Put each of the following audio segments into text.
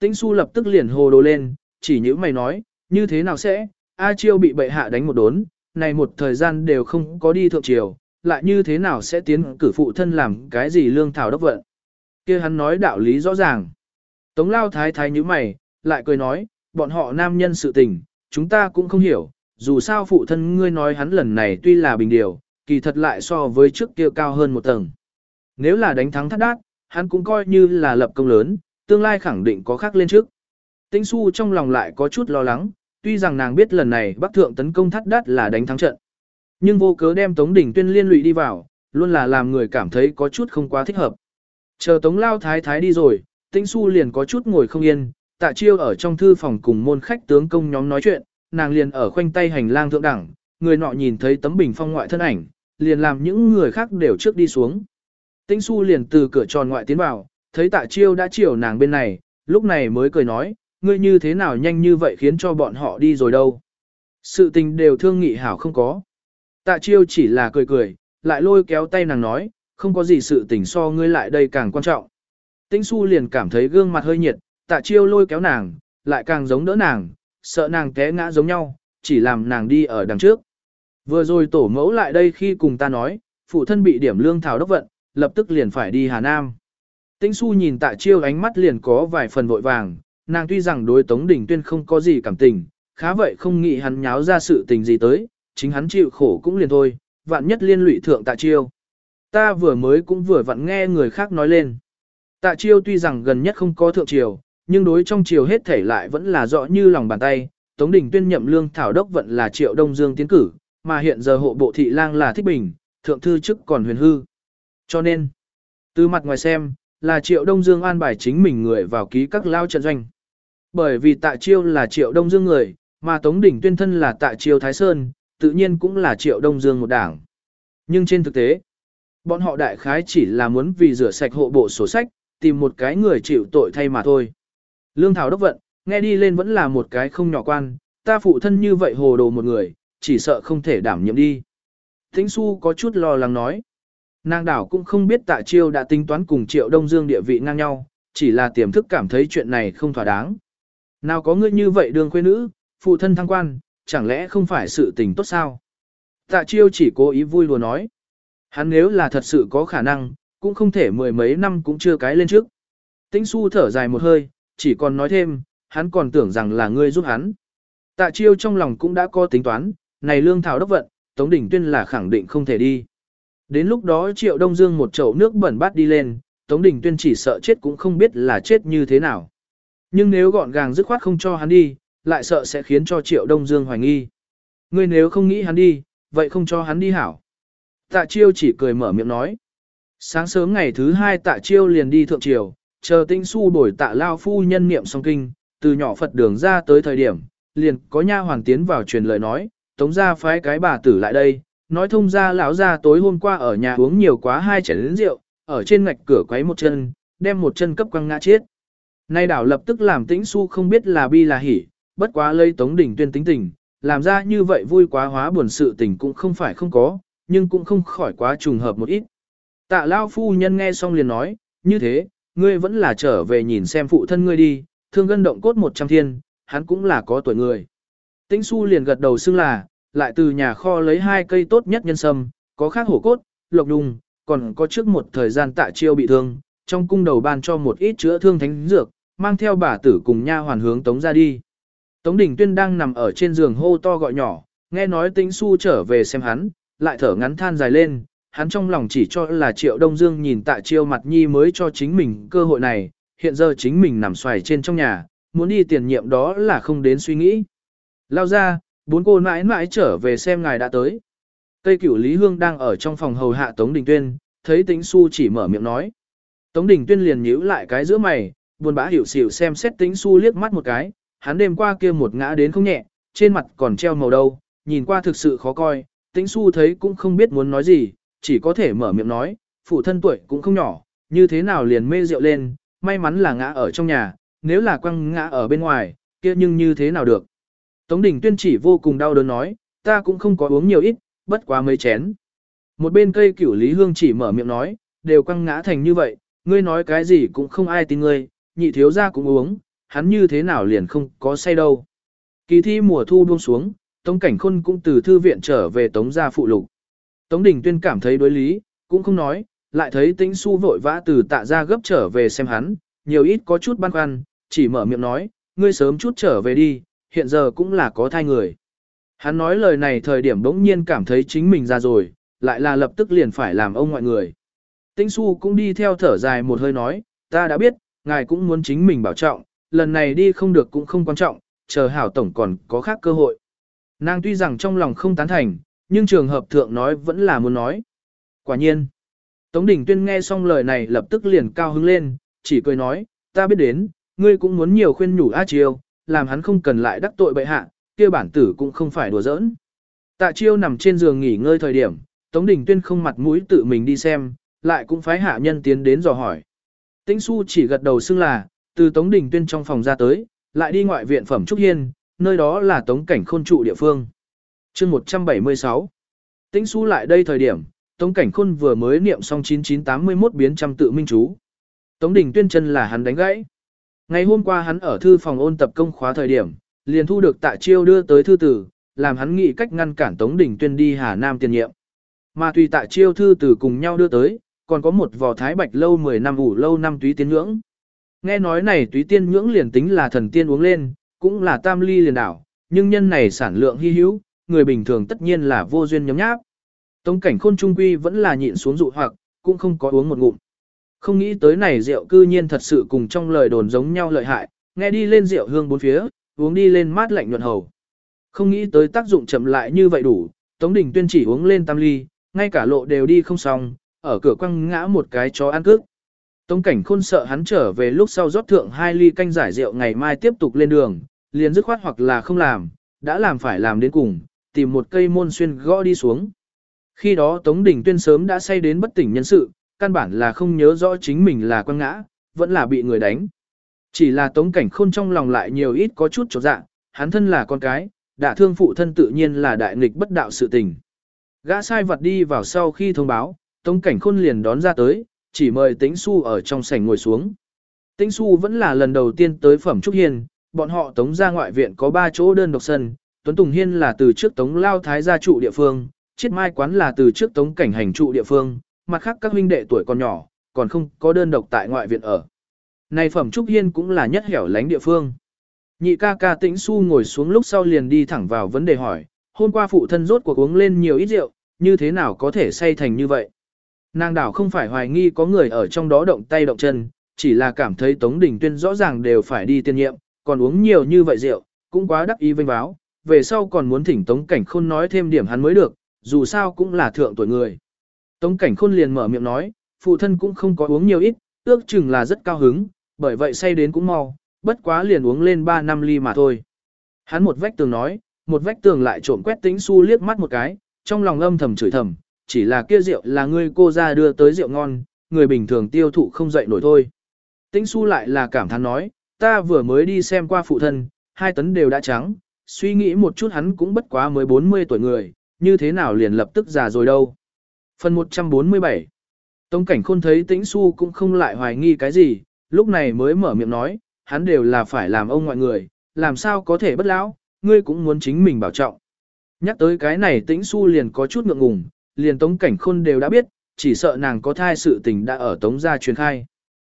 Tĩnh su lập tức liền hồ đồ lên, chỉ những mày nói, như thế nào sẽ, A Chiêu bị bệ hạ đánh một đốn, này một thời gian đều không có đi thượng triều, lại như thế nào sẽ tiến cử phụ thân làm cái gì lương thảo đốc vận. kia hắn nói đạo lý rõ ràng. Tống lao thái thái như mày, lại cười nói, bọn họ nam nhân sự tình, chúng ta cũng không hiểu, dù sao phụ thân ngươi nói hắn lần này tuy là bình điều, kỳ thật lại so với trước kia cao hơn một tầng. Nếu là đánh thắng thắt đát, hắn cũng coi như là lập công lớn, tương lai khẳng định có khác lên trước. Tĩnh su trong lòng lại có chút lo lắng, tuy rằng nàng biết lần này Bắc Thượng tấn công thắt đát là đánh thắng trận. Nhưng vô cớ đem Tống Đỉnh Tuyên liên lụy đi vào, luôn là làm người cảm thấy có chút không quá thích hợp. Chờ Tống Lao Thái Thái đi rồi, Tĩnh Su liền có chút ngồi không yên, tạ chiêu ở trong thư phòng cùng môn khách tướng công nhóm nói chuyện, nàng liền ở khoanh tay hành lang thượng đẳng, người nọ nhìn thấy tấm bình phong ngoại thân ảnh, liền làm những người khác đều trước đi xuống. Tĩnh Su liền từ cửa tròn ngoại tiến vào, thấy tạ chiêu đã chiều nàng bên này, lúc này mới cười nói, ngươi như thế nào nhanh như vậy khiến cho bọn họ đi rồi đâu. Sự tình đều thương nghị hảo không có. Tạ chiêu chỉ là cười cười, lại lôi kéo tay nàng nói, không có gì sự tình so ngươi lại đây càng quan trọng. Tĩnh su liền cảm thấy gương mặt hơi nhiệt, tạ chiêu lôi kéo nàng, lại càng giống đỡ nàng, sợ nàng té ngã giống nhau, chỉ làm nàng đi ở đằng trước. Vừa rồi tổ mẫu lại đây khi cùng ta nói, phụ thân bị điểm lương thảo đốc vận, lập tức liền phải đi Hà Nam. Tĩnh su nhìn tạ chiêu ánh mắt liền có vài phần vội vàng, nàng tuy rằng đối Tống Đình Tuyên không có gì cảm tình, khá vậy không nghĩ hắn nháo ra sự tình gì tới, chính hắn chịu khổ cũng liền thôi, vạn nhất liên lụy thượng tạ chiêu. Ta vừa mới cũng vừa vặn nghe người khác nói lên. Tạ chiêu tuy rằng gần nhất không có thượng triều, nhưng đối trong triều hết thể lại vẫn là rõ như lòng bàn tay. Tống Đình tuyên nhậm lương thảo đốc vận là triệu đông dương tiến cử, mà hiện giờ hộ bộ thị lang là thích bình, thượng thư chức còn huyền hư. Cho nên, từ mặt ngoài xem, là triệu đông dương an bài chính mình người vào ký các lao trận doanh. Bởi vì tạ chiêu là triệu đông dương người, mà Tống Đình tuyên thân là tạ chiêu Thái Sơn, tự nhiên cũng là triệu đông dương một đảng. Nhưng trên thực tế, bọn họ đại khái chỉ là muốn vì rửa sạch hộ bộ sổ sách, tìm một cái người chịu tội thay mà thôi. Lương Thảo Đốc Vận, nghe đi lên vẫn là một cái không nhỏ quan, ta phụ thân như vậy hồ đồ một người, chỉ sợ không thể đảm nhiệm đi. Thính Xu có chút lo lắng nói. Nàng đảo cũng không biết tạ chiêu đã tính toán cùng triệu đông dương địa vị ngang nhau, chỉ là tiềm thức cảm thấy chuyện này không thỏa đáng. Nào có ngươi như vậy đường khuê nữ, phụ thân thăng quan, chẳng lẽ không phải sự tình tốt sao? Tạ chiêu chỉ cố ý vui lùa nói. Hắn nếu là thật sự có khả năng, cũng không thể mười mấy năm cũng chưa cái lên trước. Tĩnh su thở dài một hơi, chỉ còn nói thêm, hắn còn tưởng rằng là ngươi giúp hắn. Tạ chiêu trong lòng cũng đã có tính toán, này lương thảo đốc vận, Tống Đình Tuyên là khẳng định không thể đi. Đến lúc đó Triệu Đông Dương một chậu nước bẩn bát đi lên, Tống Đình Tuyên chỉ sợ chết cũng không biết là chết như thế nào. Nhưng nếu gọn gàng dứt khoát không cho hắn đi, lại sợ sẽ khiến cho Triệu Đông Dương hoài nghi. Ngươi nếu không nghĩ hắn đi, vậy không cho hắn đi hảo. Tạ Chiêu chỉ cười mở miệng nói. Sáng sớm ngày thứ hai Tạ Chiêu liền đi thượng triều, chờ tinh su đổi Tạ Lao Phu nhân niệm song kinh, từ nhỏ Phật đường ra tới thời điểm, liền có nha hoàng tiến vào truyền lời nói, tống ra phái cái bà tử lại đây, nói thông ra lão ra tối hôm qua ở nhà uống nhiều quá hai chén rượu, ở trên ngạch cửa quấy một chân, đem một chân cấp quăng ngã chết. Nay đảo lập tức làm tĩnh su không biết là bi là hỉ, bất quá lây Tống đỉnh Tuyên tính tình, làm ra như vậy vui quá hóa buồn sự tình cũng không phải không có, nhưng cũng không khỏi quá trùng hợp một ít. Tạ Lao phu nhân nghe xong liền nói, như thế, ngươi vẫn là trở về nhìn xem phụ thân ngươi đi, thương gân động cốt một trăm thiên, hắn cũng là có tuổi người. Tĩnh su liền gật đầu xưng là, lại từ nhà kho lấy hai cây tốt nhất nhân sâm, có khác hổ cốt, lộc đùng, còn có trước một thời gian tạ chiêu bị thương, trong cung đầu ban cho một ít chữa thương thánh dược, mang theo bà tử cùng nha hoàn hướng tống ra đi. Tống Đình Tuyên đang nằm ở trên giường hô to gọi nhỏ, nghe nói Tĩnh Xu trở về xem hắn, lại thở ngắn than dài lên, hắn trong lòng chỉ cho là Triệu Đông Dương nhìn tạ chiêu mặt nhi mới cho chính mình cơ hội này, hiện giờ chính mình nằm xoài trên trong nhà, muốn đi tiền nhiệm đó là không đến suy nghĩ. Lao ra, bốn cô mãi mãi trở về xem ngài đã tới. Cây cửu Lý Hương đang ở trong phòng hầu hạ Tống Đình Tuyên, thấy Tĩnh Xu chỉ mở miệng nói. Tống Đình Tuyên liền nhíu lại cái giữa mày, buồn bã hiểu xỉu xem xét Tĩnh Xu liếc mắt một cái, hắn đêm qua kia một ngã đến không nhẹ, trên mặt còn treo màu đâu, nhìn qua thực sự khó coi, tĩnh su thấy cũng không biết muốn nói gì, chỉ có thể mở miệng nói, phụ thân tuổi cũng không nhỏ, như thế nào liền mê rượu lên, may mắn là ngã ở trong nhà, nếu là quăng ngã ở bên ngoài, kia nhưng như thế nào được. Tống Đình Tuyên chỉ vô cùng đau đớn nói, ta cũng không có uống nhiều ít, bất quá mấy chén. Một bên cây cửu Lý Hương chỉ mở miệng nói, đều quăng ngã thành như vậy, ngươi nói cái gì cũng không ai tin ngươi, nhị thiếu gia cũng uống, hắn như thế nào liền không có say đâu. Kỳ thi mùa thu buông xuống, Tống Cảnh Khôn cũng từ thư viện trở về Tống gia phụ lục. Tống Đình Tuyên cảm thấy đối lý, cũng không nói, lại thấy Tĩnh Xu vội vã từ tạ ra gấp trở về xem hắn, nhiều ít có chút băn khoăn, chỉ mở miệng nói, ngươi sớm chút trở về đi, hiện giờ cũng là có thai người. Hắn nói lời này thời điểm bỗng nhiên cảm thấy chính mình ra rồi, lại là lập tức liền phải làm ông ngoại người. Tĩnh Xu cũng đi theo thở dài một hơi nói, ta đã biết, ngài cũng muốn chính mình bảo trọng, lần này đi không được cũng không quan trọng, chờ hảo tổng còn có khác cơ hội. Nàng tuy rằng trong lòng không tán thành, nhưng trường hợp thượng nói vẫn là muốn nói. Quả nhiên, Tống Đình Tuyên nghe xong lời này lập tức liền cao hứng lên, chỉ cười nói, ta biết đến, ngươi cũng muốn nhiều khuyên nhủ A Chiêu, làm hắn không cần lại đắc tội bệ hạ, kia bản tử cũng không phải đùa giỡn. Tạ Chiêu nằm trên giường nghỉ ngơi thời điểm, Tống Đình Tuyên không mặt mũi tự mình đi xem, lại cũng phái hạ nhân tiến đến dò hỏi. Tĩnh Xu chỉ gật đầu xưng là, từ Tống Đình Tuyên trong phòng ra tới, lại đi ngoại viện phẩm Trúc Hiên, nơi đó là Tống Cảnh Khôn trụ địa phương. chương 176 Tĩnh Xu lại đây thời điểm, Tống Cảnh Khôn vừa mới niệm xong 9981 biến trăm tự minh chú. Tống Đình Tuyên chân là hắn đánh gãy. Ngày hôm qua hắn ở thư phòng ôn tập công khóa thời điểm, liền thu được tạ chiêu đưa tới thư tử, làm hắn nghĩ cách ngăn cản Tống Đình Tuyên đi Hà Nam tiền nhiệm. Mà tùy tạ chiêu thư tử cùng nhau đưa tới, còn có một vò thái bạch lâu 10 năm ủ lâu năm túy tiên ngưỡng. Nghe nói này túy tiên ngưỡng liền tính là thần tiên uống lên, cũng là tam ly liền đảo, nhưng nhân này sản lượng hy hữu, người bình thường tất nhiên là vô duyên nhấm nháp. Tống cảnh khôn trung quy vẫn là nhịn xuống dụ hoặc, cũng không có uống một ngụm. Không nghĩ tới này rượu cư nhiên thật sự cùng trong lời đồn giống nhau lợi hại, nghe đi lên rượu hương bốn phía, uống đi lên mát lạnh nhuận hầu. Không nghĩ tới tác dụng chậm lại như vậy đủ, Tống Đình Tuyên chỉ uống lên tam ly, ngay cả lộ đều đi không xong, ở cửa quăng ngã một cái chó ăn cước. Tống cảnh khôn sợ hắn trở về lúc sau rót thượng hai ly canh giải rượu ngày mai tiếp tục lên đường, liền dứt khoát hoặc là không làm, đã làm phải làm đến cùng, tìm một cây môn xuyên gõ đi xuống. Khi đó Tống Đình Tuyên sớm đã say đến bất tỉnh nhân sự, căn bản là không nhớ rõ chính mình là quăng ngã, vẫn là bị người đánh. Chỉ là Tống Cảnh Khôn trong lòng lại nhiều ít có chút chỗ dạng, hắn thân là con cái, đã thương phụ thân tự nhiên là đại nghịch bất đạo sự tình. Gã sai vật đi vào sau khi thông báo, Tống Cảnh Khôn liền đón ra tới, chỉ mời Tĩnh su ở trong sảnh ngồi xuống. Tĩnh su vẫn là lần đầu tiên tới Phẩm Trúc Hiên, bọn họ Tống ra ngoại viện có 3 chỗ đơn độc sân, Tuấn Tùng Hiên là từ trước Tống Lao Thái gia trụ địa phương, Chiết Mai Quán là từ trước Tống Cảnh Hành trụ địa phương, mặt khác các huynh đệ tuổi còn nhỏ, còn không có đơn độc tại ngoại viện ở. Này Phẩm Trúc Hiên cũng là nhất hẻo lánh địa phương. Nhị ca ca Tĩnh su ngồi xuống lúc sau liền đi thẳng vào vấn đề hỏi, hôm qua phụ thân rốt cuộc uống lên nhiều ít rượu, như thế nào có thể say thành như vậy? Nàng đảo không phải hoài nghi có người ở trong đó động tay động chân, chỉ là cảm thấy Tống Đình Tuyên rõ ràng đều phải đi tiên nhiệm, còn uống nhiều như vậy rượu, cũng quá đắc ý vinh báo, về sau còn muốn thỉnh Tống Cảnh Khôn nói thêm điểm hắn mới được, dù sao cũng là thượng tuổi người. Tống Cảnh Khôn liền mở miệng nói, phụ thân cũng không có uống nhiều ít, ước chừng là rất cao hứng, bởi vậy say đến cũng mau, bất quá liền uống lên 3 năm ly mà thôi. Hắn một vách tường nói, một vách tường lại trộm quét tính su liếc mắt một cái, trong lòng âm thầm chửi thầm, chỉ là kia rượu là ngươi cô ra đưa tới rượu ngon, người bình thường tiêu thụ không dậy nổi thôi. Tĩnh su lại là cảm thán nói, ta vừa mới đi xem qua phụ thân, hai tấn đều đã trắng, suy nghĩ một chút hắn cũng bất quá mới 40 tuổi người, như thế nào liền lập tức già rồi đâu. Phần 147 Tống cảnh khôn thấy tĩnh su cũng không lại hoài nghi cái gì, lúc này mới mở miệng nói, hắn đều là phải làm ông ngoại người, làm sao có thể bất lão, ngươi cũng muốn chính mình bảo trọng. Nhắc tới cái này tĩnh su liền có chút ngượng ngùng, liền tống cảnh khôn đều đã biết, chỉ sợ nàng có thai sự tình đã ở tống gia truyền khai.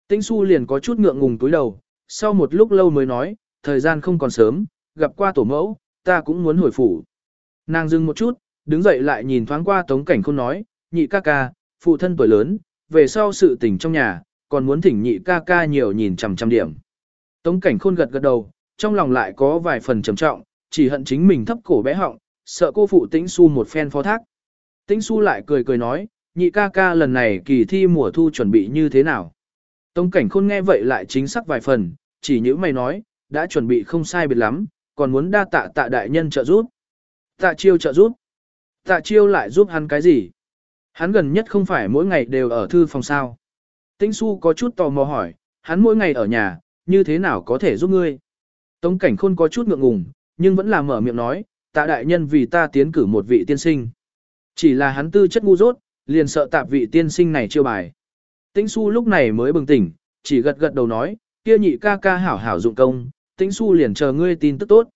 Tĩnh su liền có chút ngượng ngùng túi đầu, sau một lúc lâu mới nói, thời gian không còn sớm, gặp qua tổ mẫu, ta cũng muốn hồi phủ. Nàng dừng một chút, đứng dậy lại nhìn thoáng qua tống cảnh khôn nói, nhị ca ca, phụ thân tuổi lớn, về sau sự tình trong nhà, còn muốn thỉnh nhị ca ca nhiều nhìn chằm chằm điểm. Tống cảnh khôn gật gật đầu, trong lòng lại có vài phần trầm trọng, chỉ hận chính mình thấp cổ bé họng, sợ cô phụ tĩnh su một phen phó thác. Tĩnh su lại cười cười nói, nhị ca ca lần này kỳ thi mùa thu chuẩn bị như thế nào. Tống cảnh khôn nghe vậy lại chính xác vài phần, chỉ như mày nói, đã chuẩn bị không sai biệt lắm, còn muốn đa tạ tạ đại nhân trợ giúp. Tạ chiêu trợ giúp. Tạ chiêu lại giúp hắn cái gì? Hắn gần nhất không phải mỗi ngày đều ở thư phòng sao. Tĩnh su có chút tò mò hỏi, hắn mỗi ngày ở nhà, như thế nào có thể giúp ngươi? Tống cảnh khôn có chút ngượng ngùng, nhưng vẫn là mở miệng nói, tạ đại nhân vì ta tiến cử một vị tiên sinh. Chỉ là hắn tư chất ngu dốt, liền sợ tạp vị tiên sinh này chiêu bài. Tĩnh su lúc này mới bừng tỉnh, chỉ gật gật đầu nói, kia nhị ca ca hảo hảo dụng công, tĩnh su liền chờ ngươi tin tức tốt.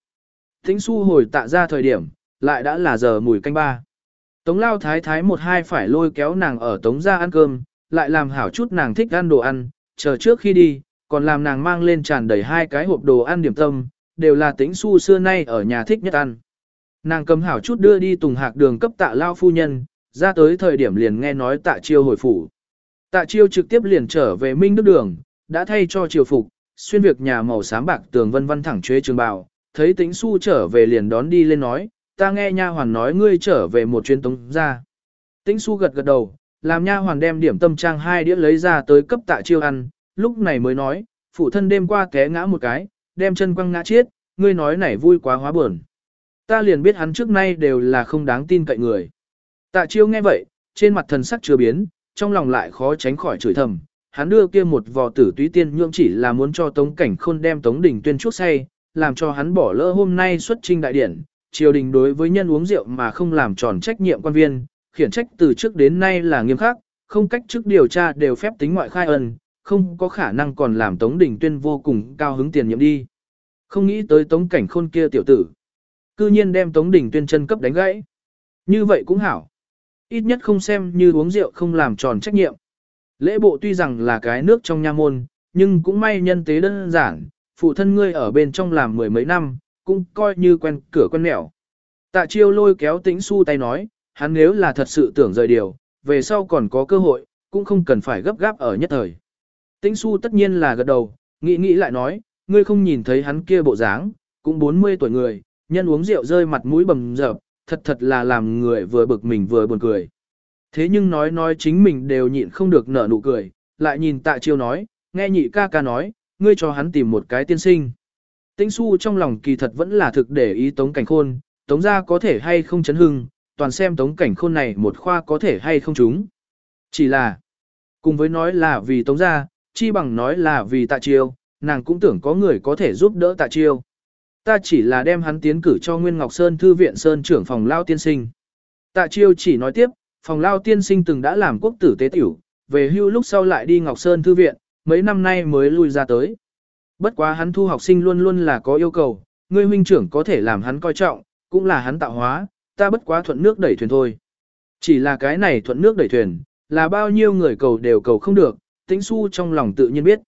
Tĩnh su hồi tạ ra thời điểm, lại đã là giờ mùi canh ba. Tống lao thái thái một hai phải lôi kéo nàng ở tống ra ăn cơm, lại làm hảo chút nàng thích ăn đồ ăn, chờ trước khi đi, còn làm nàng mang lên tràn đầy hai cái hộp đồ ăn điểm tâm, đều là tĩnh su xưa nay ở nhà thích nhất ăn. Nàng cầm hảo chút đưa đi tùng hạc đường cấp tạ lao phu nhân, ra tới thời điểm liền nghe nói tạ chiêu hồi phủ. Tạ chiêu trực tiếp liền trở về Minh Đức Đường, đã thay cho triều phục, xuyên việc nhà màu xám bạc tường vân vân thẳng chế trường bào, thấy tĩnh su trở về liền đón đi lên nói, ta nghe nha hoàn nói ngươi trở về một chuyến tống ra. Tĩnh su gật gật đầu, làm nha hoàn đem điểm tâm trang hai đĩa lấy ra tới cấp tạ chiêu ăn, lúc này mới nói, phụ thân đêm qua té ngã một cái, đem chân quăng ngã chết, ngươi nói này vui quá hóa buồn. Ta liền biết hắn trước nay đều là không đáng tin cậy người. Tạ chiêu nghe vậy, trên mặt thần sắc chưa biến, trong lòng lại khó tránh khỏi chửi thầm. Hắn đưa kia một vò tử túy tiên nhượng chỉ là muốn cho Tống Cảnh Khôn đem Tống Đình tuyên chút say, làm cho hắn bỏ lỡ hôm nay xuất trinh đại điển. Triều đình đối với nhân uống rượu mà không làm tròn trách nhiệm quan viên, khiển trách từ trước đến nay là nghiêm khắc, không cách chức điều tra đều phép tính ngoại khai ân, không có khả năng còn làm Tống Đình Tuyên vô cùng cao hứng tiền nhiệm đi. Không nghĩ tới Tống Cảnh Khôn kia tiểu tử. Cư nhiên đem Tống Đình Tuyên chân cấp đánh gãy. Như vậy cũng hảo. Ít nhất không xem như uống rượu không làm tròn trách nhiệm. Lễ bộ tuy rằng là cái nước trong nha môn, nhưng cũng may nhân tế đơn giản, phụ thân ngươi ở bên trong làm mười mấy năm, cũng coi như quen cửa quen nẻo. Tạ chiêu lôi kéo tĩnh su tay nói, hắn nếu là thật sự tưởng rời điều, về sau còn có cơ hội, cũng không cần phải gấp gáp ở nhất thời. Tĩnh su tất nhiên là gật đầu, nghĩ nghĩ lại nói, ngươi không nhìn thấy hắn kia bộ dáng, cũng 40 tuổi người, nhân uống rượu rơi mặt mũi bầm dập, thật thật là làm người vừa bực mình vừa buồn cười. Thế nhưng nói nói chính mình đều nhịn không được nở nụ cười, lại nhìn tạ chiêu nói, nghe nhị ca ca nói, ngươi cho hắn tìm một cái tiên sinh. Tĩnh su trong lòng kỳ thật vẫn là thực để ý tống cảnh khôn, tống gia có thể hay không chấn hưng, toàn xem tống cảnh khôn này một khoa có thể hay không chúng. Chỉ là, cùng với nói là vì tống gia, chi bằng nói là vì tạ chiêu, nàng cũng tưởng có người có thể giúp đỡ tạ chiêu. Ta chỉ là đem hắn tiến cử cho Nguyên Ngọc Sơn Thư viện Sơn trưởng phòng Lao Tiên Sinh. Tạ chiêu chỉ nói tiếp, phòng Lao Tiên Sinh từng đã làm quốc tử tế tiểu, về hưu lúc sau lại đi Ngọc Sơn Thư viện, mấy năm nay mới lui ra tới. Bất quá hắn thu học sinh luôn luôn là có yêu cầu, ngươi huynh trưởng có thể làm hắn coi trọng, cũng là hắn tạo hóa, ta bất quá thuận nước đẩy thuyền thôi. Chỉ là cái này thuận nước đẩy thuyền, là bao nhiêu người cầu đều cầu không được, tĩnh su trong lòng tự nhiên biết.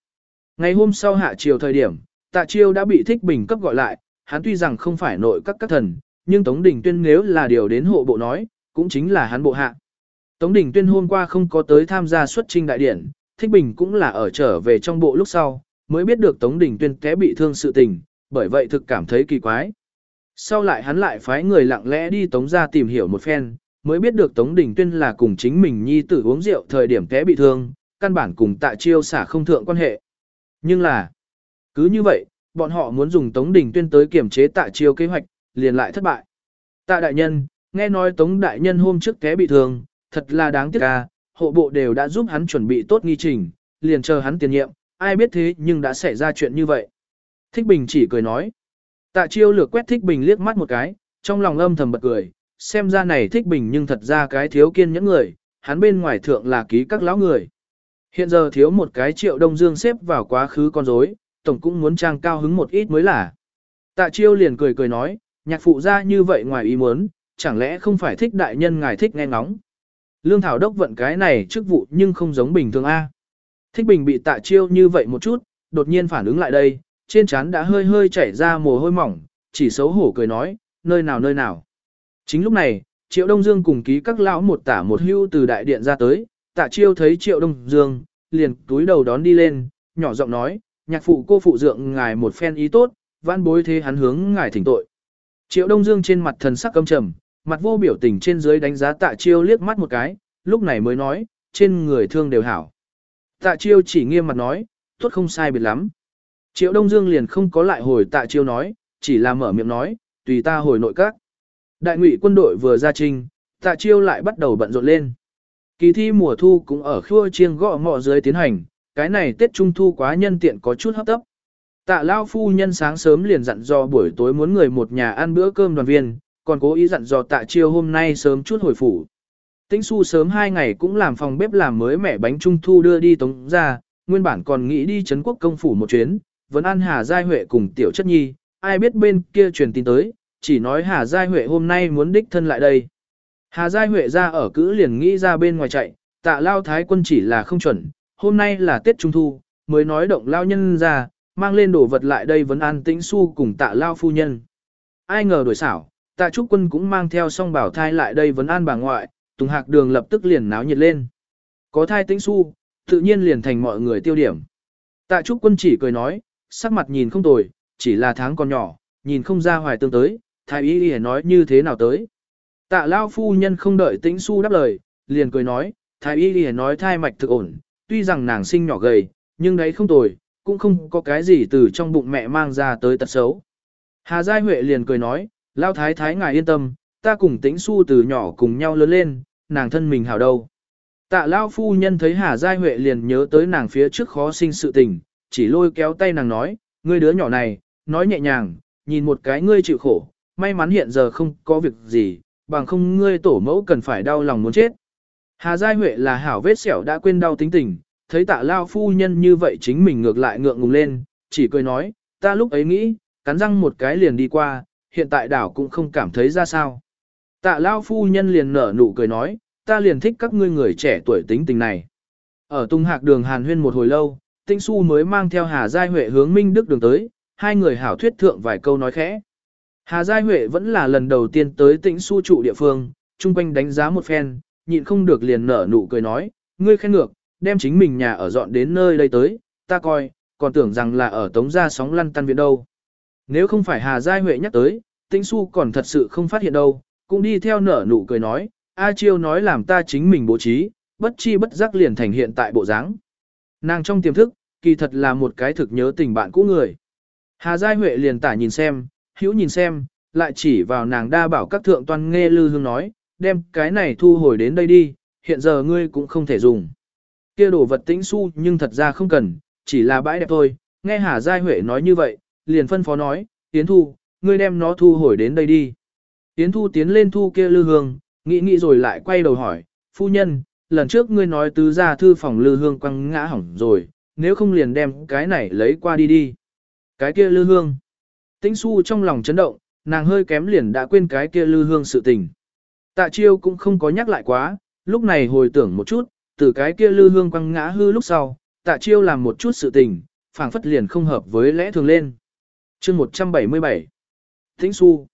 Ngày hôm sau hạ chiều thời điểm, tạ chiêu đã bị thích bình cấp gọi lại, hắn tuy rằng không phải nội các các thần, nhưng Tống Đình Tuyên nếu là điều đến hộ bộ nói, cũng chính là hắn bộ hạ. Tống Đình Tuyên hôm qua không có tới tham gia xuất trinh đại điển, Thích Bình cũng là ở trở về trong bộ lúc sau, mới biết được Tống Đình Tuyên té bị thương sự tình, bởi vậy thực cảm thấy kỳ quái. Sau lại hắn lại phái người lặng lẽ đi Tống ra tìm hiểu một phen, mới biết được Tống Đình Tuyên là cùng chính mình nhi tử uống rượu thời điểm té bị thương, căn bản cùng tạ chiêu xả không thượng quan hệ. Nhưng là, cứ như vậy, bọn họ muốn dùng Tống Đình Tuyên tới kiểm chế tạ chiêu kế hoạch, liền lại thất bại. Tạ đại nhân, nghe nói Tống đại nhân hôm trước té bị thương, thật là đáng tiếc ca, hộ bộ đều đã giúp hắn chuẩn bị tốt nghi trình, liền chờ hắn tiền nhiệm, ai biết thế nhưng đã xảy ra chuyện như vậy. Thích Bình chỉ cười nói. Tạ chiêu lược quét Thích Bình liếc mắt một cái, trong lòng âm thầm bật cười, xem ra này Thích Bình nhưng thật ra cái thiếu kiên những người, hắn bên ngoài thượng là ký các lão người. Hiện giờ thiếu một cái triệu đông dương xếp vào quá khứ con rối, tổng cũng muốn trang cao hứng một ít mới là. Tạ chiêu liền cười cười nói, nhạc phụ ra như vậy ngoài ý muốn, chẳng lẽ không phải thích đại nhân ngài thích nghe ngóng. Lương Thảo Đốc vận cái này chức vụ nhưng không giống bình thường A. Thích Bình bị tạ chiêu như vậy một chút, đột nhiên phản ứng lại đây, trên trán đã hơi hơi chảy ra mồ hôi mỏng, chỉ xấu hổ cười nói, nơi nào nơi nào. Chính lúc này, Triệu Đông Dương cùng ký các lão một tả một hưu từ đại điện ra tới, tạ chiêu thấy Triệu Đông Dương, liền túi đầu đón đi lên, nhỏ giọng nói, nhạc phụ cô phụ dượng ngài một phen ý tốt, văn bối thế hắn hướng ngài thỉnh tội. Triệu Đông Dương trên mặt thần sắc căm trầm, mặt vô biểu tình trên dưới đánh giá tạ chiêu liếc mắt một cái, lúc này mới nói, trên người thương đều hảo. Tạ chiêu chỉ nghiêm mặt nói, tốt không sai biệt lắm. Triệu Đông Dương liền không có lại hồi tạ chiêu nói, chỉ là mở miệng nói, tùy ta hồi nội các. Đại ngụy quân đội vừa ra trình, tạ chiêu lại bắt đầu bận rộn lên. Kỳ thi mùa thu cũng ở khua chiêng gõ ngọ dưới tiến hành, cái này Tết Trung Thu quá nhân tiện có chút hấp tấp. Tạ Lao phu nhân sáng sớm liền dặn dò buổi tối muốn người một nhà ăn bữa cơm đoàn viên, còn cố ý dặn dò tạ chiêu hôm nay sớm chút hồi phủ. Tĩnh su sớm hai ngày cũng làm phòng bếp làm mới mẻ bánh trung thu đưa đi tống ra, nguyên bản còn nghĩ đi Trấn quốc công phủ một chuyến, vẫn ăn Hà Giai Huệ cùng Tiểu Chất Nhi, ai biết bên kia truyền tin tới, chỉ nói Hà Giai Huệ hôm nay muốn đích thân lại đây. Hà Giai Huệ ra ở cữ liền nghĩ ra bên ngoài chạy, tạ lao thái quân chỉ là không chuẩn, hôm nay là Tết Trung Thu, mới nói động lao nhân ra, mang lên đồ vật lại đây vẫn an tĩnh su cùng tạ lao phu nhân. Ai ngờ đổi xảo, tạ trúc quân cũng mang theo song bảo thai lại đây vấn an bà ngoại, tùng hạc đường lập tức liền náo nhiệt lên. Có thai tĩnh su, tự nhiên liền thành mọi người tiêu điểm. Tạ trúc quân chỉ cười nói, sắc mặt nhìn không tồi, chỉ là tháng còn nhỏ, nhìn không ra hoài tương tới, thái y hề nói như thế nào tới. Tạ lao phu nhân không đợi tĩnh su đáp lời, liền cười nói, thái y hề nói thai mạch thực ổn, tuy rằng nàng sinh nhỏ gầy, nhưng đấy không tồi, cũng không có cái gì từ trong bụng mẹ mang ra tới tật xấu. Hà Giai Huệ liền cười nói, lao thái thái ngài yên tâm, ta cùng tĩnh su từ nhỏ cùng nhau lớn lên, nàng thân mình hảo đâu. Tạ lao phu nhân thấy Hà Giai Huệ liền nhớ tới nàng phía trước khó sinh sự tình, chỉ lôi kéo tay nàng nói, ngươi đứa nhỏ này, nói nhẹ nhàng, nhìn một cái ngươi chịu khổ, may mắn hiện giờ không có việc gì, bằng không ngươi tổ mẫu cần phải đau lòng muốn chết. Hà Giai Huệ là hảo vết sẹo đã quên đau tính tình, thấy tạ lao phu nhân như vậy chính mình ngược lại ngượng ngùng lên, chỉ cười nói, ta lúc ấy nghĩ, cắn răng một cái liền đi qua, hiện tại đảo cũng không cảm thấy ra sao. Tạ lao phu nhân liền nở nụ cười nói, ta liền thích các ngươi người trẻ tuổi tính tình này. Ở tung hạc đường hàn huyên một hồi lâu, tinh su mới mang theo Hà Giai Huệ hướng Minh Đức đường tới, hai người hảo thuyết thượng vài câu nói khẽ. Hà Giai Huệ vẫn là lần đầu tiên tới tĩnh su trụ địa phương, chung quanh đánh giá một phen, nhịn không được liền nở nụ cười nói, ngươi khen ngược, đem chính mình nhà ở dọn đến nơi đây tới, ta coi, còn tưởng rằng là ở tống gia sóng lăn tăn viện đâu. Nếu không phải Hà Giai Huệ nhắc tới, tĩnh su còn thật sự không phát hiện đâu, cũng đi theo nở nụ cười nói, A Chiêu nói làm ta chính mình bố trí, bất chi bất giác liền thành hiện tại bộ dáng. Nàng trong tiềm thức, kỳ thật là một cái thực nhớ tình bạn cũ người. Hà Giai Huệ liền tả nhìn xem, hữu nhìn xem, lại chỉ vào nàng đa bảo các thượng toàn nghe lư hương nói, đem cái này thu hồi đến đây đi, hiện giờ ngươi cũng không thể dùng. Kia đồ vật tĩnh su nhưng thật ra không cần, chỉ là bãi đẹp thôi, nghe Hà Giai Huệ nói như vậy, liền phân phó nói, Tiến Thu, ngươi đem nó thu hồi đến đây đi. Tiến Thu tiến lên thu kia lư hương, nghĩ nghĩ rồi lại quay đầu hỏi, phu nhân, lần trước ngươi nói tứ ra thư phòng lư hương quăng ngã hỏng rồi, nếu không liền đem cái này lấy qua đi đi. Cái kia lư hương. Tĩnh su trong lòng chấn động, nàng hơi kém liền đã quên cái kia lư hương sự tình. Tạ chiêu cũng không có nhắc lại quá, lúc này hồi tưởng một chút, từ cái kia lư hương quăng ngã hư lúc sau, tạ chiêu làm một chút sự tình, phảng phất liền không hợp với lẽ thường lên. chương 177 Tĩnh su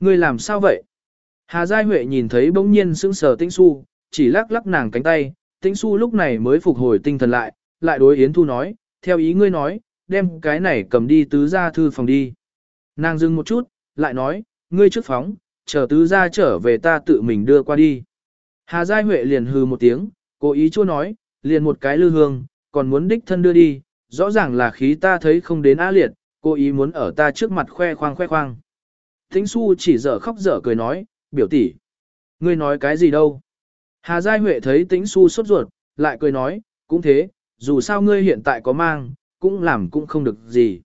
Ngươi làm sao vậy? Hà Giai Huệ nhìn thấy bỗng nhiên sững sờ Tĩnh su, chỉ lắc lắc nàng cánh tay, Tĩnh su lúc này mới phục hồi tinh thần lại, lại đối Yến Thu nói, theo ý ngươi nói, đem cái này cầm đi tứ ra thư phòng đi. Nàng dừng một chút, lại nói, ngươi trước phóng, chờ tứ ra trở về ta tự mình đưa qua đi. Hà Giai Huệ liền hừ một tiếng, cố ý chua nói, liền một cái lư hương, còn muốn đích thân đưa đi, rõ ràng là khí ta thấy không đến á liệt, cố ý muốn ở ta trước mặt khoe khoang khoe khoang. Thính su chỉ dở khóc dở cười nói, biểu tỷ, ngươi nói cái gì đâu. Hà Giai Huệ thấy tĩnh su sốt ruột, lại cười nói, cũng thế, dù sao ngươi hiện tại có mang, cũng làm cũng không được gì.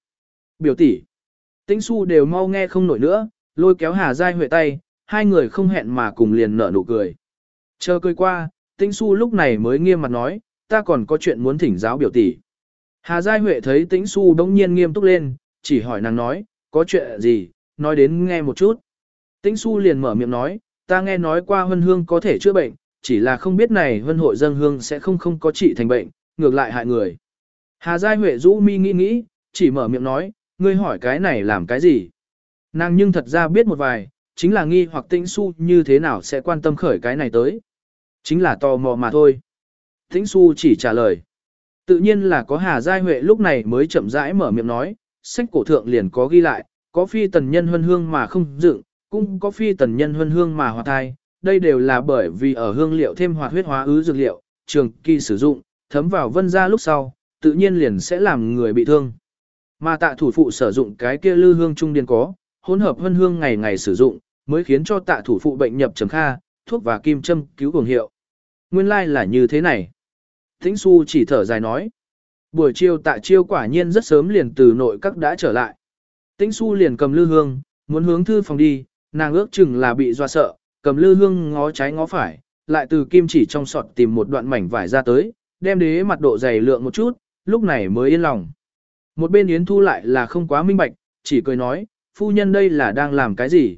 Biểu tỷ, tĩnh su đều mau nghe không nổi nữa, lôi kéo Hà Giai Huệ tay, hai người không hẹn mà cùng liền nở nụ cười. Chờ cười qua, tĩnh su lúc này mới nghiêm mặt nói, ta còn có chuyện muốn thỉnh giáo biểu tỷ. Hà Giai Huệ thấy tĩnh su đống nhiên nghiêm túc lên, chỉ hỏi nàng nói, có chuyện gì, nói đến nghe một chút. Tĩnh su liền mở miệng nói, ta nghe nói qua hân hương có thể chữa bệnh, chỉ là không biết này hân hội dân hương sẽ không không có trị thành bệnh, ngược lại hại người. Hà Giai Huệ rũ mi nghĩ nghĩ, chỉ mở miệng nói, ngươi hỏi cái này làm cái gì? Nàng nhưng thật ra biết một vài, chính là nghi hoặc tĩnh su như thế nào sẽ quan tâm khởi cái này tới. Chính là tò mò mà thôi. Tĩnh su chỉ trả lời. Tự nhiên là có Hà Giai Huệ lúc này mới chậm rãi mở miệng nói, sách cổ thượng liền có ghi lại, có phi tần nhân huân hương mà không dựng, cũng có phi tần nhân huân hương mà hoạt thai. Đây đều là bởi vì ở hương liệu thêm hoạt huyết hóa ứ dược liệu, trường kỳ sử dụng, thấm vào vân ra lúc sau, tự nhiên liền sẽ làm người bị thương. Mà tạ thủ phụ sử dụng cái kia lư hương trung điên có, hỗn hợp huân hương ngày ngày sử dụng, mới khiến cho tạ thủ phụ bệnh nhập trầm kha, thuốc và kim châm cứu cường hiệu. Nguyên lai like là như thế này. Thính su chỉ thở dài nói. Buổi chiều tạ chiêu quả nhiên rất sớm liền từ nội các đã trở lại. Tĩnh su liền cầm lư hương, muốn hướng thư phòng đi, nàng ước chừng là bị dọa sợ, cầm lư hương ngó trái ngó phải, lại từ kim chỉ trong sọt tìm một đoạn mảnh vải ra tới, đem đế mặt độ dày lượng một chút, lúc này mới yên lòng. Một bên Yến Thu lại là không quá minh bạch, chỉ cười nói, phu nhân đây là đang làm cái gì?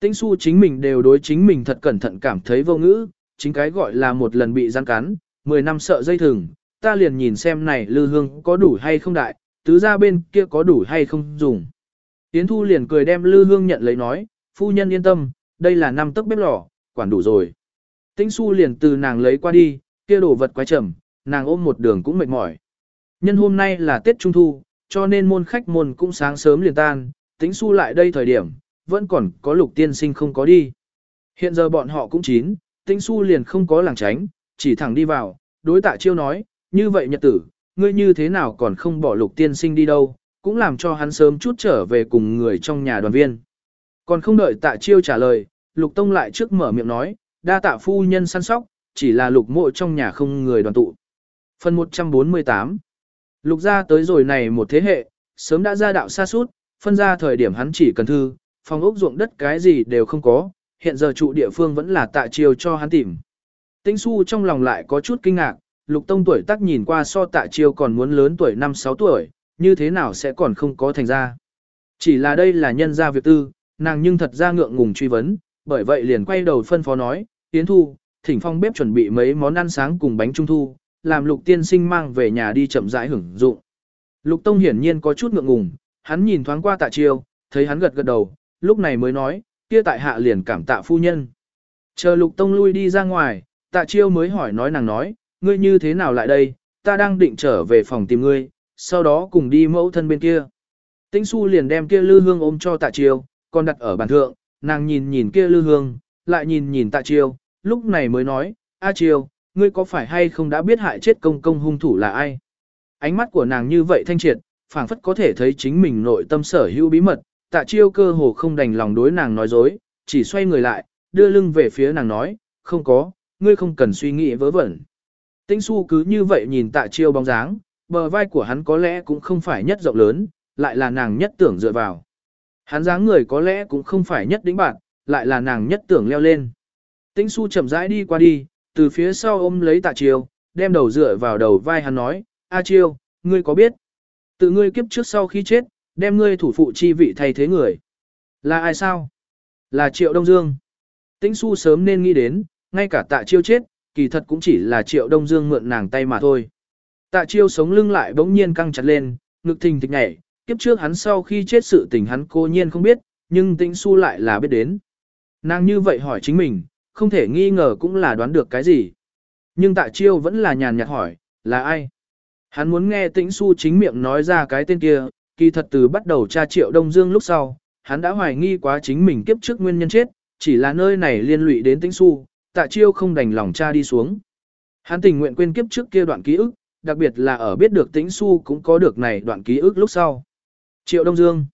Tĩnh su chính mình đều đối chính mình thật cẩn thận cảm thấy vô ngữ, chính cái gọi là một lần bị gian cắn, 10 năm sợ dây thừng, ta liền nhìn xem này lư hương có đủ hay không đại, tứ ra bên kia có đủ hay không dùng. Yến Thu liền cười đem lư hương nhận lấy nói, phu nhân yên tâm, đây là năm tấc bếp lò, quản đủ rồi. Tĩnh su liền từ nàng lấy qua đi, kia đồ vật quái trầm, nàng ôm một đường cũng mệt mỏi. Nhân hôm nay là Tết Trung Thu, cho nên môn khách môn cũng sáng sớm liền tan, tĩnh su lại đây thời điểm, vẫn còn có lục tiên sinh không có đi. Hiện giờ bọn họ cũng chín, tĩnh su liền không có làng tránh, chỉ thẳng đi vào, đối tạ chiêu nói, như vậy nhật tử, ngươi như thế nào còn không bỏ lục tiên sinh đi đâu, cũng làm cho hắn sớm chút trở về cùng người trong nhà đoàn viên. Còn không đợi tạ chiêu trả lời, lục tông lại trước mở miệng nói, đa tạ phu nhân săn sóc, chỉ là lục mộ trong nhà không người đoàn tụ. Phần 148 Lục ra tới rồi này một thế hệ, sớm đã ra đạo xa suốt, phân ra thời điểm hắn chỉ cần thư, phòng ốc ruộng đất cái gì đều không có, hiện giờ trụ địa phương vẫn là tạ chiêu cho hắn tìm. Tĩnh su trong lòng lại có chút kinh ngạc, lục tông tuổi tác nhìn qua so tạ chiêu còn muốn lớn tuổi 5-6 tuổi, như thế nào sẽ còn không có thành ra. Chỉ là đây là nhân gia việc tư, nàng nhưng thật ra ngượng ngùng truy vấn, bởi vậy liền quay đầu phân phó nói, Yến Thu, thỉnh phong bếp chuẩn bị mấy món ăn sáng cùng bánh trung thu, làm lục tiên sinh mang về nhà đi chậm rãi hưởng dụng. Lục Tông hiển nhiên có chút ngượng ngùng, hắn nhìn thoáng qua tạ chiêu, thấy hắn gật gật đầu, lúc này mới nói, kia tại hạ liền cảm tạ phu nhân. Chờ Lục Tông lui đi ra ngoài, tạ chiêu mới hỏi nói nàng nói, ngươi như thế nào lại đây, ta đang định trở về phòng tìm ngươi, sau đó cùng đi mẫu thân bên kia. Tĩnh su liền đem kia lư hương ôm cho tạ chiêu, còn đặt ở bàn thượng, nàng nhìn nhìn kia lư hương, lại nhìn nhìn tạ chiêu, lúc này mới nói, A chiêu, ngươi có phải hay không đã biết hại chết công công hung thủ là ai? Ánh mắt của nàng như vậy thanh triệt, phảng phất có thể thấy chính mình nội tâm sở hữu bí mật, tạ chiêu cơ hồ không đành lòng đối nàng nói dối, chỉ xoay người lại, đưa lưng về phía nàng nói, không có, ngươi không cần suy nghĩ vớ vẩn. Tĩnh su cứ như vậy nhìn tạ chiêu bóng dáng, bờ vai của hắn có lẽ cũng không phải nhất rộng lớn, lại là nàng nhất tưởng dựa vào. Hắn dáng người có lẽ cũng không phải nhất đỉnh bạn, lại là nàng nhất tưởng leo lên. Tĩnh su chậm rãi đi qua đi, từ phía sau ôm lấy tạ chiêu, đem đầu dựa vào đầu vai hắn nói, A chiêu, ngươi có biết? Tự ngươi kiếp trước sau khi chết, đem ngươi thủ phụ chi vị thay thế người. Là ai sao? Là triệu Đông Dương. Tĩnh su sớm nên nghĩ đến, ngay cả tạ chiêu chết, kỳ thật cũng chỉ là triệu Đông Dương mượn nàng tay mà thôi. Tạ chiêu sống lưng lại bỗng nhiên căng chặt lên, ngực thình thịch nhảy, kiếp trước hắn sau khi chết sự tình hắn cô nhiên không biết, nhưng tĩnh su lại là biết đến. Nàng như vậy hỏi chính mình, không thể nghi ngờ cũng là đoán được cái gì. Nhưng tạ chiêu vẫn là nhàn nhạt hỏi, là ai? Hắn muốn nghe tĩnh su chính miệng nói ra cái tên kia, kỳ thật từ bắt đầu tra triệu Đông Dương lúc sau, hắn đã hoài nghi quá chính mình kiếp trước nguyên nhân chết, chỉ là nơi này liên lụy đến tĩnh su, tạ chiêu không đành lòng tra đi xuống. Hắn tình nguyện quên kiếp trước kia đoạn ký ức, đặc biệt là ở biết được tĩnh su cũng có được này đoạn ký ức lúc sau. Triệu Đông Dương.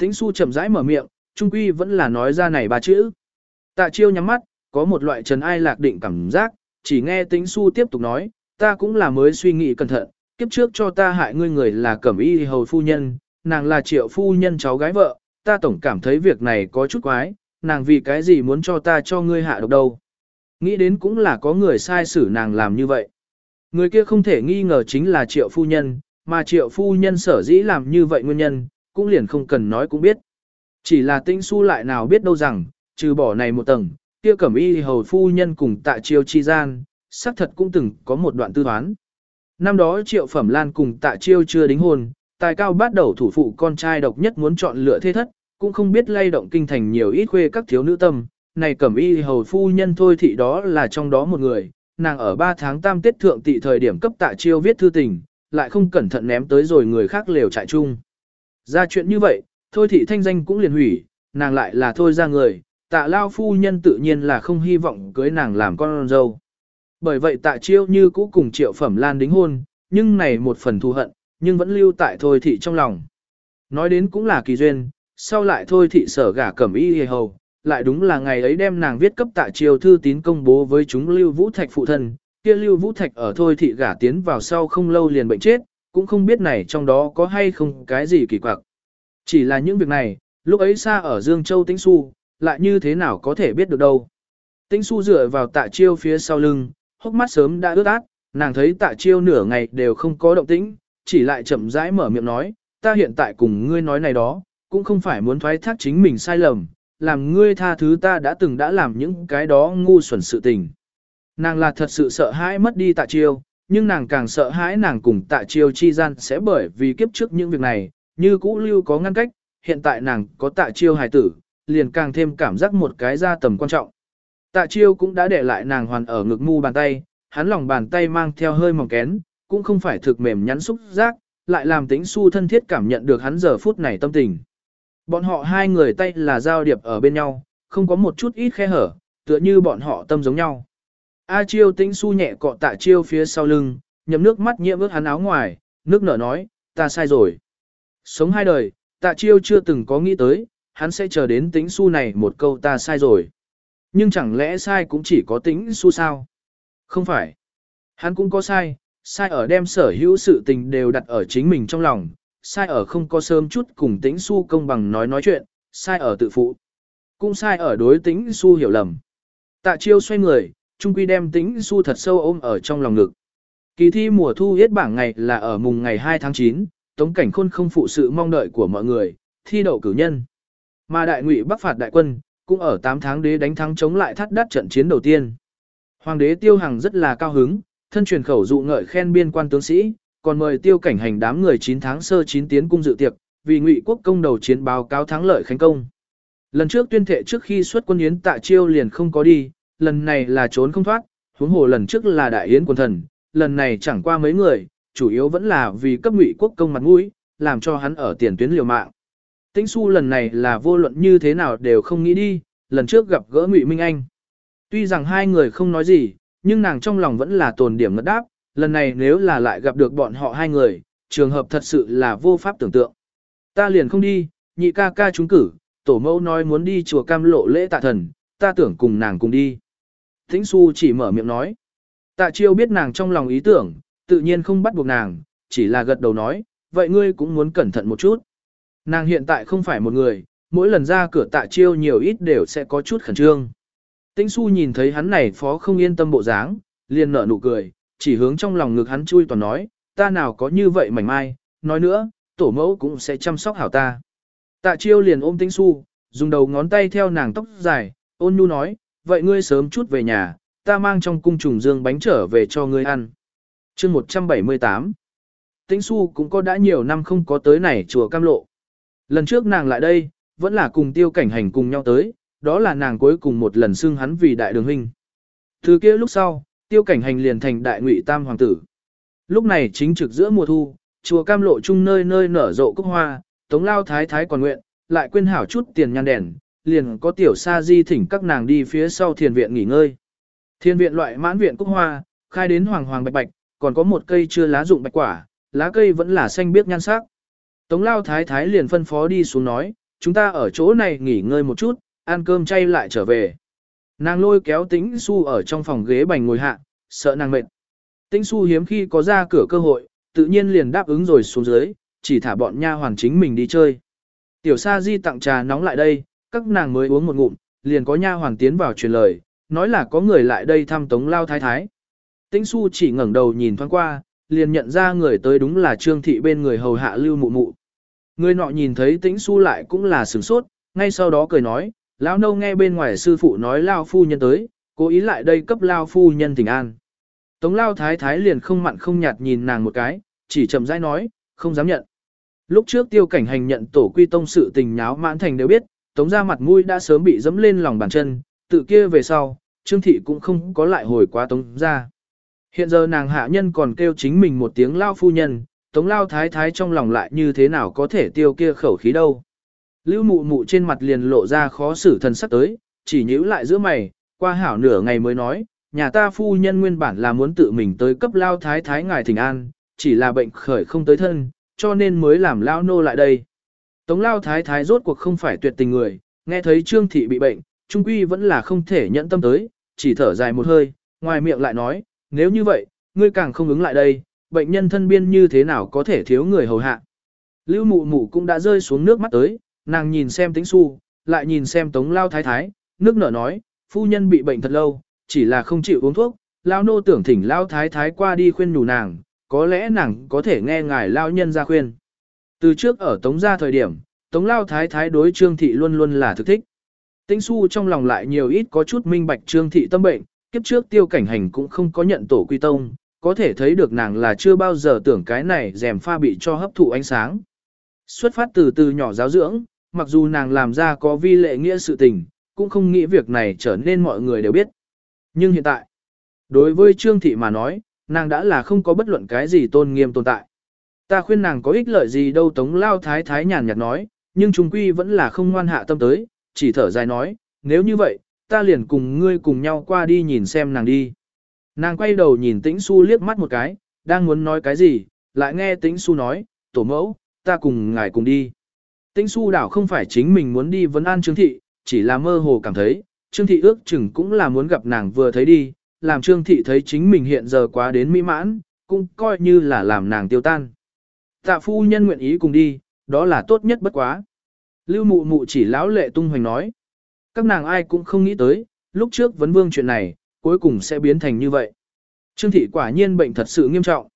Tĩnh su chậm rãi mở miệng, trung quy vẫn là nói ra này ba chữ. Tạ chiêu nhắm mắt, có một loại trần ai lạc định cảm giác, chỉ nghe tĩnh su tiếp tục nói, ta cũng là mới suy nghĩ cẩn thận, kiếp trước cho ta hại ngươi người là cẩm y hầu phu nhân, nàng là triệu phu nhân cháu gái vợ, ta tổng cảm thấy việc này có chút quái, nàng vì cái gì muốn cho ta cho ngươi hạ độc đâu. Nghĩ đến cũng là có người sai xử nàng làm như vậy. Người kia không thể nghi ngờ chính là triệu phu nhân, mà triệu phu nhân sở dĩ làm như vậy nguyên nhân, cũng liền không cần nói cũng biết. Chỉ là tinh su lại nào biết đâu rằng, trừ bỏ này một tầng, kia cẩm y hầu phu nhân cùng tạ triều chi gian, xác thật cũng từng có một đoạn tư toán. Năm đó triệu phẩm lan cùng tạ chiêu chưa đính hôn, tài cao bắt đầu thủ phụ con trai độc nhất muốn chọn lựa thế thất, cũng không biết lay động kinh thành nhiều ít khuê các thiếu nữ tâm. Này cẩm y hầu phu nhân thôi thị đó là trong đó một người, nàng ở 3 tháng tam tiết thượng tị thời điểm cấp tạ chiêu viết thư tình, lại không cẩn thận ném tới rồi người khác lều trại chung. Ra chuyện như vậy, thôi thị thanh danh cũng liền hủy, nàng lại là thôi ra người, tạ lao phu nhân tự nhiên là không hy vọng cưới nàng làm con dâu. Bởi vậy tạ chiêu như cũ cùng triệu phẩm lan đính hôn, nhưng này một phần thù hận, nhưng vẫn lưu tại thôi thị trong lòng. Nói đến cũng là kỳ duyên, sau lại thôi thị sở gả cẩm y hề hầu, lại đúng là ngày ấy đem nàng viết cấp tạ chiêu thư tín công bố với chúng lưu vũ thạch phụ thân, kia lưu vũ thạch ở thôi thị gả tiến vào sau không lâu liền bệnh chết, cũng không biết này trong đó có hay không cái gì kỳ quặc. Chỉ là những việc này, lúc ấy xa ở Dương Châu Tĩnh Xu, lại như thế nào có thể biết được đâu. Tĩnh Xu dựa vào tạ chiêu phía sau lưng, hốc mắt sớm đã ướt át, nàng thấy tạ chiêu nửa ngày đều không có động tĩnh, chỉ lại chậm rãi mở miệng nói, ta hiện tại cùng ngươi nói này đó, cũng không phải muốn thoái thác chính mình sai lầm, làm ngươi tha thứ ta đã từng đã làm những cái đó ngu xuẩn sự tình. Nàng là thật sự sợ hãi mất đi tạ chiêu, nhưng nàng càng sợ hãi nàng cùng tạ chiêu chi gian sẽ bởi vì kiếp trước những việc này, như cũ lưu có ngăn cách, hiện tại nàng có tạ chiêu hài tử, liền càng thêm cảm giác một cái ra tầm quan trọng. Tạ chiêu cũng đã để lại nàng hoàn ở ngực mu bàn tay, hắn lòng bàn tay mang theo hơi mỏng kén, cũng không phải thực mềm nhắn xúc giác, lại làm tính su thân thiết cảm nhận được hắn giờ phút này tâm tình. Bọn họ hai người tay là giao điệp ở bên nhau, không có một chút ít khe hở, tựa như bọn họ tâm giống nhau. A chiêu Tĩnh su nhẹ cọ tạ chiêu phía sau lưng, nhầm nước mắt nhiễm ướt hắn áo ngoài, nước nở nói, ta sai rồi. Sống hai đời, tạ chiêu chưa từng có nghĩ tới, hắn sẽ chờ đến Tĩnh su này một câu ta sai rồi. Nhưng chẳng lẽ sai cũng chỉ có Tĩnh su sao? Không phải. Hắn cũng có sai, sai ở đem sở hữu sự tình đều đặt ở chính mình trong lòng, sai ở không có sớm chút cùng tĩnh su công bằng nói nói chuyện, sai ở tự phụ. Cũng sai ở đối tĩnh su hiểu lầm. Tạ chiêu xoay người, trung quy đem tĩnh su thật sâu ôm ở trong lòng ngực. Kỳ thi mùa thu yết bảng ngày là ở mùng ngày 2 tháng 9, tống cảnh khôn không phụ sự mong đợi của mọi người, thi đậu cử nhân. Mà đại ngụy bắc phạt đại quân, cũng ở 8 tháng đế đánh thắng chống lại thắt đắt trận chiến đầu tiên. Hoàng đế tiêu hằng rất là cao hứng, thân truyền khẩu dụ ngợi khen biên quan tướng sĩ, còn mời tiêu cảnh hành đám người 9 tháng sơ 9 tiến cung dự tiệc, vì ngụy quốc công đầu chiến báo cáo thắng lợi khánh công. Lần trước tuyên thệ trước khi xuất quân yến tạ chiêu liền không có đi, lần này là trốn không thoát, huống hồ lần trước là đại yến quân thần, lần này chẳng qua mấy người, chủ yếu vẫn là vì cấp ngụy quốc công mặt mũi, làm cho hắn ở tiền tuyến liều mạng. Tĩnh su lần này là vô luận như thế nào đều không nghĩ đi, lần trước gặp gỡ ngụy Minh Anh. Tuy rằng hai người không nói gì, nhưng nàng trong lòng vẫn là tồn điểm ngất đáp, lần này nếu là lại gặp được bọn họ hai người, trường hợp thật sự là vô pháp tưởng tượng. Ta liền không đi, nhị ca ca trúng cử, tổ mẫu nói muốn đi chùa cam lộ lễ tạ thần, ta tưởng cùng nàng cùng đi. Thính su chỉ mở miệng nói. Tạ chiêu biết nàng trong lòng ý tưởng, tự nhiên không bắt buộc nàng, chỉ là gật đầu nói, vậy ngươi cũng muốn cẩn thận một chút. Nàng hiện tại không phải một người, mỗi lần ra cửa tạ chiêu nhiều ít đều sẽ có chút khẩn trương. Tĩnh su nhìn thấy hắn này phó không yên tâm bộ dáng, liền nở nụ cười, chỉ hướng trong lòng ngực hắn chui toàn nói, ta nào có như vậy mảnh mai, nói nữa, tổ mẫu cũng sẽ chăm sóc hảo ta. Tạ chiêu liền ôm tĩnh su, dùng đầu ngón tay theo nàng tóc dài, ôn nhu nói, vậy ngươi sớm chút về nhà, ta mang trong cung trùng dương bánh trở về cho ngươi ăn. chương 178 Tĩnh su cũng có đã nhiều năm không có tới này chùa cam lộ. Lần trước nàng lại đây, vẫn là cùng tiêu cảnh hành cùng nhau tới, đó là nàng cuối cùng một lần xưng hắn vì đại đường huynh. Từ kia lúc sau, tiêu cảnh hành liền thành đại ngụy tam hoàng tử. Lúc này chính trực giữa mùa thu, chùa cam lộ chung nơi nơi nở rộ cúc hoa, tống lao thái thái còn nguyện, lại quên hảo chút tiền nhan đèn, liền có tiểu sa di thỉnh các nàng đi phía sau thiền viện nghỉ ngơi. Thiền viện loại mãn viện cúc hoa, khai đến hoàng hoàng bạch bạch, còn có một cây chưa lá dụng bạch quả, lá cây vẫn là xanh biếc nhan sắc. Tống lao thái thái liền phân phó đi xuống nói, chúng ta ở chỗ này nghỉ ngơi một chút, ăn cơm chay lại trở về. Nàng lôi kéo tĩnh su ở trong phòng ghế bành ngồi hạ, sợ nàng mệt. Tĩnh su hiếm khi có ra cửa cơ hội, tự nhiên liền đáp ứng rồi xuống dưới, chỉ thả bọn nha hoàn chính mình đi chơi. Tiểu sa di tặng trà nóng lại đây, các nàng mới uống một ngụm, liền có nha hoàn tiến vào truyền lời, nói là có người lại đây thăm tống lao thái thái. Tĩnh su chỉ ngẩng đầu nhìn thoáng qua, liền nhận ra người tới đúng là trương thị bên người hầu hạ lưu mụ mụ. Người nọ nhìn thấy tĩnh su lại cũng là sửng sốt, ngay sau đó cười nói, lão nâu nghe bên ngoài sư phụ nói lao phu nhân tới, cố ý lại đây cấp lao phu nhân tình an. Tống lao thái thái liền không mặn không nhạt nhìn nàng một cái, chỉ chậm rãi nói, không dám nhận. Lúc trước tiêu cảnh hành nhận tổ quy tông sự tình nháo mãn thành đều biết, tống ra mặt mũi đã sớm bị dẫm lên lòng bàn chân, tự kia về sau, trương thị cũng không có lại hồi quá tống ra. Hiện giờ nàng hạ nhân còn kêu chính mình một tiếng lao phu nhân, tống lao thái thái trong lòng lại như thế nào có thể tiêu kia khẩu khí đâu. Lưu mụ mụ trên mặt liền lộ ra khó xử thần sắc tới, chỉ nhíu lại giữa mày, qua hảo nửa ngày mới nói, nhà ta phu nhân nguyên bản là muốn tự mình tới cấp lao thái thái ngài thỉnh an, chỉ là bệnh khởi không tới thân, cho nên mới làm lao nô lại đây. Tống lao thái thái rốt cuộc không phải tuyệt tình người, nghe thấy trương thị bị bệnh, trung quy vẫn là không thể nhẫn tâm tới, chỉ thở dài một hơi, ngoài miệng lại nói, nếu như vậy, ngươi càng không ứng lại đây, bệnh nhân thân biên như thế nào có thể thiếu người hầu hạ. Lưu mụ mụ cũng đã rơi xuống nước mắt tới, nàng nhìn xem tính su, lại nhìn xem tống lao thái thái, nước nở nói, phu nhân bị bệnh thật lâu, chỉ là không chịu uống thuốc, lao nô tưởng thỉnh lao thái thái qua đi khuyên nhủ nàng, có lẽ nàng có thể nghe ngài lao nhân ra khuyên. Từ trước ở tống gia thời điểm, tống lao thái thái đối trương thị luôn luôn là thực thích. Tĩnh su trong lòng lại nhiều ít có chút minh bạch trương thị tâm bệnh, kiếp trước tiêu cảnh hành cũng không có nhận tổ quy tông, có thể thấy được nàng là chưa bao giờ tưởng cái này rèm pha bị cho hấp thụ ánh sáng. Xuất phát từ từ nhỏ giáo dưỡng, mặc dù nàng làm ra có vi lệ nghĩa sự tình, cũng không nghĩ việc này trở nên mọi người đều biết. Nhưng hiện tại, đối với Trương Thị mà nói, nàng đã là không có bất luận cái gì tôn nghiêm tồn tại. Ta khuyên nàng có ích lợi gì đâu Tống Lao Thái Thái nhàn nhạt nói, nhưng chúng quy vẫn là không ngoan hạ tâm tới, chỉ thở dài nói, nếu như vậy, ta liền cùng ngươi cùng nhau qua đi nhìn xem nàng đi. Nàng quay đầu nhìn Tĩnh Xu liếc mắt một cái, đang muốn nói cái gì, lại nghe Tĩnh Xu nói, tổ mẫu, ta cùng ngài cùng đi. Tĩnh Su đảo không phải chính mình muốn đi vấn an Trương Thị, chỉ là mơ hồ cảm thấy, Trương Thị ước chừng cũng là muốn gặp nàng vừa thấy đi, làm Trương Thị thấy chính mình hiện giờ quá đến mỹ mãn, cũng coi như là làm nàng tiêu tan. Tạ phu nhân nguyện ý cùng đi, đó là tốt nhất bất quá. Lưu mụ mụ chỉ lão lệ tung hoành nói. Các nàng ai cũng không nghĩ tới, lúc trước vấn vương chuyện này, cuối cùng sẽ biến thành như vậy. Trương thị quả nhiên bệnh thật sự nghiêm trọng.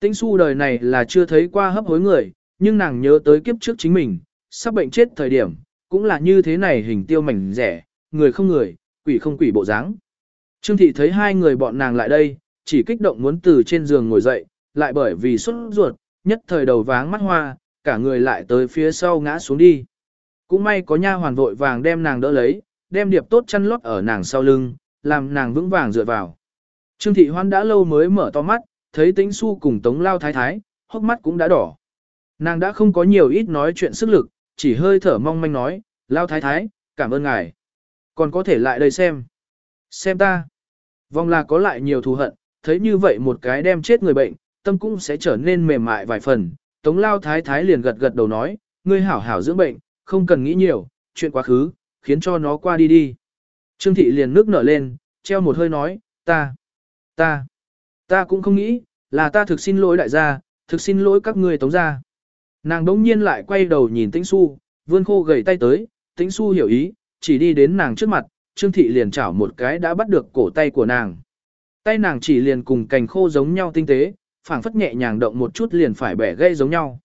Tĩnh su đời này là chưa thấy qua hấp hối người, nhưng nàng nhớ tới kiếp trước chính mình, sắp bệnh chết thời điểm, cũng là như thế này hình tiêu mảnh rẻ, người không người, quỷ không quỷ bộ dáng. Trương thị thấy hai người bọn nàng lại đây, chỉ kích động muốn từ trên giường ngồi dậy, lại bởi vì xuất ruột, nhất thời đầu váng mắt hoa, cả người lại tới phía sau ngã xuống đi. Cũng may có nha hoàn vội vàng đem nàng đỡ lấy, đem điệp tốt chăn lót ở nàng sau lưng, làm nàng vững vàng dựa vào. Trương thị hoan đã lâu mới mở to mắt, thấy tĩnh su cùng tống lao thái thái, hốc mắt cũng đã đỏ. Nàng đã không có nhiều ít nói chuyện sức lực, chỉ hơi thở mong manh nói, lao thái thái, cảm ơn ngài. Còn có thể lại đây xem. Xem ta. Vong là có lại nhiều thù hận, thấy như vậy một cái đem chết người bệnh, tâm cũng sẽ trở nên mềm mại vài phần. Tống lao thái thái liền gật gật đầu nói, ngươi hảo hảo dưỡng bệnh, không cần nghĩ nhiều, chuyện quá khứ, khiến cho nó qua đi đi. Trương thị liền nước nở lên, treo một hơi nói, ta, ta, ta cũng không nghĩ, là ta thực xin lỗi đại gia, thực xin lỗi các ngươi tống gia. Nàng đống nhiên lại quay đầu nhìn tĩnh su, vươn khô gầy tay tới, tĩnh su hiểu ý, chỉ đi đến nàng trước mặt, trương thị liền chảo một cái đã bắt được cổ tay của nàng. Tay nàng chỉ liền cùng cành khô giống nhau tinh tế, phảng phất nhẹ nhàng động một chút liền phải bẻ gây giống nhau.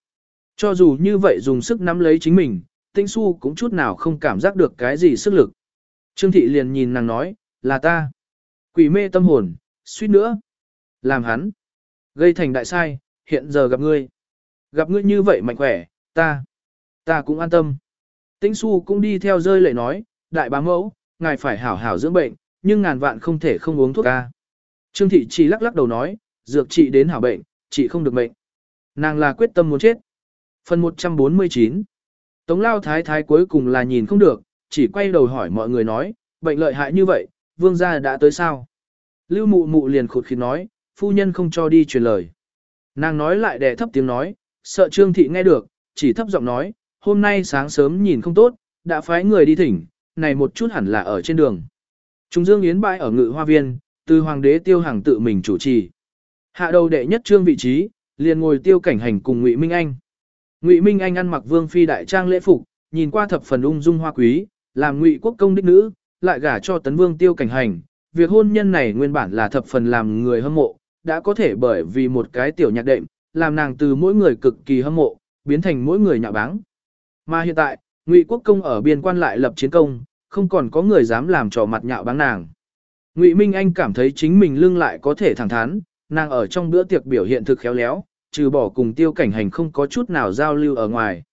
Cho dù như vậy dùng sức nắm lấy chính mình, Tĩnh Xu cũng chút nào không cảm giác được cái gì sức lực. Trương Thị liền nhìn nàng nói, là ta. Quỷ mê tâm hồn, suýt nữa. Làm hắn. Gây thành đại sai, hiện giờ gặp ngươi. Gặp ngươi như vậy mạnh khỏe, ta. Ta cũng an tâm. Tĩnh Xu cũng đi theo rơi lệ nói, đại bá mẫu, ngài phải hảo hảo dưỡng bệnh, nhưng ngàn vạn không thể không uống thuốc ca. Trương Thị chỉ lắc lắc đầu nói, dược trị đến hảo bệnh, chị không được bệnh. Nàng là quyết tâm muốn chết. Phần 149 Tống lao thái thái cuối cùng là nhìn không được, chỉ quay đầu hỏi mọi người nói, bệnh lợi hại như vậy, vương gia đã tới sao? Lưu mụ mụ liền khụt khịt nói, phu nhân không cho đi truyền lời. Nàng nói lại đè thấp tiếng nói, sợ trương thị nghe được, chỉ thấp giọng nói, hôm nay sáng sớm nhìn không tốt, đã phái người đi thỉnh, này một chút hẳn là ở trên đường. Trung dương yến bãi ở ngự hoa viên, từ hoàng đế tiêu hàng tự mình chủ trì. Hạ đầu đệ nhất trương vị trí, liền ngồi tiêu cảnh hành cùng ngụy Minh Anh. Ngụy Minh Anh ăn mặc vương phi đại trang lễ phục, nhìn qua thập phần ung dung hoa quý, làm Ngụy quốc công đích nữ, lại gả cho tấn vương tiêu cảnh hành. Việc hôn nhân này nguyên bản là thập phần làm người hâm mộ, đã có thể bởi vì một cái tiểu nhạc đệm, làm nàng từ mỗi người cực kỳ hâm mộ, biến thành mỗi người nhạo báng. Mà hiện tại, Ngụy quốc công ở biên quan lại lập chiến công, không còn có người dám làm trò mặt nhạo báng nàng. Ngụy Minh Anh cảm thấy chính mình lưng lại có thể thẳng thắn, nàng ở trong bữa tiệc biểu hiện thực khéo léo, trừ bỏ cùng tiêu cảnh hành không có chút nào giao lưu ở ngoài.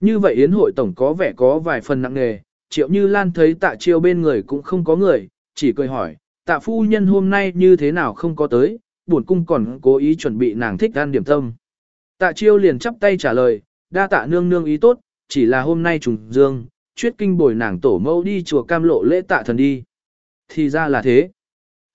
Như vậy yến hội tổng có vẻ có vài phần nặng nề, triệu như lan thấy tạ chiêu bên người cũng không có người, chỉ cười hỏi, tạ phu nhân hôm nay như thế nào không có tới, buồn cung còn cố ý chuẩn bị nàng thích ăn điểm tâm. Tạ chiêu liền chắp tay trả lời, đa tạ nương nương ý tốt, chỉ là hôm nay trùng dương, chuyết kinh bồi nàng tổ mẫu đi chùa cam lộ lễ tạ thần đi. Thì ra là thế.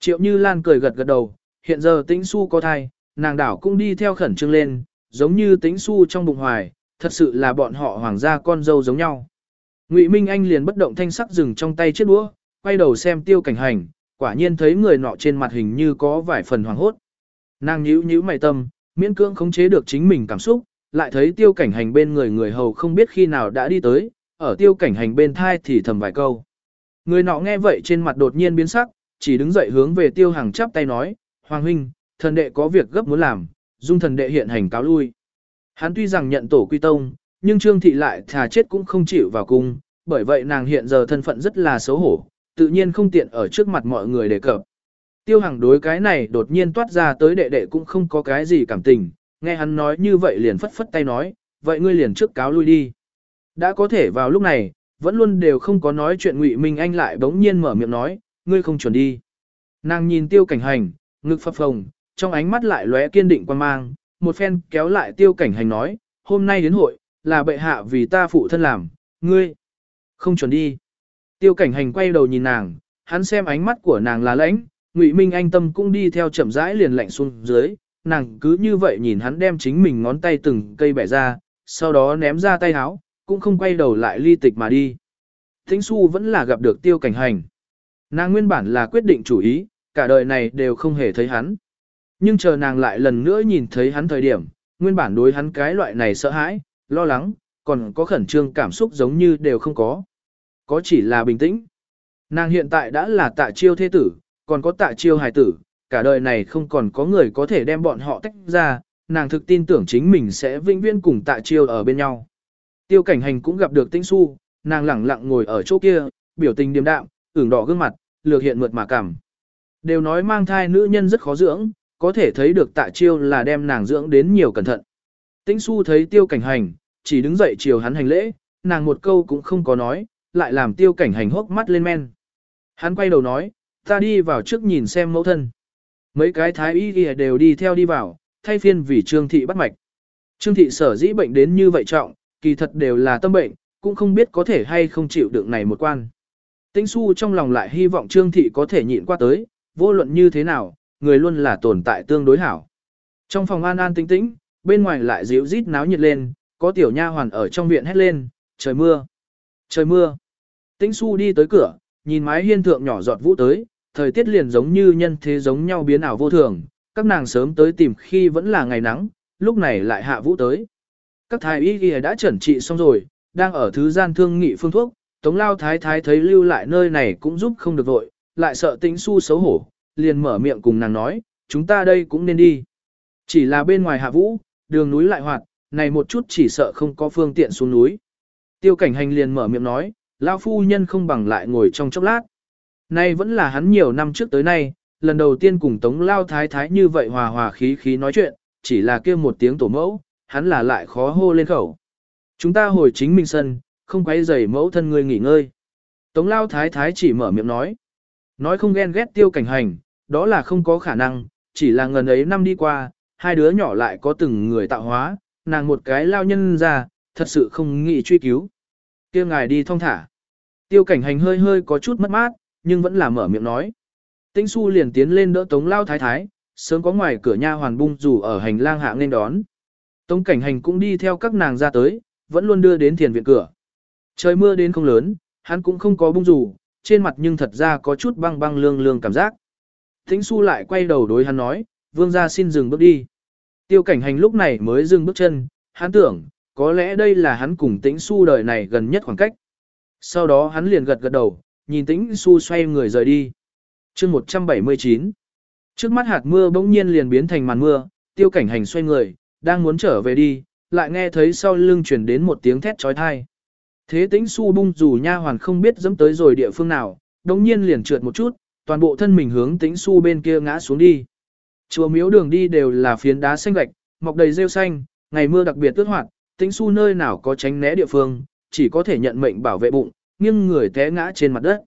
Triệu như lan cười gật gật đầu, hiện giờ tĩnh su có thai, nàng đảo cũng đi theo khẩn trương lên, giống như tĩnh su trong bụng hoài, thật sự là bọn họ hoàng gia con dâu giống nhau. Ngụy Minh Anh liền bất động thanh sắc dừng trong tay chiếc đũa, quay đầu xem tiêu cảnh hành, quả nhiên thấy người nọ trên mặt hình như có vài phần hoàng hốt. Nàng nhíu nhíu mày tâm, miễn cưỡng khống chế được chính mình cảm xúc, lại thấy tiêu cảnh hành bên người người hầu không biết khi nào đã đi tới, ở tiêu cảnh hành bên thai thì thầm vài câu. Người nọ nghe vậy trên mặt đột nhiên biến sắc, chỉ đứng dậy hướng về tiêu hàng chắp tay nói, Hoàng huynh, thần đệ có việc gấp muốn làm, dung thần đệ hiện hành cáo lui. Hắn tuy rằng nhận tổ quy tông, nhưng Trương Thị lại thà chết cũng không chịu vào cung, bởi vậy nàng hiện giờ thân phận rất là xấu hổ, tự nhiên không tiện ở trước mặt mọi người đề cập. Tiêu Hằng đối cái này đột nhiên toát ra tới đệ đệ cũng không có cái gì cảm tình, nghe hắn nói như vậy liền phất phất tay nói, vậy ngươi liền trước cáo lui đi. Đã có thể vào lúc này, vẫn luôn đều không có nói chuyện Ngụy Minh Anh lại bỗng nhiên mở miệng nói, ngươi không chuẩn đi. Nàng nhìn tiêu cảnh hành, ngực phập phồng, trong ánh mắt lại lóe kiên định quan mang, một phen kéo lại tiêu cảnh hành nói, hôm nay đến hội, là bệ hạ vì ta phụ thân làm, ngươi, không chuẩn đi. Tiêu cảnh hành quay đầu nhìn nàng, hắn xem ánh mắt của nàng là lãnh, Ngụy Minh Anh tâm cũng đi theo chậm rãi liền lạnh xuống dưới, nàng cứ như vậy nhìn hắn đem chính mình ngón tay từng cây bẻ ra, sau đó ném ra tay háo cũng không quay đầu lại ly tịch mà đi. Thính su vẫn là gặp được tiêu cảnh hành. Nàng nguyên bản là quyết định chủ ý, cả đời này đều không hề thấy hắn. Nhưng chờ nàng lại lần nữa nhìn thấy hắn thời điểm, nguyên bản đối hắn cái loại này sợ hãi, lo lắng, còn có khẩn trương cảm xúc giống như đều không có. Có chỉ là bình tĩnh. Nàng hiện tại đã là tạ chiêu thế tử, còn có tạ chiêu hài tử, cả đời này không còn có người có thể đem bọn họ tách ra, nàng thực tin tưởng chính mình sẽ vĩnh viễn cùng tạ chiêu ở bên nhau. Tiêu cảnh hành cũng gặp được tĩnh su, nàng lẳng lặng ngồi ở chỗ kia, biểu tình điềm đạm, ửng đỏ gương mặt, lược hiện mượt mà cảm. Đều nói mang thai nữ nhân rất khó dưỡng, có thể thấy được tạ chiêu là đem nàng dưỡng đến nhiều cẩn thận. Tĩnh su thấy tiêu cảnh hành, chỉ đứng dậy chiều hắn hành lễ, nàng một câu cũng không có nói, lại làm tiêu cảnh hành hốc mắt lên men. Hắn quay đầu nói, ta đi vào trước nhìn xem mẫu thân. Mấy cái thái y đều đi theo đi vào, thay phiên vì trương thị bắt mạch. Trương thị sở dĩ bệnh đến như vậy trọng, kỳ thật đều là tâm bệnh, cũng không biết có thể hay không chịu đựng này một quan. Tĩnh su trong lòng lại hy vọng trương thị có thể nhịn qua tới, vô luận như thế nào, người luôn là tồn tại tương đối hảo. Trong phòng an an tĩnh tĩnh, bên ngoài lại dịu rít náo nhiệt lên, có tiểu nha hoàn ở trong viện hét lên, trời mưa, trời mưa. Tĩnh su đi tới cửa, nhìn mái hiên thượng nhỏ giọt vũ tới, thời tiết liền giống như nhân thế giống nhau biến ảo vô thường, các nàng sớm tới tìm khi vẫn là ngày nắng, lúc này lại hạ vũ tới. Các thái y ghi đã chuẩn trị xong rồi, đang ở thứ gian thương nghị phương thuốc, tống lao thái thái thấy lưu lại nơi này cũng giúp không được vội, lại sợ tính su xấu hổ, liền mở miệng cùng nàng nói, chúng ta đây cũng nên đi. Chỉ là bên ngoài hạ vũ, đường núi lại hoạt, này một chút chỉ sợ không có phương tiện xuống núi. Tiêu cảnh hành liền mở miệng nói, lao phu nhân không bằng lại ngồi trong chốc lát. Nay vẫn là hắn nhiều năm trước tới nay, lần đầu tiên cùng tống lao thái thái như vậy hòa hòa khí khí nói chuyện, chỉ là kêu một tiếng tổ mẫu, hắn là lại khó hô lên khẩu. Chúng ta hồi chính mình sân, không quấy rầy mẫu thân người nghỉ ngơi. Tống lao thái thái chỉ mở miệng nói. Nói không ghen ghét tiêu cảnh hành, đó là không có khả năng, chỉ là ngần ấy năm đi qua, hai đứa nhỏ lại có từng người tạo hóa, nàng một cái lao nhân ra, thật sự không nghĩ truy cứu. kia ngài đi thong thả. Tiêu cảnh hành hơi hơi có chút mất mát, nhưng vẫn là mở miệng nói. Tĩnh su liền tiến lên đỡ tống lao thái thái, sớm có ngoài cửa nha hoàn bung dù ở hành lang hạ nên đón. Tống cảnh hành cũng đi theo các nàng ra tới, vẫn luôn đưa đến thiền viện cửa. Trời mưa đến không lớn, hắn cũng không có bung dù, trên mặt nhưng thật ra có chút băng băng lương lương cảm giác. Tĩnh su lại quay đầu đối hắn nói, vương gia xin dừng bước đi. Tiêu cảnh hành lúc này mới dừng bước chân, hắn tưởng, có lẽ đây là hắn cùng tĩnh su đời này gần nhất khoảng cách. Sau đó hắn liền gật gật đầu, nhìn tĩnh su xoay người rời đi. chương 179 Trước mắt hạt mưa bỗng nhiên liền biến thành màn mưa, tiêu cảnh hành xoay người, đang muốn trở về đi, lại nghe thấy sau lưng chuyển đến một tiếng thét trói thai. Thế tĩnh su bung dù nha hoàn không biết dẫm tới rồi địa phương nào, đồng nhiên liền trượt một chút, toàn bộ thân mình hướng tĩnh su bên kia ngã xuống đi. Chùa miếu đường đi đều là phiến đá xanh gạch, mọc đầy rêu xanh, ngày mưa đặc biệt tước hoạt, tĩnh su nơi nào có tránh né địa phương, chỉ có thể nhận mệnh bảo vệ bụng, nghiêng người té ngã trên mặt đất.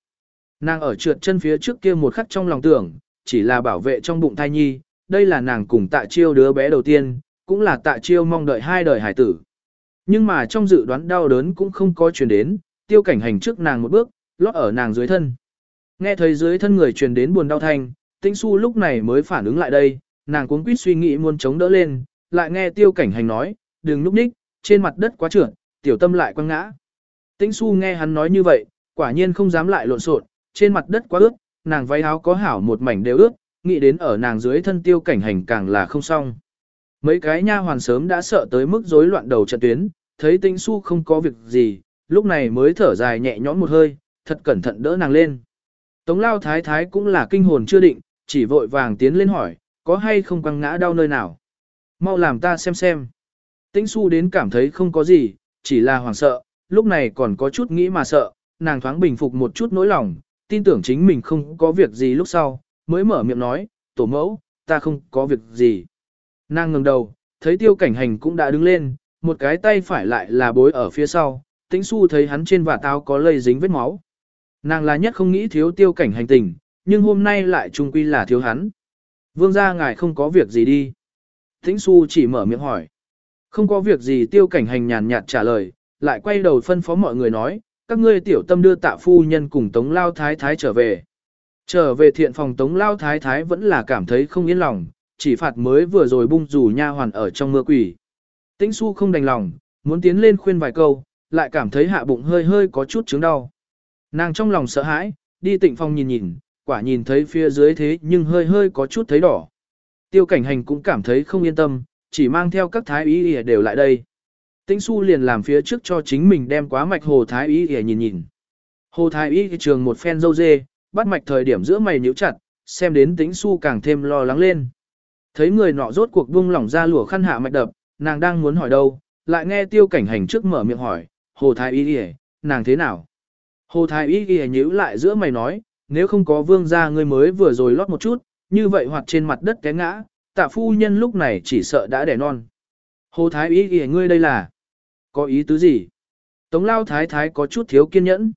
Nàng ở trượt chân phía trước kia một khắc trong lòng tưởng, chỉ là bảo vệ trong bụng thai nhi, đây là nàng cùng tạ chiêu đứa bé đầu tiên, cũng là tạ chiêu mong đợi hai đời hải tử. Nhưng mà trong dự đoán đau đớn cũng không có truyền đến, tiêu cảnh hành trước nàng một bước, lót ở nàng dưới thân. Nghe thấy dưới thân người truyền đến buồn đau thanh, tĩnh su lúc này mới phản ứng lại đây, nàng cuống quýt suy nghĩ muốn chống đỡ lên, lại nghe tiêu cảnh hành nói, đừng núp ních, trên mặt đất quá trượt, tiểu tâm lại quăng ngã. Tĩnh su nghe hắn nói như vậy, quả nhiên không dám lại lộn xộn, trên mặt đất quá ướt, nàng váy áo có hảo một mảnh đều ướt, nghĩ đến ở nàng dưới thân tiêu cảnh hành càng là không xong. Mấy cái nha hoàn sớm đã sợ tới mức rối loạn đầu trận tuyến, thấy Tĩnh su không có việc gì, lúc này mới thở dài nhẹ nhõm một hơi, thật cẩn thận đỡ nàng lên. Tống lao thái thái cũng là kinh hồn chưa định, chỉ vội vàng tiến lên hỏi, có hay không quăng ngã đau nơi nào. Mau làm ta xem xem. Tĩnh su đến cảm thấy không có gì, chỉ là hoảng sợ, lúc này còn có chút nghĩ mà sợ, nàng thoáng bình phục một chút nỗi lòng, tin tưởng chính mình không có việc gì lúc sau, mới mở miệng nói, tổ mẫu, ta không có việc gì. Nàng ngẩng đầu, thấy tiêu cảnh hành cũng đã đứng lên, một cái tay phải lại là bối ở phía sau, tĩnh su thấy hắn trên và táo có lây dính vết máu. Nàng là nhất không nghĩ thiếu tiêu cảnh hành tình, nhưng hôm nay lại trung quy là thiếu hắn. Vương gia ngài không có việc gì đi. Tĩnh su chỉ mở miệng hỏi. Không có việc gì tiêu cảnh hành nhàn nhạt trả lời, lại quay đầu phân phó mọi người nói, các ngươi tiểu tâm đưa tạ phu nhân cùng tống lao thái thái trở về. Trở về thiện phòng tống lao thái thái vẫn là cảm thấy không yên lòng, chỉ phạt mới vừa rồi bung rủ nha hoàn ở trong mưa quỷ. Tĩnh su không đành lòng, muốn tiến lên khuyên vài câu, lại cảm thấy hạ bụng hơi hơi có chút chứng đau. Nàng trong lòng sợ hãi, đi tịnh phòng nhìn nhìn, quả nhìn thấy phía dưới thế nhưng hơi hơi có chút thấy đỏ. Tiêu cảnh hành cũng cảm thấy không yên tâm, chỉ mang theo các thái y đều lại đây. Tĩnh su liền làm phía trước cho chính mình đem quá mạch hồ thái y để nhìn nhìn. Hồ thái y trường một phen dâu dê, bắt mạch thời điểm giữa mày nhíu chặt, xem đến tĩnh su càng thêm lo lắng lên. Thấy người nọ rốt cuộc buông lỏng ra lụa khăn hạ mạch đập, nàng đang muốn hỏi đâu, lại nghe tiêu cảnh hành trước mở miệng hỏi, hồ thái y đi nàng thế nào? Hồ thái y đi nhíu lại giữa mày nói, nếu không có vương gia ngươi mới vừa rồi lót một chút, như vậy hoặc trên mặt đất té ngã, tạ phu nhân lúc này chỉ sợ đã đẻ non. Hồ thái y đi ngươi đây là, có ý tứ gì? Tống lao thái thái có chút thiếu kiên nhẫn.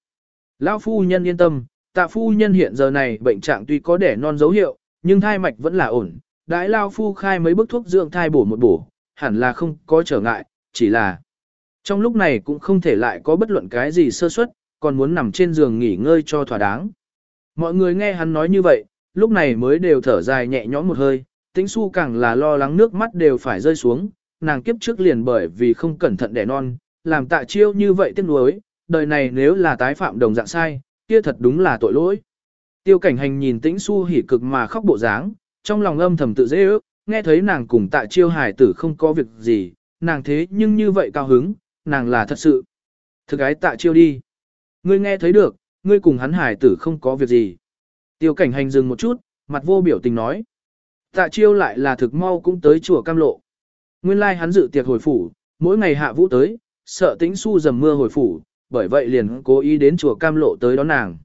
Lao phu nhân yên tâm, tạ phu nhân hiện giờ này bệnh trạng tuy có đẻ non dấu hiệu, nhưng thai mạch vẫn là ổn. Đãi lao phu khai mấy bức thuốc dưỡng thai bổ một bổ, hẳn là không có trở ngại, chỉ là trong lúc này cũng không thể lại có bất luận cái gì sơ suất, còn muốn nằm trên giường nghỉ ngơi cho thỏa đáng. Mọi người nghe hắn nói như vậy, lúc này mới đều thở dài nhẹ nhõm một hơi, tĩnh su càng là lo lắng nước mắt đều phải rơi xuống, nàng kiếp trước liền bởi vì không cẩn thận đẻ non, làm tạ chiêu như vậy tiếc nuối, đời này nếu là tái phạm đồng dạng sai, kia thật đúng là tội lỗi. Tiêu cảnh hành nhìn tĩnh su hỉ cực mà khóc bộ dáng, trong lòng âm thầm tự dễ ước, nghe thấy nàng cùng tạ chiêu hải tử không có việc gì, nàng thế nhưng như vậy cao hứng, nàng là thật sự. Thực ái tạ chiêu đi. Ngươi nghe thấy được, ngươi cùng hắn hải tử không có việc gì. Tiêu cảnh hành dừng một chút, mặt vô biểu tình nói. Tạ chiêu lại là thực mau cũng tới chùa cam lộ. Nguyên lai like hắn dự tiệc hồi phủ, mỗi ngày hạ vũ tới, sợ tĩnh su dầm mưa hồi phủ, bởi vậy liền cố ý đến chùa cam lộ tới đón nàng.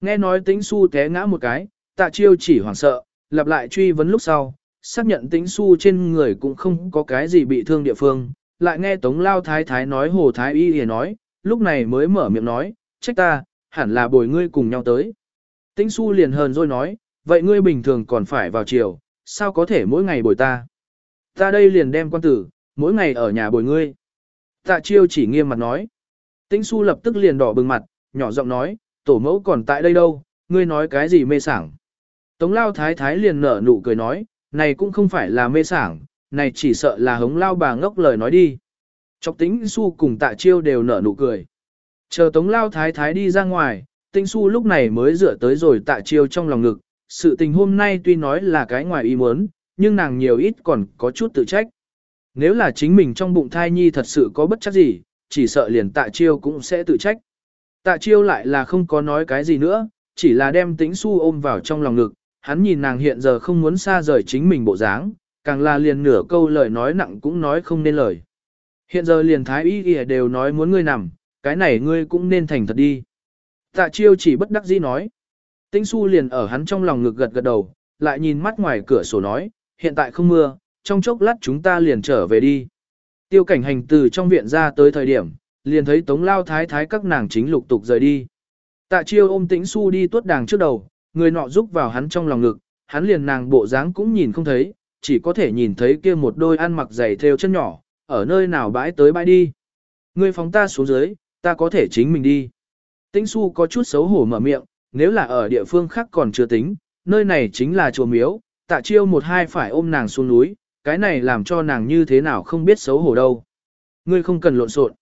Nghe nói tĩnh su té ngã một cái, tạ chiêu chỉ hoảng sợ, lặp lại truy vấn lúc sau, xác nhận tĩnh su trên người cũng không có cái gì bị thương địa phương, lại nghe tống lao thái thái nói hồ thái y hề nói, lúc này mới mở miệng nói, trách ta, hẳn là bồi ngươi cùng nhau tới. Tĩnh su liền hờn rồi nói, vậy ngươi bình thường còn phải vào chiều, sao có thể mỗi ngày bồi ta? Ta đây liền đem quan tử, mỗi ngày ở nhà bồi ngươi. Tạ chiêu chỉ nghiêm mặt nói. Tĩnh su lập tức liền đỏ bừng mặt, nhỏ giọng nói, tổ mẫu còn tại đây đâu, ngươi nói cái gì mê sảng. Tống lao thái thái liền nở nụ cười nói, này cũng không phải là mê sảng, này chỉ sợ là hống lao bà ngốc lời nói đi. Chọc tĩnh su cùng tạ chiêu đều nở nụ cười. Chờ tống lao thái thái đi ra ngoài, tĩnh su lúc này mới rửa tới rồi tạ chiêu trong lòng ngực. Sự tình hôm nay tuy nói là cái ngoài ý muốn, nhưng nàng nhiều ít còn có chút tự trách. Nếu là chính mình trong bụng thai nhi thật sự có bất chắc gì, chỉ sợ liền tạ chiêu cũng sẽ tự trách. Tạ chiêu lại là không có nói cái gì nữa, chỉ là đem tĩnh su ôm vào trong lòng ngực, hắn nhìn nàng hiện giờ không muốn xa rời chính mình bộ dáng, càng là liền nửa câu lời nói nặng cũng nói không nên lời. Hiện giờ liền thái y y đều nói muốn ngươi nằm, cái này ngươi cũng nên thành thật đi. Tạ chiêu chỉ bất đắc dĩ nói. Tĩnh su liền ở hắn trong lòng ngực gật gật đầu, lại nhìn mắt ngoài cửa sổ nói, hiện tại không mưa, trong chốc lát chúng ta liền trở về đi. Tiêu cảnh hành từ trong viện ra tới thời điểm, liền thấy tống lao thái thái các nàng chính lục tục rời đi. Tạ chiêu ôm tĩnh su đi tuốt đàng trước đầu, người nọ giúp vào hắn trong lòng ngực, hắn liền nàng bộ dáng cũng nhìn không thấy, chỉ có thể nhìn thấy kia một đôi ăn mặc giày theo chân nhỏ, ở nơi nào bãi tới bãi đi. Người phóng ta xuống dưới, ta có thể chính mình đi. Tĩnh su có chút xấu hổ mở miệng, nếu là ở địa phương khác còn chưa tính, nơi này chính là chùa miếu, tạ chiêu một hai phải ôm nàng xuống núi, cái này làm cho nàng như thế nào không biết xấu hổ đâu. Ngươi không cần lộn xộn.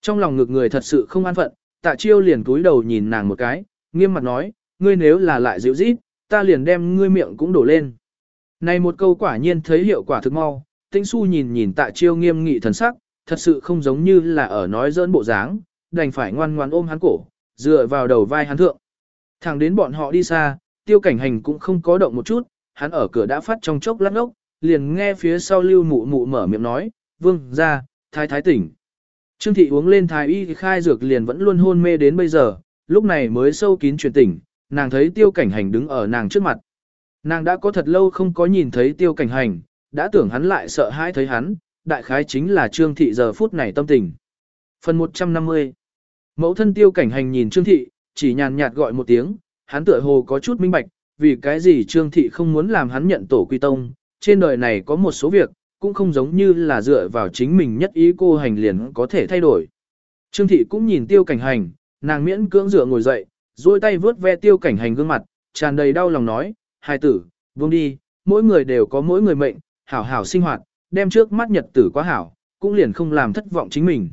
Trong lòng ngực người thật sự không an phận, tạ chiêu liền cúi đầu nhìn nàng một cái, nghiêm mặt nói, ngươi nếu là lại dịu rít, ta liền đem ngươi miệng cũng đổ lên. Này một câu quả nhiên thấy hiệu quả thực mau, tinh su nhìn nhìn tạ chiêu nghiêm nghị thần sắc, thật sự không giống như là ở nói dỡn bộ dáng, đành phải ngoan ngoan ôm hắn cổ, dựa vào đầu vai hắn thượng. Thẳng đến bọn họ đi xa, tiêu cảnh hành cũng không có động một chút, hắn ở cửa đã phát trong chốc lát ngốc, liền nghe phía sau lưu mụ mụ mở miệng nói, vương, ra, thái thái tỉnh. Trương thị uống lên thái y khai dược liền vẫn luôn hôn mê đến bây giờ, lúc này mới sâu kín truyền tỉnh, nàng thấy tiêu cảnh hành đứng ở nàng trước mặt. Nàng đã có thật lâu không có nhìn thấy tiêu cảnh hành, đã tưởng hắn lại sợ hãi thấy hắn, đại khái chính là trương thị giờ phút này tâm tình. Phần 150 Mẫu thân tiêu cảnh hành nhìn trương thị, chỉ nhàn nhạt gọi một tiếng, hắn tựa hồ có chút minh bạch, vì cái gì trương thị không muốn làm hắn nhận tổ quy tông, trên đời này có một số việc, cũng không giống như là dựa vào chính mình nhất ý cô hành liền có thể thay đổi. Trương thị cũng nhìn tiêu cảnh hành, nàng miễn cưỡng dựa ngồi dậy, duỗi tay vướt ve tiêu cảnh hành gương mặt, tràn đầy đau lòng nói, hai tử, buông đi, mỗi người đều có mỗi người mệnh, hảo hảo sinh hoạt, đem trước mắt nhật tử quá hảo, cũng liền không làm thất vọng chính mình.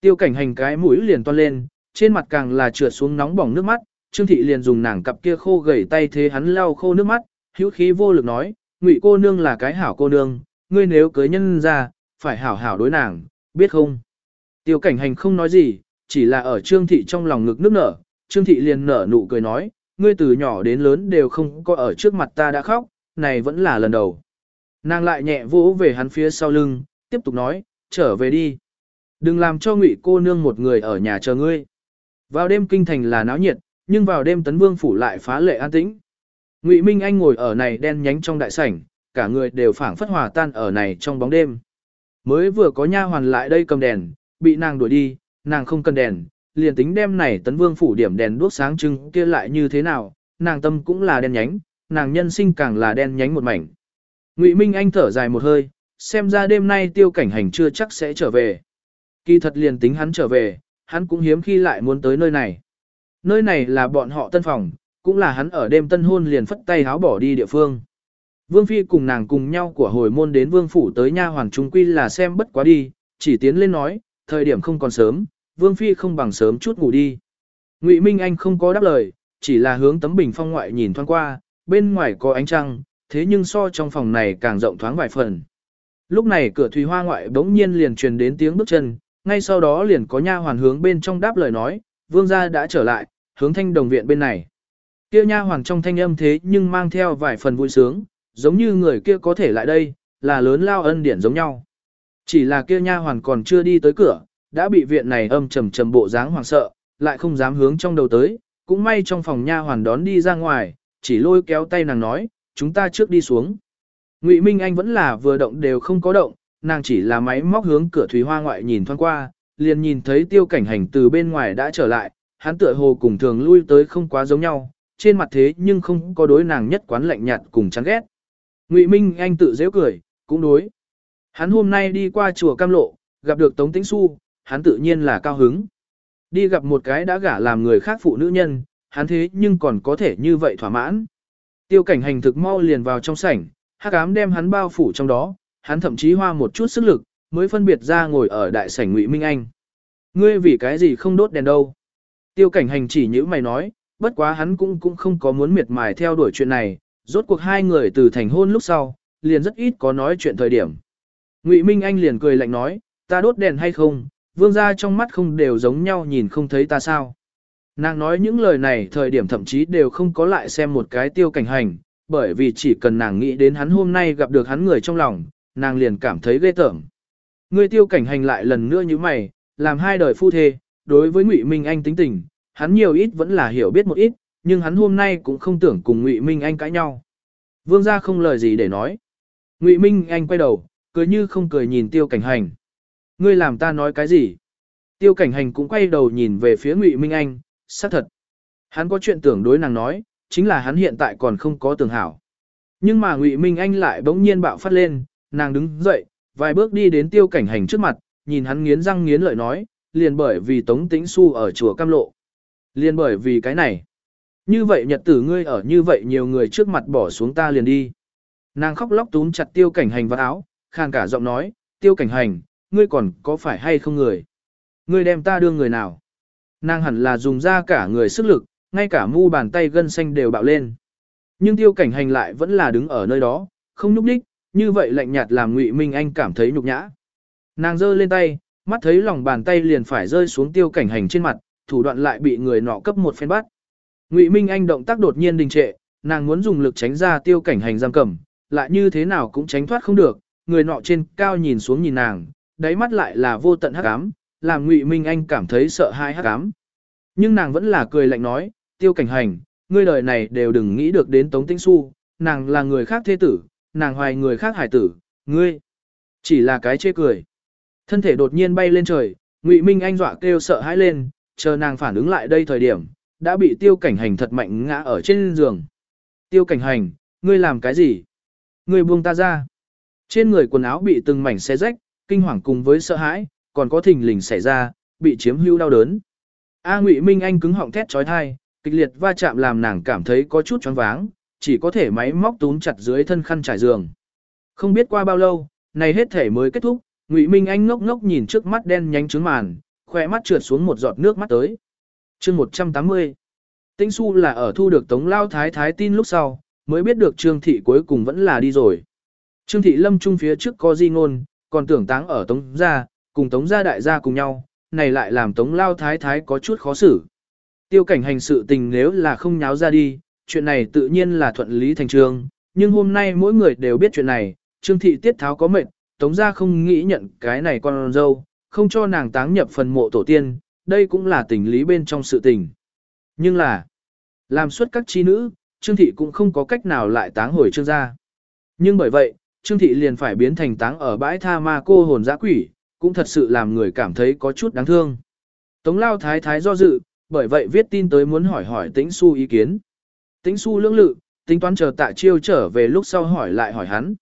Tiêu cảnh hành cái mũi liền toan lên, trên mặt càng là trượt xuống nóng bỏng nước mắt, Trương thị liền dùng nàng cặp kia khô gầy tay thế hắn lau khô nước mắt, hữu khí vô lực nói, ngụy cô nương là cái hảo cô nương, ngươi nếu cưới nhân ra, phải hảo hảo đối nàng, biết không? Tiêu cảnh hành không nói gì, chỉ là ở Trương thị trong lòng ngực nước nở, Trương thị liền nở nụ cười nói, ngươi từ nhỏ đến lớn đều không có ở trước mặt ta đã khóc, này vẫn là lần đầu. Nàng lại nhẹ vỗ về hắn phía sau lưng, tiếp tục nói, trở về đi. Đừng làm cho ngụy cô nương một người ở nhà chờ ngươi. Vào đêm kinh thành là náo nhiệt, nhưng vào đêm tấn vương phủ lại phá lệ an tĩnh. Ngụy Minh Anh ngồi ở này đen nhánh trong đại sảnh, cả người đều phảng phất hòa tan ở này trong bóng đêm. Mới vừa có nha hoàn lại đây cầm đèn, bị nàng đuổi đi, nàng không cần đèn, liền tính đem này tấn vương phủ điểm đèn đuốc sáng trưng kia lại như thế nào, nàng tâm cũng là đen nhánh, nàng nhân sinh càng là đen nhánh một mảnh. Ngụy Minh Anh thở dài một hơi, xem ra đêm nay tiêu cảnh hành chưa chắc sẽ trở về. Kỳ thật liền tính hắn trở về, hắn cũng hiếm khi lại muốn tới nơi này. Nơi này là bọn họ tân phòng, cũng là hắn ở đêm tân hôn liền phất tay háo bỏ đi địa phương. Vương Phi cùng nàng cùng nhau của hồi môn đến Vương Phủ tới nha hoàng trung quy là xem bất quá đi, chỉ tiến lên nói, thời điểm không còn sớm, Vương Phi không bằng sớm chút ngủ đi. Ngụy Minh Anh không có đáp lời, chỉ là hướng tấm bình phong ngoại nhìn thoáng qua, bên ngoài có ánh trăng, thế nhưng so trong phòng này càng rộng thoáng vài phần. Lúc này cửa thủy hoa ngoại bỗng nhiên liền truyền đến tiếng bước chân, ngay sau đó liền có nha hoàn hướng bên trong đáp lời nói, vương gia đã trở lại, hướng thanh đồng viện bên này. Kia nha hoàn trong thanh âm thế nhưng mang theo vài phần vui sướng, giống như người kia có thể lại đây, là lớn lao ân điển giống nhau. Chỉ là kia nha hoàn còn chưa đi tới cửa, đã bị viện này âm trầm trầm bộ dáng hoảng sợ, lại không dám hướng trong đầu tới, cũng may trong phòng nha hoàn đón đi ra ngoài, chỉ lôi kéo tay nàng nói, chúng ta trước đi xuống. Ngụy Minh Anh vẫn là vừa động đều không có động, nàng chỉ là máy móc hướng cửa thủy hoa ngoại nhìn thoáng qua, liền nhìn thấy tiêu cảnh hành từ bên ngoài đã trở lại, hắn tựa hồ cùng thường lui tới không quá giống nhau, trên mặt thế nhưng không có đối nàng nhất quán lạnh nhạt cùng chán ghét. Ngụy Minh Anh tự dễ cười, cũng đối. Hắn hôm nay đi qua chùa Cam Lộ, gặp được Tống Tĩnh Xu, hắn tự nhiên là cao hứng. Đi gặp một cái đã gả làm người khác phụ nữ nhân, hắn thế nhưng còn có thể như vậy thỏa mãn. Tiêu cảnh hành thực mau liền vào trong sảnh, hắc ám đem hắn bao phủ trong đó, hắn thậm chí hoa một chút sức lực, mới phân biệt ra ngồi ở đại sảnh Ngụy Minh Anh. Ngươi vì cái gì không đốt đèn đâu? Tiêu cảnh hành chỉ như mày nói, bất quá hắn cũng cũng không có muốn miệt mài theo đuổi chuyện này, rốt cuộc hai người từ thành hôn lúc sau, liền rất ít có nói chuyện thời điểm. Ngụy Minh Anh liền cười lạnh nói, ta đốt đèn hay không, vương gia trong mắt không đều giống nhau nhìn không thấy ta sao. Nàng nói những lời này thời điểm thậm chí đều không có lại xem một cái tiêu cảnh hành, bởi vì chỉ cần nàng nghĩ đến hắn hôm nay gặp được hắn người trong lòng, nàng liền cảm thấy ghê tởm. Người tiêu cảnh hành lại lần nữa như mày, làm hai đời phu thê, đối với Ngụy Minh Anh tính tình, hắn nhiều ít vẫn là hiểu biết một ít, nhưng hắn hôm nay cũng không tưởng cùng Ngụy Minh Anh cãi nhau. Vương gia không lời gì để nói. Ngụy Minh Anh quay đầu, cười như không cười nhìn tiêu cảnh hành. Ngươi làm ta nói cái gì? Tiêu cảnh hành cũng quay đầu nhìn về phía Ngụy Minh Anh, xác thật. Hắn có chuyện tưởng đối nàng nói, chính là hắn hiện tại còn không có tưởng hảo. Nhưng mà Ngụy Minh Anh lại bỗng nhiên bạo phát lên, nàng đứng dậy, vài bước đi đến tiêu cảnh hành trước mặt, nhìn hắn nghiến răng nghiến lợi nói, liền bởi vì Tống Tĩnh Xu ở chùa Cam Lộ. Liền bởi vì cái này. Như vậy nhật tử ngươi ở như vậy nhiều người trước mặt bỏ xuống ta liền đi. Nàng khóc lóc túm chặt tiêu cảnh hành vào áo, khàn cả giọng nói, tiêu cảnh hành, ngươi còn có phải hay không người? Ngươi đem ta đưa người nào? Nàng hẳn là dùng ra cả người sức lực, ngay cả mu bàn tay gân xanh đều bạo lên. Nhưng tiêu cảnh hành lại vẫn là đứng ở nơi đó, không nhúc đích, như vậy lạnh nhạt làm ngụy Minh Anh cảm thấy nhục nhã. Nàng giơ lên tay, mắt thấy lòng bàn tay liền phải rơi xuống tiêu cảnh hành trên mặt, thủ đoạn lại bị người nọ cấp một phen bắt. Ngụy Minh Anh động tác đột nhiên đình trệ, nàng muốn dùng lực tránh ra tiêu cảnh hành giam cầm, lại như thế nào cũng tránh thoát không được, người nọ trên cao nhìn xuống nhìn nàng, đáy mắt lại là vô tận hắc ám, làm Ngụy Minh Anh cảm thấy sợ hãi hắc ám. Nhưng nàng vẫn là cười lạnh nói, tiêu cảnh hành, ngươi đời này đều đừng nghĩ được đến Tống Tĩnh Xu, nàng là người khác thế tử, nàng hoài người khác hải tử, ngươi chỉ là cái chê cười. Thân thể đột nhiên bay lên trời, Ngụy Minh Anh dọa kêu sợ hãi lên, chờ nàng phản ứng lại đây thời điểm, đã bị tiêu cảnh hành thật mạnh ngã ở trên giường. Tiêu cảnh hành, ngươi làm cái gì? Ngươi buông ta ra. Trên người quần áo bị từng mảnh xé rách, kinh hoàng cùng với sợ hãi, còn có thình lình xảy ra, bị chiếm hữu đau đớn. A Ngụy Minh Anh cứng họng thét chói tai, kịch liệt va chạm làm nàng cảm thấy có chút choáng váng, chỉ có thể máy móc túm chặt dưới thân khăn trải giường. Không biết qua bao lâu, này hết thể mới kết thúc, Ngụy Minh Anh ngốc ngốc nhìn trước mắt đen nhánh trứng màn, khoe mắt trượt xuống một giọt nước mắt tới. chương 180 Tĩnh Xu là ở thu được Tống Lao Thái Thái tin lúc sau, mới biết được Trương Thị cuối cùng vẫn là đi rồi. Trương Thị lâm trung phía trước có di ngôn, còn tưởng táng ở Tống Gia, cùng Tống Gia đại gia cùng nhau, này lại làm Tống Lao Thái Thái có chút khó xử. Tiêu cảnh hành sự tình nếu là không nháo ra đi, chuyện này tự nhiên là thuận lý thành trương, nhưng hôm nay mỗi người đều biết chuyện này, Trương Thị tiết tháo có mệnh, Tống Gia không nghĩ nhận cái này con dâu, không cho nàng táng nhập phần mộ tổ tiên, đây cũng là tình lý bên trong sự tình. Nhưng là, làm suất các chi nữ, Trương Thị cũng không có cách nào lại táng hồi Trương gia. Nhưng bởi vậy, Trương Thị liền phải biến thành táng ở bãi tha ma cô hồn giã quỷ, cũng thật sự làm người cảm thấy có chút đáng thương. Tống Lao Thái Thái do dự, bởi vậy viết tin tới muốn hỏi hỏi Tĩnh Xu ý kiến. Tĩnh Xu lưỡng lự, tính toán chờ tạ chiêu trở về lúc sau hỏi lại hỏi hắn.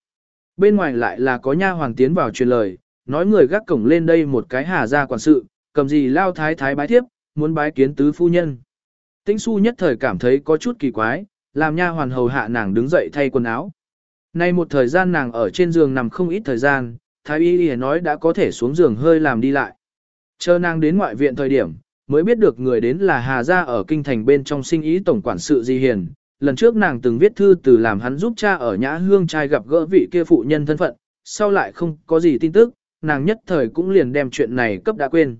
Bên ngoài lại là có nha hoàng tiến vào truyền lời, nói người gác cổng lên đây một cái hà ra quản sự, cầm gì Lao Thái Thái bái thiếp, muốn bái kiến tứ phu nhân. Tĩnh Su nhất thời cảm thấy có chút kỳ quái, làm nha hoàn hầu hạ nàng đứng dậy thay quần áo. Nay một thời gian nàng ở trên giường nằm không ít thời gian, Thái Y Y nói đã có thể xuống giường hơi làm đi lại. Chờ nàng đến ngoại viện thời điểm, mới biết được người đến là Hà Gia ở kinh thành bên trong sinh ý tổng quản sự Di Hiền. Lần trước nàng từng viết thư từ làm hắn giúp cha ở Nhã Hương trai gặp gỡ vị kia phụ nhân thân phận, sau lại không có gì tin tức, nàng nhất thời cũng liền đem chuyện này cấp đã quên.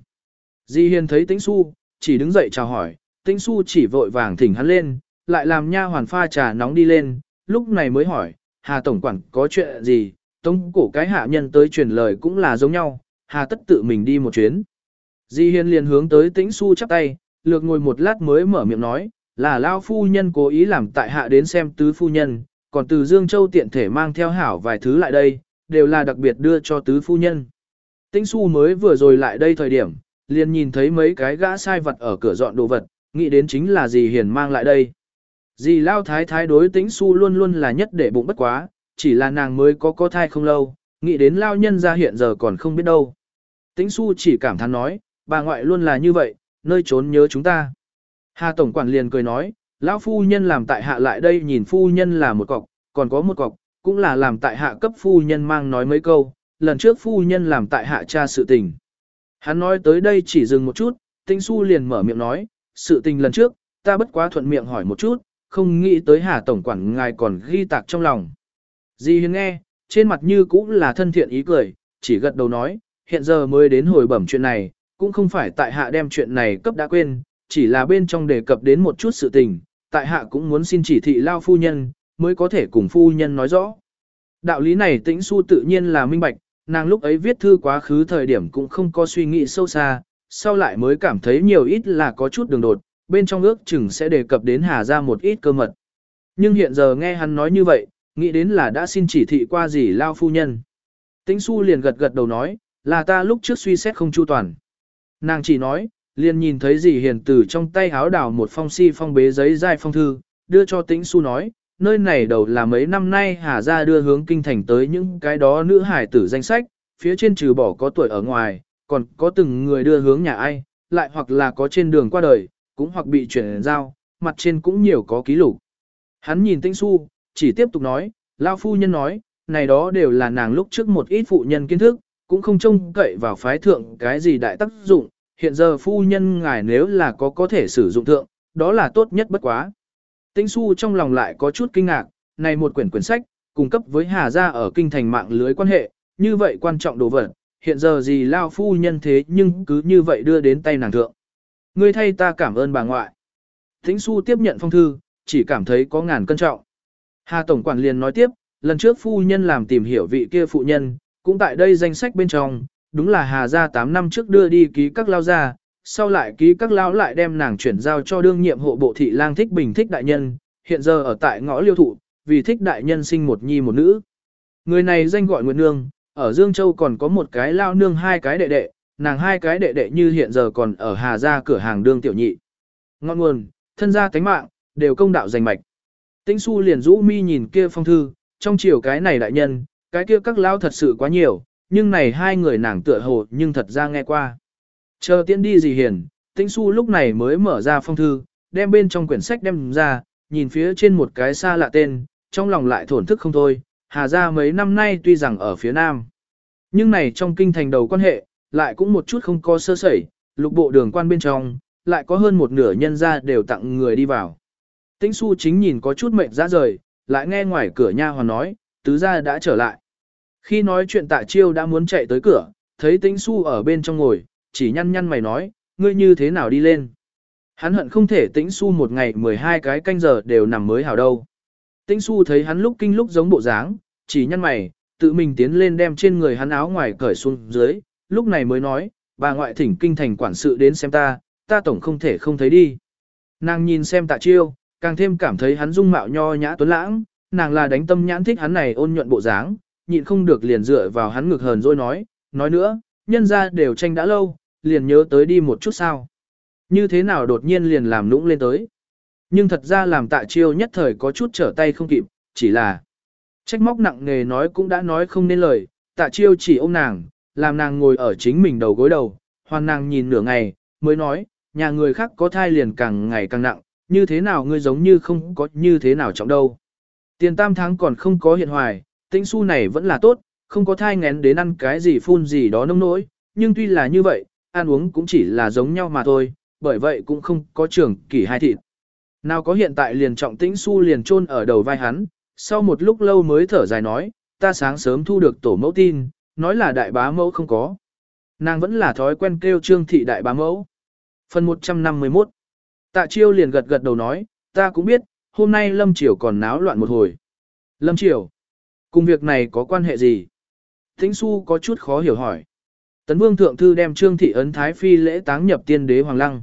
Di Hiền thấy Tĩnh Xu, chỉ đứng dậy chào hỏi, Tĩnh Xu chỉ vội vàng thỉnh hắn lên, lại làm nha hoàn pha trà nóng đi lên, lúc này mới hỏi, Hà Tổng Quản có chuyện gì, tống cổ cái hạ nhân tới truyền lời cũng là giống nhau, Hà tất tự mình đi một chuyến. Di Hiên liền hướng tới Tĩnh Xu chắp tay, lược ngồi một lát mới mở miệng nói, là lão Phu Nhân cố ý làm tại hạ đến xem tứ Phu Nhân, còn từ Dương Châu tiện thể mang theo hảo vài thứ lại đây, đều là đặc biệt đưa cho tứ Phu Nhân. Tĩnh Xu mới vừa rồi lại đây thời điểm, liền nhìn thấy mấy cái gã sai vật ở cửa dọn đồ vật, nghĩ đến chính là gì Hiền mang lại đây. Dì Lao Thái Thái đối tĩnh su luôn luôn là nhất để bụng bất quá, chỉ là nàng mới có có thai không lâu, nghĩ đến Lao nhân ra hiện giờ còn không biết đâu. Tĩnh su chỉ cảm thán nói, bà ngoại luôn là như vậy, nơi trốn nhớ chúng ta. Hà Tổng Quản liền cười nói, Lão Phu Nhân làm tại hạ lại đây nhìn Phu Nhân là một cọc, còn có một cọc, cũng là làm tại hạ cấp Phu Nhân mang nói mấy câu, lần trước Phu Nhân làm tại hạ cha sự tình. Hắn nói tới đây chỉ dừng một chút, Tĩnh su liền mở miệng nói, sự tình lần trước, ta bất quá thuận miệng hỏi một chút, không nghĩ tới Hà Tổng Quản ngài còn ghi tạc trong lòng. Di Hiến nghe, trên mặt như cũng là thân thiện ý cười, chỉ gật đầu nói, hiện giờ mới đến hồi bẩm chuyện này, cũng không phải tại hạ đem chuyện này cấp đã quên, chỉ là bên trong đề cập đến một chút sự tình, tại hạ cũng muốn xin chỉ thị lao phu nhân, mới có thể cùng phu nhân nói rõ. Đạo lý này tĩnh su tự nhiên là minh bạch, nàng lúc ấy viết thư quá khứ thời điểm cũng không có suy nghĩ sâu xa, sau lại mới cảm thấy nhiều ít là có chút đường đột, bên trong ước chừng sẽ đề cập đến Hà ra một ít cơ mật. Nhưng hiện giờ nghe hắn nói như vậy, nghĩ đến là đã xin chỉ thị qua gì lao phu nhân. Tĩnh su liền gật gật đầu nói, là ta lúc trước suy xét không chu toàn. Nàng chỉ nói, liền nhìn thấy dì hiền từ trong tay háo đảo một phong si phong bế giấy dai phong thư, đưa cho tĩnh su nói, nơi này đầu là mấy năm nay Hà ra đưa hướng kinh thành tới những cái đó nữ hải tử danh sách, phía trên trừ bỏ có tuổi ở ngoài, còn có từng người đưa hướng nhà ai, lại hoặc là có trên đường qua đời, cũng hoặc bị chuyển giao, mặt trên cũng nhiều có ký lục. Hắn nhìn Tĩnh su chỉ tiếp tục nói, Lao phu nhân nói, này đó đều là nàng lúc trước một ít phụ nhân kiến thức, cũng không trông cậy vào phái thượng cái gì đại tác dụng, hiện giờ phu nhân ngài nếu là có có thể sử dụng thượng, đó là tốt nhất bất quá. Tĩnh Su trong lòng lại có chút kinh ngạc, này một quyển quyển sách, cung cấp với Hà Gia ở kinh thành mạng lưới quan hệ, như vậy quan trọng đồ vật, hiện giờ gì Lao phu nhân thế nhưng cứ như vậy đưa đến tay nàng thượng. Ngươi thay ta cảm ơn bà ngoại. Tĩnh su tiếp nhận phong thư, chỉ cảm thấy có ngàn cân trọng. Hà Tổng Quản liền nói tiếp, lần trước phu nhân làm tìm hiểu vị kia phụ nhân, cũng tại đây danh sách bên trong, đúng là Hà gia 8 năm trước đưa đi ký các lao gia, sau lại ký các lao lại đem nàng chuyển giao cho đương nhiệm hộ bộ thị lang thích bình thích đại nhân, hiện giờ ở tại ngõ liêu thụ, vì thích đại nhân sinh một nhi một nữ. Người này danh gọi Nguyệt Nương, ở Dương Châu còn có một cái lao nương hai cái đệ đệ, nàng hai cái đệ đệ như hiện giờ còn ở Hà gia cửa hàng đương tiểu nhị. Ngọn nguồn, thân gia tánh mạng, đều công đạo giành mạch. Tĩnh su liền rũ mi nhìn kia phong thư, trong chiều cái này đại nhân, cái kia các lao thật sự quá nhiều, nhưng này hai người nàng tựa hồ nhưng thật ra nghe qua. Chờ tiễn đi gì hiền, tĩnh su lúc này mới mở ra phong thư, đem bên trong quyển sách đem ra, nhìn phía trên một cái xa lạ tên, trong lòng lại thổn thức không thôi, hà ra mấy năm nay tuy rằng ở phía nam. Nhưng này trong kinh thành đầu quan hệ, lại cũng một chút không có sơ sẩy, lục bộ đường quan bên trong, lại có hơn một nửa nhân ra đều tặng người đi vào. Tĩnh su chính nhìn có chút mệnh ra rời, lại nghe ngoài cửa nha hoàn nói, tứ gia đã trở lại. Khi nói chuyện tạ chiêu đã muốn chạy tới cửa, thấy tĩnh su ở bên trong ngồi, chỉ nhăn nhăn mày nói, ngươi như thế nào đi lên. Hắn hận không thể tĩnh su một ngày 12 cái canh giờ đều nằm mới hảo đâu. Tĩnh su thấy hắn lúc kinh lúc giống bộ dáng, chỉ nhăn mày, tự mình tiến lên đem trên người hắn áo ngoài cởi xuống dưới, lúc này mới nói, bà ngoại thỉnh kinh thành quản sự đến xem ta, ta tổng không thể không thấy đi. Nàng nhìn xem tạ chiêu, càng thêm cảm thấy hắn dung mạo nho nhã tuấn lãng, nàng là đánh tâm nhãn thích hắn này ôn nhuận bộ dáng, nhịn không được liền dựa vào hắn ngực hờn rồi nói, nói nữa, nhân ra đều tranh đã lâu, liền nhớ tới đi một chút sao. Như thế nào đột nhiên liền làm nũng lên tới. Nhưng thật ra làm tạ chiêu nhất thời có chút trở tay không kịp, chỉ là trách móc nặng nề nói cũng đã nói không nên lời, tạ chiêu chỉ ôm nàng, làm nàng ngồi ở chính mình đầu gối đầu, hoàn nàng nhìn nửa ngày, mới nói, nhà người khác có thai liền càng ngày càng nặng, như thế nào ngươi giống như không có như thế nào trọng đâu. Tiền tam tháng còn không có hiện hoài, tĩnh su này vẫn là tốt, không có thai ngén đến ăn cái gì phun gì đó nông nỗi, nhưng tuy là như vậy, ăn uống cũng chỉ là giống nhau mà thôi, bởi vậy cũng không có trưởng kỳ hai thịt. Nào có hiện tại liền trọng tĩnh su liền chôn ở đầu vai hắn, sau một lúc lâu mới thở dài nói, ta sáng sớm thu được tổ mẫu tin, nói là đại bá mẫu không có. Nàng vẫn là thói quen kêu trương thị đại bá mẫu. Phần 151 Tạ chiêu liền gật gật đầu nói, ta cũng biết, hôm nay Lâm Triều còn náo loạn một hồi. Lâm Triều, cùng việc này có quan hệ gì? Thính Su có chút khó hiểu hỏi. Tấn Vương Thượng Thư đem Trương Thị Ấn Thái Phi lễ táng nhập tiên đế Hoàng Lăng.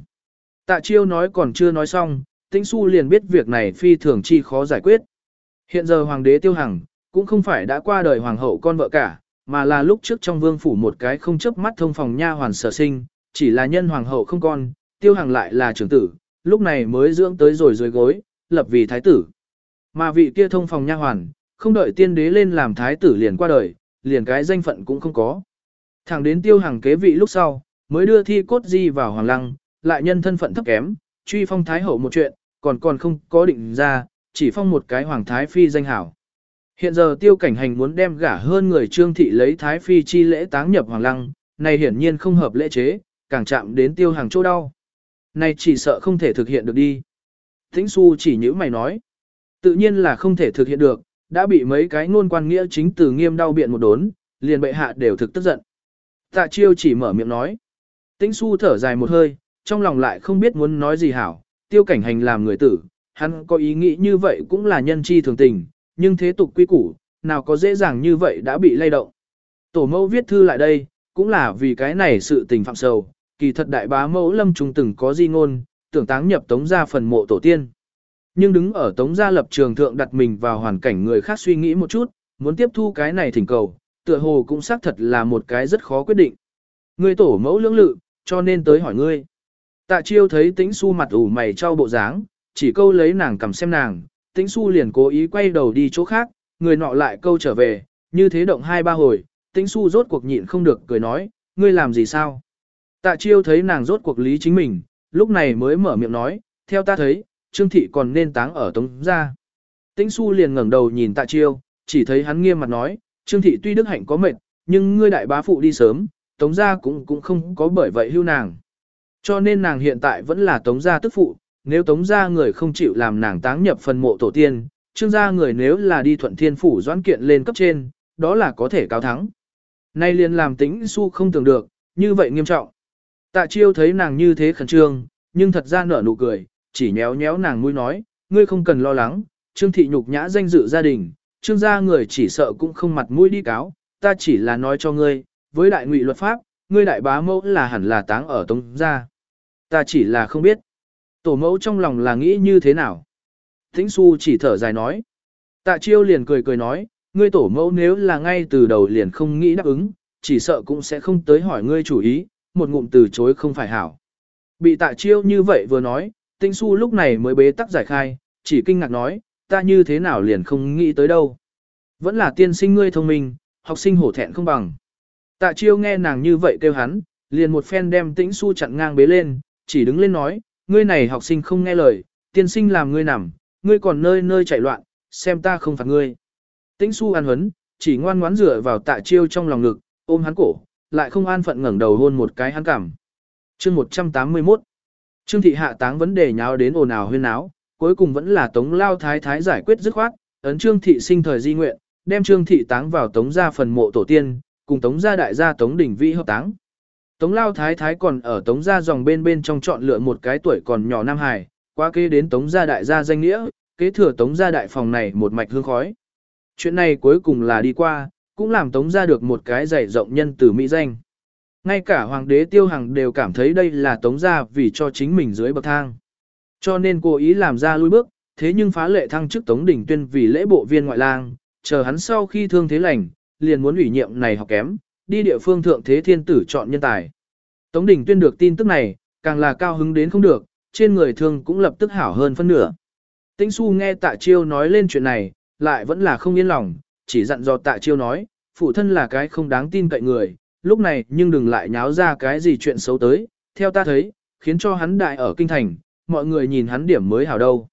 Tạ chiêu nói còn chưa nói xong, Tĩnh Xu liền biết việc này phi thường chi khó giải quyết. Hiện giờ Hoàng đế Tiêu Hằng, cũng không phải đã qua đời Hoàng hậu con vợ cả, mà là lúc trước trong vương phủ một cái không chấp mắt thông phòng nha hoàn sở sinh, chỉ là nhân Hoàng hậu không con, Tiêu Hằng lại là trưởng tử, lúc này mới dưỡng tới rồi dưới gối, lập vì thái tử. Mà vị kia thông phòng nha hoàn, không đợi tiên đế lên làm thái tử liền qua đời, liền cái danh phận cũng không có. Thẳng đến tiêu hàng kế vị lúc sau, mới đưa thi cốt di vào hoàng lăng, lại nhân thân phận thấp kém, truy phong thái hậu một chuyện, còn còn không có định ra, chỉ phong một cái hoàng thái phi danh hảo. Hiện giờ tiêu cảnh hành muốn đem gả hơn người trương thị lấy thái phi chi lễ táng nhập hoàng lăng, này hiển nhiên không hợp lễ chế, càng chạm đến tiêu hàng chỗ đau. Này chỉ sợ không thể thực hiện được đi. Tĩnh su chỉ nhữ mày nói. Tự nhiên là không thể thực hiện được, đã bị mấy cái ngôn quan nghĩa chính từ nghiêm đau biện một đốn, liền bệ hạ đều thực tức giận. Tạ chiêu chỉ mở miệng nói. Tĩnh su thở dài một hơi, trong lòng lại không biết muốn nói gì hảo, tiêu cảnh hành làm người tử, hắn có ý nghĩ như vậy cũng là nhân chi thường tình, nhưng thế tục quy củ, nào có dễ dàng như vậy đã bị lay động. Tổ mẫu viết thư lại đây, cũng là vì cái này sự tình phạm sầu, kỳ thật đại bá mẫu lâm trung từng có di ngôn, tưởng táng nhập tống gia phần mộ tổ tiên. Nhưng đứng ở tống gia lập trường thượng đặt mình vào hoàn cảnh người khác suy nghĩ một chút, muốn tiếp thu cái này thỉnh cầu, tựa hồ cũng xác thật là một cái rất khó quyết định. Ngươi tổ mẫu lưỡng lự, cho nên tới hỏi ngươi. Tạ chiêu thấy tĩnh su mặt ủ mày trao bộ dáng, chỉ câu lấy nàng cầm xem nàng, tĩnh su liền cố ý quay đầu đi chỗ khác, người nọ lại câu trở về, như thế động hai ba hồi, tĩnh su rốt cuộc nhịn không được cười nói, ngươi làm gì sao? Tạ chiêu thấy nàng rốt cuộc lý chính mình, lúc này mới mở miệng nói, theo ta thấy, Trương Thị còn nên táng ở Tống gia. Tĩnh Xu liền ngẩng đầu nhìn Tạ Chiêu, chỉ thấy hắn nghiêm mặt nói, Trương Thị tuy đức hạnh có mệt, nhưng ngươi đại bá phụ đi sớm, Tống gia cũng cũng không có bởi vậy hưu nàng. Cho nên nàng hiện tại vẫn là Tống gia tức phụ, nếu Tống gia người không chịu làm nàng táng nhập phần mộ tổ tiên, Trương gia người nếu là đi thuận thiên phủ doãn kiện lên cấp trên, đó là có thể cao thắng. Nay liền làm Tĩnh Xu không tưởng được, như vậy nghiêm trọng. Tạ chiêu thấy nàng như thế khẩn trương, nhưng thật ra nở nụ cười, chỉ nhéo nhéo nàng mũi nói, ngươi không cần lo lắng, Trương thị nhục nhã danh dự gia đình, Trương gia người chỉ sợ cũng không mặt mũi đi cáo, ta chỉ là nói cho ngươi, với đại ngụy luật pháp, ngươi đại bá mẫu là hẳn là táng ở tông gia. Ta chỉ là không biết. Tổ mẫu trong lòng là nghĩ như thế nào? Thính su chỉ thở dài nói. Tạ chiêu liền cười cười nói, ngươi tổ mẫu nếu là ngay từ đầu liền không nghĩ đáp ứng, chỉ sợ cũng sẽ không tới hỏi ngươi chủ ý, một ngụm từ chối không phải hảo. Bị tạ chiêu như vậy vừa nói, Tĩnh su lúc này mới bế tắc giải khai, chỉ kinh ngạc nói, ta như thế nào liền không nghĩ tới đâu. Vẫn là tiên sinh ngươi thông minh, học sinh hổ thẹn không bằng. Tạ chiêu nghe nàng như vậy kêu hắn, liền một phen đem tĩnh su chặn ngang bế lên, chỉ đứng lên nói, ngươi này học sinh không nghe lời, tiên sinh làm ngươi nằm, ngươi còn nơi nơi chạy loạn, xem ta không phạt ngươi. Tĩnh su an huấn, chỉ ngoan ngoãn dựa vào tạ chiêu trong lòng ngực, ôm hắn cổ, lại không an phận ngẩng đầu hôn một cái hắn cảm. Chương 181 Trương thị hạ táng vấn đề nháo đến ồn ào huyên náo, cuối cùng vẫn là tống lao thái thái giải quyết dứt khoát, ấn trương thị sinh thời di nguyện, đem trương thị táng vào tống gia phần mộ tổ tiên, cùng tống gia đại gia tống đỉnh vĩ hợp táng. Tống lao thái thái còn ở tống gia dòng bên bên trong chọn lựa một cái tuổi còn nhỏ nam hài, qua kế đến tống gia đại gia danh nghĩa, kế thừa tống gia đại phòng này một mạch hương khói. Chuyện này cuối cùng là đi qua, cũng làm tống gia được một cái dày rộng nhân từ mỹ danh. Ngay cả hoàng đế tiêu hằng đều cảm thấy đây là tống gia vì cho chính mình dưới bậc thang. Cho nên cố ý làm ra lui bước, thế nhưng phá lệ thăng chức tống đỉnh tuyên vì lễ bộ viên ngoại lang, chờ hắn sau khi thương thế lành, liền muốn ủy nhiệm này học kém, đi địa phương thượng thế thiên tử chọn nhân tài. Tống Đình tuyên được tin tức này, càng là cao hứng đến không được, trên người thương cũng lập tức hảo hơn phân nửa. Tĩnh Xu nghe Tạ Chiêu nói lên chuyện này, lại vẫn là không yên lòng, chỉ dặn dò Tạ Chiêu nói, phụ thân là cái không đáng tin cậy người, lúc này nhưng đừng lại nháo ra cái gì chuyện xấu tới, theo ta thấy, khiến cho hắn đại ở kinh thành, mọi người nhìn hắn điểm mới hảo đâu.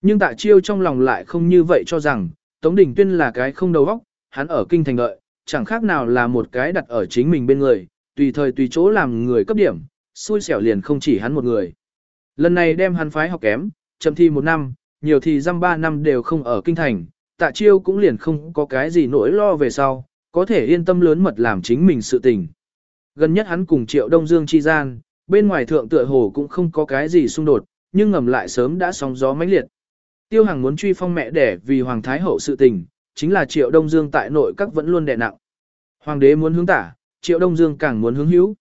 Nhưng Tạ Chiêu trong lòng lại không như vậy cho rằng, Tống Đình Tuyên là cái không đầu óc, hắn ở kinh thành đợi, chẳng khác nào là một cái đặt ở chính mình bên người, tùy thời tùy chỗ làm người cấp điểm, xui xẻo liền không chỉ hắn một người. Lần này đem hắn phái học kém, chậm thi một năm, nhiều thì dăm ba năm đều không ở kinh thành, tạ chiêu cũng liền không có cái gì nỗi lo về sau, có thể yên tâm lớn mật làm chính mình sự tình. Gần nhất hắn cùng triệu Đông Dương chi gian, bên ngoài thượng tựa hồ cũng không có cái gì xung đột, nhưng ngầm lại sớm đã sóng gió mãnh liệt. Tiêu Hằng muốn truy phong mẹ đẻ vì Hoàng Thái Hậu sự tình, chính là Triệu Đông Dương tại nội các vẫn luôn đè nặng. Hoàng đế muốn hướng tả, Triệu Đông Dương càng muốn hướng hữu.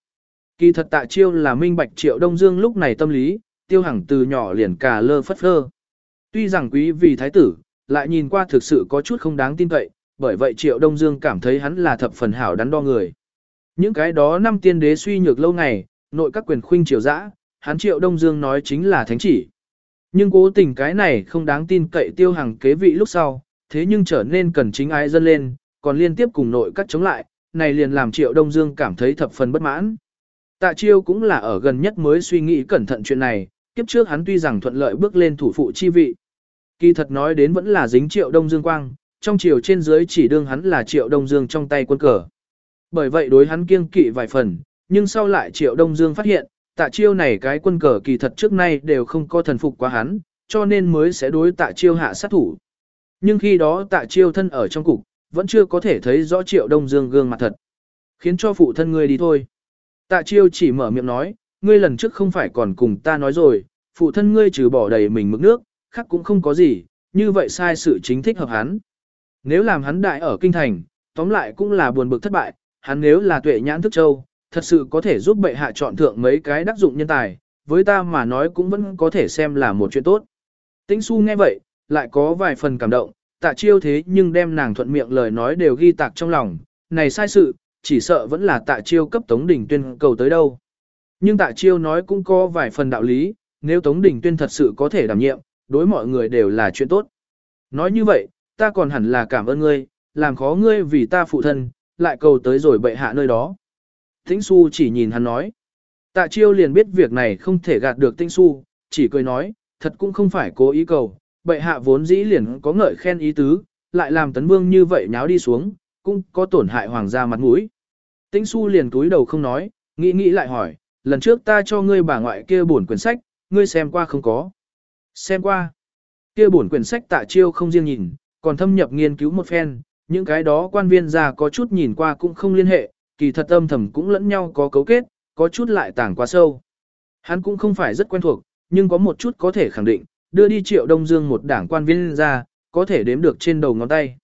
Kỳ thật tạ chiêu là minh bạch Triệu Đông Dương lúc này tâm lý, Tiêu Hằng từ nhỏ liền cả lơ phất phơ. Tuy rằng quý vì thái tử, lại nhìn qua thực sự có chút không đáng tin cậy, bởi vậy Triệu Đông Dương cảm thấy hắn là thập phần hảo đắn đo người. Những cái đó năm tiên đế suy nhược lâu ngày, nội các quyền khuynh triều dã, hắn Triệu Đông Dương nói chính là thánh chỉ. Nhưng cố tình cái này không đáng tin cậy tiêu hàng kế vị lúc sau, thế nhưng trở nên cần chính ai dân lên, còn liên tiếp cùng nội các chống lại, này liền làm Triệu Đông Dương cảm thấy thập phần bất mãn. Tạ Chiêu cũng là ở gần nhất mới suy nghĩ cẩn thận chuyện này, kiếp trước hắn tuy rằng thuận lợi bước lên thủ phụ chi vị. Kỳ thật nói đến vẫn là dính Triệu Đông Dương quang, trong triều trên dưới chỉ đương hắn là Triệu Đông Dương trong tay quân cờ. Bởi vậy đối hắn kiêng kỵ vài phần, nhưng sau lại Triệu Đông Dương phát hiện, tạ chiêu này cái quân cờ kỳ thật trước nay đều không có thần phục quá hắn, cho nên mới sẽ đối tạ chiêu hạ sát thủ. Nhưng khi đó tạ chiêu thân ở trong cục, vẫn chưa có thể thấy rõ triệu đông dương gương mặt thật. Khiến cho phụ thân ngươi đi thôi. Tạ chiêu chỉ mở miệng nói, ngươi lần trước không phải còn cùng ta nói rồi, phụ thân ngươi trừ bỏ đầy mình mực nước, khác cũng không có gì, như vậy sai sự chính thích hợp hắn. Nếu làm hắn đại ở kinh thành, tóm lại cũng là buồn bực thất bại, hắn nếu là tuệ nhãn thức châu, thật sự có thể giúp bệ hạ chọn thượng mấy cái đắc dụng nhân tài, với ta mà nói cũng vẫn có thể xem là một chuyện tốt. Tĩnh su nghe vậy, lại có vài phần cảm động, tạ chiêu thế nhưng đem nàng thuận miệng lời nói đều ghi tạc trong lòng, này sai sự, chỉ sợ vẫn là tạ chiêu cấp Tống Đình Tuyên cầu tới đâu. Nhưng tạ chiêu nói cũng có vài phần đạo lý, nếu Tống Đình Tuyên thật sự có thể đảm nhiệm, đối mọi người đều là chuyện tốt. Nói như vậy, ta còn hẳn là cảm ơn ngươi, làm khó ngươi vì ta phụ thân, lại cầu tới rồi bệ hạ nơi đó. Tĩnh Xu chỉ nhìn hắn nói. Tạ chiêu liền biết việc này không thể gạt được Tĩnh Xu, chỉ cười nói, thật cũng không phải cố ý cầu, bệ hạ vốn dĩ liền có ngợi khen ý tứ, lại làm tấn vương như vậy nháo đi xuống, cũng có tổn hại hoàng gia mặt mũi. Tĩnh Xu liền cúi đầu không nói, nghĩ nghĩ lại hỏi, lần trước ta cho ngươi bà ngoại kia bổn quyển sách, ngươi xem qua không có? Xem qua. Kia bổn quyển sách tạ chiêu không riêng nhìn, còn thâm nhập nghiên cứu một phen, những cái đó quan viên già có chút nhìn qua cũng không liên hệ, kỳ thật âm thầm cũng lẫn nhau có cấu kết, có chút lại tàng quá sâu. Hắn cũng không phải rất quen thuộc, nhưng có một chút có thể khẳng định, đưa đi Triệu Đông Dương một đảng quan viên ra, có thể đếm được trên đầu ngón tay.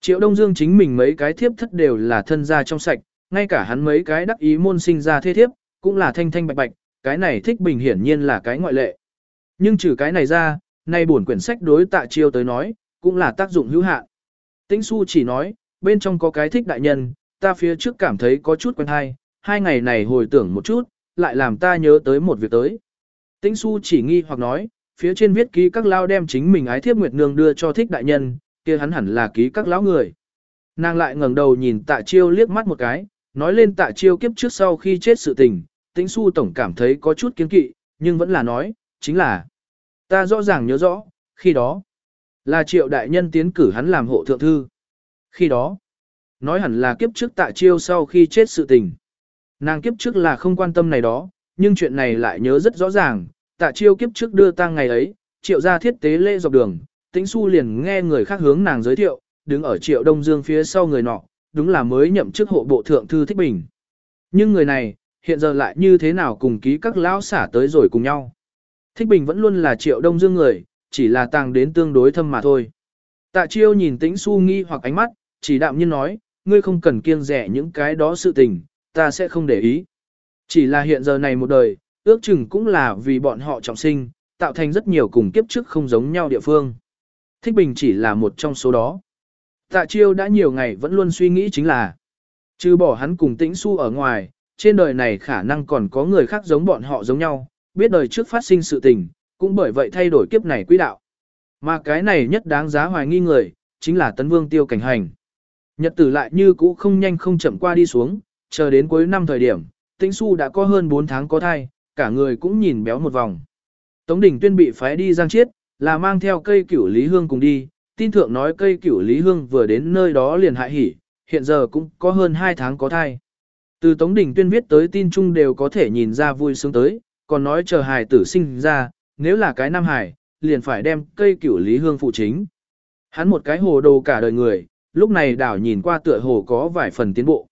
Triệu Đông Dương chính mình mấy cái thiếp thất đều là thân gia trong sạch, ngay cả hắn mấy cái đắc ý môn sinh ra thế thiếp, cũng là thanh thanh bạch bạch, cái này thích bình hiển nhiên là cái ngoại lệ. Nhưng trừ cái này ra, nay buồn quyển sách đối tạ chiêu tới nói, cũng là tác dụng hữu hạn. Tĩnh su chỉ nói, bên trong có cái thích đại nhân, ta phía trước cảm thấy có chút quen hay, hai ngày này hồi tưởng một chút, lại làm ta nhớ tới một việc tới. Tĩnh su chỉ nghi hoặc nói, phía trên viết ký các lao đem chính mình ái thiếp nguyệt nương đưa cho thích đại nhân, kia hắn hẳn là ký các lão người. Nàng lại ngẩng đầu nhìn tạ chiêu liếc mắt một cái, nói lên tạ chiêu kiếp trước sau khi chết sự tình, tĩnh su tổng cảm thấy có chút kiến kỵ, nhưng vẫn là nói, chính là, ta rõ ràng nhớ rõ, khi đó, là triệu đại nhân tiến cử hắn làm hộ thượng thư. Khi đó, nói hẳn là kiếp trước tạ chiêu sau khi chết sự tình. Nàng kiếp trước là không quan tâm này đó, nhưng chuyện này lại nhớ rất rõ ràng, tạ chiêu kiếp trước đưa tang ngày ấy, triệu ra thiết tế lễ dọc đường, tĩnh su liền nghe người khác hướng nàng giới thiệu, đứng ở triệu đông dương phía sau người nọ, đúng là mới nhậm chức hộ bộ thượng thư thích bình. Nhưng người này, hiện giờ lại như thế nào cùng ký các lão xả tới rồi cùng nhau. Thích bình vẫn luôn là triệu đông dương người, chỉ là tàng đến tương đối thâm mà thôi. Tạ chiêu nhìn tĩnh su nghi hoặc ánh mắt, chỉ đạm nhiên nói, ngươi không cần kiêng rẻ những cái đó sự tình, ta sẽ không để ý. Chỉ là hiện giờ này một đời, ước chừng cũng là vì bọn họ trọng sinh, tạo thành rất nhiều cùng kiếp trước không giống nhau địa phương. Thích Bình chỉ là một trong số đó. Tạ Chiêu đã nhiều ngày vẫn luôn suy nghĩ chính là, trừ bỏ hắn cùng tĩnh su ở ngoài, trên đời này khả năng còn có người khác giống bọn họ giống nhau, biết đời trước phát sinh sự tình, cũng bởi vậy thay đổi kiếp này quỹ đạo. Mà cái này nhất đáng giá hoài nghi người, chính là Tấn Vương Tiêu Cảnh Hành. Nhật tử lại như cũ không nhanh không chậm qua đi xuống, chờ đến cuối năm thời điểm, Tĩnh Xu đã có hơn 4 tháng có thai, cả người cũng nhìn béo một vòng. Tống Đình Tuyên bị phái đi giang chiết, là mang theo cây cửu Lý Hương cùng đi, tin thượng nói cây cửu Lý Hương vừa đến nơi đó liền hại hỉ, hiện giờ cũng có hơn 2 tháng có thai. Từ Tống Đình Tuyên viết tới tin chung đều có thể nhìn ra vui sướng tới, còn nói chờ hài tử sinh ra, nếu là cái nam Hải liền phải đem cây cửu Lý Hương phụ chính. Hắn một cái hồ đồ cả đời người, lúc này đảo nhìn qua tựa hồ có vài phần tiến bộ.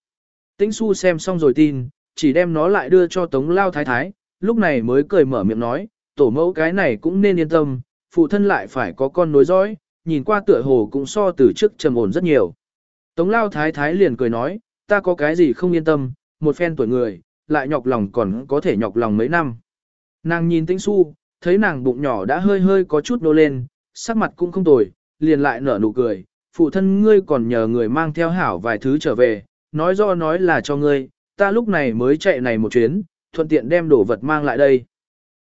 Tĩnh su xem xong rồi tin, chỉ đem nó lại đưa cho Tống Lao Thái Thái, lúc này mới cười mở miệng nói, tổ mẫu cái này cũng nên yên tâm, phụ thân lại phải có con nối dõi, nhìn qua tựa hồ cũng so từ trước trầm ổn rất nhiều. Tống Lao Thái Thái liền cười nói, ta có cái gì không yên tâm, một phen tuổi người, lại nhọc lòng còn có thể nhọc lòng mấy năm. Nàng nhìn Tĩnh su, thấy nàng bụng nhỏ đã hơi hơi có chút nô lên, sắc mặt cũng không tồi, liền lại nở nụ cười, phụ thân ngươi còn nhờ người mang theo hảo vài thứ trở về, nói do nói là cho ngươi, ta lúc này mới chạy này một chuyến, thuận tiện đem đồ vật mang lại đây.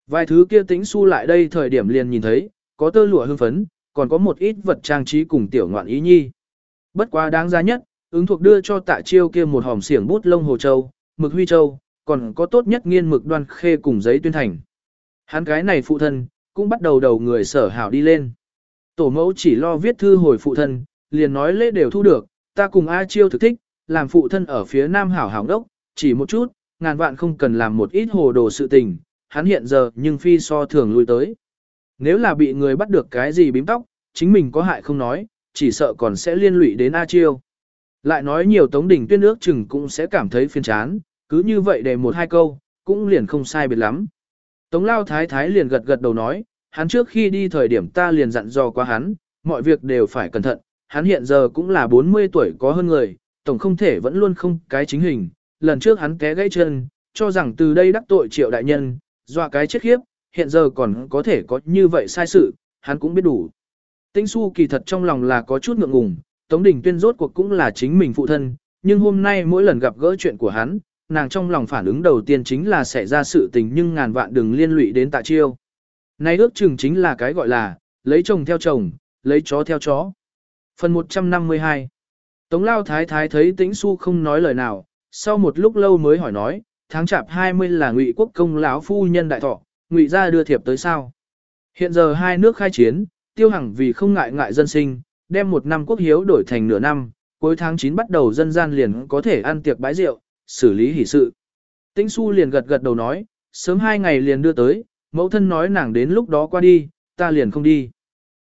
Vài thứ kia tính su lại đây thời điểm liền nhìn thấy, có tơ lụa hương phấn, còn có một ít vật trang trí cùng tiểu ngoạn ý nhi. Bất quá đáng giá nhất, ứng thuộc đưa cho tạ chiêu kia một hòm xiềng bút lông hồ châu, mực huy châu, còn có tốt nhất nghiên mực đoan khê cùng giấy tuyên thành. Hắn cái này phụ thân, cũng bắt đầu đầu người sở hảo đi lên. Tổ mẫu chỉ lo viết thư hồi phụ thân, liền nói lễ đều thu được, ta cùng A Chiêu thực thích, làm phụ thân ở phía nam hảo hảo đốc, chỉ một chút, ngàn vạn không cần làm một ít hồ đồ sự tình, hắn hiện giờ nhưng phi so thường lui tới. Nếu là bị người bắt được cái gì bím tóc, chính mình có hại không nói, chỉ sợ còn sẽ liên lụy đến A Chiêu. Lại nói nhiều tống đỉnh tuyên ước chừng cũng sẽ cảm thấy phiền chán, cứ như vậy để một hai câu, cũng liền không sai biệt lắm. Tống lao thái thái liền gật gật đầu nói, hắn trước khi đi thời điểm ta liền dặn dò qua hắn, mọi việc đều phải cẩn thận, hắn hiện giờ cũng là 40 tuổi có hơn người, tổng không thể vẫn luôn không cái chính hình. Lần trước hắn té gãy chân, cho rằng từ đây đắc tội triệu đại nhân, dọa cái chết khiếp, hiện giờ còn có thể có như vậy sai sự, hắn cũng biết đủ. Tĩnh su kỳ thật trong lòng là có chút ngượng ngùng, Tống Đình Tuyên rốt cuộc cũng là chính mình phụ thân, nhưng hôm nay mỗi lần gặp gỡ chuyện của hắn, nàng trong lòng phản ứng đầu tiên chính là xảy ra sự tình nhưng ngàn vạn đừng liên lụy đến tạ chiêu. Nay ước chừng chính là cái gọi là, lấy chồng theo chồng, lấy chó theo chó. Phần 152 Tống lao thái thái thấy tĩnh su không nói lời nào, sau một lúc lâu mới hỏi nói, tháng chạp 20 là ngụy quốc công lão phu nhân đại thọ, ngụy gia đưa thiệp tới sao. Hiện giờ hai nước khai chiến, tiêu hằng vì không ngại ngại dân sinh, đem một năm quốc hiếu đổi thành nửa năm, cuối tháng 9 bắt đầu dân gian liền có thể ăn tiệc bái rượu, xử lý hỷ sự. Tĩnh su liền gật gật đầu nói, sớm hai ngày liền đưa tới, mẫu thân nói nàng đến lúc đó qua đi, ta liền không đi.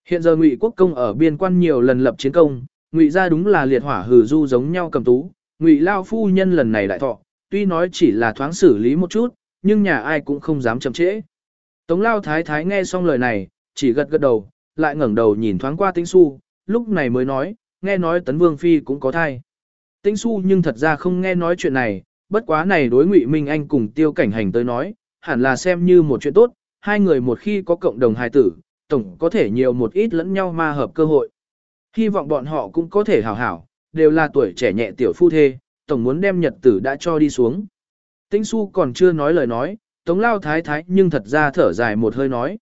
Hiện giờ ngụy quốc công ở biên quan nhiều lần lập chiến công, ngụy ra đúng là liệt hỏa hử du giống nhau cầm tú, ngụy lao phu nhân lần này đại thọ, tuy nói chỉ là thoáng xử lý một chút, nhưng nhà ai cũng không dám chậm trễ. Tống lao thái thái nghe xong lời này, chỉ gật gật đầu, lại ngẩng đầu nhìn thoáng qua tĩnh su, lúc này mới nói, nghe nói tấn vương phi cũng có thai. Tĩnh su nhưng thật ra không nghe nói chuyện này, bất quá này đối ngụy Minh Anh cùng tiêu cảnh hành tới nói, hẳn là xem như một chuyện tốt, hai người một khi có cộng đồng hài tử, tổng có thể nhiều một ít lẫn nhau ma hợp cơ hội. Hy vọng bọn họ cũng có thể hảo hảo, đều là tuổi trẻ nhẹ tiểu phu thê, tổng muốn đem nhật tử đã cho đi xuống. Tĩnh su còn chưa nói lời nói, tống lao thái thái nhưng thật ra thở dài một hơi nói.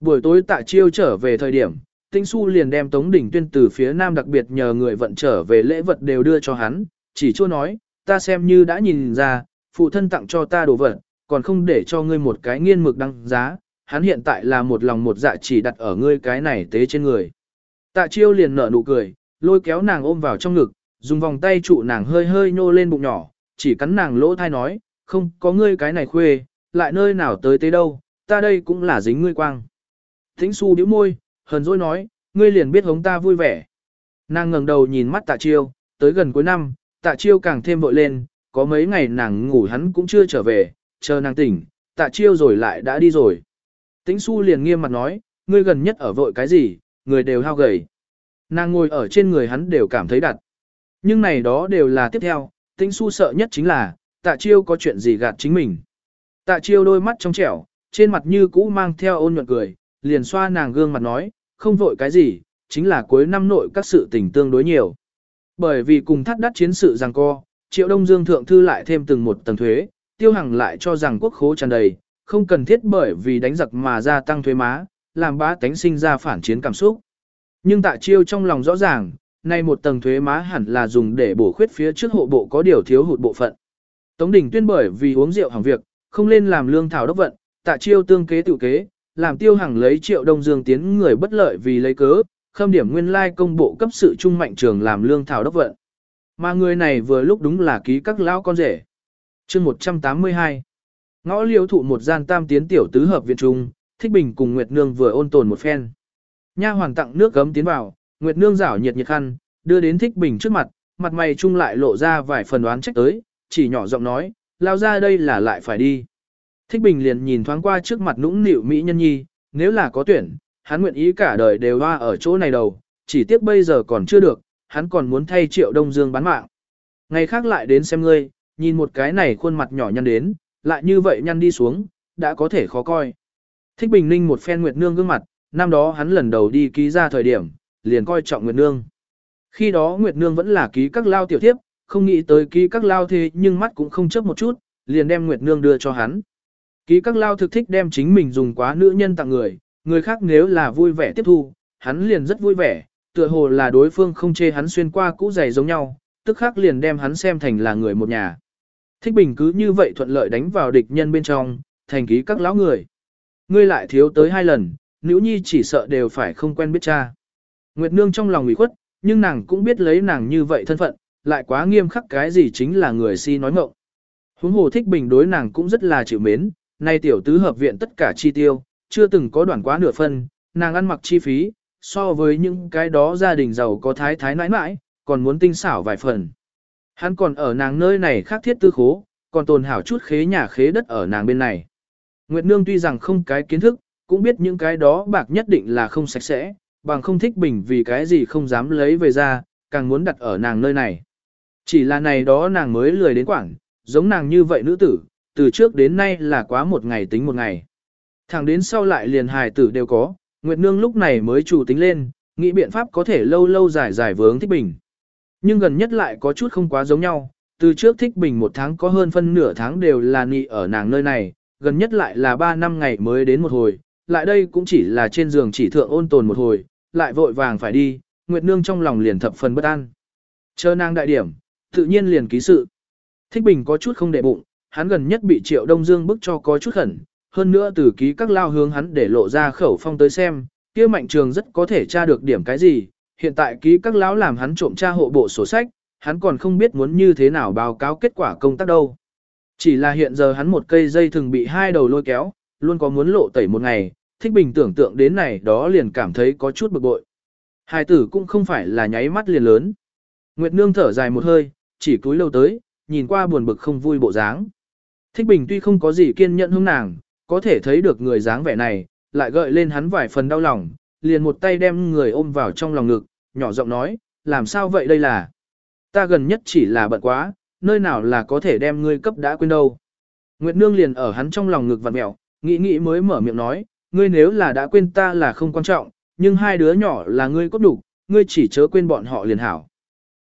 Buổi tối tạ chiêu trở về thời điểm, Tĩnh su liền đem tống đình tuyên từ phía nam đặc biệt nhờ người vận trở về lễ vật đều đưa cho hắn, chỉ chua nói, ta xem như đã nhìn ra, phụ thân tặng cho ta đồ vật, còn không để cho ngươi một cái nghiên mực đăng giá, hắn hiện tại là một lòng một dạ chỉ đặt ở ngươi cái này tế trên người. Tạ chiêu liền nở nụ cười, lôi kéo nàng ôm vào trong ngực, dùng vòng tay trụ nàng hơi hơi nhô lên bụng nhỏ, chỉ cắn nàng lỗ thai nói, không có ngươi cái này khuê, lại nơi nào tới tế đâu, ta đây cũng là dính ngươi quang. Thính su điếu môi, hờn dỗi nói, ngươi liền biết hống ta vui vẻ. Nàng ngẩng đầu nhìn mắt tạ chiêu, tới gần cuối năm, tạ chiêu càng thêm vội lên, có mấy ngày nàng ngủ hắn cũng chưa trở về, chờ nàng tỉnh, tạ chiêu rồi lại đã đi rồi. Tĩnh su liền nghiêm mặt nói, ngươi gần nhất ở vội cái gì, người đều hao gầy. Nàng ngồi ở trên người hắn đều cảm thấy đặt. Nhưng này đó đều là tiếp theo, tĩnh su sợ nhất chính là, tạ chiêu có chuyện gì gạt chính mình. Tạ chiêu đôi mắt trong trẻo, trên mặt như cũ mang theo ôn nhuận cười, liền xoa nàng gương mặt nói, không vội cái gì, chính là cuối năm nội các sự tình tương đối nhiều. Bởi vì cùng thắt đắt chiến sự rằng co, triệu đông dương thượng thư lại thêm từng một tầng thuế, tiêu hằng lại cho rằng quốc khố tràn đầy, không cần thiết bởi vì đánh giặc mà gia tăng thuế má, làm bá tánh sinh ra phản chiến cảm xúc. Nhưng tạ chiêu trong lòng rõ ràng, nay một tầng thuế má hẳn là dùng để bổ khuyết phía trước hộ bộ có điều thiếu hụt bộ phận. Tống Đình tuyên bởi vì uống rượu hàng việc, không lên làm lương thảo đốc vận, tạ chiêu tương kế tự kế, làm tiêu hàng lấy triệu đông dương tiến người bất lợi vì lấy cớ, khâm điểm nguyên lai công bộ cấp sự trung mạnh trường làm lương thảo đốc vận. Mà người này vừa lúc đúng là ký các lão con rể. chương 182 Ngõ liêu thụ một gian tam tiến tiểu tứ hợp viện trung, Thích Bình cùng Nguyệt Nương vừa ôn tồn một phen. Nha hoàn tặng nước gấm tiến vào, Nguyệt Nương rảo nhiệt nhiệt khăn, đưa đến Thích Bình trước mặt, mặt mày trung lại lộ ra vài phần đoán trách tới, chỉ nhỏ giọng nói, lao ra đây là lại phải đi. Thích Bình liền nhìn thoáng qua trước mặt nũng nịu Mỹ nhân nhi, nếu là có tuyển, hắn nguyện ý cả đời đều hoa ở chỗ này đầu, chỉ tiếc bây giờ còn chưa được, hắn còn muốn thay triệu đông dương bán mạng. Ngày khác lại đến xem ngươi, nhìn một cái này khuôn mặt nhỏ nhăn đến, lại như vậy nhăn đi xuống, đã có thể khó coi. Thích Bình Ninh một phen Nguyệt Nương gương mặt, năm đó hắn lần đầu đi ký ra thời điểm, liền coi trọng Nguyệt Nương. Khi đó Nguyệt Nương vẫn là ký các lao tiểu thiếp, không nghĩ tới ký các lao thế nhưng mắt cũng không chấp một chút, liền đem Nguyệt Nương đưa cho hắn. Ký các lao thực thích đem chính mình dùng quá nữ nhân tặng người, người khác nếu là vui vẻ tiếp thu, hắn liền rất vui vẻ, tựa hồ là đối phương không chê hắn xuyên qua cũ giày giống nhau, tức khắc liền đem hắn xem thành là người một nhà. Thích Bình cứ như vậy thuận lợi đánh vào địch nhân bên trong, thành ký các lão người. Ngươi lại thiếu tới hai lần, nữ nhi chỉ sợ đều phải không quen biết cha. Nguyệt Nương trong lòng ủy khuất, nhưng nàng cũng biết lấy nàng như vậy thân phận, lại quá nghiêm khắc cái gì chính là người si nói ngộng. Huống hồ thích bình đối nàng cũng rất là chịu mến, nay tiểu tứ hợp viện tất cả chi tiêu, chưa từng có đoạn quá nửa phân, nàng ăn mặc chi phí, so với những cái đó gia đình giàu có thái thái nãi nãi, còn muốn tinh xảo vài phần. Hắn còn ở nàng nơi này khác thiết tư khố, còn tồn hảo chút khế nhà khế đất ở nàng bên này. Nguyệt Nương tuy rằng không cái kiến thức, cũng biết những cái đó bạc nhất định là không sạch sẽ, bằng không thích bình vì cái gì không dám lấy về ra, càng muốn đặt ở nàng nơi này. Chỉ là này đó nàng mới lười đến quảng, giống nàng như vậy nữ tử, từ trước đến nay là quá một ngày tính một ngày. Thẳng đến sau lại liền hài tử đều có, Nguyệt Nương lúc này mới chủ tính lên, nghĩ biện pháp có thể lâu lâu dài dài vướng thích bình. Nhưng gần nhất lại có chút không quá giống nhau, từ trước thích bình một tháng có hơn phân nửa tháng đều là nị ở nàng nơi này, gần nhất lại là 3 năm ngày mới đến một hồi, lại đây cũng chỉ là trên giường chỉ thượng ôn tồn một hồi, lại vội vàng phải đi, Nguyệt Nương trong lòng liền thập phần bất an. Chờ nàng đại điểm, tự nhiên liền ký sự. Thích Bình có chút không đệ bụng, hắn gần nhất bị Triệu Đông Dương bức cho có chút khẩn, hơn nữa từ ký các lao hướng hắn để lộ ra khẩu phong tới xem, kia mạnh trường rất có thể tra được điểm cái gì, hiện tại ký các lão làm hắn trộm tra hộ bộ sổ sách, hắn còn không biết muốn như thế nào báo cáo kết quả công tác đâu. Chỉ là hiện giờ hắn một cây dây thường bị hai đầu lôi kéo, luôn có muốn lộ tẩy một ngày, thích bình tưởng tượng đến này đó liền cảm thấy có chút bực bội. Hai tử cũng không phải là nháy mắt liền lớn. Nguyệt Nương thở dài một hơi, chỉ cúi lâu tới, nhìn qua buồn bực không vui bộ dáng. Thích bình tuy không có gì kiên nhẫn hướng nàng, có thể thấy được người dáng vẻ này, lại gợi lên hắn vài phần đau lòng, liền một tay đem người ôm vào trong lòng ngực, nhỏ giọng nói, làm sao vậy đây là? Ta gần nhất chỉ là bận quá, nơi nào là có thể đem ngươi cấp đã quên đâu. Nguyệt Nương liền ở hắn trong lòng ngực vặn mẹo, nghĩ nghĩ mới mở miệng nói, ngươi nếu là đã quên ta là không quan trọng, nhưng hai đứa nhỏ là ngươi cốt đủ, ngươi chỉ chớ quên bọn họ liền hảo.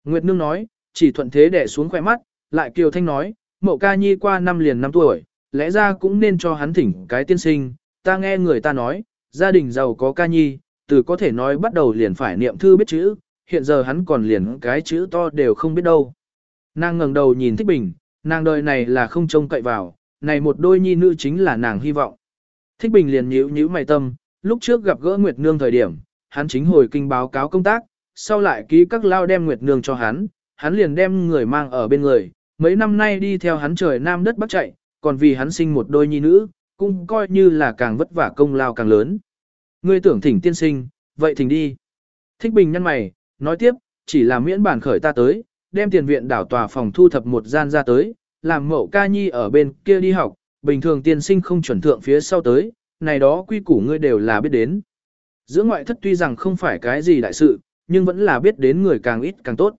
Nguyệt Nương nói, chỉ thuận thế để xuống khỏe mắt, lại Kiều Thanh nói, Mộ ca nhi qua năm liền năm tuổi, lẽ ra cũng nên cho hắn thỉnh cái tiên sinh, ta nghe người ta nói, gia đình giàu có ca nhi, từ có thể nói bắt đầu liền phải niệm thư biết chữ, hiện giờ hắn còn liền cái chữ to đều không biết đâu. Nàng ngẩng đầu nhìn Thích Bình, nàng đời này là không trông cậy vào, này một đôi nhi nữ chính là nàng hy vọng. Thích Bình liền nhíu nhíu mày tâm, lúc trước gặp gỡ Nguyệt Nương thời điểm, hắn chính hồi kinh báo cáo công tác, sau lại ký các lao đem Nguyệt Nương cho hắn, hắn liền đem người mang ở bên người, mấy năm nay đi theo hắn trời nam đất bắc chạy, còn vì hắn sinh một đôi nhi nữ, cũng coi như là càng vất vả công lao càng lớn. Ngươi tưởng thỉnh tiên sinh, vậy thỉnh đi. Thích Bình nhân mày, nói tiếp, chỉ là miễn bản khởi ta tới, đem tiền viện đảo tòa phòng thu thập một gian ra tới, làm mẫu ca nhi ở bên kia đi học, bình thường tiên sinh không chuẩn thượng phía sau tới, này đó quy củ ngươi đều là biết đến. Giữa ngoại thất tuy rằng không phải cái gì đại sự, nhưng vẫn là biết đến người càng ít càng tốt.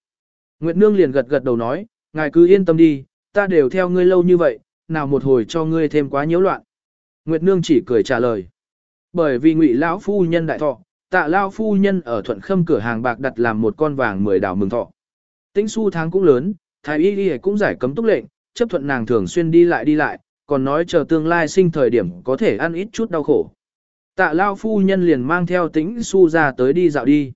Nguyệt Nương liền gật gật đầu nói, ngài cứ yên tâm đi, ta đều theo ngươi lâu như vậy, nào một hồi cho ngươi thêm quá nhiễu loạn. Nguyệt Nương chỉ cười trả lời. Bởi vì ngụy lão phu nhân đại thọ, tạ Lão phu nhân ở thuận khâm cửa hàng bạc đặt làm một con vàng mười đảo mừng thọ. Tính su tháng cũng lớn, thái y y cũng giải cấm túc lệnh, chấp thuận nàng thường xuyên đi lại đi lại, còn nói chờ tương lai sinh thời điểm có thể ăn ít chút đau khổ. Tạ Lão phu nhân liền mang theo tính su ra tới đi dạo đi.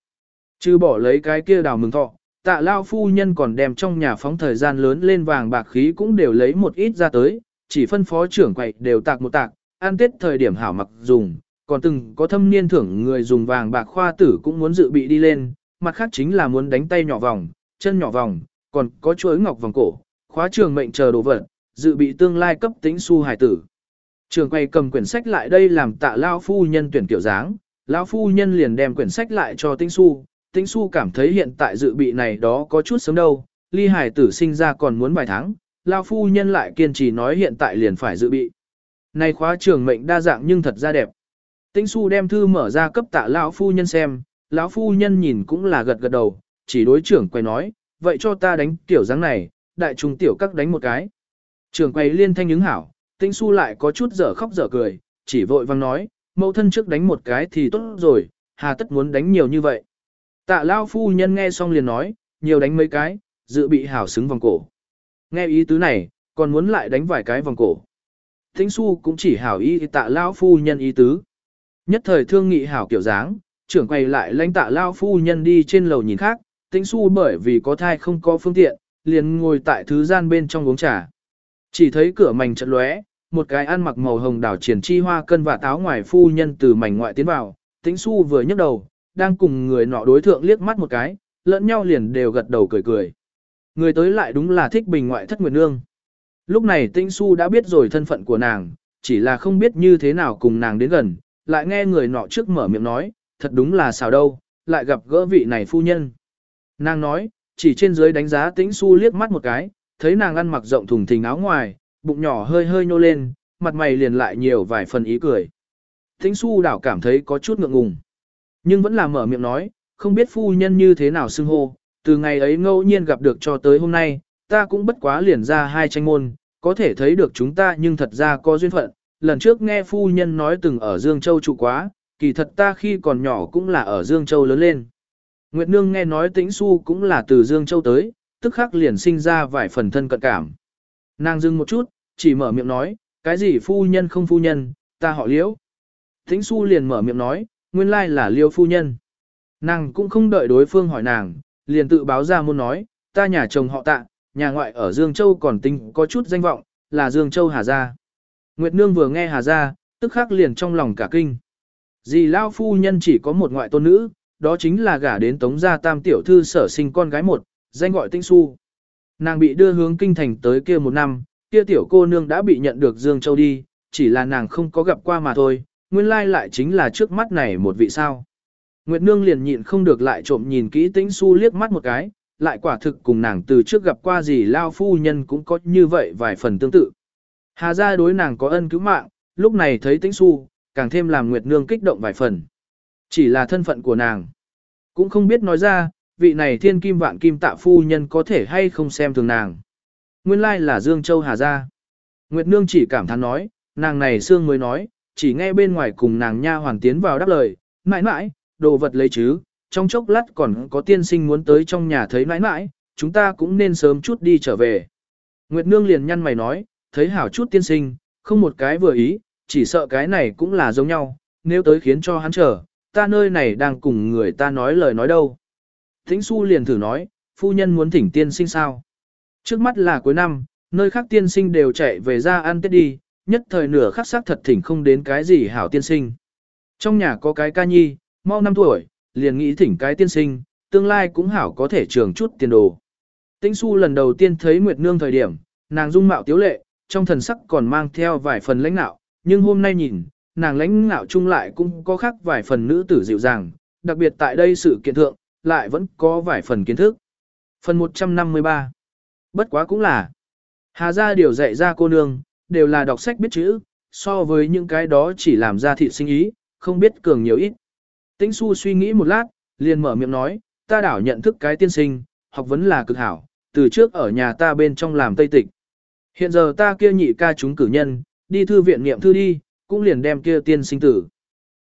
Chứ bỏ lấy cái kia đào mừng thọ, tạ lao phu nhân còn đem trong nhà phóng thời gian lớn lên vàng bạc khí cũng đều lấy một ít ra tới, chỉ phân phó trưởng quậy đều tạc một tạc, ăn tết thời điểm hảo mặc dùng, còn từng có thâm niên thưởng người dùng vàng bạc khoa tử cũng muốn dự bị đi lên, mặt khác chính là muốn đánh tay nhỏ vòng, chân nhỏ vòng, còn có chuỗi ngọc vòng cổ, khóa trường mệnh chờ đồ vật, dự bị tương lai cấp tính su hải tử. Trường quay cầm quyển sách lại đây làm tạ lao phu nhân tuyển kiểu dáng, lão phu nhân liền đem quyển sách lại cho tĩnh su, tĩnh su cảm thấy hiện tại dự bị này đó có chút sớm đâu, ly hải tử sinh ra còn muốn vài tháng, lao phu nhân lại kiên trì nói hiện tại liền phải dự bị. Này khóa trường mệnh đa dạng nhưng thật ra đẹp. Tĩnh su đem thư mở ra cấp tạ lão phu nhân xem, lão phu nhân nhìn cũng là gật gật đầu, chỉ đối trưởng quay nói, vậy cho ta đánh tiểu dáng này, đại trung tiểu các đánh một cái. Trưởng quay liên thanh ứng hảo, tĩnh su lại có chút dở khóc dở cười, chỉ vội vang nói, mẫu thân trước đánh một cái thì tốt rồi, hà tất muốn đánh nhiều như vậy. Tạ lão phu nhân nghe xong liền nói, nhiều đánh mấy cái, dự bị hảo xứng vòng cổ. Nghe ý tứ này, còn muốn lại đánh vài cái vòng cổ. Thính su cũng chỉ hảo ý tạ lão phu nhân ý tứ. Nhất thời thương nghị hảo kiểu dáng, trưởng quay lại lãnh tạ lao phu nhân đi trên lầu nhìn khác, tĩnh su bởi vì có thai không có phương tiện, liền ngồi tại thứ gian bên trong uống trà. Chỉ thấy cửa mảnh chật lóe, một cái ăn mặc màu hồng đảo triển chi hoa cân và táo ngoài phu nhân từ mảnh ngoại tiến vào, tĩnh su vừa nhấc đầu, đang cùng người nọ đối thượng liếc mắt một cái, lẫn nhau liền đều gật đầu cười cười. Người tới lại đúng là thích bình ngoại thất nguyệt nương. Lúc này tĩnh su đã biết rồi thân phận của nàng, chỉ là không biết như thế nào cùng nàng đến gần, lại nghe người nọ trước mở miệng nói, thật đúng là xào đâu, lại gặp gỡ vị này phu nhân. Nàng nói, chỉ trên dưới đánh giá tĩnh su liếc mắt một cái, thấy nàng ăn mặc rộng thùng thình áo ngoài, bụng nhỏ hơi hơi nhô lên, mặt mày liền lại nhiều vài phần ý cười. Tĩnh su đảo cảm thấy có chút ngượng ngùng, nhưng vẫn là mở miệng nói, không biết phu nhân như thế nào xưng hô, từ ngày ấy ngẫu nhiên gặp được cho tới hôm nay, ta cũng bất quá liền ra hai tranh môn, có thể thấy được chúng ta nhưng thật ra có duyên phận, lần trước nghe phu nhân nói từng ở Dương Châu trụ quá, kỳ thật ta khi còn nhỏ cũng là ở Dương Châu lớn lên. Nguyệt Nương nghe nói tĩnh su cũng là từ Dương Châu tới, tức khắc liền sinh ra vài phần thân cận cảm. Nàng dừng một chút, chỉ mở miệng nói, cái gì phu nhân không phu nhân, ta họ liễu. Tĩnh su liền mở miệng nói, nguyên lai là liêu phu nhân. Nàng cũng không đợi đối phương hỏi nàng, liền tự báo ra muốn nói, ta nhà chồng họ tạ, nhà ngoại ở Dương Châu còn tính có chút danh vọng, là Dương Châu Hà Gia. Nguyệt Nương vừa nghe Hà Gia, tức khắc liền trong lòng cả kinh. Dì Lao Phu Nhân chỉ có một ngoại tôn nữ, đó chính là gả đến Tống Gia Tam Tiểu Thư sở sinh con gái một, danh gọi Tinh Su. Nàng bị đưa hướng kinh thành tới kia một năm, kia tiểu cô nương đã bị nhận được Dương Châu đi, chỉ là nàng không có gặp qua mà thôi, nguyên lai lại chính là trước mắt này một vị sao. Nguyệt Nương liền nhịn không được lại trộm nhìn kỹ Tĩnh Su liếc mắt một cái, lại quả thực cùng nàng từ trước gặp qua gì Lao Phu Nhân cũng có như vậy vài phần tương tự. Hà gia đối nàng có ân cứu mạng, lúc này thấy tĩnh su, càng thêm làm Nguyệt Nương kích động vài phần. Chỉ là thân phận của nàng. Cũng không biết nói ra, vị này thiên kim vạn kim tạ phu nhân có thể hay không xem thường nàng. Nguyên lai là Dương Châu Hà Gia. Nguyệt Nương chỉ cảm thán nói, nàng này xương mới nói, chỉ nghe bên ngoài cùng nàng nha hoàn tiến vào đáp lời, mãi mãi, đồ vật lấy chứ, trong chốc lát còn có tiên sinh muốn tới trong nhà thấy mãi mãi, chúng ta cũng nên sớm chút đi trở về. Nguyệt Nương liền nhăn mày nói, thấy hảo chút tiên sinh, không một cái vừa ý, chỉ sợ cái này cũng là giống nhau, nếu tới khiến cho hắn chờ, ta nơi này đang cùng người ta nói lời nói đâu. thính su liền thử nói, phu nhân muốn thỉnh tiên sinh sao. Trước mắt là cuối năm, nơi khác tiên sinh đều chạy về ra ăn tết đi, nhất thời nửa khắc sắc thật thỉnh không đến cái gì hảo tiên sinh. Trong nhà có cái ca nhi, mau năm tuổi, liền nghĩ thỉnh cái tiên sinh, tương lai cũng hảo có thể trường chút tiền đồ. Tĩnh su lần đầu tiên thấy Nguyệt Nương thời điểm, nàng dung mạo tiếu lệ, trong thần sắc còn mang theo vài phần lãnh nạo, nhưng hôm nay nhìn, nàng lãnh nạo chung lại cũng có khác vài phần nữ tử dịu dàng, đặc biệt tại đây sự kiện thượng, lại vẫn có vài phần kiến thức. Phần 153 Bất quá cũng là Hà gia điều dạy ra cô nương, đều là đọc sách biết chữ, so với những cái đó chỉ làm ra thị sinh ý, không biết cường nhiều ít. Tĩnh su suy nghĩ một lát, liền mở miệng nói, ta đảo nhận thức cái tiên sinh, học vấn là cực hảo, từ trước ở nhà ta bên trong làm tây tịch. Hiện giờ ta kia nhị ca chúng cử nhân, đi thư viện niệm thư đi, cũng liền đem kia tiên sinh tử.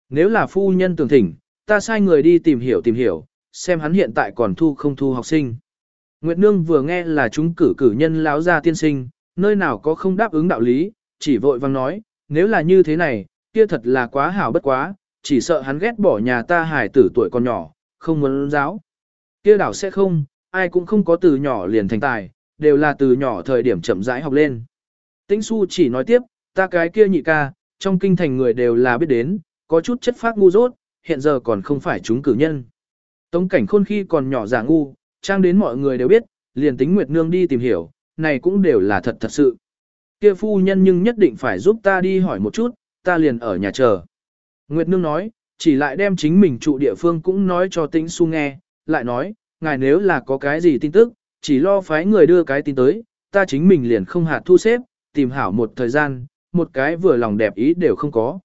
Nếu là phu nhân tưởng thỉnh, ta sai người đi tìm hiểu tìm hiểu, xem hắn hiện tại còn thu không thu học sinh. Nguyệt Nương vừa nghe là chúng cử cử nhân lão gia tiên sinh, nơi nào có không đáp ứng đạo lý, chỉ vội vang nói, nếu là như thế này, kia thật là quá hảo bất quá, chỉ sợ hắn ghét bỏ nhà ta hải tử tuổi còn nhỏ, không muốn giáo. Kia đảo sẽ không, ai cũng không có từ nhỏ liền thành tài, đều là từ nhỏ thời điểm chậm rãi học lên. Tĩnh su chỉ nói tiếp, ta cái kia nhị ca, trong kinh thành người đều là biết đến, có chút chất phác ngu dốt, hiện giờ còn không phải chúng cử nhân. Tống cảnh khôn khi còn nhỏ giả ngu, trang đến mọi người đều biết, liền tính Nguyệt Nương đi tìm hiểu, này cũng đều là thật thật sự. Kia phu nhân nhưng nhất định phải giúp ta đi hỏi một chút, ta liền ở nhà chờ. Nguyệt Nương nói, chỉ lại đem chính mình trụ địa phương cũng nói cho tĩnh su nghe, lại nói, ngài nếu là có cái gì tin tức, chỉ lo phái người đưa cái tin tới, ta chính mình liền không hạt thu xếp, tìm hảo một thời gian, một cái vừa lòng đẹp ý đều không có.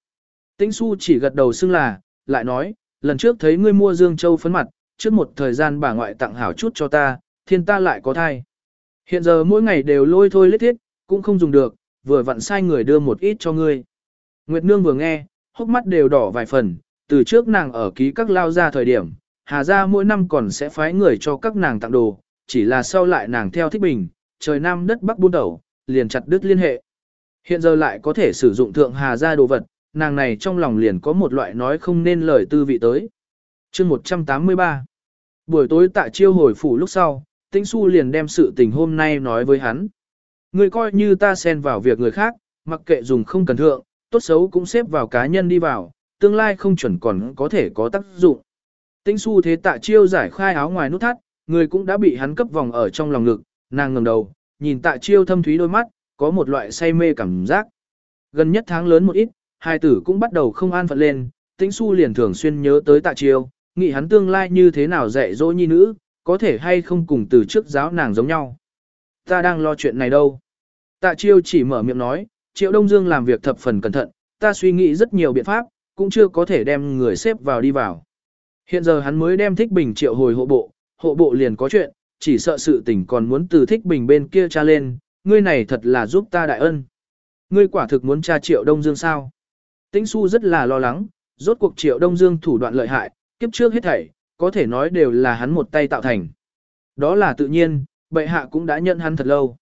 Tĩnh su chỉ gật đầu xưng là, lại nói, lần trước thấy ngươi mua Dương Châu phấn mặt, trước một thời gian bà ngoại tặng hảo chút cho ta, thiên ta lại có thai. Hiện giờ mỗi ngày đều lôi thôi lết thiết, cũng không dùng được, vừa vặn sai người đưa một ít cho ngươi. Nguyệt Nương vừa nghe, hốc mắt đều đỏ vài phần, từ trước nàng ở ký các lao ra thời điểm, Hà gia mỗi năm còn sẽ phái người cho các nàng tặng đồ, chỉ là sau lại nàng theo thích bình, trời nam đất bắc buôn đầu, liền chặt đứt liên hệ. Hiện giờ lại có thể sử dụng thượng Hà gia đồ vật, nàng này trong lòng liền có một loại nói không nên lời tư vị tới. chương 183 Buổi tối tại chiêu hồi phủ lúc sau, Tĩnh Xu liền đem sự tình hôm nay nói với hắn. Người coi như ta xen vào việc người khác, mặc kệ dùng không cần thượng, tốt xấu cũng xếp vào cá nhân đi vào, tương lai không chuẩn còn có thể có tác dụng. Tĩnh Xu thế tạ chiêu giải khai áo ngoài nút thắt, người cũng đã bị hắn cấp vòng ở trong lòng ngực, nàng ngẩng đầu, nhìn tạ chiêu thâm thúy đôi mắt, có một loại say mê cảm giác. Gần nhất tháng lớn một ít, hai tử cũng bắt đầu không an phận lên, Tĩnh Xu liền thường xuyên nhớ tới tạ chiêu, nghĩ hắn tương lai như thế nào dạy dỗ nhi nữ, có thể hay không cùng từ trước giáo nàng giống nhau. Ta đang lo chuyện này đâu. Tạ chiêu chỉ mở miệng nói, triệu Đông Dương làm việc thập phần cẩn thận, ta suy nghĩ rất nhiều biện pháp, cũng chưa có thể đem người xếp vào đi vào. Hiện giờ hắn mới đem thích bình triệu hồi hộ bộ, hộ bộ liền có chuyện, chỉ sợ sự tình còn muốn từ thích bình bên kia tra lên, ngươi này thật là giúp ta đại ân. Ngươi quả thực muốn tra triệu Đông Dương sao? Tĩnh Xu rất là lo lắng, rốt cuộc triệu Đông Dương thủ đoạn lợi hại, kiếp trước hết thảy, có thể nói đều là hắn một tay tạo thành. Đó là tự nhiên, bệ hạ cũng đã nhận hắn thật lâu.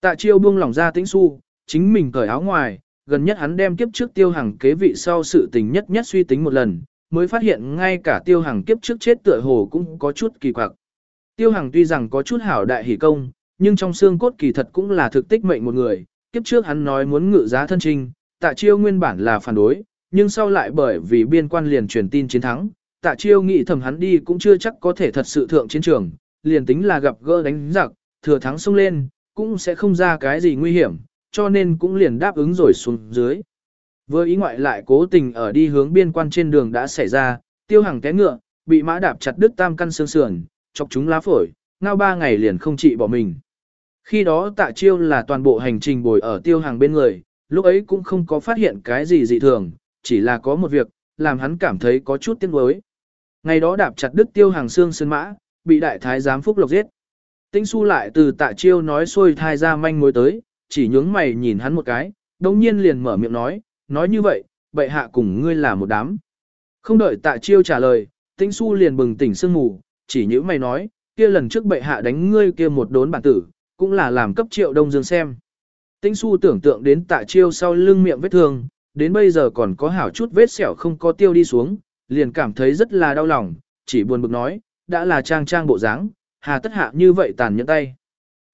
Tạ chiêu buông lỏng ra tĩnh su, chính mình cởi áo ngoài, gần nhất hắn đem kiếp trước tiêu hàng kế vị sau sự tình nhất nhất suy tính một lần, mới phát hiện ngay cả tiêu hàng kiếp trước chết tựa hồ cũng có chút kỳ quặc. Tiêu hàng tuy rằng có chút hảo đại hỷ công, nhưng trong xương cốt kỳ thật cũng là thực tích mệnh một người, kiếp trước hắn nói muốn ngự giá thân trinh, tạ chiêu nguyên bản là phản đối, nhưng sau lại bởi vì biên quan liền truyền tin chiến thắng, tạ chiêu nghĩ thầm hắn đi cũng chưa chắc có thể thật sự thượng chiến trường, liền tính là gặp gỡ đánh giặc, thừa thắng xông lên, cũng sẽ không ra cái gì nguy hiểm, cho nên cũng liền đáp ứng rồi xuống dưới. Vừa ý ngoại lại cố tình ở đi hướng biên quan trên đường đã xảy ra, tiêu hàng té ngựa, bị mã đạp chặt đứt tam căn xương sườn, chọc chúng lá phổi, ngao ba ngày liền không trị bỏ mình. Khi đó tạ chiêu là toàn bộ hành trình bồi ở tiêu hàng bên người, lúc ấy cũng không có phát hiện cái gì dị thường, chỉ là có một việc, làm hắn cảm thấy có chút tiếc nuối. Ngày đó đạp chặt đứt tiêu hàng xương sơn mã, bị đại thái giám phúc lộc giết. Tĩnh su lại từ tạ chiêu nói xuôi thai ra manh mối tới, chỉ nhướng mày nhìn hắn một cái, đồng nhiên liền mở miệng nói, nói như vậy, bệ hạ cùng ngươi là một đám. Không đợi tạ chiêu trả lời, tĩnh su liền bừng tỉnh sương mù, chỉ nhữ mày nói, kia lần trước bệ hạ đánh ngươi kia một đốn bản tử, cũng là làm cấp triệu đông dương xem. Tĩnh su tưởng tượng đến tạ chiêu sau lưng miệng vết thương, đến bây giờ còn có hảo chút vết sẹo không có tiêu đi xuống, liền cảm thấy rất là đau lòng, chỉ buồn bực nói, đã là trang trang bộ dáng, hà tất hạ như vậy tàn nhẫn tay.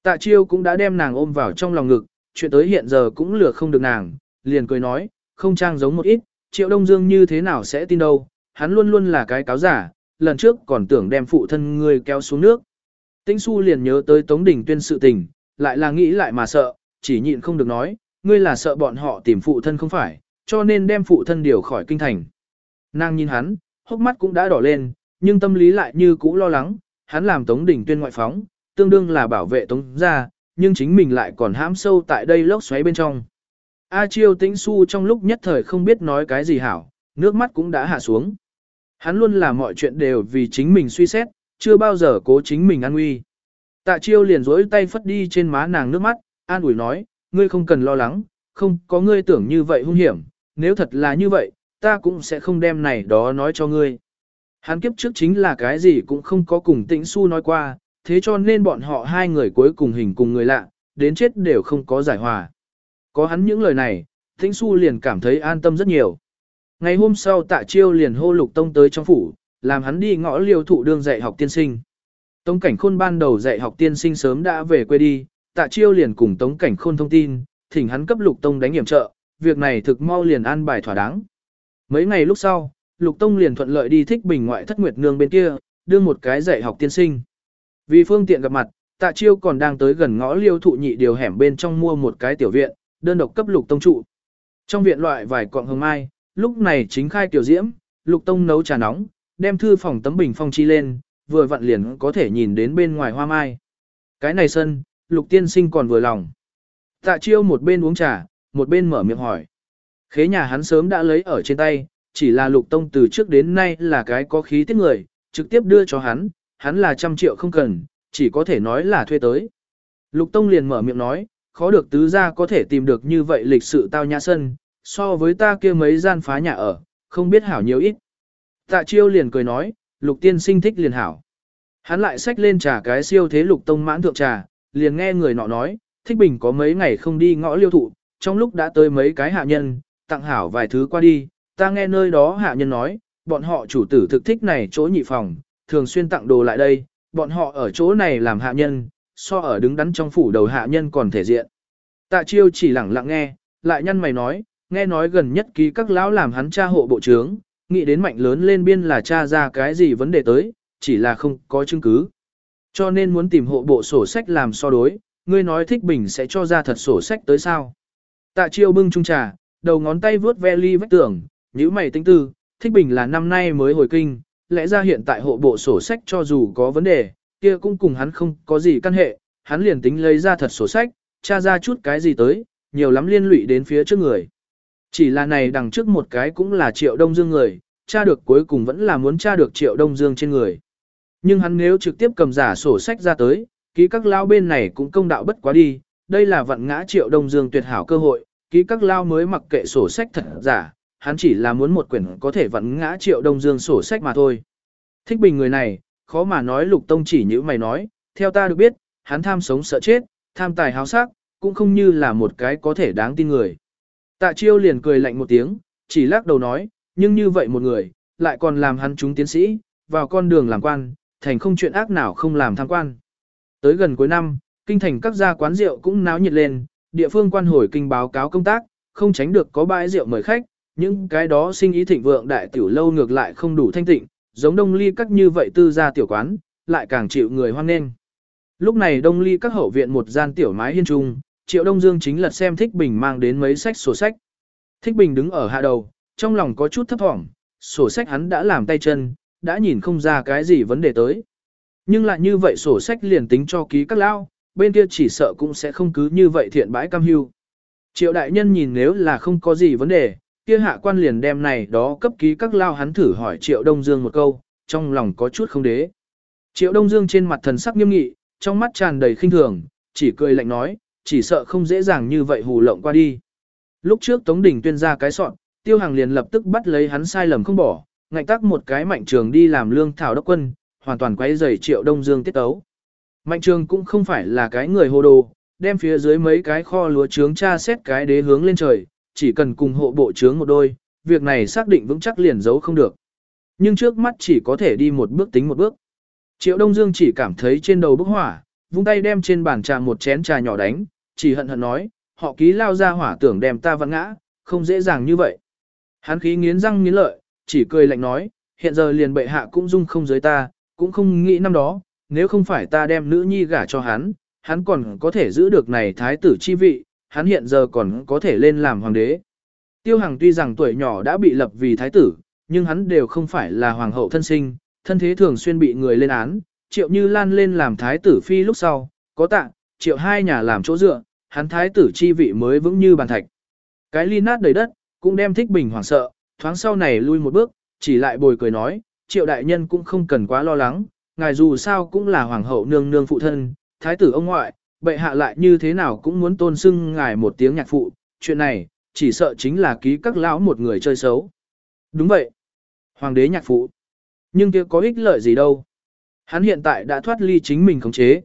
Tạ chiêu cũng đã đem nàng ôm vào trong lòng ngực, chuyện tới hiện giờ cũng lừa không được nàng, liền cười nói, không trang giống một ít, triệu đông dương như thế nào sẽ tin đâu, hắn luôn luôn là cái cáo giả, lần trước còn tưởng đem phụ thân ngươi kéo xuống nước. Tĩnh su liền nhớ tới Tống Đình tuyên sự tình, lại là nghĩ lại mà sợ, chỉ nhịn không được nói, ngươi là sợ bọn họ tìm phụ thân không phải, cho nên đem phụ thân điều khỏi kinh thành. Nàng nhìn hắn, hốc mắt cũng đã đỏ lên, nhưng tâm lý lại như cũ lo lắng, hắn làm Tống Đình tuyên ngoại phóng, tương đương là bảo vệ Tống gia, nhưng chính mình lại còn hãm sâu tại đây lốc xoáy bên trong. A Chiêu tĩnh su trong lúc nhất thời không biết nói cái gì hảo, nước mắt cũng đã hạ xuống. Hắn luôn làm mọi chuyện đều vì chính mình suy xét, chưa bao giờ cố chính mình an nguy. Tạ Chiêu liền rối tay phất đi trên má nàng nước mắt, an ủi nói, ngươi không cần lo lắng, không có ngươi tưởng như vậy hung hiểm, nếu thật là như vậy, ta cũng sẽ không đem này đó nói cho ngươi. Hắn kiếp trước chính là cái gì cũng không có cùng tĩnh su nói qua, thế cho nên bọn họ hai người cuối cùng hình cùng người lạ, đến chết đều không có giải hòa. Có hắn những lời này, tĩnh su liền cảm thấy an tâm rất nhiều. Ngày hôm sau tạ chiêu liền hô lục tông tới trong phủ, làm hắn đi ngõ liêu thụ đương dạy học tiên sinh. Tống cảnh khôn ban đầu dạy học tiên sinh sớm đã về quê đi, tạ chiêu liền cùng tống cảnh khôn thông tin, thỉnh hắn cấp lục tông đánh hiểm trợ, việc này thực mau liền an bài thỏa đáng. Mấy ngày lúc sau, lục tông liền thuận lợi đi thích bình ngoại thất nguyệt nương bên kia, đưa một cái dạy học tiên sinh. Vì phương tiện gặp mặt, tạ chiêu còn đang tới gần ngõ liêu thụ nhị điều hẻm bên trong mua một cái tiểu viện, đơn độc cấp lục tông trụ. Trong viện loại vài cọng hồng mai, lúc này chính khai tiểu diễm, lục tông nấu trà nóng, đem thư phòng tấm bình phong chi lên, vừa vặn liền có thể nhìn đến bên ngoài hoa mai. Cái này sân, lục tiên sinh còn vừa lòng. Tạ chiêu một bên uống trà, một bên mở miệng hỏi. Khế nhà hắn sớm đã lấy ở trên tay, chỉ là lục tông từ trước đến nay là cái có khí tiết người, trực tiếp đưa cho hắn, hắn là trăm triệu không cần, chỉ có thể nói là thuê tới. Lục tông liền mở miệng nói, khó được tứ gia có thể tìm được như vậy lịch sự tao nhã sân, so với ta kia mấy gian phá nhà ở, không biết hảo nhiều ít. Tạ chiêu liền cười nói, lục tiên sinh thích liền hảo. Hắn lại xách lên trà cái siêu thế lục tông mãn thượng trà, liền nghe người nọ nói, thích bình có mấy ngày không đi ngõ liêu thụ, trong lúc đã tới mấy cái hạ nhân, tặng hảo vài thứ qua đi, ta nghe nơi đó hạ nhân nói, bọn họ chủ tử thực thích này chỗ nhị phòng, thường xuyên tặng đồ lại đây, bọn họ ở chỗ này làm hạ nhân, so ở đứng đắn trong phủ đầu hạ nhân còn thể diện. Tạ chiêu chỉ lặng lặng nghe, lại nhân mày nói, nghe nói gần nhất ký các lão làm hắn cha hộ bộ trướng, nghĩ đến mạnh lớn lên biên là cha ra cái gì vấn đề tới, chỉ là không có chứng cứ. Cho nên muốn tìm hộ bộ sổ sách làm so đối, ngươi nói thích bình sẽ cho ra thật sổ sách tới sao. Tạ chiêu bưng chung trà, đầu ngón tay vướt ve ly vách tường, nhíu mày tinh tư, thích bình là năm nay mới hồi kinh, lẽ ra hiện tại hộ bộ sổ sách cho dù có vấn đề, kia cũng cùng hắn không có gì căn hệ, hắn liền tính lấy ra thật sổ sách, tra ra chút cái gì tới, nhiều lắm liên lụy đến phía trước người. Chỉ là này đằng trước một cái cũng là triệu đông dương người, tra được cuối cùng vẫn là muốn tra được triệu đông dương trên người. Nhưng hắn nếu trực tiếp cầm giả sổ sách ra tới, ký các lao bên này cũng công đạo bất quá đi, đây là vận ngã triệu đông dương tuyệt hảo cơ hội, ký các lao mới mặc kệ sổ sách thật giả, hắn chỉ là muốn một quyển có thể vận ngã triệu đông dương sổ sách mà thôi. Thích bình người này, khó mà nói lục tông chỉ như mày nói, theo ta được biết, hắn tham sống sợ chết, tham tài háo sắc, cũng không như là một cái có thể đáng tin người. Tạ chiêu liền cười lạnh một tiếng, chỉ lắc đầu nói, nhưng như vậy một người, lại còn làm hắn chúng tiến sĩ, vào con đường làm quan, thành không chuyện ác nào không làm tham quan. Tới gần cuối năm, kinh thành các gia quán rượu cũng náo nhiệt lên, địa phương quan hồi kinh báo cáo công tác, không tránh được có bãi rượu mời khách, những cái đó sinh ý thịnh vượng đại tiểu lâu ngược lại không đủ thanh tịnh, giống đông ly các như vậy tư gia tiểu quán, lại càng chịu người hoan nghênh. Lúc này đông ly các hậu viện một gian tiểu mái hiên trung, triệu đông dương chính lật xem thích bình mang đến mấy sách sổ sách. Thích bình đứng ở hạ đầu, trong lòng có chút thấp thỏm, sổ sách hắn đã làm tay chân, đã nhìn không ra cái gì vấn đề tới. Nhưng lại như vậy sổ sách liền tính cho ký các lao, bên kia chỉ sợ cũng sẽ không cứ như vậy thiện bãi cam hưu. Triệu đại nhân nhìn nếu là không có gì vấn đề, kia hạ quan liền đem này đó cấp ký các lao hắn thử hỏi Triệu Đông Dương một câu, trong lòng có chút không đế. Triệu Đông Dương trên mặt thần sắc nghiêm nghị, trong mắt tràn đầy khinh thường, chỉ cười lạnh nói, chỉ sợ không dễ dàng như vậy hù lộng qua đi. Lúc trước Tống Đình tuyên ra cái soạn, Tiêu Hàng liền lập tức bắt lấy hắn sai lầm không bỏ, ngạnh tắc một cái mạnh trường đi làm lương thảo đốc quân, hoàn toàn quấy rầy Triệu Đông Dương tiết tấu. Mạnh trường cũng không phải là cái người hồ đồ, đem phía dưới mấy cái kho lúa trướng tra xét cái đế hướng lên trời, chỉ cần cùng hộ bộ trướng một đôi, việc này xác định vững chắc liền giấu không được. Nhưng trước mắt chỉ có thể đi một bước tính một bước. Triệu Đông Dương chỉ cảm thấy trên đầu bốc hỏa, vung tay đem trên bàn trà một chén trà nhỏ đánh, chỉ hận hận nói, họ ký lao ra hỏa tưởng đem ta vặn ngã, không dễ dàng như vậy. Hắn khí nghiến răng nghiến lợi, chỉ cười lạnh nói, hiện giờ liền bệ hạ cũng dung không giới ta, cũng không nghĩ năm đó, nếu không phải ta đem nữ nhi gả cho hắn, hắn còn có thể giữ được này thái tử chi vị, hắn hiện giờ còn có thể lên làm hoàng đế. Tiêu Hằng tuy rằng tuổi nhỏ đã bị lập vì thái tử, nhưng hắn đều không phải là hoàng hậu thân sinh, thân thế thường xuyên bị người lên án, triệu như lan lên làm thái tử phi lúc sau, có tạ, triệu hai nhà làm chỗ dựa, hắn thái tử chi vị mới vững như bàn thạch. Cái ly nát đầy đất, cũng đem thích bình hoảng sợ, thoáng sau này lui một bước, chỉ lại bồi cười nói, triệu đại nhân cũng không cần quá lo lắng, ngài dù sao cũng là hoàng hậu nương nương phụ thân, thái tử ông ngoại, bệ hạ lại như thế nào cũng muốn tôn xưng ngài một tiếng nhạc phụ, chuyện này, chỉ sợ chính là ký các lão một người chơi xấu. Đúng vậy. Hoàng đế nhạc phụ. Nhưng kia có ích lợi gì đâu. Hắn hiện tại đã thoát ly chính mình khống chế.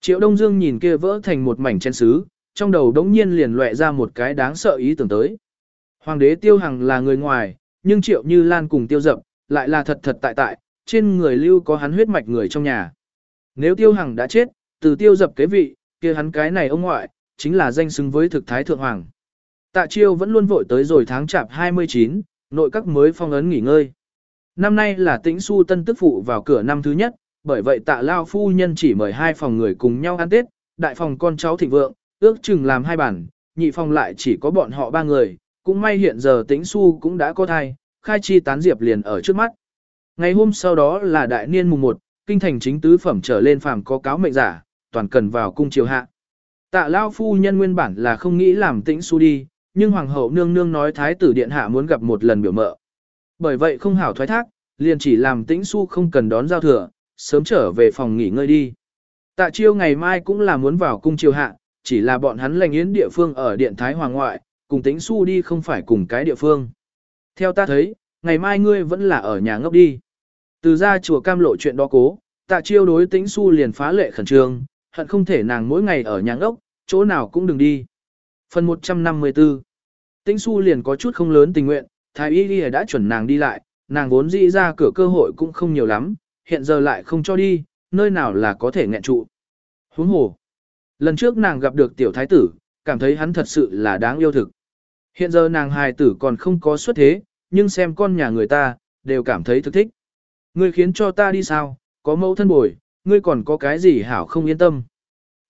Triệu Đông Dương nhìn kia vỡ thành một mảnh chen sứ, trong đầu đống nhiên liền lệ ra một cái đáng sợ ý tưởng tới. Hoàng đế tiêu hằng là người ngoài, nhưng Triệu Như Lan cùng tiêu dập, lại là thật thật tại tại, trên người lưu có hắn huyết mạch người trong nhà. Nếu tiêu hằng đã chết, từ tiêu dập kế vị, kia hắn cái này ông ngoại, chính là danh xứng với thực thái thượng hoàng. Tạ chiêu vẫn luôn vội tới rồi tháng chạp 29, nội các mới phong ấn nghỉ ngơi. Năm nay là tĩnh su tân tức phụ vào cửa năm thứ nhất, bởi vậy tạ lao phu nhân chỉ mời hai phòng người cùng nhau ăn tết, đại phòng con cháu thịnh vượng, ước chừng làm hai bản, nhị phòng lại chỉ có bọn họ ba người, cũng may hiện giờ tĩnh su cũng đã có thai, khai chi tán diệp liền ở trước mắt. Ngày hôm sau đó là đại niên mùng 1, kinh thành chính tứ phẩm trở lên phàm có cáo mệnh giả, toàn cần vào cung triều hạ. Tạ lao phu nhân nguyên bản là không nghĩ làm tĩnh su đi, nhưng hoàng hậu nương nương nói thái tử điện hạ muốn gặp một lần biểu mợ. Bởi vậy không hảo thoái thác, liền chỉ làm tĩnh su không cần đón giao thừa, sớm trở về phòng nghỉ ngơi đi. Tạ chiêu ngày mai cũng là muốn vào cung triều hạ, chỉ là bọn hắn lành yến địa phương ở điện thái hoàng ngoại, cùng tĩnh su đi không phải cùng cái địa phương. Theo ta thấy, ngày mai ngươi vẫn là ở nhà ngốc đi. Từ ra chùa cam lộ chuyện đó cố, tạ chiêu đối tĩnh su liền phá lệ khẩn trương, hận không thể nàng mỗi ngày ở nhà ngốc, chỗ nào cũng đừng đi. Phần 154 Tĩnh su liền có chút không lớn tình nguyện, thái y đi đã chuẩn nàng đi lại, nàng vốn dĩ ra cửa cơ hội cũng không nhiều lắm, hiện giờ lại không cho đi, nơi nào là có thể nghẹn trụ. Huống hồ. Lần trước nàng gặp được tiểu thái tử, cảm thấy hắn thật sự là đáng yêu thực. Hiện giờ nàng hài tử còn không có xuất thế, nhưng xem con nhà người ta, đều cảm thấy thực thích. Ngươi khiến cho ta đi sao, có mẫu thân bồi, ngươi còn có cái gì hảo không yên tâm.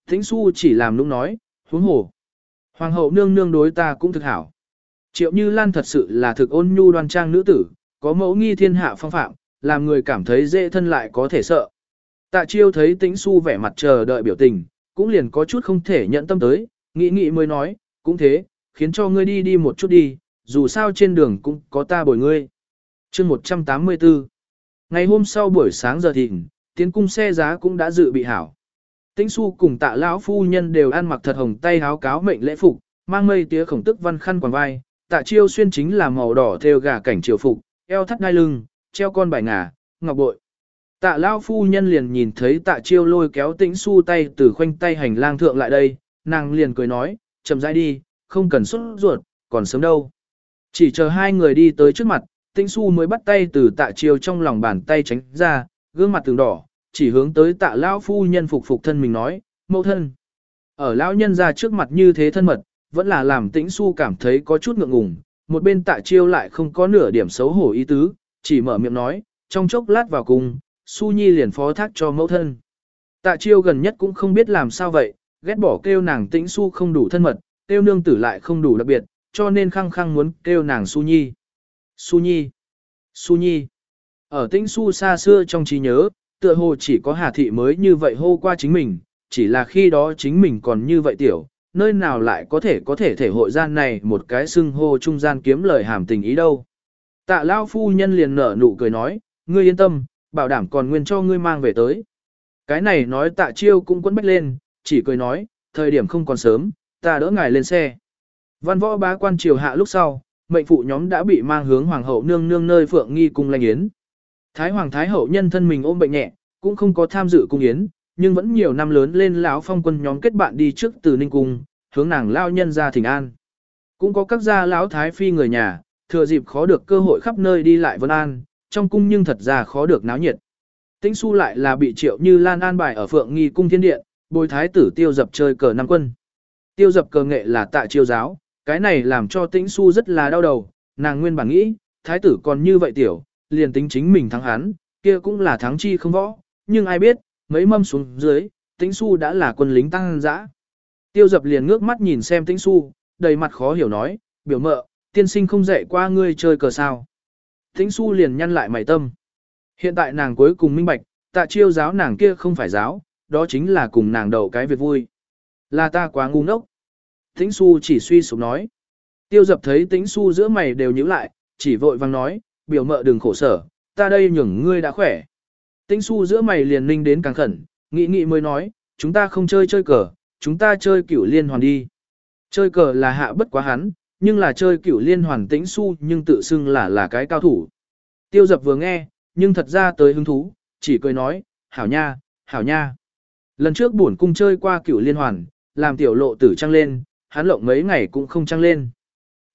Thính su chỉ làm lúc nói, huống hồ. Hoàng hậu nương nương đối ta cũng thực hảo. Triệu Như Lan thật sự là thực ôn nhu đoan trang nữ tử, có mẫu nghi thiên hạ phong phạm, làm người cảm thấy dễ thân lại có thể sợ. Tạ chiêu thấy tĩnh su vẻ mặt chờ đợi biểu tình, cũng liền có chút không thể nhận tâm tới, nghĩ nghĩ mới nói, cũng thế, khiến cho ngươi đi đi một chút đi, dù sao trên đường cũng có ta bồi ngươi. chương 184 Ngày hôm sau buổi sáng giờ thịnh, tiến cung xe giá cũng đã dự bị hảo. Tĩnh su cùng tạ lão phu nhân đều ăn mặc thật hồng tay háo cáo mệnh lễ phục, mang mây tía khổng tức văn khăn quàng vai, tạ chiêu xuyên chính là màu đỏ theo gà cảnh triều phục, eo thắt đai lưng, treo con bài ngà, ngọc bội. Tạ lão phu nhân liền nhìn thấy tạ chiêu lôi kéo tĩnh su tay từ khoanh tay hành lang thượng lại đây, nàng liền cười nói, chậm rãi đi, không cần xuất ruột, còn sớm đâu. Chỉ chờ hai người đi tới trước mặt, tĩnh su mới bắt tay từ tạ chiêu trong lòng bàn tay tránh ra, gương mặt từng đỏ, chỉ hướng tới tạ Lão phu nhân phục phục thân mình nói, mẫu thân. Ở lão nhân ra trước mặt như thế thân mật, vẫn là làm tĩnh su cảm thấy có chút ngượng ngùng, một bên tạ chiêu lại không có nửa điểm xấu hổ ý tứ, chỉ mở miệng nói, trong chốc lát vào cùng, su nhi liền phó thác cho mẫu thân. Tạ chiêu gần nhất cũng không biết làm sao vậy, ghét bỏ kêu nàng tĩnh su không đủ thân mật, kêu nương tử lại không đủ đặc biệt, cho nên khăng khăng muốn kêu nàng su nhi. Su nhi, su nhi. Ở tĩnh su xa xưa trong trí nhớ, tựa hồ chỉ có hà thị mới như vậy hô qua chính mình, chỉ là khi đó chính mình còn như vậy tiểu, nơi nào lại có thể có thể thể hội gian này một cái xưng hô trung gian kiếm lời hàm tình ý đâu. Tạ lao phu nhân liền nở nụ cười nói, ngươi yên tâm, bảo đảm còn nguyên cho ngươi mang về tới. Cái này nói tạ chiêu cũng quấn bách lên, chỉ cười nói, thời điểm không còn sớm, ta đỡ ngài lên xe. Văn võ bá quan triều hạ lúc sau, mệnh phụ nhóm đã bị mang hướng hoàng hậu nương nương nơi phượng nghi cung lanh yến. Thái hoàng thái hậu nhân thân mình ôm bệnh nhẹ, cũng không có tham dự cung yến, nhưng vẫn nhiều năm lớn lên lão phong quân nhóm kết bạn đi trước từ ninh cung, hướng nàng lao nhân ra thỉnh an. Cũng có các gia lão thái phi người nhà, thừa dịp khó được cơ hội khắp nơi đi lại vân an, trong cung nhưng thật ra khó được náo nhiệt. Tĩnh su lại là bị triệu như lan an bài ở phượng nghi cung thiên điện, bồi thái tử tiêu dập chơi cờ năm quân. Tiêu dập cờ nghệ là tạ chiêu giáo, cái này làm cho tĩnh su rất là đau đầu, nàng nguyên bản nghĩ, thái tử còn như vậy tiểu, liền tính chính mình thắng hắn, kia cũng là thắng chi không võ, nhưng ai biết, mấy mâm xuống dưới, tĩnh su đã là quân lính tăng dã. Tiêu dập liền ngước mắt nhìn xem tĩnh su, đầy mặt khó hiểu nói, biểu mợ, tiên sinh không dạy qua ngươi chơi cờ sao. Tĩnh su liền nhăn lại mày tâm. Hiện tại nàng cuối cùng minh bạch, tạ chiêu giáo nàng kia không phải giáo, đó chính là cùng nàng đầu cái việc vui. Là ta quá ngu ngốc. Tĩnh su chỉ suy sụp nói. Tiêu dập thấy tĩnh su giữa mày đều nhíu lại, chỉ vội vang nói, biểu mợ đừng khổ sở, ta đây nhường ngươi đã khỏe. Tĩnh su giữa mày liền ninh đến càng khẩn, nghĩ nghĩ mới nói, chúng ta không chơi chơi cờ, chúng ta chơi cửu liên hoàn đi. Chơi cờ là hạ bất quá hắn, nhưng là chơi cửu liên hoàn tĩnh su nhưng tự xưng là là cái cao thủ. Tiêu dập vừa nghe, nhưng thật ra tới hứng thú, chỉ cười nói, hảo nha, hảo nha. Lần trước bổn cung chơi qua cửu liên hoàn, làm tiểu lộ tử trăng lên, hắn lộng mấy ngày cũng không trăng lên.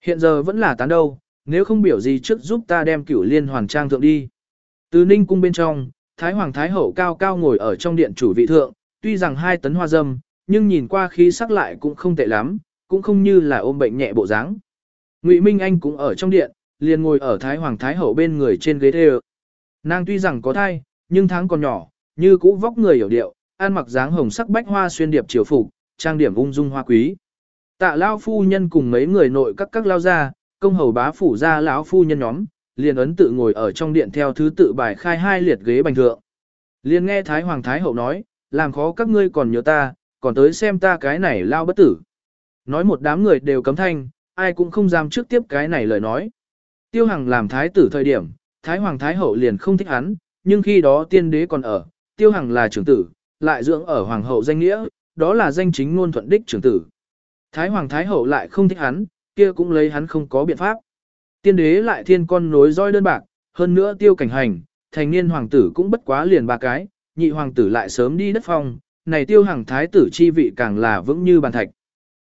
Hiện giờ vẫn là tán đâu, nếu không biểu gì trước giúp ta đem cửu liên hoàn trang thượng đi. Từ ninh cung bên trong, Thái Hoàng Thái Hậu cao cao ngồi ở trong điện chủ vị thượng, tuy rằng hai tấn hoa dâm, nhưng nhìn qua khí sắc lại cũng không tệ lắm, cũng không như là ôm bệnh nhẹ bộ dáng. Ngụy Minh Anh cũng ở trong điện, liền ngồi ở Thái Hoàng Thái Hậu bên người trên ghế thê Nàng tuy rằng có thai, nhưng tháng còn nhỏ, như cũ vóc người hiểu điệu, ăn mặc dáng hồng sắc bách hoa xuyên điệp triều phục, trang điểm ung dung hoa quý. Tạ lao phu nhân cùng mấy người nội các các lao ra, công hầu bá phủ ra lão phu nhân nhóm, liền ấn tự ngồi ở trong điện theo thứ tự bài khai hai liệt ghế bành thượng. Liền nghe Thái Hoàng Thái Hậu nói, làm khó các ngươi còn nhớ ta, còn tới xem ta cái này lao bất tử. Nói một đám người đều cấm thanh, ai cũng không dám trước tiếp cái này lời nói. Tiêu Hằng làm thái tử thời điểm, Thái Hoàng Thái Hậu liền không thích hắn, nhưng khi đó tiên đế còn ở, Tiêu Hằng là trưởng tử, lại dưỡng ở Hoàng hậu danh nghĩa, đó là danh chính ngôn thuận đích trưởng tử. Thái Hoàng Thái Hậu lại không thích hắn, kia cũng lấy hắn không có biện pháp. Tiên đế lại thiên con nối roi đơn bạc, hơn nữa tiêu cảnh hành, thành niên hoàng tử cũng bất quá liền ba cái, nhị hoàng tử lại sớm đi đất phong, này tiêu hàng thái tử chi vị càng là vững như bàn thạch.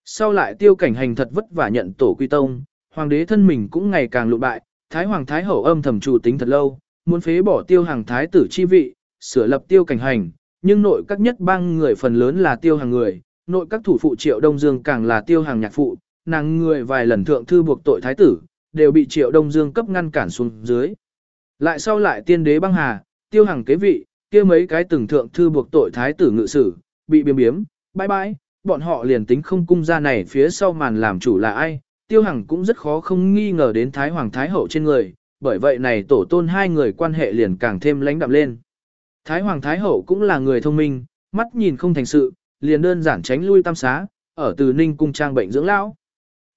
Sau lại tiêu cảnh hành thật vất vả nhận tổ quy tông, hoàng đế thân mình cũng ngày càng lụ bại, thái hoàng thái hậu âm thầm chủ tính thật lâu, muốn phế bỏ tiêu hàng thái tử chi vị, sửa lập tiêu cảnh hành, nhưng nội các nhất bang người phần lớn là tiêu hàng người, nội các thủ phụ triệu đông dương càng là tiêu hàng nhạc phụ, nàng người vài lần thượng thư buộc tội thái tử, đều bị triệu đông dương cấp ngăn cản xuống dưới. Lại sau lại tiên đế băng hà, tiêu hàng kế vị, kia mấy cái từng thượng thư buộc tội thái tử ngự sử, bị biếm biếm, bãi bãi bọn họ liền tính không cung ra này phía sau màn làm chủ là ai, tiêu hằng cũng rất khó không nghi ngờ đến thái hoàng thái hậu trên người, bởi vậy này tổ tôn hai người quan hệ liền càng thêm lãnh đạm lên. Thái hoàng thái hậu cũng là người thông minh, mắt nhìn không thành sự, liền đơn giản tránh lui tam xá, ở từ ninh cung trang bệnh dưỡng lão.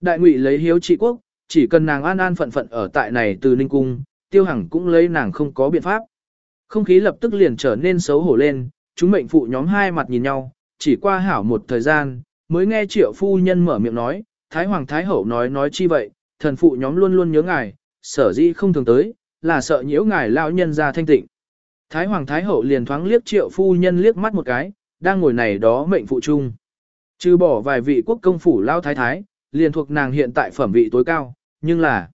Đại ngụy lấy hiếu trị quốc, chỉ cần nàng an an phận phận ở tại này từ ninh cung, tiêu hằng cũng lấy nàng không có biện pháp. Không khí lập tức liền trở nên xấu hổ lên, chúng mệnh phụ nhóm hai mặt nhìn nhau, chỉ qua hảo một thời gian, mới nghe triệu phu nhân mở miệng nói, Thái Hoàng Thái Hậu nói nói chi vậy, thần phụ nhóm luôn luôn nhớ ngài, sở dĩ không thường tới, là sợ nhiễu ngài lão nhân ra thanh tịnh. Thái Hoàng Thái Hậu liền thoáng liếc triệu phu nhân liếc mắt một cái, đang ngồi này đó mệnh phụ chung. Trừ bỏ vài vị quốc công phủ lao thái thái, liền thuộc nàng hiện tại phẩm vị tối cao, nhưng là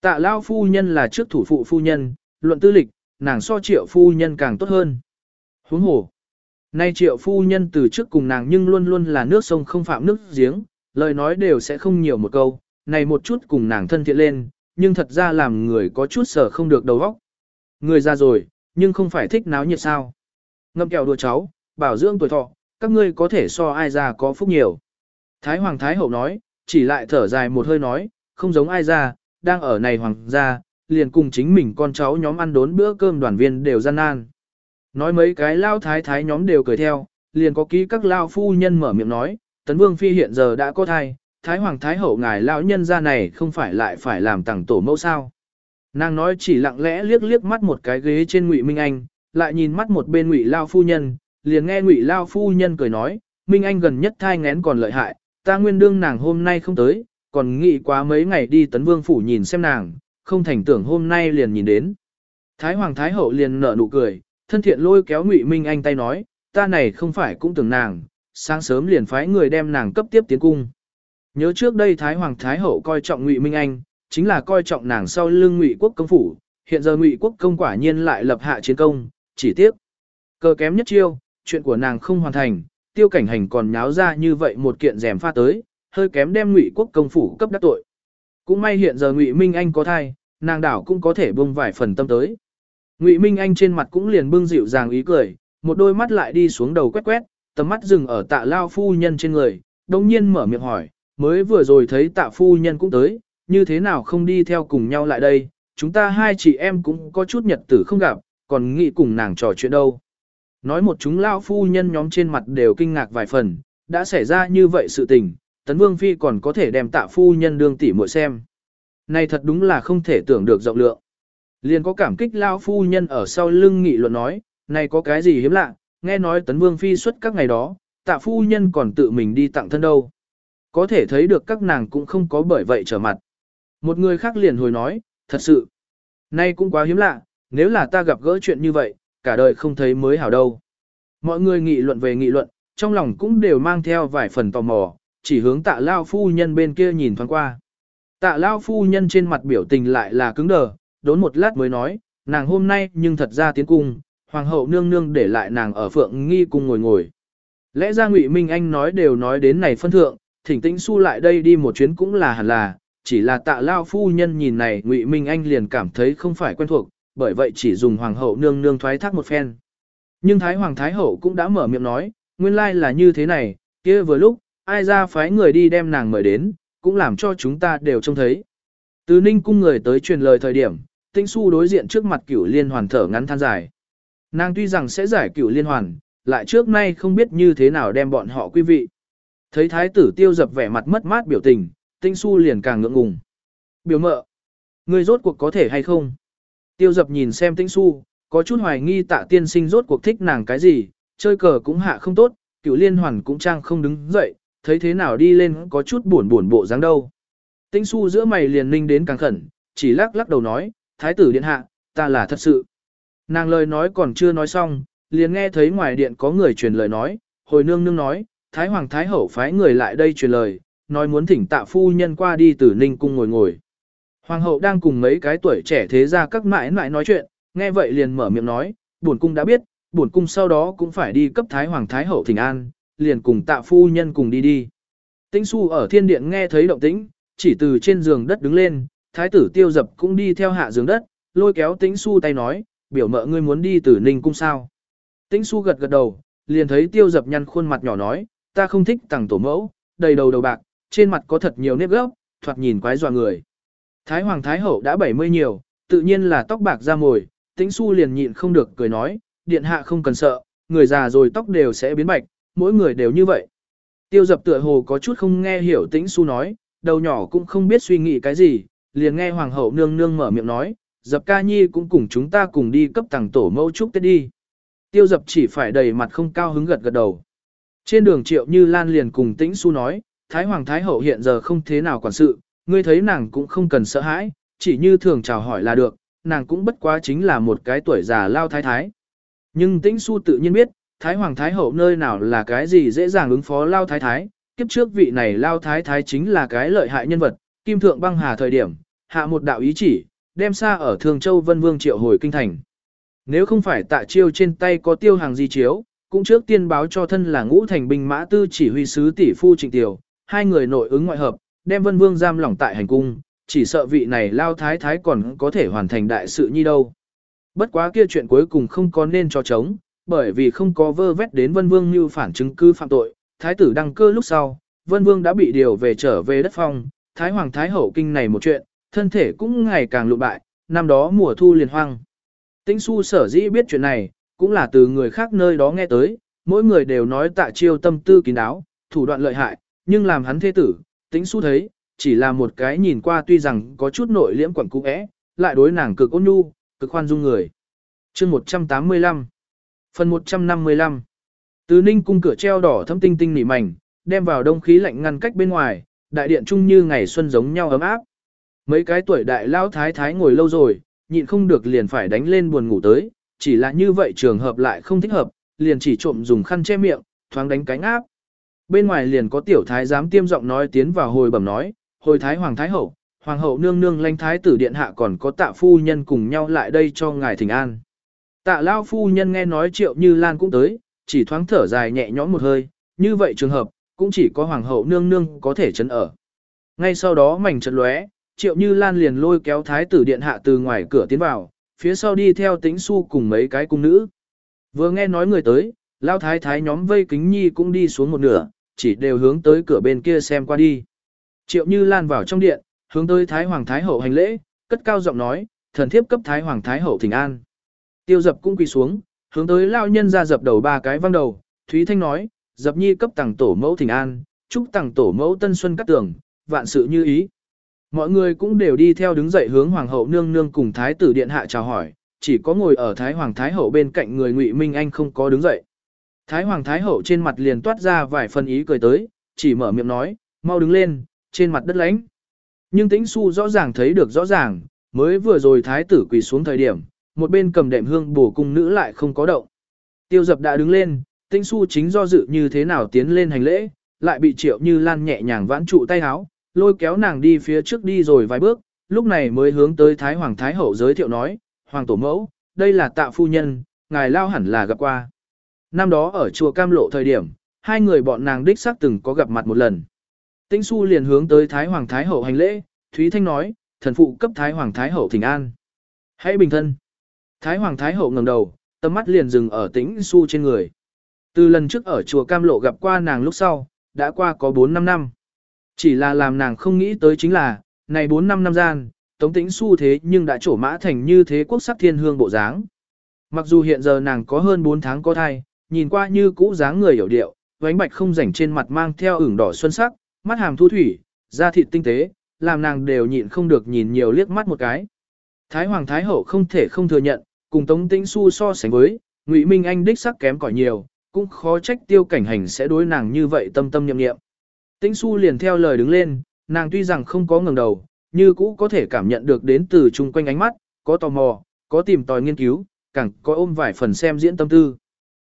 tạ lao phu nhân là trước thủ phụ phu nhân, luận tư lịch, nàng so triệu phu nhân càng tốt hơn. Huống hồ. Nay triệu phu nhân từ trước cùng nàng nhưng luôn luôn là nước sông không phạm nước giếng, lời nói đều sẽ không nhiều một câu, này một chút cùng nàng thân thiện lên, nhưng thật ra làm người có chút sở không được đầu óc. Người ra rồi, nhưng không phải thích náo nhiệt sao. Ngâm kẹo đùa cháu, bảo dưỡng tuổi thọ, các ngươi có thể so ai ra có phúc nhiều. Thái Hoàng Thái Hậu nói, chỉ lại thở dài một hơi nói, không giống ai ra, đang ở này Hoàng gia, liền cùng chính mình con cháu nhóm ăn đốn bữa cơm đoàn viên đều gian nan. Nói mấy cái lao thái thái nhóm đều cười theo, liền có ký các lao phu nhân mở miệng nói, tấn vương phi hiện giờ đã có thai, thái hoàng thái hậu ngài lão nhân gia này không phải lại phải làm tặng tổ mẫu sao. Nàng nói chỉ lặng lẽ liếc liếc mắt một cái ghế trên ngụy Minh Anh, lại nhìn mắt một bên ngụy lao phu nhân, liền nghe ngụy lao phu nhân cười nói, Minh Anh gần nhất thai ngén còn lợi hại, ta nguyên đương nàng hôm nay không tới, còn nghĩ quá mấy ngày đi tấn vương phủ nhìn xem nàng, không thành tưởng hôm nay liền nhìn đến. Thái hoàng thái hậu liền nở nụ cười, thân thiện lôi kéo ngụy Minh Anh tay nói, ta này không phải cũng tưởng nàng, sáng sớm liền phái người đem nàng cấp tiếp tiến cung. Nhớ trước đây Thái Hoàng Thái Hậu coi trọng Ngụy Minh Anh, chính là coi trọng nàng sau lưng Ngụy Quốc công phủ, hiện giờ Ngụy Quốc công quả nhiên lại lập hạ chiến công, chỉ tiếc. Cờ kém nhất chiêu, chuyện của nàng không hoàn thành, tiêu cảnh hành còn nháo ra như vậy một kiện rèm pha tới, hơi kém đem Ngụy Quốc công phủ cấp đắc tội. Cũng may hiện giờ Ngụy Minh Anh có thai, nàng đảo cũng có thể buông vài phần tâm tới. Ngụy Minh Anh trên mặt cũng liền bưng dịu dàng ý cười, một đôi mắt lại đi xuống đầu quét quét, tầm mắt dừng ở tạ lao phu nhân trên người, đồng nhiên mở miệng hỏi, mới vừa rồi thấy tạ phu nhân cũng tới, như thế nào không đi theo cùng nhau lại đây, chúng ta hai chị em cũng có chút nhật tử không gặp, còn nghĩ cùng nàng trò chuyện đâu. Nói một chúng lao phu nhân nhóm trên mặt đều kinh ngạc vài phần, đã xảy ra như vậy sự tình, tấn vương phi còn có thể đem tạ phu nhân đương tỷ muội xem. Này thật đúng là không thể tưởng được rộng lượng. Liền có cảm kích lao phu nhân ở sau lưng nghị luận nói, này có cái gì hiếm lạ, nghe nói tấn vương phi xuất các ngày đó, tạ phu nhân còn tự mình đi tặng thân đâu. Có thể thấy được các nàng cũng không có bởi vậy trở mặt. Một người khác liền hồi nói, thật sự, nay cũng quá hiếm lạ, nếu là ta gặp gỡ chuyện như vậy, cả đời không thấy mới hảo đâu. Mọi người nghị luận về nghị luận, trong lòng cũng đều mang theo vài phần tò mò, chỉ hướng tạ lao phu nhân bên kia nhìn thoáng qua. Tạ lao phu nhân trên mặt biểu tình lại là cứng đờ, đốn một lát mới nói, nàng hôm nay nhưng thật ra tiến cung, hoàng hậu nương nương để lại nàng ở phượng nghi cung ngồi ngồi. Lẽ ra ngụy Minh Anh nói đều nói đến này phân thượng, thỉnh tĩnh su lại đây đi một chuyến cũng là hẳn là, chỉ là tạ lao phu nhân nhìn này ngụy Minh Anh liền cảm thấy không phải quen thuộc, bởi vậy chỉ dùng hoàng hậu nương nương thoái thác một phen. Nhưng Thái Hoàng Thái Hậu cũng đã mở miệng nói, nguyên lai là như thế này, kia vừa lúc, ai ra phái người đi đem nàng mời đến, cũng làm cho chúng ta đều trông thấy. Từ ninh cung người tới truyền lời thời điểm, tinh su đối diện trước mặt cửu liên hoàn thở ngắn than dài. Nàng tuy rằng sẽ giải cửu liên hoàn, lại trước nay không biết như thế nào đem bọn họ quý vị. Thấy thái tử tiêu dập vẻ mặt mất mát biểu tình, tinh su liền càng ngượng ngùng. Biểu mợ, người rốt cuộc có thể hay không? Tiêu dập nhìn xem Tĩnh su, có chút hoài nghi tạ tiên sinh rốt cuộc thích nàng cái gì, chơi cờ cũng hạ không tốt, cựu liên hoàn cũng trang không đứng dậy, thấy thế nào đi lên có chút buồn buồn bộ dáng đâu. Tĩnh su giữa mày liền ninh đến càng khẩn, chỉ lắc lắc đầu nói, thái tử điện hạ, ta là thật sự. Nàng lời nói còn chưa nói xong, liền nghe thấy ngoài điện có người truyền lời nói, hồi nương nương nói, Thái Hoàng Thái Hậu phái người lại đây truyền lời, nói muốn thỉnh tạ phu nhân qua đi từ Ninh Cung ngồi ngồi. Hoàng hậu đang cùng mấy cái tuổi trẻ thế ra các mãi mãi nói chuyện, nghe vậy liền mở miệng nói, bổn cung đã biết, bổn cung sau đó cũng phải đi cấp Thái Hoàng Thái Hậu thỉnh an, liền cùng tạ phu nhân cùng đi đi. Tĩnh su ở thiên điện nghe thấy động tĩnh, chỉ từ trên giường đất đứng lên, thái tử tiêu dập cũng đi theo hạ giường đất, lôi kéo tĩnh su tay nói, biểu mợ ngươi muốn đi tử ninh cung sao. Tĩnh su gật gật đầu, liền thấy tiêu dập nhăn khuôn mặt nhỏ nói, ta không thích tàng tổ mẫu, đầy đầu đầu bạc, trên mặt có thật nhiều nếp gốc, thoạt nhìn quái dọa người. Thái Hoàng Thái Hậu đã 70 nhiều, tự nhiên là tóc bạc ra mồi, tĩnh su liền nhịn không được cười nói, điện hạ không cần sợ, người già rồi tóc đều sẽ biến bạch, mỗi người đều như vậy. Tiêu dập tựa hồ có chút không nghe hiểu tĩnh su nói, đầu nhỏ cũng không biết suy nghĩ cái gì, liền nghe Hoàng hậu nương nương mở miệng nói, dập ca nhi cũng cùng chúng ta cùng đi cấp tàng tổ mẫu chúc Tết đi. Tiêu dập chỉ phải đầy mặt không cao hứng gật gật đầu. Trên đường triệu như Lan liền cùng tĩnh su nói, Thái Hoàng Thái Hậu hiện giờ không thế nào quản sự, ngươi thấy nàng cũng không cần sợ hãi, chỉ như thường chào hỏi là được, nàng cũng bất quá chính là một cái tuổi già lao thái thái. Nhưng tĩnh su tự nhiên biết, Thái Hoàng Thái Hậu nơi nào là cái gì dễ dàng ứng phó lao thái thái, kiếp trước vị này lao thái thái chính là cái lợi hại nhân vật, kim thượng băng hà thời điểm, hạ một đạo ý chỉ, đem xa ở Thường Châu Vân Vương triệu hồi kinh thành. Nếu không phải tạ chiêu trên tay có tiêu hàng di chiếu, cũng trước tiên báo cho thân là ngũ thành binh mã tư chỉ huy sứ tỷ phu trịnh tiểu, hai người nội ứng ngoại hợp, đem Vân Vương giam lỏng tại hành cung, chỉ sợ vị này lao thái thái còn có thể hoàn thành đại sự như đâu. Bất quá kia chuyện cuối cùng không có nên cho chống, bởi vì không có vơ vét đến Vân Vương như phản chứng cứ phạm tội, thái tử đăng cơ lúc sau, Vân Vương đã bị điều về trở về đất phong, thái hoàng thái hậu kinh này một chuyện, thân thể cũng ngày càng lụ bại, năm đó mùa thu liền hoang. Tĩnh su sở dĩ biết chuyện này, cũng là từ người khác nơi đó nghe tới, mỗi người đều nói tạ chiêu tâm tư kín đáo, thủ đoạn lợi hại, nhưng làm hắn thế tử, tính su thấy, chỉ là một cái nhìn qua tuy rằng có chút nội liễm quẩn cũ é, lại đối nàng cực ôn nhu, cực khoan dung người. chương 185 Phần 155 Từ ninh cung cửa treo đỏ thâm tinh tinh nỉ mảnh, đem vào đông khí lạnh ngăn cách bên ngoài, đại điện chung như ngày xuân giống nhau ấm áp. Mấy cái tuổi đại lao thái thái ngồi lâu rồi, nhịn không được liền phải đánh lên buồn ngủ tới, chỉ là như vậy trường hợp lại không thích hợp, liền chỉ trộm dùng khăn che miệng, thoáng đánh cánh áp. Bên ngoài liền có tiểu thái giám tiêm giọng nói tiến vào hồi bẩm nói, hồi thái hoàng thái hậu, hoàng hậu nương nương lãnh thái tử điện hạ còn có tạ phu nhân cùng nhau lại đây cho ngài thỉnh an. Tạ lao phu nhân nghe nói triệu như lan cũng tới, chỉ thoáng thở dài nhẹ nhõm một hơi, như vậy trường hợp, cũng chỉ có hoàng hậu nương nương có thể chấn ở. Ngay sau đó mảnh chật lóe, triệu như lan liền lôi kéo thái tử điện hạ từ ngoài cửa tiến vào, phía sau đi theo tính su cùng mấy cái cung nữ. Vừa nghe nói người tới, lao thái thái nhóm vây kính nhi cũng đi xuống một nửa, chỉ đều hướng tới cửa bên kia xem qua đi. Triệu như lan vào trong điện, hướng tới thái hoàng thái hậu hành lễ, cất cao giọng nói, thần thiếp cấp thái hoàng thái hậu thỉnh an. Tiêu dập cũng quỳ xuống, hướng tới lao nhân ra dập đầu ba cái văng đầu, Thúy Thanh nói, dập nhi cấp tàng tổ mẫu thỉnh an, chúc tàng tổ mẫu tân xuân cắt tường, vạn sự như ý. Mọi người cũng đều đi theo đứng dậy hướng hoàng hậu nương nương cùng thái tử điện hạ chào hỏi, chỉ có ngồi ở thái hoàng thái hậu bên cạnh người ngụy Minh Anh không có đứng dậy. Thái hoàng thái hậu trên mặt liền toát ra vài phần ý cười tới, chỉ mở miệng nói, mau đứng lên, trên mặt đất lánh. Nhưng tĩnh su rõ ràng thấy được rõ ràng, mới vừa rồi thái tử quỳ xuống thời điểm, một bên cầm đệm hương bổ cung nữ lại không có động. Tiêu dập đã đứng lên, tĩnh su chính do dự như thế nào tiến lên hành lễ, lại bị triệu như lan nhẹ nhàng vãn trụ tay áo, lôi kéo nàng đi phía trước đi rồi vài bước, lúc này mới hướng tới Thái Hoàng Thái Hậu giới thiệu nói, Hoàng Tổ Mẫu, đây là tạ phu nhân, ngài lao hẳn là gặp qua. Năm đó ở chùa Cam Lộ thời điểm, hai người bọn nàng đích xác từng có gặp mặt một lần. Tĩnh Xu liền hướng tới Thái Hoàng Thái Hậu hành lễ, Thúy Thanh nói, thần phụ cấp Thái Hoàng Thái Hậu thỉnh an. Hãy bình thân. Thái Hoàng Thái Hậu ngẩng đầu, tầm mắt liền dừng ở Tĩnh Xu trên người. Từ lần trước ở chùa Cam Lộ gặp qua nàng lúc sau, đã qua có 4-5 năm. Chỉ là làm nàng không nghĩ tới chính là, này 4-5 năm gian, Tống Tĩnh Xu thế nhưng đã trổ mã thành như thế quốc sắc thiên hương bộ dáng. Mặc dù hiện giờ nàng có hơn 4 tháng có thai, nhìn qua như cũ dáng người hiểu điệu, vánh bạch không rảnh trên mặt mang theo ửng đỏ xuân sắc, mắt hàm thu thủy, da thịt tinh tế, làm nàng đều nhịn không được nhìn nhiều liếc mắt một cái. Thái Hoàng Thái Hậu không thể không thừa nhận, cùng Tống Tĩnh Xu so sánh với, Ngụy Minh Anh đích sắc kém cỏi nhiều, cũng khó trách tiêu cảnh hành sẽ đối nàng như vậy tâm tâm nhậm nghiệm. Tĩnh Xu liền theo lời đứng lên, nàng tuy rằng không có ngẩng đầu, như cũ có thể cảm nhận được đến từ chung quanh ánh mắt, có tò mò, có tìm tòi nghiên cứu, càng có ôm vài phần xem diễn tâm tư.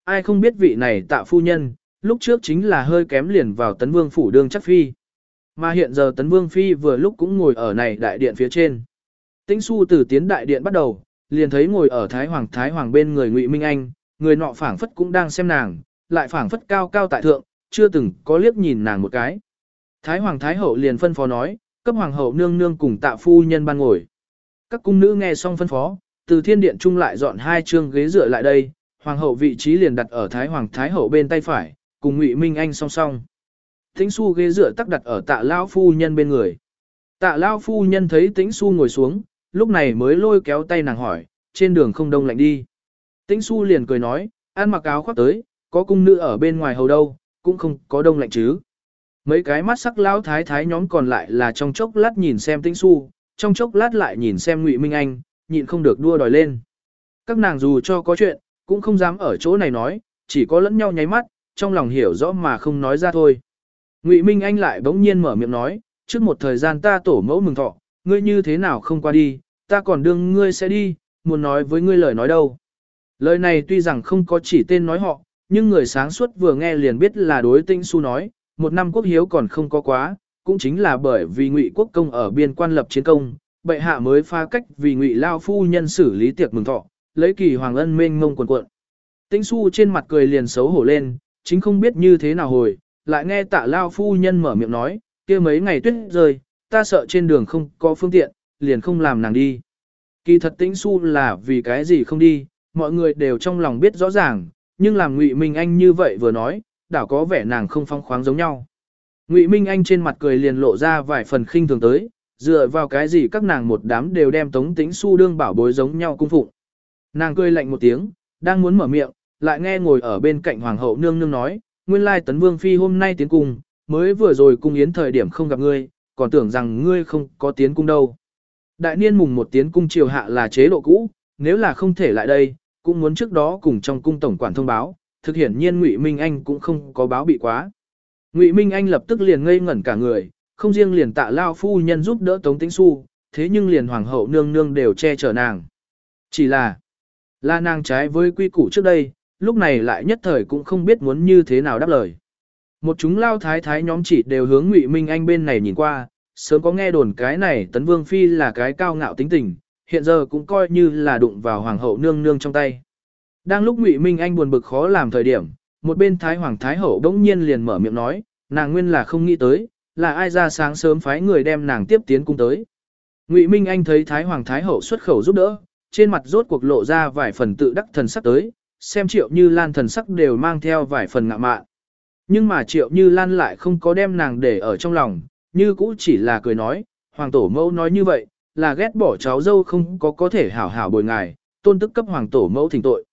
Ai không biết vị này tạ phu nhân, lúc trước chính là hơi kém liền vào tấn vương phủ đương chắc phi. Mà hiện giờ tấn vương phi vừa lúc cũng ngồi ở này đại điện phía trên. Tĩnh Su từ tiến đại điện bắt đầu, liền thấy ngồi ở Thái Hoàng Thái Hoàng bên người Ngụy Minh Anh, người nọ phảng phất cũng đang xem nàng, lại phảng phất cao cao tại thượng, chưa từng có liếc nhìn nàng một cái. Thái Hoàng Thái Hậu liền phân phó nói, cấp Hoàng Hậu nương nương cùng tạ phu nhân ban ngồi. Các cung nữ nghe xong phân phó, từ thiên điện trung lại dọn hai chương ghế dựa lại đây, Hoàng Hậu vị trí liền đặt ở Thái Hoàng Thái Hậu bên tay phải, cùng Ngụy Minh Anh song song. Tĩnh Xu ghế dựa tắc đặt ở tạ Lao phu nhân bên người. Tạ Lao phu nhân thấy Tĩnh Xu ngồi xuống, lúc này mới lôi kéo tay nàng hỏi, trên đường không đông lạnh đi. Tĩnh Xu liền cười nói, ăn mặc áo khoác tới, có cung nữ ở bên ngoài hầu đâu, cũng không có đông lạnh chứ. Mấy cái mắt sắc lão thái thái nhóm còn lại là trong chốc lát nhìn xem Tĩnh Xu, trong chốc lát lại nhìn xem Ngụy Minh Anh, nhịn không được đua đòi lên. Các nàng dù cho có chuyện, cũng không dám ở chỗ này nói, chỉ có lẫn nhau nháy mắt, trong lòng hiểu rõ mà không nói ra thôi. Ngụy Minh Anh lại bỗng nhiên mở miệng nói, trước một thời gian ta tổ mẫu mừng thọ, ngươi như thế nào không qua đi, ta còn đương ngươi sẽ đi, muốn nói với ngươi lời nói đâu. Lời này tuy rằng không có chỉ tên nói họ, nhưng người sáng suốt vừa nghe liền biết là đối tinh su nói, một năm quốc hiếu còn không có quá, cũng chính là bởi vì ngụy quốc công ở biên quan lập chiến công, bệ hạ mới pha cách vì ngụy lao phu nhân xử lý tiệc mừng thọ, lấy kỳ hoàng ân mênh mông quần cuộn. Tinh su trên mặt cười liền xấu hổ lên, chính không biết như thế nào hồi, lại nghe tạ lao phu nhân mở miệng nói, kia mấy ngày tuyết rơi, ta sợ trên đường không có phương tiện, liền không làm nàng đi. Kỳ thật tĩnh su là vì cái gì không đi, mọi người đều trong lòng biết rõ ràng, nhưng làm Ngụy Minh Anh như vậy vừa nói, đảo có vẻ nàng không phong khoáng giống nhau. Ngụy Minh Anh trên mặt cười liền lộ ra vài phần khinh thường tới, dựa vào cái gì các nàng một đám đều đem Tống Tĩnh su đương bảo bối giống nhau cung phụng. Nàng cười lạnh một tiếng, đang muốn mở miệng, lại nghe ngồi ở bên cạnh hoàng hậu nương nương nói, nguyên lai tấn vương phi hôm nay tiến cung, mới vừa rồi cung yến thời điểm không gặp ngươi, còn tưởng rằng ngươi không có tiến cung đâu. Đại niên mùng một tiến cung triều hạ là chế độ cũ, nếu là không thể lại đây, cũng muốn trước đó cùng trong cung tổng quản thông báo, thực hiện nhiên Ngụy Minh Anh cũng không có báo bị quá. Ngụy Minh Anh lập tức liền ngây ngẩn cả người, không riêng liền tạ lao phu nhân giúp đỡ Tống Tĩnh Xu, thế nhưng liền hoàng hậu nương nương đều che chở nàng. Chỉ là, là nàng trái với quy củ trước đây, lúc này lại nhất thời cũng không biết muốn như thế nào đáp lời. Một chúng lao thái thái nhóm chỉ đều hướng Ngụy Minh Anh bên này nhìn qua, sớm có nghe đồn cái này Tấn Vương Phi là cái cao ngạo tính tình, hiện giờ cũng coi như là đụng vào hoàng hậu nương nương trong tay. Đang lúc Ngụy Minh Anh buồn bực khó làm thời điểm, một bên Thái Hoàng Thái Hậu đống nhiên liền mở miệng nói, nàng nguyên là không nghĩ tới, là ai ra sáng sớm phái người đem nàng tiếp tiến cung tới. Ngụy Minh Anh thấy Thái Hoàng Thái Hậu xuất khẩu giúp đỡ, trên mặt rốt cuộc lộ ra vài phần tự đắc thần sắc tới, xem triệu như lan thần sắc đều mang theo vài phần ngạ mạn. Nhưng mà triệu như lan lại không có đem nàng để ở trong lòng, như cũ chỉ là cười nói, hoàng tổ mẫu nói như vậy, là ghét bỏ cháu dâu không có có thể hảo hảo bồi ngài, tôn tức cấp hoàng tổ mẫu thỉnh tội.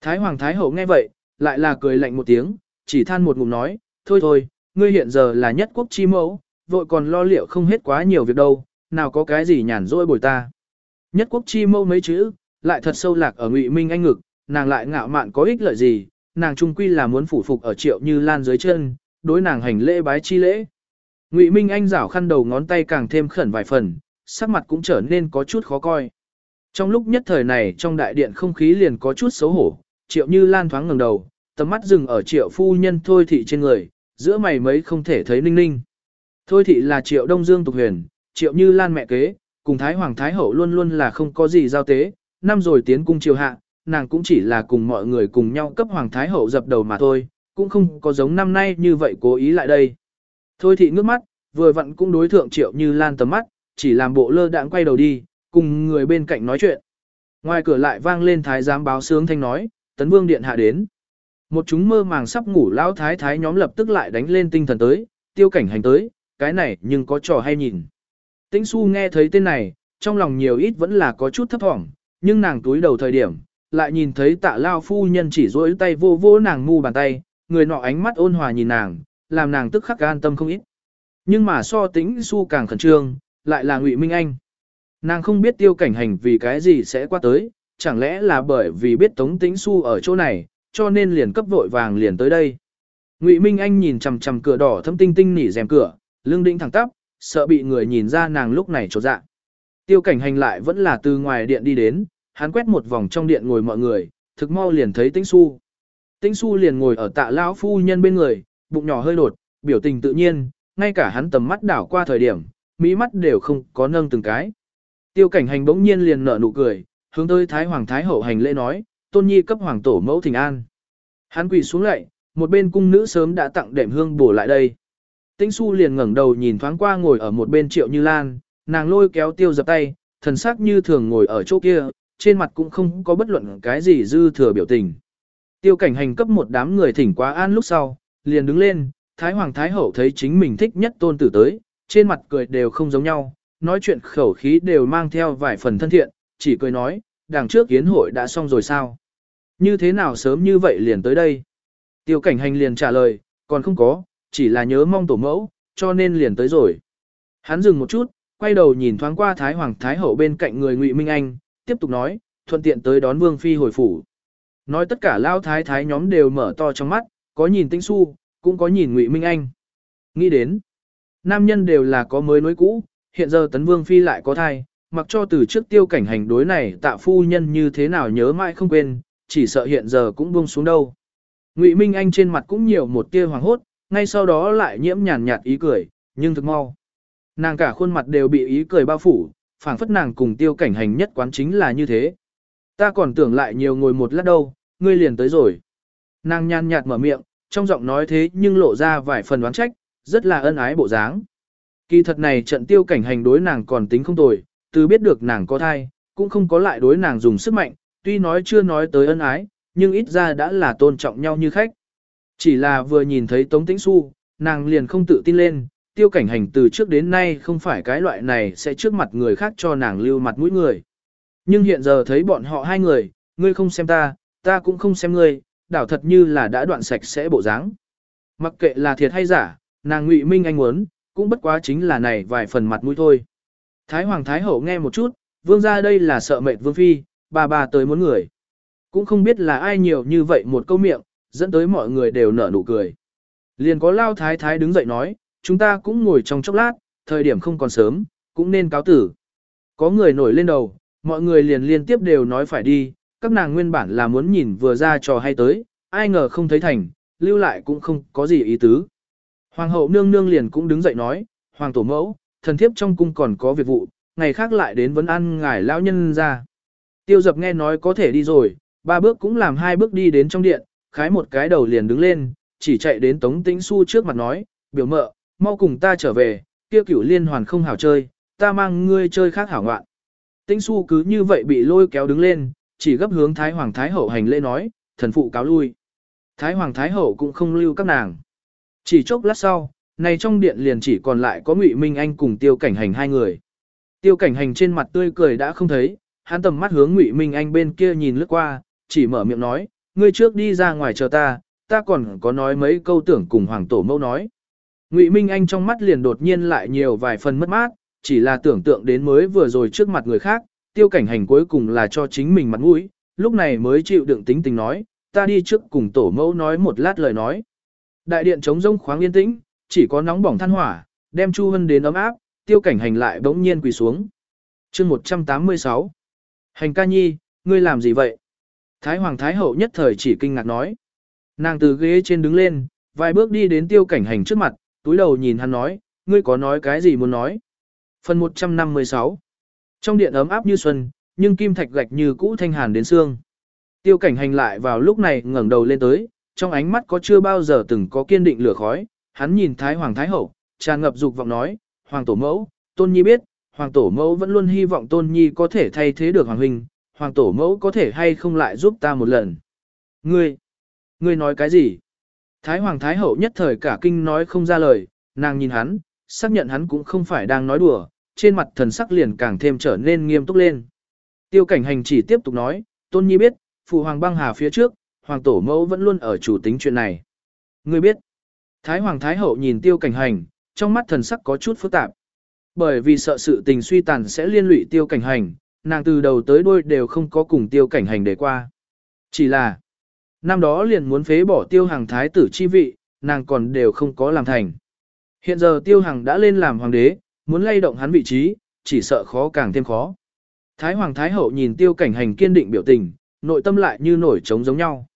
Thái hoàng thái hậu nghe vậy, lại là cười lạnh một tiếng, chỉ than một ngụm nói, thôi thôi, ngươi hiện giờ là nhất quốc chi mẫu, vội còn lo liệu không hết quá nhiều việc đâu, nào có cái gì nhàn rỗi bồi ta. Nhất quốc chi mâu mấy chữ, lại thật sâu lạc ở ngụy minh anh ngực, nàng lại ngạo mạn có ích lợi gì, nàng trung quy là muốn phủ phục ở triệu như lan dưới chân, đối nàng hành lễ bái chi lễ. Ngụy Minh Anh rảo khăn đầu ngón tay càng thêm khẩn vài phần, sắc mặt cũng trở nên có chút khó coi. Trong lúc nhất thời này trong đại điện không khí liền có chút xấu hổ, triệu như lan thoáng ngẩng đầu, tầm mắt dừng ở triệu phu nhân thôi thị trên người, giữa mày mấy không thể thấy ninh ninh. Thôi thị là triệu đông dương tục huyền, triệu như lan mẹ kế, cùng thái hoàng thái hậu luôn luôn là không có gì giao tế, năm rồi tiến cung triều hạ, nàng cũng chỉ là cùng mọi người cùng nhau cấp hoàng thái hậu dập đầu mà thôi, cũng không có giống năm nay như vậy cố ý lại đây. Thôi thị ngước mắt, vừa vặn cũng đối thượng triệu như lan tầm mắt, chỉ làm bộ lơ đãng quay đầu đi, cùng người bên cạnh nói chuyện. Ngoài cửa lại vang lên thái giám báo sướng thanh nói, tấn vương điện hạ đến. Một chúng mơ màng sắp ngủ lão thái thái nhóm lập tức lại đánh lên tinh thần tới, tiêu cảnh hành tới, cái này nhưng có trò hay nhìn. Tĩnh su nghe thấy tên này, trong lòng nhiều ít vẫn là có chút thấp thỏm, nhưng nàng túi đầu thời điểm, lại nhìn thấy tạ lao phu nhân chỉ rỗi tay vô vô nàng mu bàn tay, người nọ ánh mắt ôn hòa nhìn nàng, làm nàng tức khắc an tâm không ít. Nhưng mà so tĩnh su càng khẩn trương, lại là ngụy Minh Anh. Nàng không biết tiêu cảnh hành vì cái gì sẽ qua tới, chẳng lẽ là bởi vì biết tống tĩnh su ở chỗ này, cho nên liền cấp vội vàng liền tới đây. Ngụy Minh Anh nhìn chằm chằm cửa đỏ thâm tinh tinh nỉ rèm cửa, lưng đĩnh thẳng tắp, sợ bị người nhìn ra nàng lúc này trột dạ. Tiêu cảnh hành lại vẫn là từ ngoài điện đi đến, hắn quét một vòng trong điện ngồi mọi người, thực mau liền thấy Tĩnh Xu. Tĩnh Xu liền ngồi ở tạ lão phu nhân bên người, bụng nhỏ hơi đột, biểu tình tự nhiên, ngay cả hắn tầm mắt đảo qua thời điểm, mỹ mắt đều không có nâng từng cái. Tiêu cảnh hành bỗng nhiên liền nở nụ cười, hướng tới Thái Hoàng Thái Hậu hành lễ nói, tôn nhi cấp hoàng tổ mẫu thỉnh an. Hắn quỳ xuống lại, một bên cung nữ sớm đã tặng đệm hương bổ lại đây. Tĩnh Xu liền ngẩng đầu nhìn thoáng qua ngồi ở một bên Triệu Như Lan, nàng lôi kéo tiêu dập tay, thần sắc như thường ngồi ở chỗ kia, trên mặt cũng không có bất luận cái gì dư thừa biểu tình. Tiêu cảnh hành cấp một đám người thỉnh quá an lúc sau, liền đứng lên, Thái Hoàng Thái Hậu thấy chính mình thích nhất tôn tử tới, trên mặt cười đều không giống nhau, nói chuyện khẩu khí đều mang theo vài phần thân thiện, chỉ cười nói, đằng trước kiến hội đã xong rồi sao? Như thế nào sớm như vậy liền tới đây? Tiêu cảnh hành liền trả lời, còn không có, chỉ là nhớ mong tổ mẫu, cho nên liền tới rồi. Hắn dừng một chút, quay đầu nhìn thoáng qua Thái Hoàng Thái Hậu bên cạnh người Ngụy Minh Anh, tiếp tục nói, thuận tiện tới đón Vương Phi hồi phủ. Nói tất cả lao thái thái nhóm đều mở to trong mắt, có nhìn Tĩnh Xu, cũng có nhìn Ngụy Minh Anh. Nghĩ đến, nam nhân đều là có mới nối cũ, hiện giờ Tấn Vương Phi lại có thai, mặc cho từ trước tiêu cảnh hành đối này tạ phu nhân như thế nào nhớ mãi không quên, chỉ sợ hiện giờ cũng buông xuống đâu. Ngụy Minh Anh trên mặt cũng nhiều một tia hoàng hốt, ngay sau đó lại nhiễm nhàn nhạt ý cười, nhưng thực mau. Nàng cả khuôn mặt đều bị ý cười bao phủ, phảng phất nàng cùng tiêu cảnh hành nhất quán chính là như thế. Ta còn tưởng lại nhiều ngồi một lát đâu, ngươi liền tới rồi. Nàng nhàn nhạt mở miệng, trong giọng nói thế nhưng lộ ra vài phần đoán trách, rất là ân ái bộ dáng. Kỳ thật này trận tiêu cảnh hành đối nàng còn tính không tồi, từ biết được nàng có thai, cũng không có lại đối nàng dùng sức mạnh, tuy nói chưa nói tới ân ái, nhưng ít ra đã là tôn trọng nhau như khách. Chỉ là vừa nhìn thấy Tống Tĩnh Xu, nàng liền không tự tin lên, tiêu cảnh hành từ trước đến nay không phải cái loại này sẽ trước mặt người khác cho nàng lưu mặt mũi người. Nhưng hiện giờ thấy bọn họ hai người, ngươi không xem ta, ta cũng không xem ngươi, đảo thật như là đã đoạn sạch sẽ bộ dáng. Mặc kệ là thiệt hay giả, nàng Ngụy Minh Anh muốn, cũng bất quá chính là này vài phần mặt mũi thôi. Thái Hoàng Thái Hậu nghe một chút, vương gia đây là sợ mệt vương phi, bà bà tới muốn người. Cũng không biết là ai nhiều như vậy một câu miệng, dẫn tới mọi người đều nở nụ cười. Liền có Lao Thái Thái đứng dậy nói, chúng ta cũng ngồi trong chốc lát, thời điểm không còn sớm, cũng nên cáo tử. Có người nổi lên đầu, mọi người liền liên tiếp đều nói phải đi, các nàng nguyên bản là muốn nhìn vừa ra trò hay tới, ai ngờ không thấy thành, lưu lại cũng không có gì ý tứ. Hoàng hậu nương nương liền cũng đứng dậy nói, Hoàng tổ mẫu, thần thiếp trong cung còn có việc vụ, ngày khác lại đến vấn ăn ngài lão nhân ra. Tiêu dập nghe nói có thể đi rồi, ba bước cũng làm hai bước đi đến trong điện, khái một cái đầu liền đứng lên, chỉ chạy đến Tống Tĩnh Xu trước mặt nói, biểu mợ, mau cùng ta trở về, kia cửu liên hoàn không hảo chơi, ta mang ngươi chơi khác hảo ngoạn. Tĩnh Xu cứ như vậy bị lôi kéo đứng lên, chỉ gấp hướng Thái Hoàng Thái Hậu hành lễ nói, thần phụ cáo lui. Thái Hoàng Thái Hậu cũng không lưu các nàng. Chỉ chốc lát sau, này trong điện liền chỉ còn lại có Ngụy Minh Anh cùng Tiêu Cảnh Hành hai người. Tiêu Cảnh Hành trên mặt tươi cười đã không thấy, hắn tầm mắt hướng Ngụy Minh Anh bên kia nhìn lướt qua, chỉ mở miệng nói, ngươi trước đi ra ngoài chờ ta, ta còn có nói mấy câu tưởng cùng Hoàng Tổ mẫu nói. Ngụy Minh Anh trong mắt liền đột nhiên lại nhiều vài phần mất mát, chỉ là tưởng tượng đến mới vừa rồi trước mặt người khác, tiêu cảnh hành cuối cùng là cho chính mình mặt mũi, lúc này mới chịu đựng tính tình nói, ta đi trước cùng tổ mẫu nói một lát lời nói. Đại điện trống rông khoáng yên tĩnh, chỉ có nóng bỏng than hỏa, đem Chu Hân đến ấm áp, tiêu cảnh hành lại bỗng nhiên quỳ xuống. chương 186 Hành ca nhi, ngươi làm gì vậy? Thái Hoàng Thái Hậu nhất thời chỉ kinh ngạc nói. Nàng từ ghế trên đứng lên, vài bước đi đến tiêu cảnh hành trước mặt, túi đầu nhìn hắn nói, ngươi có nói cái gì muốn nói? Phần 156 Trong điện ấm áp như xuân, nhưng kim thạch gạch như cũ thanh hàn đến xương. Tiêu cảnh hành lại vào lúc này ngẩng đầu lên tới, trong ánh mắt có chưa bao giờ từng có kiên định lửa khói, hắn nhìn Thái Hoàng Thái Hậu, tràn ngập dục vọng nói, Hoàng Tổ Mẫu, Tôn Nhi biết, Hoàng Tổ Mẫu vẫn luôn hy vọng Tôn Nhi có thể thay thế được Hoàng Huynh, Hoàng Tổ Mẫu có thể hay không lại giúp ta một lần. Ngươi, ngươi nói cái gì? Thái Hoàng Thái Hậu nhất thời cả kinh nói không ra lời, nàng nhìn hắn, xác nhận hắn cũng không phải đang nói đùa, trên mặt thần sắc liền càng thêm trở nên nghiêm túc lên. Tiêu cảnh hành chỉ tiếp tục nói, Tôn Nhi biết, Phụ Hoàng băng hà phía trước, Hoàng Tổ Mẫu vẫn luôn ở chủ tính chuyện này. Ngươi biết, Thái Hoàng Thái Hậu nhìn tiêu cảnh hành, trong mắt thần sắc có chút phức tạp. Bởi vì sợ sự tình suy tàn sẽ liên lụy tiêu cảnh hành, nàng từ đầu tới đuôi đều không có cùng tiêu cảnh hành để qua. Chỉ là, năm đó liền muốn phế bỏ tiêu hàng thái tử chi vị, nàng còn đều không có làm thành. Hiện giờ tiêu hàng đã lên làm hoàng đế, muốn lay động hắn vị trí, chỉ sợ khó càng thêm khó. Thái hoàng thái hậu nhìn tiêu cảnh hành kiên định biểu tình, nội tâm lại như nổi trống giống nhau.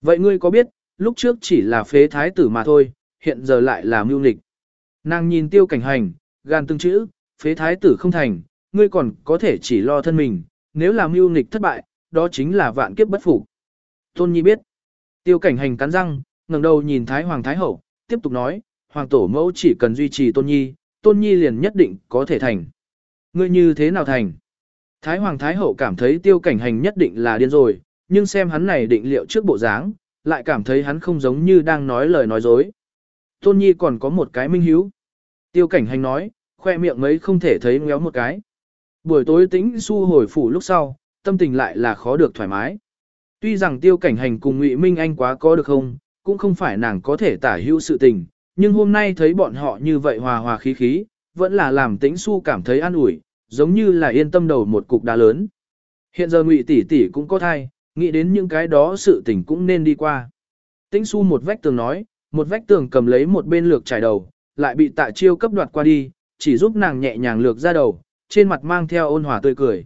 Vậy ngươi có biết, lúc trước chỉ là phế thái tử mà thôi, hiện giờ lại là mưu nghịch. Nàng nhìn tiêu cảnh hành, gan từng chữ, phế thái tử không thành, ngươi còn có thể chỉ lo thân mình, nếu làm mưu nghịch thất bại, đó chính là vạn kiếp bất phục. Tôn Nhi biết. Tiêu cảnh hành cắn răng, ngẩng đầu nhìn Thái Hoàng Thái Hậu, tiếp tục nói, Hoàng Tổ mẫu chỉ cần duy trì Tôn Nhi, Tôn Nhi liền nhất định có thể thành. Ngươi như thế nào thành? Thái Hoàng Thái Hậu cảm thấy tiêu cảnh hành nhất định là điên rồi, nhưng xem hắn này định liệu trước bộ dáng, lại cảm thấy hắn không giống như đang nói lời nói dối. Tôn Nhi còn có một cái minh hiếu. Tiêu cảnh hành nói, khoe miệng mấy không thể thấy ngéo một cái. Buổi tối tĩnh su hồi phủ lúc sau, tâm tình lại là khó được thoải mái. Tuy rằng tiêu cảnh hành cùng Ngụy Minh Anh quá có được không, cũng không phải nàng có thể tả hữu sự tình, nhưng hôm nay thấy bọn họ như vậy hòa hòa khí khí, vẫn là làm tĩnh su cảm thấy an ủi, giống như là yên tâm đầu một cục đá lớn. Hiện giờ Ngụy tỷ tỷ cũng có thai, nghĩ đến những cái đó sự tình cũng nên đi qua. Tĩnh su một vách tường nói, một vách tường cầm lấy một bên lược trải đầu, lại bị tạ chiêu cấp đoạt qua đi, chỉ giúp nàng nhẹ nhàng lược ra đầu, trên mặt mang theo ôn hòa tươi cười.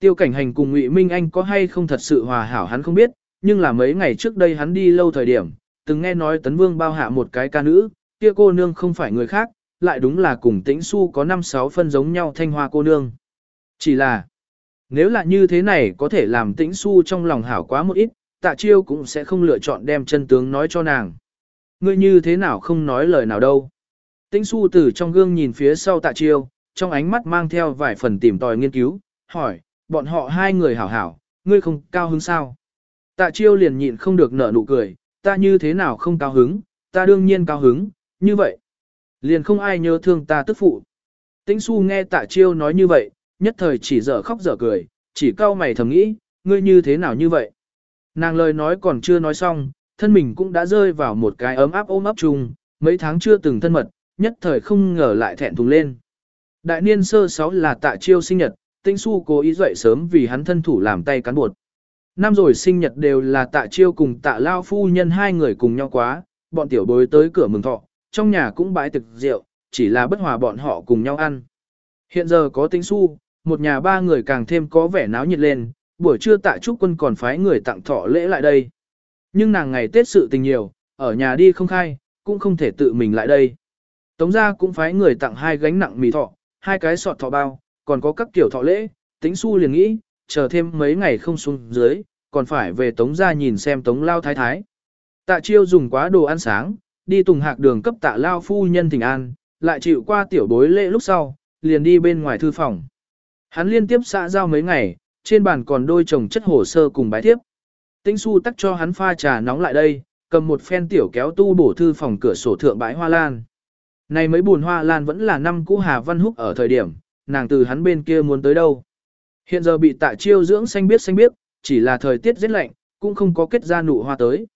Tiêu cảnh hành cùng Ngụy Minh Anh có hay không thật sự hòa hảo hắn không biết, nhưng là mấy ngày trước đây hắn đi lâu thời điểm, từng nghe nói Tấn Vương bao hạ một cái ca nữ, kia cô nương không phải người khác, lại đúng là cùng tĩnh su có 5-6 phân giống nhau thanh hoa cô nương. Chỉ là, nếu là như thế này có thể làm tĩnh su trong lòng hảo quá một ít, tạ chiêu cũng sẽ không lựa chọn đem chân tướng nói cho nàng. Ngươi như thế nào không nói lời nào đâu. Tĩnh su từ trong gương nhìn phía sau tạ chiêu, trong ánh mắt mang theo vài phần tìm tòi nghiên cứu, hỏi, bọn họ hai người hảo hảo, ngươi không cao hứng sao? Tạ chiêu liền nhịn không được nở nụ cười, ta như thế nào không cao hứng, ta đương nhiên cao hứng, như vậy. Liền không ai nhớ thương ta tức phụ. Tĩnh su nghe tạ chiêu nói như vậy, nhất thời chỉ dở khóc dở cười, chỉ cau mày thầm nghĩ, ngươi như thế nào như vậy. Nàng lời nói còn chưa nói xong, thân mình cũng đã rơi vào một cái ấm áp ôm ấp chung, mấy tháng chưa từng thân mật, nhất thời không ngờ lại thẹn thùng lên. Đại niên sơ sáu là tạ chiêu sinh nhật, tinh su cố ý dậy sớm vì hắn thân thủ làm tay cán bột. Năm rồi sinh nhật đều là tạ chiêu cùng tạ lao phu nhân hai người cùng nhau quá, bọn tiểu bối tới cửa mừng thọ, trong nhà cũng bãi thực rượu, chỉ là bất hòa bọn họ cùng nhau ăn. Hiện giờ có tinh su, một nhà ba người càng thêm có vẻ náo nhiệt lên, buổi trưa tạ trúc quân còn phái người tặng thọ lễ lại đây. Nhưng nàng ngày Tết sự tình nhiều, ở nhà đi không khai, cũng không thể tự mình lại đây. Tống gia cũng phái người tặng hai gánh nặng mì thọ, hai cái sọt thọ bao, còn có các kiểu thọ lễ, tính su liền nghĩ, chờ thêm mấy ngày không xuống dưới, còn phải về tống gia nhìn xem tống lao thái thái. Tạ chiêu dùng quá đồ ăn sáng, đi tùng hạc đường cấp tạ lao phu nhân thỉnh an, lại chịu qua tiểu bối lễ lúc sau, liền đi bên ngoài thư phòng. Hắn liên tiếp xã giao mấy ngày, trên bàn còn đôi chồng chất hồ sơ cùng bái tiếp. Tĩnh su tắc cho hắn pha trà nóng lại đây, cầm một phen tiểu kéo tu bổ thư phòng cửa sổ thượng bãi hoa lan. Này mấy buồn hoa lan vẫn là năm cũ Hà Văn Húc ở thời điểm, nàng từ hắn bên kia muốn tới đâu. Hiện giờ bị tạ chiêu dưỡng xanh biết xanh biết, chỉ là thời tiết rất lạnh, cũng không có kết ra nụ hoa tới.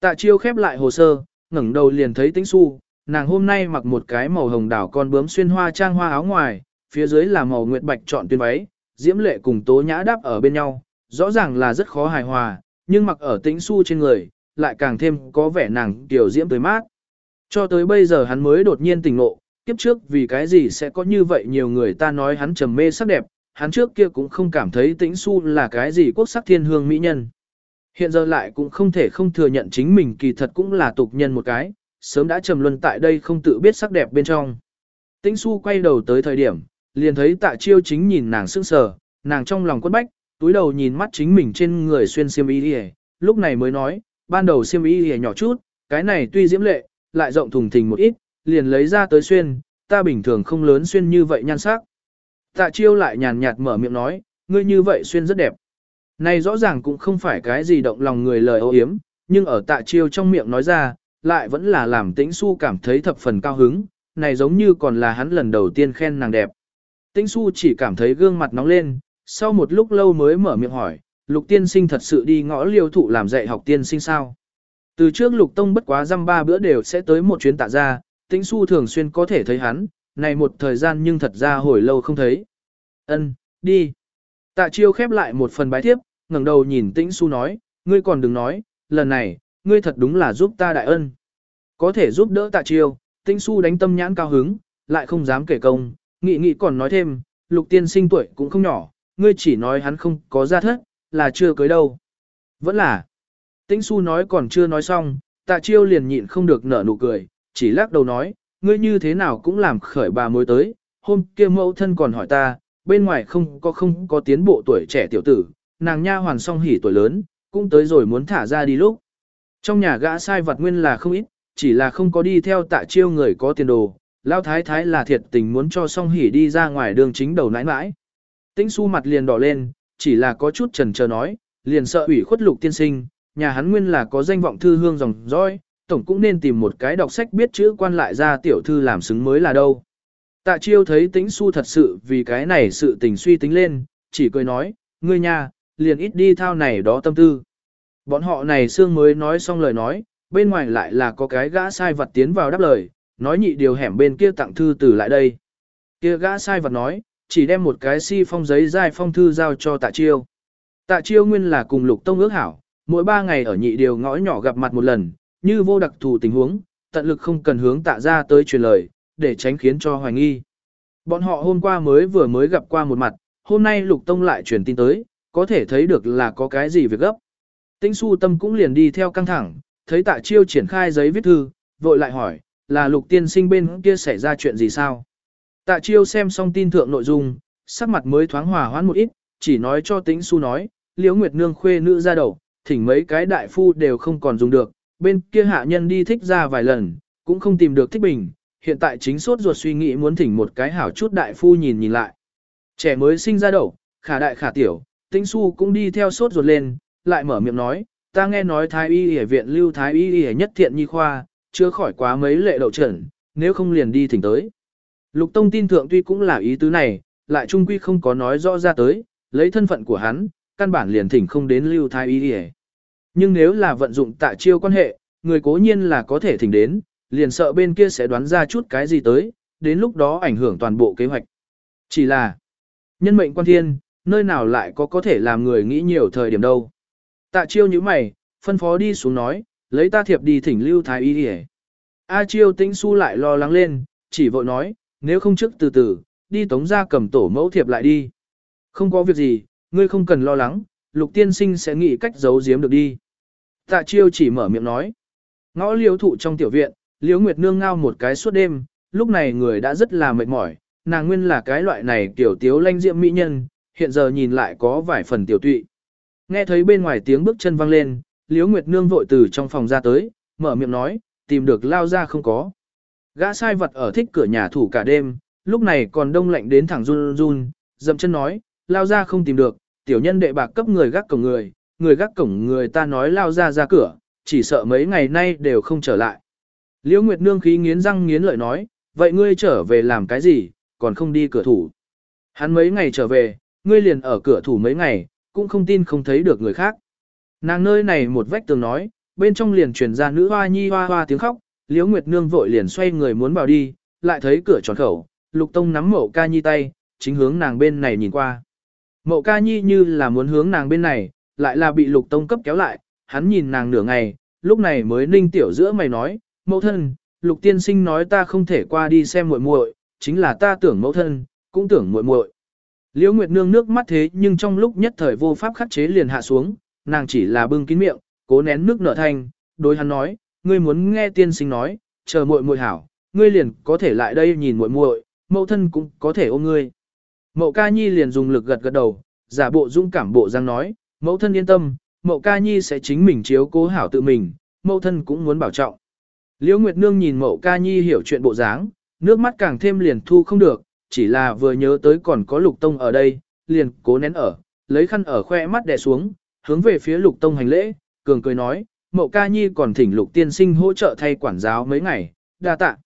Tạ chiêu khép lại hồ sơ, ngẩng đầu liền thấy tĩnh su, nàng hôm nay mặc một cái màu hồng đảo con bướm xuyên hoa trang hoa áo ngoài, phía dưới là màu nguyệt bạch chọn tuyên váy, diễm lệ cùng tố nhã đáp ở bên nhau, rõ ràng là rất khó hài hòa, nhưng mặc ở tĩnh su trên người, lại càng thêm có vẻ nàng tiểu diễm tới mát. Cho tới bây giờ hắn mới đột nhiên tỉnh ngộ, kiếp trước vì cái gì sẽ có như vậy nhiều người ta nói hắn trầm mê sắc đẹp, hắn trước kia cũng không cảm thấy tĩnh su là cái gì quốc sắc thiên hương mỹ nhân. Hiện giờ lại cũng không thể không thừa nhận chính mình kỳ thật cũng là tục nhân một cái, sớm đã trầm luân tại đây không tự biết sắc đẹp bên trong. Tĩnh su quay đầu tới thời điểm, liền thấy tạ chiêu chính nhìn nàng sững sờ, nàng trong lòng quất bách, túi đầu nhìn mắt chính mình trên người xuyên xiêm y đi lúc này mới nói, ban đầu xiêm y đi nhỏ chút, cái này tuy diễm lệ, lại rộng thùng thình một ít, liền lấy ra tới xuyên, ta bình thường không lớn xuyên như vậy nhan sắc. Tạ chiêu lại nhàn nhạt mở miệng nói, ngươi như vậy xuyên rất đẹp. Này rõ ràng cũng không phải cái gì động lòng người lời ô hiếm, nhưng ở tạ chiêu trong miệng nói ra, lại vẫn là làm tĩnh su cảm thấy thập phần cao hứng, này giống như còn là hắn lần đầu tiên khen nàng đẹp. Tĩnh su chỉ cảm thấy gương mặt nóng lên, sau một lúc lâu mới mở miệng hỏi, lục tiên sinh thật sự đi ngõ liêu thụ làm dạy học tiên sinh sao? Từ trước lục tông bất quá răm ba bữa đều sẽ tới một chuyến tạ ra, tĩnh su thường xuyên có thể thấy hắn, này một thời gian nhưng thật ra hồi lâu không thấy. Ân, đi. Tạ chiêu khép lại một phần bái thiếp, ngẩng đầu nhìn tĩnh su nói, ngươi còn đừng nói, lần này, ngươi thật đúng là giúp ta đại ân. Có thể giúp đỡ tạ chiêu, tĩnh su đánh tâm nhãn cao hứng, lại không dám kể công, nghị nghị còn nói thêm, lục tiên sinh tuổi cũng không nhỏ, ngươi chỉ nói hắn không có gia thất, là chưa cưới đâu. Vẫn là. Tĩnh su nói còn chưa nói xong, tạ chiêu liền nhịn không được nở nụ cười, chỉ lắc đầu nói, ngươi như thế nào cũng làm khởi bà mối tới, hôm kia mẫu thân còn hỏi ta, bên ngoài không có không có tiến bộ tuổi trẻ tiểu tử, nàng nha hoàn song hỉ tuổi lớn, cũng tới rồi muốn thả ra đi lúc. Trong nhà gã sai vật nguyên là không ít, chỉ là không có đi theo tạ chiêu người có tiền đồ, lao thái thái là thiệt tình muốn cho song hỉ đi ra ngoài đường chính đầu nãi nãi. Tĩnh su mặt liền đỏ lên, chỉ là có chút trần chờ nói, liền sợ ủy khuất lục tiên sinh, nhà hắn nguyên là có danh vọng thư hương dòng dõi, tổng cũng nên tìm một cái đọc sách biết chữ quan lại ra tiểu thư làm xứng mới là đâu. Tạ chiêu thấy tĩnh su thật sự vì cái này sự tình suy tính lên, chỉ cười nói, ngươi nhà liền ít đi thao này đó tâm tư. Bọn họ này xương mới nói xong lời nói, bên ngoài lại là có cái gã sai vật tiến vào đáp lời, nói nhị điều hẻm bên kia tặng thư từ lại đây. Kia gã sai vật nói, chỉ đem một cái si phong giấy dài phong thư giao cho tạ chiêu. Tạ chiêu nguyên là cùng lục tông ước hảo, mỗi ba ngày ở nhị điều ngõ nhỏ gặp mặt một lần, như vô đặc thù tình huống, tận lực không cần hướng tạ ra tới truyền lời, để tránh khiến cho hoài nghi. Bọn họ hôm qua mới vừa mới gặp qua một mặt, hôm nay lục tông lại truyền tin tới, có thể thấy được là có cái gì việc gấp. Tĩnh su tâm cũng liền đi theo căng thẳng, thấy tạ chiêu triển khai giấy viết thư, vội lại hỏi, là lục tiên sinh bên kia xảy ra chuyện gì sao? Tạ chiêu xem xong tin thượng nội dung, sắc mặt mới thoáng hòa hoãn một ít, chỉ nói cho tĩnh su nói, liễu nguyệt nương khuê nữ ra đầu, thỉnh mấy cái đại phu đều không còn dùng được, bên kia hạ nhân đi thích ra vài lần, cũng không tìm được thích bình, hiện tại chính sốt ruột suy nghĩ muốn thỉnh một cái hảo chút đại phu nhìn nhìn lại. Trẻ mới sinh ra đầu, khả đại khả tiểu, tĩnh su cũng đi theo sốt ruột lên, lại mở miệng nói, ta nghe nói thái y y viện lưu thái y y nhất thiện nhi khoa, chưa khỏi quá mấy lệ đậu trần, nếu không liền đi thỉnh tới. Lục Tông tin thượng tuy cũng là ý tứ này, lại trung quy không có nói rõ ra tới, lấy thân phận của hắn, căn bản liền thỉnh không đến lưu thái y y. Nhưng nếu là vận dụng tạ chiêu quan hệ, người cố nhiên là có thể thỉnh đến, liền sợ bên kia sẽ đoán ra chút cái gì tới, đến lúc đó ảnh hưởng toàn bộ kế hoạch. Chỉ là, nhân mệnh quan thiên, nơi nào lại có có thể làm người nghĩ nhiều thời điểm đâu. Tạ chiêu như mày, phân phó đi xuống nói, lấy ta thiệp đi thỉnh lưu thái y đi A chiêu tĩnh su lại lo lắng lên, chỉ vội nói, nếu không trước từ từ, đi tống ra cầm tổ mẫu thiệp lại đi. Không có việc gì, ngươi không cần lo lắng, lục tiên sinh sẽ nghĩ cách giấu giếm được đi. Tạ chiêu chỉ mở miệng nói. Ngõ liêu thụ trong tiểu viện, liêu nguyệt nương ngao một cái suốt đêm, lúc này người đã rất là mệt mỏi, nàng nguyên là cái loại này tiểu tiếu lanh diệm mỹ nhân, hiện giờ nhìn lại có vài phần tiểu tụy. Nghe thấy bên ngoài tiếng bước chân vang lên, liêu nguyệt nương vội từ trong phòng ra tới, mở miệng nói, tìm được lao ra không có. Gã sai vật ở thích cửa nhà thủ cả đêm, lúc này còn đông lạnh đến thẳng run run, dậm chân nói, lao ra không tìm được, tiểu nhân đệ bạc cấp người gác cổng người, người gác cổng người ta nói lao ra ra cửa, chỉ sợ mấy ngày nay đều không trở lại. Liễu Nguyệt Nương khí nghiến răng nghiến lợi nói, vậy ngươi trở về làm cái gì, còn không đi cửa thủ. Hắn mấy ngày trở về, ngươi liền ở cửa thủ mấy ngày, cũng không tin không thấy được người khác. Nàng nơi này một vách tường nói, bên trong liền truyền ra nữ hoa nhi hoa hoa tiếng khóc, Liễu Nguyệt Nương vội liền xoay người muốn vào đi, lại thấy cửa tròn khẩu, Lục Tông nắm mậu ca nhi tay, chính hướng nàng bên này nhìn qua. Mậu ca nhi như là muốn hướng nàng bên này, lại là bị Lục Tông cấp kéo lại, hắn nhìn nàng nửa ngày, lúc này mới ninh tiểu giữa mày nói, mẫu thân, Lục Tiên Sinh nói ta không thể qua đi xem muội muội, chính là ta tưởng mẫu thân, cũng tưởng muội muội. Liễu Nguyệt Nương nước mắt thế nhưng trong lúc nhất thời vô pháp khắc chế liền hạ xuống, nàng chỉ là bưng kín miệng, cố nén nước nở thành, đối hắn nói, ngươi muốn nghe tiên sinh nói, chờ muội muội hảo, ngươi liền có thể lại đây nhìn muội muội, mẫu thân cũng có thể ôm ngươi. Mậu ca nhi liền dùng lực gật gật đầu, giả bộ dũng cảm bộ dáng nói, mẫu thân yên tâm, mậu ca nhi sẽ chính mình chiếu cố hảo tự mình, mẫu thân cũng muốn bảo trọng. Liễu Nguyệt Nương nhìn mậu ca nhi hiểu chuyện bộ dáng, nước mắt càng thêm liền thu không được, chỉ là vừa nhớ tới còn có lục tông ở đây, liền cố nén ở, lấy khăn ở khoe mắt đè xuống, hướng về phía lục tông hành lễ, cường cười nói, mậu ca nhi còn thỉnh lục tiên sinh hỗ trợ thay quản giáo mấy ngày, đa tạ.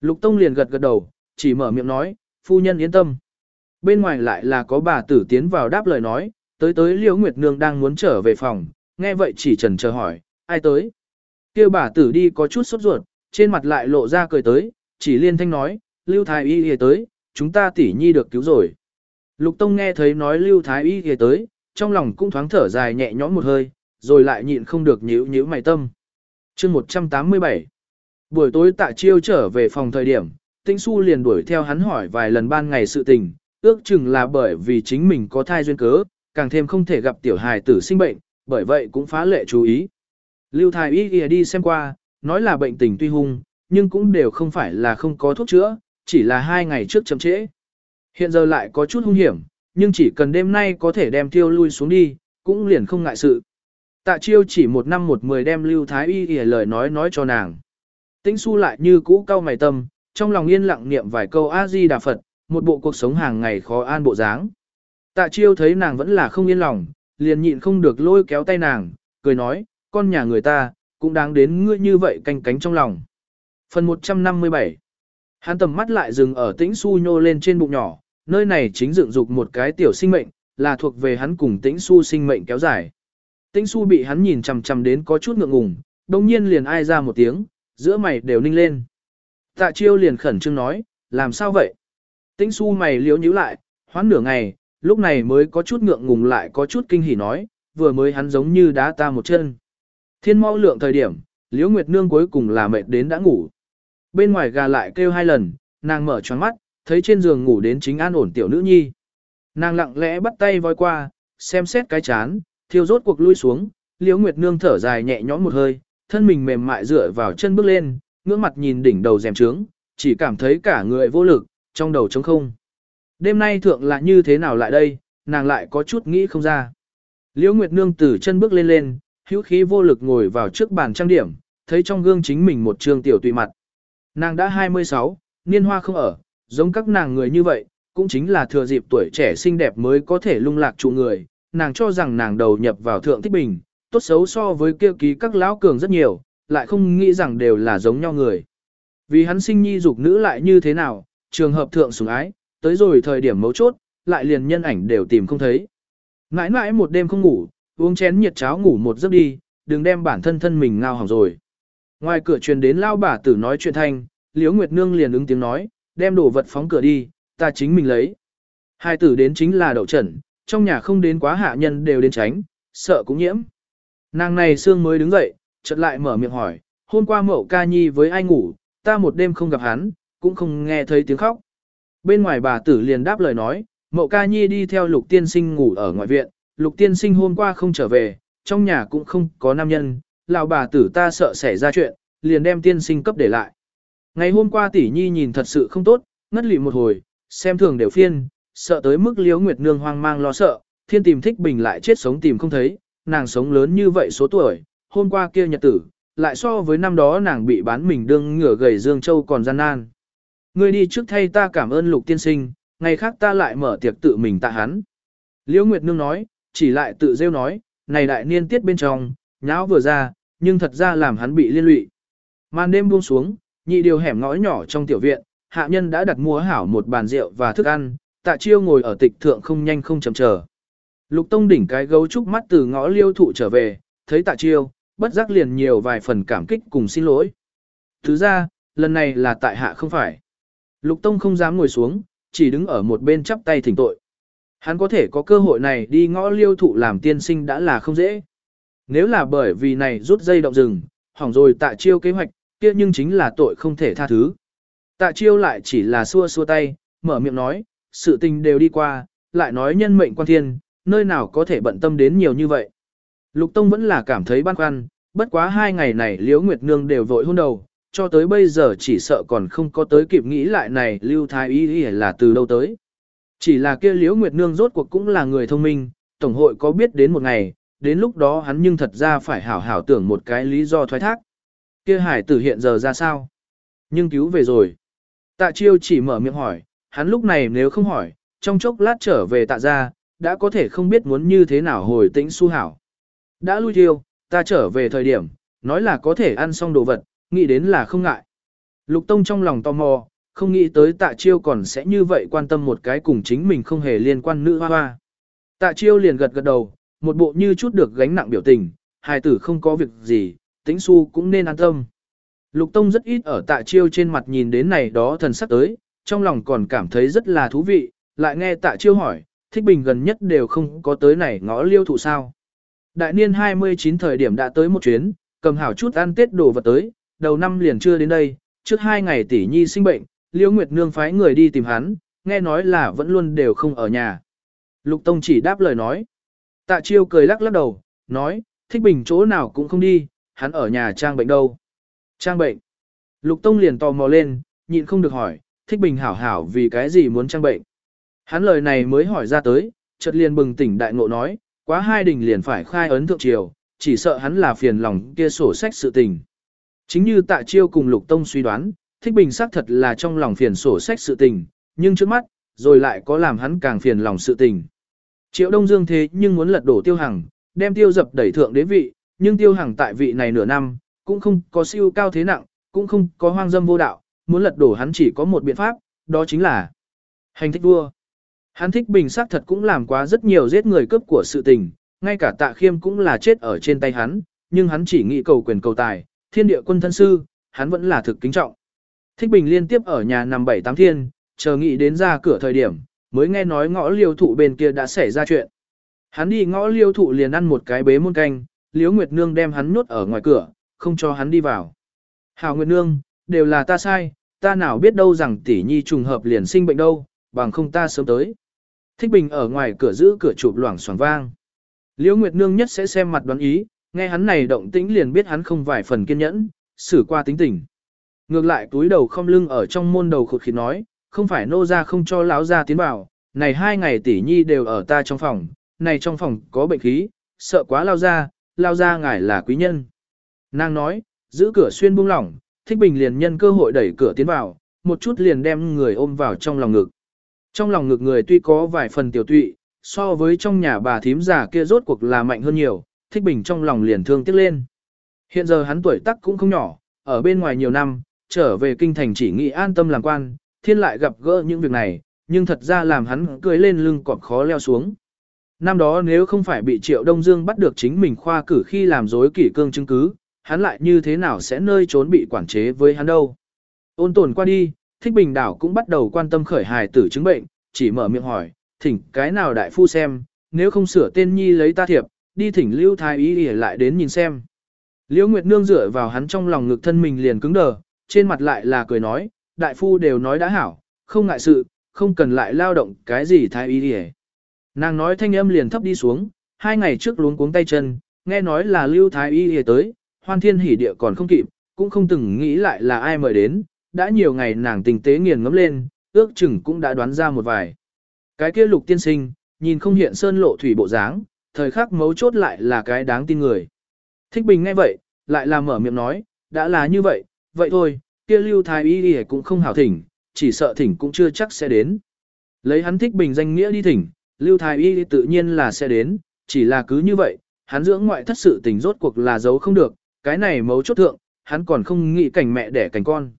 Lục tông liền gật gật đầu, chỉ mở miệng nói, phu nhân yên tâm. Bên ngoài lại là có bà tử tiến vào đáp lời nói, tới tới Liễu Nguyệt Nương đang muốn trở về phòng, nghe vậy chỉ trần chờ hỏi, ai tới? Kêu bà tử đi có chút sốt ruột, trên mặt lại lộ ra cười tới, chỉ liên thanh nói, Lưu Thái Y Y tới, chúng ta tỷ nhi được cứu rồi. Lục Tông nghe thấy nói Lưu Thái Y Y tới, trong lòng cũng thoáng thở dài nhẹ nhõm một hơi, rồi lại nhịn không được nhíu nhíu mày tâm. chương 187 Buổi tối tạ chiêu trở về phòng thời điểm, Tĩnh Xu liền đuổi theo hắn hỏi vài lần ban ngày sự tình, ước chừng là bởi vì chính mình có thai duyên cớ, càng thêm không thể gặp tiểu hài tử sinh bệnh, bởi vậy cũng phá lệ chú ý. Lưu Thái Y ghi đi xem qua, nói là bệnh tình tuy hung, nhưng cũng đều không phải là không có thuốc chữa, chỉ là hai ngày trước chậm trễ. Hiện giờ lại có chút hung hiểm, nhưng chỉ cần đêm nay có thể đem tiêu lui xuống đi, cũng liền không ngại sự. Tạ chiêu chỉ một năm một mười đem Lưu Thái Y ghi lời nói nói cho nàng. Tĩnh su lại như cũ cao mày tâm, trong lòng yên lặng niệm vài câu A-di Đà Phật, một bộ cuộc sống hàng ngày khó an bộ dáng. Tạ chiêu thấy nàng vẫn là không yên lòng, liền nhịn không được lôi kéo tay nàng, cười nói, con nhà người ta, cũng đáng đến ngươi như vậy canh cánh trong lòng. Phần 157 Hắn tầm mắt lại dừng ở tĩnh su nhô lên trên bụng nhỏ, nơi này chính dựng dục một cái tiểu sinh mệnh, là thuộc về hắn cùng tĩnh su sinh mệnh kéo dài. Tĩnh su bị hắn nhìn chằm chằm đến có chút ngượng ngùng, đồng nhiên liền ai ra một tiếng, giữa mày đều ninh lên. Tạ chiêu liền khẩn trương nói, làm sao vậy? Tĩnh su mày liếu nhíu lại, hoán nửa ngày, lúc này mới có chút ngượng ngùng lại có chút kinh hỉ nói, vừa mới hắn giống như đá ta một chân. Thiên mau lượng thời điểm, liễu nguyệt nương cuối cùng là mệt đến đã ngủ. Bên ngoài gà lại kêu hai lần, nàng mở choáng mắt, thấy trên giường ngủ đến chính an ổn tiểu nữ nhi. Nàng lặng lẽ bắt tay voi qua, xem xét cái chán, thiêu rốt cuộc lui xuống, liễu nguyệt nương thở dài nhẹ nhõm một hơi, thân mình mềm mại dựa vào chân bước lên, ngưỡng mặt nhìn đỉnh đầu rèm trướng, chỉ cảm thấy cả người vô lực, trong đầu trống không. Đêm nay thượng là như thế nào lại đây, nàng lại có chút nghĩ không ra. Liễu Nguyệt Nương từ chân bước lên lên, hữu khí vô lực ngồi vào trước bàn trang điểm, thấy trong gương chính mình một trương tiểu tùy mặt. Nàng đã 26, niên hoa không ở, giống các nàng người như vậy, cũng chính là thừa dịp tuổi trẻ xinh đẹp mới có thể lung lạc trụ người. Nàng cho rằng nàng đầu nhập vào thượng thích bình, tốt xấu so với kêu ký các lão cường rất nhiều, lại không nghĩ rằng đều là giống nhau người. Vì hắn sinh nhi dục nữ lại như thế nào, trường hợp thượng sủng ái, tới rồi thời điểm mấu chốt, lại liền nhân ảnh đều tìm không thấy. Ngãi ngãi một đêm không ngủ, uống chén nhiệt cháo ngủ một giấc đi, đừng đem bản thân thân mình ngao hỏng rồi. Ngoài cửa truyền đến lao bà tử nói chuyện thanh, Liễu Nguyệt Nương liền ứng tiếng nói, đem đồ vật phóng cửa đi, ta chính mình lấy. Hai tử đến chính là đậu trần, trong nhà không đến quá hạ nhân đều đến tránh, sợ cũng nhiễm. Nàng này xương mới đứng dậy, chợt lại mở miệng hỏi, hôm qua mậu ca nhi với ai ngủ, ta một đêm không gặp hắn, cũng không nghe thấy tiếng khóc. Bên ngoài bà tử liền đáp lời nói, mậu ca nhi đi theo lục tiên sinh ngủ ở ngoại viện, lục tiên sinh hôm qua không trở về, trong nhà cũng không có nam nhân, lão bà tử ta sợ xảy ra chuyện, liền đem tiên sinh cấp để lại. Ngày hôm qua tỷ nhi nhìn thật sự không tốt, ngất lị một hồi, xem thường đều phiên, sợ tới mức liếu nguyệt nương hoang mang lo sợ, thiên tìm thích bình lại chết sống tìm không thấy, nàng sống lớn như vậy số tuổi, hôm qua kia nhật tử, lại so với năm đó nàng bị bán mình đương ngửa gầy Dương Châu còn gian nan. Ngươi đi trước thay ta cảm ơn lục tiên sinh, ngày khác ta lại mở tiệc tự mình tạ hắn. Liễu Nguyệt Nương nói, chỉ lại tự rêu nói, này đại niên tiết bên trong, nháo vừa ra, nhưng thật ra làm hắn bị liên lụy. Màn đêm buông xuống, nhị điều hẻm ngõ nhỏ trong tiểu viện, hạ nhân đã đặt mua hảo một bàn rượu và thức ăn, tạ chiêu ngồi ở tịch thượng không nhanh không chậm chờ. Lục Tông đỉnh cái gấu trúc mắt từ ngõ liêu thụ trở về, thấy tạ chiêu, bất giác liền nhiều vài phần cảm kích cùng xin lỗi. Thứ ra, lần này là tại hạ không phải. Lục Tông không dám ngồi xuống, chỉ đứng ở một bên chắp tay thỉnh tội. Hắn có thể có cơ hội này đi ngõ liêu thụ làm tiên sinh đã là không dễ. Nếu là bởi vì này rút dây động rừng, hỏng rồi tạ chiêu kế hoạch, kia nhưng chính là tội không thể tha thứ. Tạ chiêu lại chỉ là xua xua tay, mở miệng nói, sự tình đều đi qua, lại nói nhân mệnh quan thiên, nơi nào có thể bận tâm đến nhiều như vậy. Lục Tông vẫn là cảm thấy băn khoăn, bất quá hai ngày này Liễu Nguyệt Nương đều vội hôn đầu, cho tới bây giờ chỉ sợ còn không có tới kịp nghĩ lại này Lưu Thái Y là từ đâu tới. Chỉ là kia Liễu Nguyệt Nương rốt cuộc cũng là người thông minh, Tổng hội có biết đến một ngày, đến lúc đó hắn nhưng thật ra phải hảo hảo tưởng một cái lý do thoái thác. Kia hải tử hiện giờ ra sao? Nhưng cứu về rồi. Tạ chiêu chỉ mở miệng hỏi, hắn lúc này nếu không hỏi, trong chốc lát trở về tạ ra, đã có thể không biết muốn như thế nào hồi tĩnh su hảo. Đã lui thiêu, ta trở về thời điểm, nói là có thể ăn xong đồ vật, nghĩ đến là không ngại. Lục Tông trong lòng tò mò, không nghĩ tới tạ chiêu còn sẽ như vậy quan tâm một cái cùng chính mình không hề liên quan nữ hoa hoa. Tạ chiêu liền gật gật đầu, một bộ như chút được gánh nặng biểu tình, hài tử không có việc gì, tĩnh su cũng nên an tâm. Lục Tông rất ít ở tạ chiêu trên mặt nhìn đến này đó thần sắc tới, trong lòng còn cảm thấy rất là thú vị, lại nghe tạ chiêu hỏi, thích bình gần nhất đều không có tới này ngõ liêu thụ sao. Đại niên 29 thời điểm đã tới một chuyến, cầm hảo chút ăn tết đồ vật tới, đầu năm liền chưa đến đây, trước hai ngày tỷ nhi sinh bệnh, liễu nguyệt nương phái người đi tìm hắn, nghe nói là vẫn luôn đều không ở nhà. Lục Tông chỉ đáp lời nói. Tạ chiêu cười lắc lắc đầu, nói, thích bình chỗ nào cũng không đi, hắn ở nhà trang bệnh đâu. Trang bệnh. Lục Tông liền tò mò lên, nhịn không được hỏi, thích bình hảo hảo vì cái gì muốn trang bệnh. Hắn lời này mới hỏi ra tới, chợt liền bừng tỉnh đại ngộ nói, quá hai đình liền phải khai ấn thượng triều, chỉ sợ hắn là phiền lòng kia sổ sách sự tình. Chính như tạ chiêu cùng Lục Tông suy đoán, thích bình xác thật là trong lòng phiền sổ sách sự tình, nhưng trước mắt, rồi lại có làm hắn càng phiền lòng sự tình. Triệu Đông Dương thế nhưng muốn lật đổ tiêu hằng, đem tiêu dập đẩy thượng đế vị, nhưng tiêu hằng tại vị này nửa năm, cũng không có siêu cao thế nặng, cũng không có hoang dâm vô đạo, muốn lật đổ hắn chỉ có một biện pháp, đó chính là hành thích vua. Hắn thích bình xác thật cũng làm quá rất nhiều giết người cướp của sự tình, ngay cả tạ khiêm cũng là chết ở trên tay hắn, nhưng hắn chỉ nghĩ cầu quyền cầu tài, thiên địa quân thân sư, hắn vẫn là thực kính trọng. Thích bình liên tiếp ở nhà nằm bảy tám thiên, chờ nghĩ đến ra cửa thời điểm, mới nghe nói ngõ liêu thụ bên kia đã xảy ra chuyện. Hắn đi ngõ liêu thụ liền ăn một cái bế muôn canh, Liễu nguyệt nương đem hắn nhốt ở ngoài cửa, không cho hắn đi vào. Hảo nguyệt nương, đều là ta sai, ta nào biết đâu rằng tỷ nhi trùng hợp liền sinh bệnh đâu, bằng không ta sớm tới. Thích Bình ở ngoài cửa giữ cửa chụp loảng xoảng vang. Liễu Nguyệt Nương nhất sẽ xem mặt đoán ý, nghe hắn này động tĩnh liền biết hắn không vài phần kiên nhẫn, xử qua tính tình. Ngược lại túi đầu không lưng ở trong môn đầu khột khí nói, không phải nô ra không cho lão ra tiến vào, này hai ngày tỷ nhi đều ở ta trong phòng, này trong phòng có bệnh khí, sợ quá lao ra, lao ra ngài là quý nhân. Nàng nói, giữ cửa xuyên buông lỏng, thích bình liền nhân cơ hội đẩy cửa tiến vào, một chút liền đem người ôm vào trong lòng ngực. Trong lòng ngực người tuy có vài phần tiểu tụy, so với trong nhà bà thím già kia rốt cuộc là mạnh hơn nhiều, thích bình trong lòng liền thương tiếc lên. Hiện giờ hắn tuổi tác cũng không nhỏ, ở bên ngoài nhiều năm, trở về kinh thành chỉ nghĩ an tâm làm quan, thiên lại gặp gỡ những việc này, nhưng thật ra làm hắn cười lên lưng cọp khó leo xuống. Năm đó nếu không phải bị Triệu Đông Dương bắt được chính mình khoa cử khi làm dối kỷ cương chứng cứ, hắn lại như thế nào sẽ nơi trốn bị quản chế với hắn đâu. Ôn tồn qua đi, Thích Bình Đảo cũng bắt đầu quan tâm khởi hài tử chứng bệnh, chỉ mở miệng hỏi, thỉnh cái nào đại phu xem, nếu không sửa tên nhi lấy ta thiệp, đi thỉnh Lưu Thái Y để lại đến nhìn xem. Liễu Nguyệt Nương dựa vào hắn trong lòng ngực thân mình liền cứng đờ, trên mặt lại là cười nói, đại phu đều nói đã hảo, không ngại sự, không cần lại lao động cái gì Thái Y để. Nàng nói thanh âm liền thấp đi xuống, hai ngày trước luống cuống tay chân, nghe nói là Lưu Thái Y để tới, hoan thiên hỉ địa còn không kịp, cũng không từng nghĩ lại là ai mời đến, đã nhiều ngày nàng tình tế nghiền ngẫm lên, ước chừng cũng đã đoán ra một vài. Cái kia lục tiên sinh, nhìn không hiện sơn lộ thủy bộ dáng, thời khắc mấu chốt lại là cái đáng tin người. Thích Bình nghe vậy, lại là mở miệng nói, đã là như vậy, vậy thôi, kia lưu thái y đi cũng không hảo thỉnh, chỉ sợ thỉnh cũng chưa chắc sẽ đến. Lấy hắn Thích Bình danh nghĩa đi thỉnh, lưu thái y tự nhiên là sẽ đến, chỉ là cứ như vậy, hắn dưỡng ngoại thất sự tình rốt cuộc là giấu không được, cái này mấu chốt thượng, hắn còn không nghĩ cảnh mẹ đẻ cảnh con.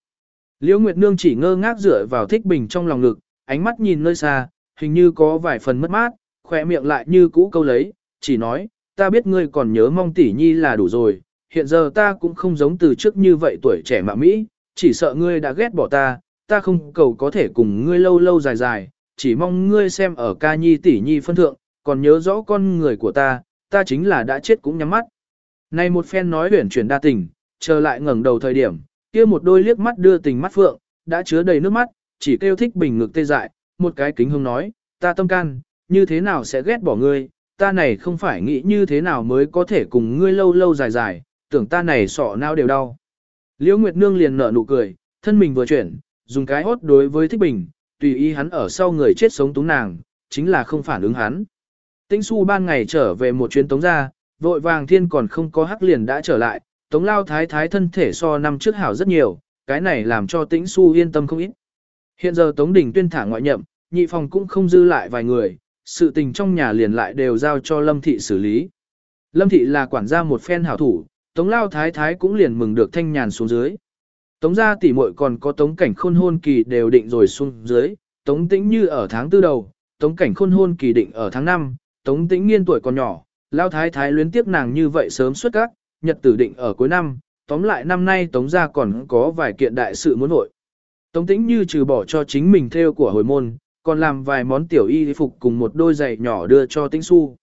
Liễu Nguyệt Nương chỉ ngơ ngác dựa vào Thích Bình trong lòng ngực, ánh mắt nhìn nơi xa, hình như có vài phần mất mát, khỏe miệng lại như cũ câu lấy, chỉ nói, ta biết ngươi còn nhớ mong tỷ nhi là đủ rồi, hiện giờ ta cũng không giống từ trước như vậy tuổi trẻ mà Mỹ, chỉ sợ ngươi đã ghét bỏ ta, ta không cầu có thể cùng ngươi lâu lâu dài dài, chỉ mong ngươi xem ở ca nhi tỷ nhi phân thượng, còn nhớ rõ con người của ta, ta chính là đã chết cũng nhắm mắt. Này một phen nói huyển chuyển đa tình, chờ lại ngẩng đầu thời điểm, kia một đôi liếc mắt đưa tình mắt phượng, đã chứa đầy nước mắt, chỉ kêu thích bình ngực tê dại, một cái kính hương nói, ta tâm can, như thế nào sẽ ghét bỏ ngươi, ta này không phải nghĩ như thế nào mới có thể cùng ngươi lâu lâu dài dài, tưởng ta này sọ nao đều đau. Liễu Nguyệt Nương liền nở nụ cười, thân mình vừa chuyển, dùng cái hốt đối với thích bình, tùy ý hắn ở sau người chết sống túng nàng, chính là không phản ứng hắn. Tĩnh Xu ban ngày trở về một chuyến tống ra, vội vàng thiên còn không có hắc liền đã trở lại, tống lao thái thái thân thể so năm trước hảo rất nhiều, cái này làm cho tĩnh Xu yên tâm không ít. Hiện giờ tống đình tuyên thả ngoại nhậm, nhị phòng cũng không dư lại vài người, sự tình trong nhà liền lại đều giao cho lâm thị xử lý. Lâm thị là quản gia một phen hảo thủ, tống lao thái thái cũng liền mừng được thanh nhàn xuống dưới. Tống gia tỷ muội còn có tống cảnh khôn hôn kỳ đều định rồi xuống dưới, tống tĩnh như ở tháng tư đầu, tống cảnh khôn hôn kỳ định ở tháng 5, tống tĩnh nghiên tuổi còn nhỏ, lao thái thái luyến tiếc nàng như vậy sớm xuất các, nhật tử định ở cuối năm, tóm lại năm nay tống gia còn có vài kiện đại sự muốn nội. Tống tĩnh như trừ bỏ cho chính mình theo của hồi môn, còn làm vài món tiểu y phục cùng một đôi giày nhỏ đưa cho tĩnh su.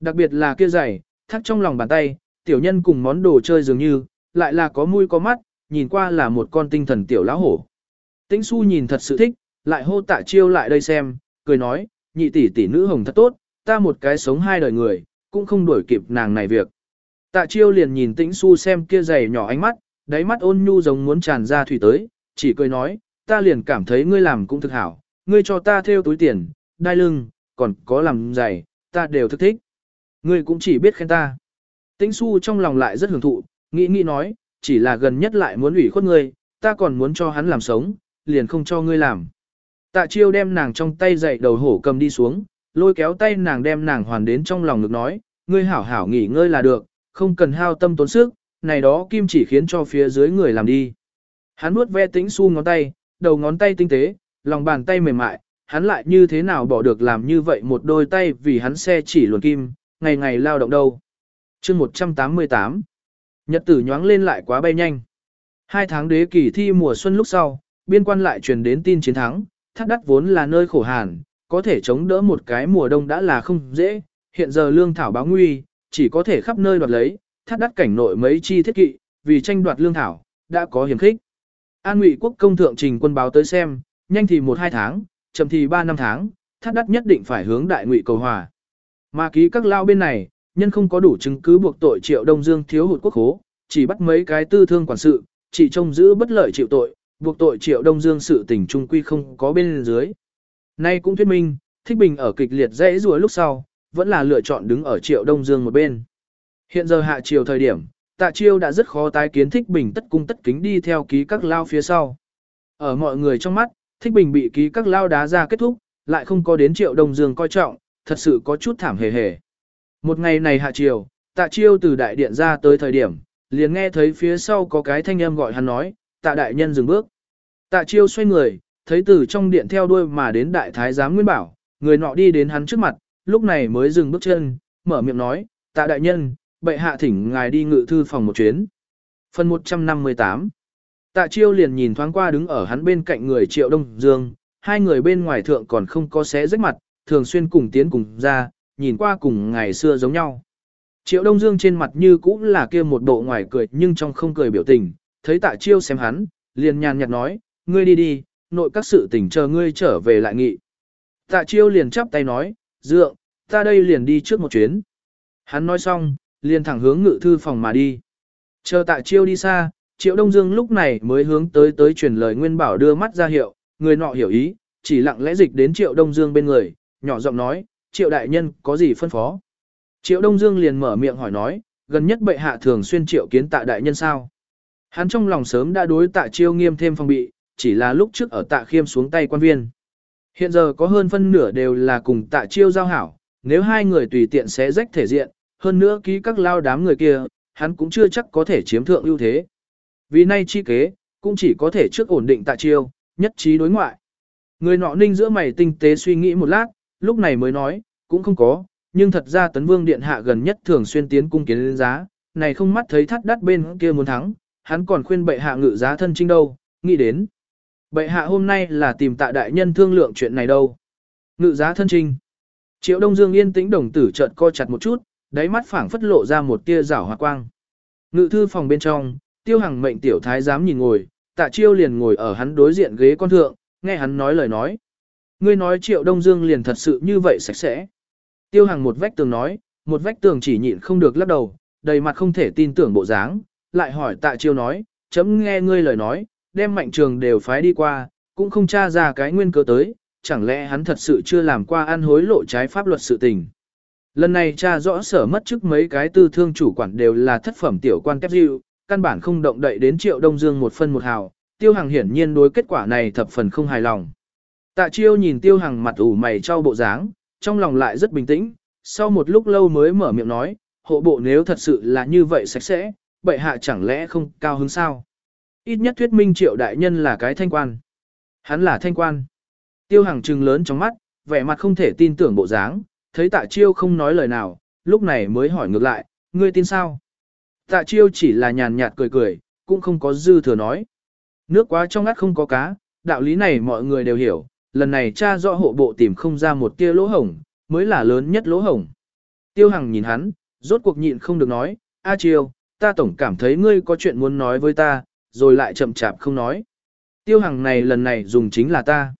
Đặc biệt là kia giày, thắt trong lòng bàn tay, tiểu nhân cùng món đồ chơi dường như, lại là có mũi có mắt, nhìn qua là một con tinh thần tiểu lão hổ. Tĩnh su nhìn thật sự thích, lại hô tạ chiêu lại đây xem, cười nói, nhị tỷ tỷ nữ hồng thật tốt, ta một cái sống hai đời người, cũng không đuổi kịp nàng này việc. Tạ chiêu liền nhìn tĩnh su xem kia giày nhỏ ánh mắt, đáy mắt ôn nhu giống muốn tràn ra thủy tới, chỉ cười nói, ta liền cảm thấy ngươi làm cũng thực hảo, ngươi cho ta theo túi tiền, đai lưng, còn có làm giày, ta đều thức thích. Ngươi cũng chỉ biết khen ta. Tĩnh su trong lòng lại rất hưởng thụ, nghĩ nghĩ nói, chỉ là gần nhất lại muốn ủy khuất ngươi, ta còn muốn cho hắn làm sống, liền không cho ngươi làm. Tạ chiêu đem nàng trong tay dậy đầu hổ cầm đi xuống, lôi kéo tay nàng đem nàng hoàn đến trong lòng ngực nói, ngươi hảo hảo nghỉ ngơi là được, không cần hao tâm tốn sức, này đó kim chỉ khiến cho phía dưới người làm đi. Hắn nuốt ve tĩnh su ngón tay, đầu ngón tay tinh tế, lòng bàn tay mềm mại, hắn lại như thế nào bỏ được làm như vậy một đôi tay vì hắn xe chỉ luồn kim, ngày ngày lao động đâu. chương 188 Nhật tử nhoáng lên lại quá bay nhanh. Hai tháng đế kỳ thi mùa xuân lúc sau, biên quan lại truyền đến tin chiến thắng, thác đắt vốn là nơi khổ hàn, có thể chống đỡ một cái mùa đông đã là không dễ, hiện giờ lương thảo báo nguy, chỉ có thể khắp nơi đoạt lấy, thác đắt cảnh nội mấy chi thiết kỵ, vì tranh đoạt lương thảo, đã có hiểm khích. An Ngụy quốc công thượng trình quân báo tới xem, nhanh thì một hai tháng, chậm thì ba năm tháng, thắt đắt nhất định phải hướng đại ngụy cầu hòa. Mà ký các lao bên này, nhân không có đủ chứng cứ buộc tội triệu Đông Dương thiếu hụt quốc khố, chỉ bắt mấy cái tư thương quản sự, chỉ trông giữ bất lợi chịu tội, buộc tội triệu Đông Dương sự tình trung quy không có bên dưới. Nay cũng thuyết minh, Thích Bình ở kịch liệt dễ rùa lúc sau, vẫn là lựa chọn đứng ở triệu Đông Dương một bên. Hiện giờ hạ chiều thời điểm, tạ chiêu đã rất khó tái kiến Thích Bình tất cung tất kính đi theo ký các lao phía sau. Ở mọi người trong mắt, Thích Bình bị ký các lao đá ra kết thúc, lại không có đến triệu Đông Dương coi trọng, thật sự có chút thảm hề hề. Một ngày này hạ chiều, tạ chiêu từ đại điện ra tới thời điểm, liền nghe thấy phía sau có cái thanh âm gọi hắn nói, tạ đại nhân dừng bước. Tạ chiêu xoay người, thấy từ trong điện theo đuôi mà đến đại thái giám Nguyên Bảo, người nọ đi đến hắn trước mặt, lúc này mới dừng bước chân, mở miệng nói, tạ đại nhân, bệ hạ thỉnh ngài đi ngự thư phòng một chuyến. Phần 158 Tạ chiêu liền nhìn thoáng qua đứng ở hắn bên cạnh người triệu đông dương, hai người bên ngoài thượng còn không có xé rách mặt, thường xuyên cùng tiến cùng ra, nhìn qua cùng ngày xưa giống nhau. Triệu Đông Dương trên mặt như cũng là kia một bộ ngoài cười nhưng trong không cười biểu tình, thấy tạ chiêu xem hắn, liền nhàn nhạt nói, ngươi đi đi, nội các sự tình chờ ngươi trở về lại nghị. Tạ chiêu liền chắp tay nói, dượng, ta đây liền đi trước một chuyến. Hắn nói xong, liền thẳng hướng ngự thư phòng mà đi. Chờ tạ chiêu đi xa, triệu đông dương lúc này mới hướng tới tới truyền lời nguyên bảo đưa mắt ra hiệu, người nọ hiểu ý, chỉ lặng lẽ dịch đến triệu đông dương bên người, nhỏ giọng nói, triệu đại nhân có gì phân phó. Triệu đông dương liền mở miệng hỏi nói, gần nhất bệ hạ thường xuyên triệu kiến tạ đại nhân sao. Hắn trong lòng sớm đã đối tạ chiêu nghiêm thêm phong bị, chỉ là lúc trước ở tạ khiêm xuống tay quan viên. Hiện giờ có hơn phân nửa đều là cùng tạ chiêu giao hảo, nếu hai người tùy tiện sẽ rách thể diện, hơn nữa ký các lao đám người kia, hắn cũng chưa chắc có thể chiếm thượng ưu thế. Vì nay chi kế, cũng chỉ có thể trước ổn định tạ chiêu, nhất trí đối ngoại. Người nọ ninh giữa mày tinh tế suy nghĩ một lát, lúc này mới nói, cũng không có, nhưng thật ra tấn vương điện hạ gần nhất thường xuyên tiến cung kiến lên giá, này không mắt thấy thắt đắt bên kia muốn thắng, hắn còn khuyên bệ hạ ngự giá thân trinh đâu, nghĩ đến. Bệ hạ hôm nay là tìm tạ đại nhân thương lượng chuyện này đâu. Ngự giá thân trinh. Triệu Đông Dương yên tĩnh đồng tử trợn co chặt một chút, đáy mắt phảng phất lộ ra một tia rảo hoa quang. Ngự thư phòng bên trong, tiêu hằng mệnh tiểu thái dám nhìn ngồi, tạ chiêu liền ngồi ở hắn đối diện ghế con thượng, nghe hắn nói lời nói. Ngươi nói triệu Đông Dương liền thật sự như vậy sạch sẽ. Tiêu hằng một vách tường nói, một vách tường chỉ nhịn không được lắc đầu, đầy mặt không thể tin tưởng bộ dáng, lại hỏi tạ chiêu nói, chấm nghe ngươi lời nói, đem mạnh trường đều phái đi qua, cũng không tra ra cái nguyên cớ tới, chẳng lẽ hắn thật sự chưa làm qua ăn hối lộ trái pháp luật sự tình. Lần này cha rõ sở mất chức mấy cái tư thương chủ quản đều là thất phẩm tiểu quan kép dịu, căn bản không động đậy đến triệu đông dương một phân một hào, tiêu hàng hiển nhiên đối kết quả này thập phần không hài lòng. Tạ chiêu nhìn tiêu hàng mặt ủ mày trao bộ dáng, trong lòng lại rất bình tĩnh, sau một lúc lâu mới mở miệng nói, hộ bộ nếu thật sự là như vậy sạch sẽ, bệ hạ chẳng lẽ không cao hứng sao? Ít nhất thuyết minh triệu đại nhân là cái thanh quan. Hắn là thanh quan. Tiêu hàng trừng lớn trong mắt, vẻ mặt không thể tin tưởng bộ dáng, thấy tạ chiêu không nói lời nào, lúc này mới hỏi ngược lại, ngươi tin sao? Tạ chiêu chỉ là nhàn nhạt cười cười, cũng không có dư thừa nói. Nước quá trong ngắt không có cá, đạo lý này mọi người đều hiểu, lần này cha rõ hộ bộ tìm không ra một tia lỗ hổng, mới là lớn nhất lỗ hổng. Tiêu Hằng nhìn hắn, rốt cuộc nhịn không được nói, A Chiêu, ta tổng cảm thấy ngươi có chuyện muốn nói với ta, rồi lại chậm chạp không nói. Tiêu Hằng này lần này dùng chính là ta.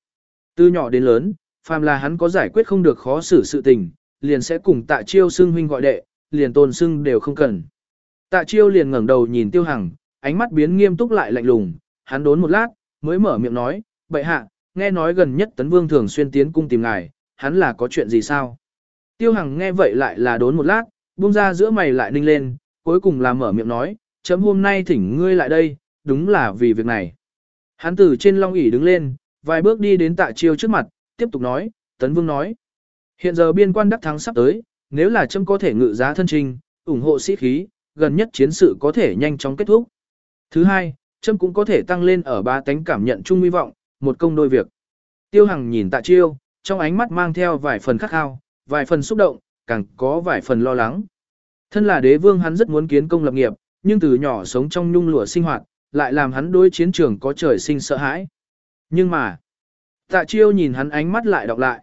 Từ nhỏ đến lớn, phàm là hắn có giải quyết không được khó xử sự tình, liền sẽ cùng tạ chiêu xưng huynh gọi đệ, liền tôn xưng đều không cần. Tạ chiêu liền ngẩng đầu nhìn Tiêu Hằng, ánh mắt biến nghiêm túc lại lạnh lùng, hắn đốn một lát, mới mở miệng nói, bệ hạ, nghe nói gần nhất tấn vương thường xuyên tiến cung tìm ngài, hắn là có chuyện gì sao? Tiêu Hằng nghe vậy lại là đốn một lát, buông ra giữa mày lại ninh lên, cuối cùng là mở miệng nói, chấm hôm nay thỉnh ngươi lại đây, đúng là vì việc này. Hắn từ trên long ỷ đứng lên, vài bước đi đến tạ chiêu trước mặt, tiếp tục nói, tấn vương nói. Hiện giờ biên quan đắc thắng sắp tới, nếu là chấm có thể ngự giá thân trình, ủng hộ sĩ khí, gần nhất chiến sự có thể nhanh chóng kết thúc. Thứ hai, châm cũng có thể tăng lên ở ba tánh cảm nhận chung hy vọng, một công đôi việc. Tiêu Hằng nhìn tạ chiêu, trong ánh mắt mang theo vài phần khắc khao, vài phần xúc động, càng có vài phần lo lắng. Thân là đế vương hắn rất muốn kiến công lập nghiệp, nhưng từ nhỏ sống trong nhung lụa sinh hoạt, lại làm hắn đối chiến trường có trời sinh sợ hãi. Nhưng mà, tạ chiêu nhìn hắn ánh mắt lại đọc lại.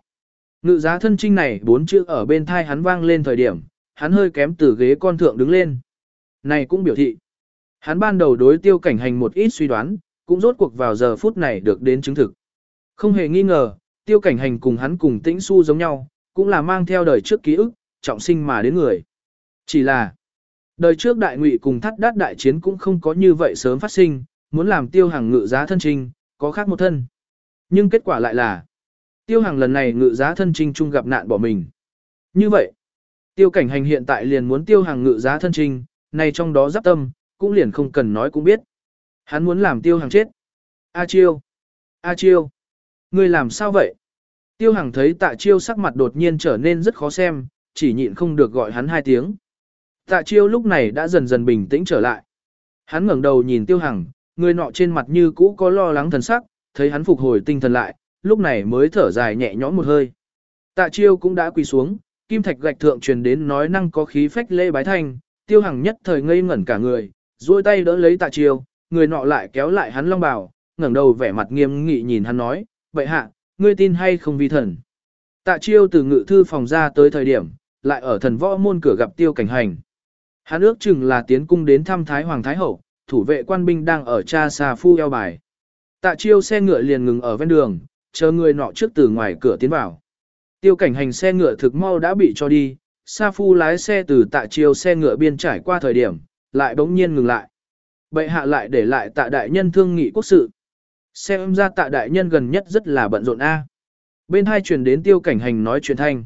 Ngự giá thân trinh này bốn chữ ở bên thai hắn vang lên thời điểm, hắn hơi kém từ ghế con thượng đứng lên. Này cũng biểu thị. Hắn ban đầu đối tiêu cảnh hành một ít suy đoán, cũng rốt cuộc vào giờ phút này được đến chứng thực. Không hề nghi ngờ, tiêu cảnh hành cùng hắn cùng tĩnh su giống nhau, cũng là mang theo đời trước ký ức, trọng sinh mà đến người. Chỉ là, đời trước đại ngụy cùng thắt đát đại chiến cũng không có như vậy sớm phát sinh, muốn làm tiêu hàng ngự giá thân trinh, có khác một thân. Nhưng kết quả lại là, tiêu hàng lần này ngự giá thân trinh chung gặp nạn bỏ mình. Như vậy, tiêu cảnh hành hiện tại liền muốn tiêu hàng ngự giá thân trinh, này trong đó giáp tâm, cũng liền không cần nói cũng biết. Hắn muốn làm tiêu hàng chết. A chiêu. A chiêu. Ngươi làm sao vậy? Tiêu hàng thấy tạ chiêu sắc mặt đột nhiên trở nên rất khó xem, chỉ nhịn không được gọi hắn hai tiếng. Tạ chiêu lúc này đã dần dần bình tĩnh trở lại. Hắn ngẩng đầu nhìn tiêu hằng, người nọ trên mặt như cũ có lo lắng thần sắc, thấy hắn phục hồi tinh thần lại, lúc này mới thở dài nhẹ nhõm một hơi. Tạ chiêu cũng đã quỳ xuống, kim thạch gạch thượng truyền đến nói năng có khí phách lễ bái thanh, tiêu hằng nhất thời ngây ngẩn cả người, duỗi tay đỡ lấy tạ chiêu, người nọ lại kéo lại hắn long bào, ngẩng đầu vẻ mặt nghiêm nghị nhìn hắn nói, vậy hạ, ngươi tin hay không vi thần. Tạ chiêu từ ngự thư phòng ra tới thời điểm, lại ở thần võ môn cửa gặp tiêu cảnh hành. Hắn ước chừng là tiến cung đến thăm Thái Hoàng Thái Hậu, thủ vệ quan binh đang ở cha xà phu eo bài. Tạ chiêu xe ngựa liền ngừng ở ven đường, chờ người nọ trước từ ngoài cửa tiến vào. Tiêu cảnh hành xe ngựa thực mau đã bị cho đi, Sa Phu lái xe từ tạ chiêu xe ngựa biên trải qua thời điểm, lại bỗng nhiên ngừng lại. Bệ hạ lại để lại tạ đại nhân thương nghị quốc sự. Xem ra tạ đại nhân gần nhất rất là bận rộn a. Bên hai truyền đến tiêu cảnh hành nói chuyện thanh.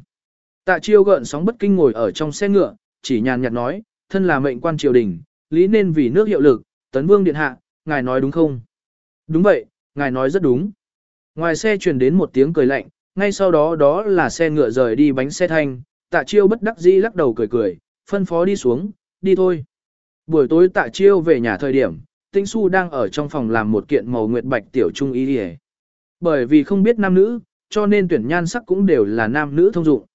Tạ chiêu gợn sóng bất kinh ngồi ở trong xe ngựa, chỉ nhàn nhạt nói, thân là mệnh quan triều đình, lý nên vì nước hiệu lực, tấn vương điện hạ, ngài nói đúng không? Đúng vậy, ngài nói rất đúng. Ngoài xe truyền đến một tiếng cười lạnh, ngay sau đó đó là xe ngựa rời đi bánh xe thanh, tạ chiêu bất đắc dĩ lắc đầu cười cười, phân phó đi xuống, đi thôi. Buổi tối tạ chiêu về nhà thời điểm, Tĩnh Su đang ở trong phòng làm một kiện màu nguyệt bạch tiểu trung y hề. Bởi vì không biết nam nữ, cho nên tuyển nhan sắc cũng đều là nam nữ thông dụng.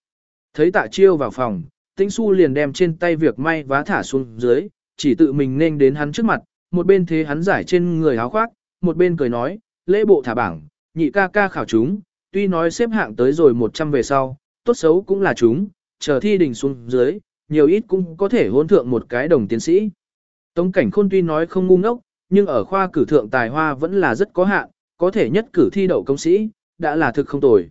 Thấy tạ chiêu vào phòng, Tĩnh Su liền đem trên tay việc may vá thả xuống dưới, chỉ tự mình nên đến hắn trước mặt, một bên thế hắn giải trên người áo khoác, một bên cười nói, lễ bộ thả bảng, nhị ca ca khảo chúng, tuy nói xếp hạng tới rồi 100 về sau, tốt xấu cũng là chúng, chờ thi đình xuống dưới, nhiều ít cũng có thể hôn thượng một cái đồng tiến sĩ. Tống cảnh khôn tuy nói không ngu ngốc, nhưng ở khoa cử thượng tài hoa vẫn là rất có hạn, có thể nhất cử thi đậu công sĩ, đã là thực không tồi.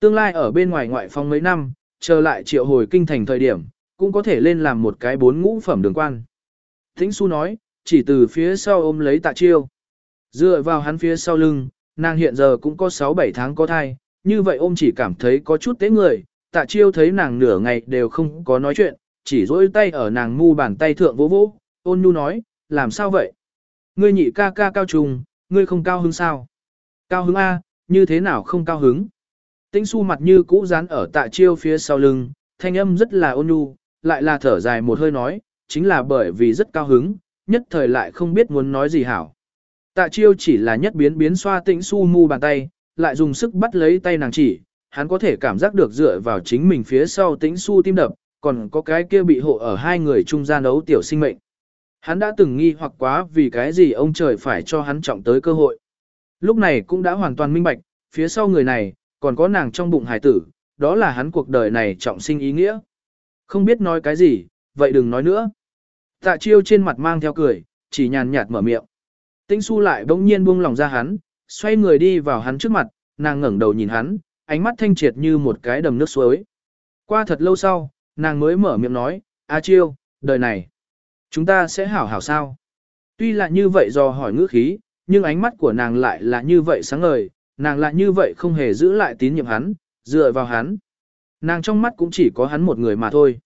Tương lai ở bên ngoài ngoại phong mấy năm, chờ lại triệu hồi kinh thành thời điểm, cũng có thể lên làm một cái bốn ngũ phẩm đường quan. Thính su nói, chỉ từ phía sau ôm lấy tạ chiêu. Dựa vào hắn phía sau lưng, nàng hiện giờ cũng có 6-7 tháng có thai, như vậy ôm chỉ cảm thấy có chút tế người, tạ chiêu thấy nàng nửa ngày đều không có nói chuyện, chỉ dỗi tay ở nàng mu bàn tay thượng vỗ vỗ, ôn nhu nói, làm sao vậy? Ngươi nhị ca ca cao trùng, ngươi không cao hứng sao? Cao hứng A, như thế nào không cao hứng? Tĩnh su mặt như cũ dán ở tạ chiêu phía sau lưng, thanh âm rất là ôn nhu, lại là thở dài một hơi nói, chính là bởi vì rất cao hứng, nhất thời lại không biết muốn nói gì hảo. Tạ chiêu chỉ là nhất biến biến xoa tĩnh su mu bàn tay, lại dùng sức bắt lấy tay nàng chỉ, hắn có thể cảm giác được dựa vào chính mình phía sau tĩnh su tim đập, còn có cái kia bị hộ ở hai người trung gian đấu tiểu sinh mệnh. Hắn đã từng nghi hoặc quá vì cái gì ông trời phải cho hắn trọng tới cơ hội. Lúc này cũng đã hoàn toàn minh bạch, phía sau người này, còn có nàng trong bụng hải tử, đó là hắn cuộc đời này trọng sinh ý nghĩa. Không biết nói cái gì, vậy đừng nói nữa. Tạ chiêu trên mặt mang theo cười, chỉ nhàn nhạt mở miệng. Tĩnh su lại bỗng nhiên buông lòng ra hắn, xoay người đi vào hắn trước mặt, nàng ngẩng đầu nhìn hắn, ánh mắt thanh triệt như một cái đầm nước suối. Qua thật lâu sau, nàng mới mở miệng nói, A chiêu, đời này, chúng ta sẽ hảo hảo sao. Tuy là như vậy do hỏi ngữ khí, nhưng ánh mắt của nàng lại là như vậy sáng ngời, nàng lại như vậy không hề giữ lại tín nhiệm hắn, dựa vào hắn. Nàng trong mắt cũng chỉ có hắn một người mà thôi.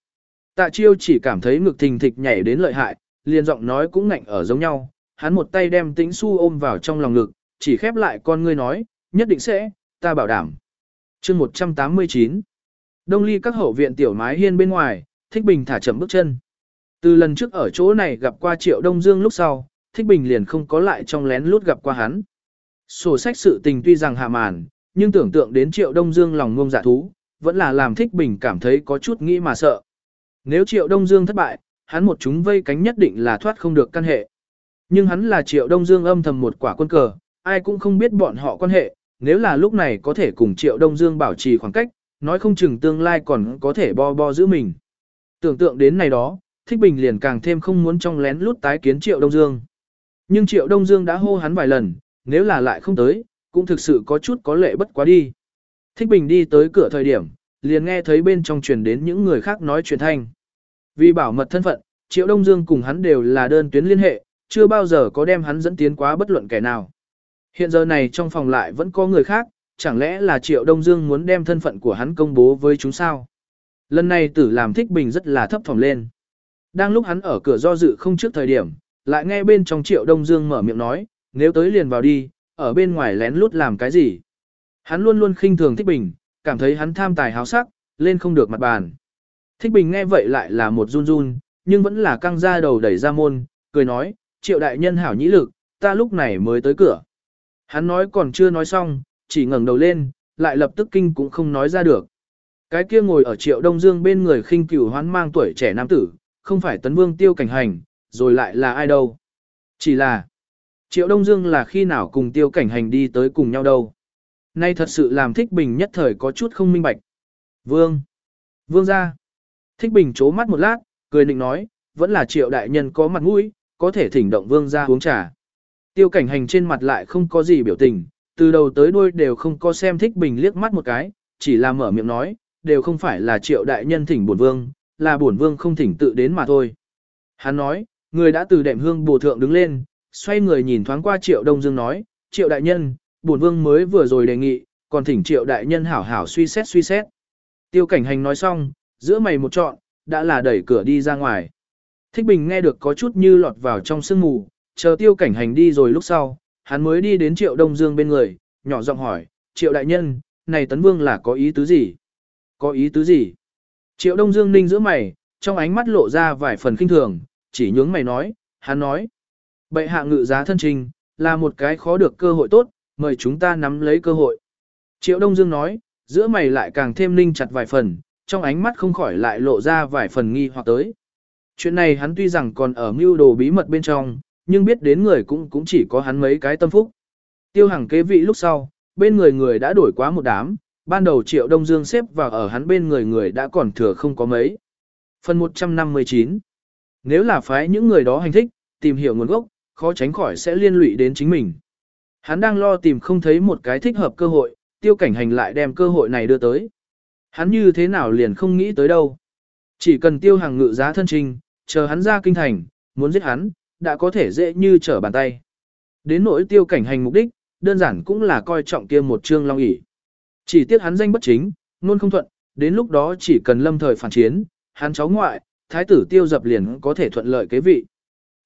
Tạ chiêu chỉ cảm thấy ngực thình thịch nhảy đến lợi hại, liền giọng nói cũng ngạnh ở giống nhau, hắn một tay đem tĩnh su ôm vào trong lòng ngực, chỉ khép lại con ngươi nói, nhất định sẽ, ta bảo đảm chương 189 Đông ly các hậu viện tiểu mái hiên bên ngoài, Thích Bình thả chậm bước chân. Từ lần trước ở chỗ này gặp qua Triệu Đông Dương lúc sau, Thích Bình liền không có lại trong lén lút gặp qua hắn. Sổ sách sự tình tuy rằng hạ màn, nhưng tưởng tượng đến Triệu Đông Dương lòng ngông dạ thú, vẫn là làm Thích Bình cảm thấy có chút nghĩ mà sợ. Nếu Triệu Đông Dương thất bại, hắn một chúng vây cánh nhất định là thoát không được căn hệ. Nhưng hắn là Triệu Đông Dương âm thầm một quả quân cờ, ai cũng không biết bọn họ quan hệ, nếu là lúc này có thể cùng Triệu Đông Dương bảo trì khoảng cách, nói không chừng tương lai còn có thể bo bo giữ mình. Tưởng tượng đến này đó, Thích Bình liền càng thêm không muốn trong lén lút tái kiến Triệu Đông Dương. Nhưng Triệu Đông Dương đã hô hắn vài lần, nếu là lại không tới, cũng thực sự có chút có lệ bất quá đi. Thích Bình đi tới cửa thời điểm, liền nghe thấy bên trong truyền đến những người khác nói chuyện thanh. Vì bảo mật thân phận, Triệu Đông Dương cùng hắn đều là đơn tuyến liên hệ, chưa bao giờ có đem hắn dẫn tiến quá bất luận kẻ nào. Hiện giờ này trong phòng lại vẫn có người khác, chẳng lẽ là Triệu Đông Dương muốn đem thân phận của hắn công bố với chúng sao? Lần này tử làm thích bình rất là thấp thỏm lên. Đang lúc hắn ở cửa do dự không trước thời điểm, lại nghe bên trong Triệu Đông Dương mở miệng nói, nếu tới liền vào đi, ở bên ngoài lén lút làm cái gì? Hắn luôn luôn khinh thường thích bình, cảm thấy hắn tham tài háo sắc, lên không được mặt bàn. Thích bình nghe vậy lại là một run run, nhưng vẫn là căng ra đầu đẩy ra môn, cười nói, triệu đại nhân hảo nhĩ lực, ta lúc này mới tới cửa. Hắn nói còn chưa nói xong, chỉ ngẩng đầu lên, lại lập tức kinh cũng không nói ra được. Cái kia ngồi ở triệu đông dương bên người khinh cửu hoán mang tuổi trẻ nam tử, không phải tấn vương tiêu cảnh hành, rồi lại là ai đâu. Chỉ là, triệu đông dương là khi nào cùng tiêu cảnh hành đi tới cùng nhau đâu. Nay thật sự làm thích bình nhất thời có chút không minh bạch. Vương, vương ra. Thích bình chố mắt một lát, cười định nói, vẫn là triệu đại nhân có mặt mũi, có thể thỉnh động vương ra uống trà. Tiêu cảnh hành trên mặt lại không có gì biểu tình, từ đầu tới đuôi đều không có xem thích bình liếc mắt một cái, chỉ là mở miệng nói, đều không phải là triệu đại nhân thỉnh bổn vương, là bổn vương không thỉnh tự đến mà thôi. Hắn nói, người đã từ đệm hương bồ thượng đứng lên, xoay người nhìn thoáng qua triệu đông dương nói, triệu đại nhân, bổn vương mới vừa rồi đề nghị, còn thỉnh triệu đại nhân hảo hảo suy xét suy xét. Tiêu cảnh hành nói xong, giữa mày một trọn, đã là đẩy cửa đi ra ngoài. Thích Bình nghe được có chút như lọt vào trong sương mù, chờ tiêu cảnh hành đi rồi lúc sau, hắn mới đi đến Triệu Đông Dương bên người, nhỏ giọng hỏi, Triệu đại nhân, này Tấn Vương là có ý tứ gì? Có ý tứ gì? Triệu Đông Dương ninh giữa mày, trong ánh mắt lộ ra vài phần kinh thường, chỉ nhướng mày nói, hắn nói. Bệ hạ ngự giá thân trình, là một cái khó được cơ hội tốt, mời chúng ta nắm lấy cơ hội. Triệu Đông Dương nói, giữa mày lại càng thêm ninh chặt vài phần, trong ánh mắt không khỏi lại lộ ra vài phần nghi hoặc tới. Chuyện này hắn tuy rằng còn ở mưu đồ bí mật bên trong, nhưng biết đến người cũng cũng chỉ có hắn mấy cái tâm phúc. Tiêu Hằng kế vị lúc sau, bên người người đã đổi quá một đám, ban đầu triệu đông dương xếp vào ở hắn bên người người đã còn thừa không có mấy. Phần 159 Nếu là phái những người đó hành thích, tìm hiểu nguồn gốc, khó tránh khỏi sẽ liên lụy đến chính mình. Hắn đang lo tìm không thấy một cái thích hợp cơ hội, tiêu cảnh hành lại đem cơ hội này đưa tới. Hắn như thế nào liền không nghĩ tới đâu. Chỉ cần tiêu hàng ngự giá thân trình, chờ hắn ra kinh thành, muốn giết hắn, đã có thể dễ như trở bàn tay. Đến nỗi tiêu cảnh hành mục đích, đơn giản cũng là coi trọng kia một trương long ỷ. Chỉ tiếc hắn danh bất chính, luôn không thuận, đến lúc đó chỉ cần lâm thời phản chiến, hắn cháu ngoại, thái tử tiêu dập liền có thể thuận lợi kế vị.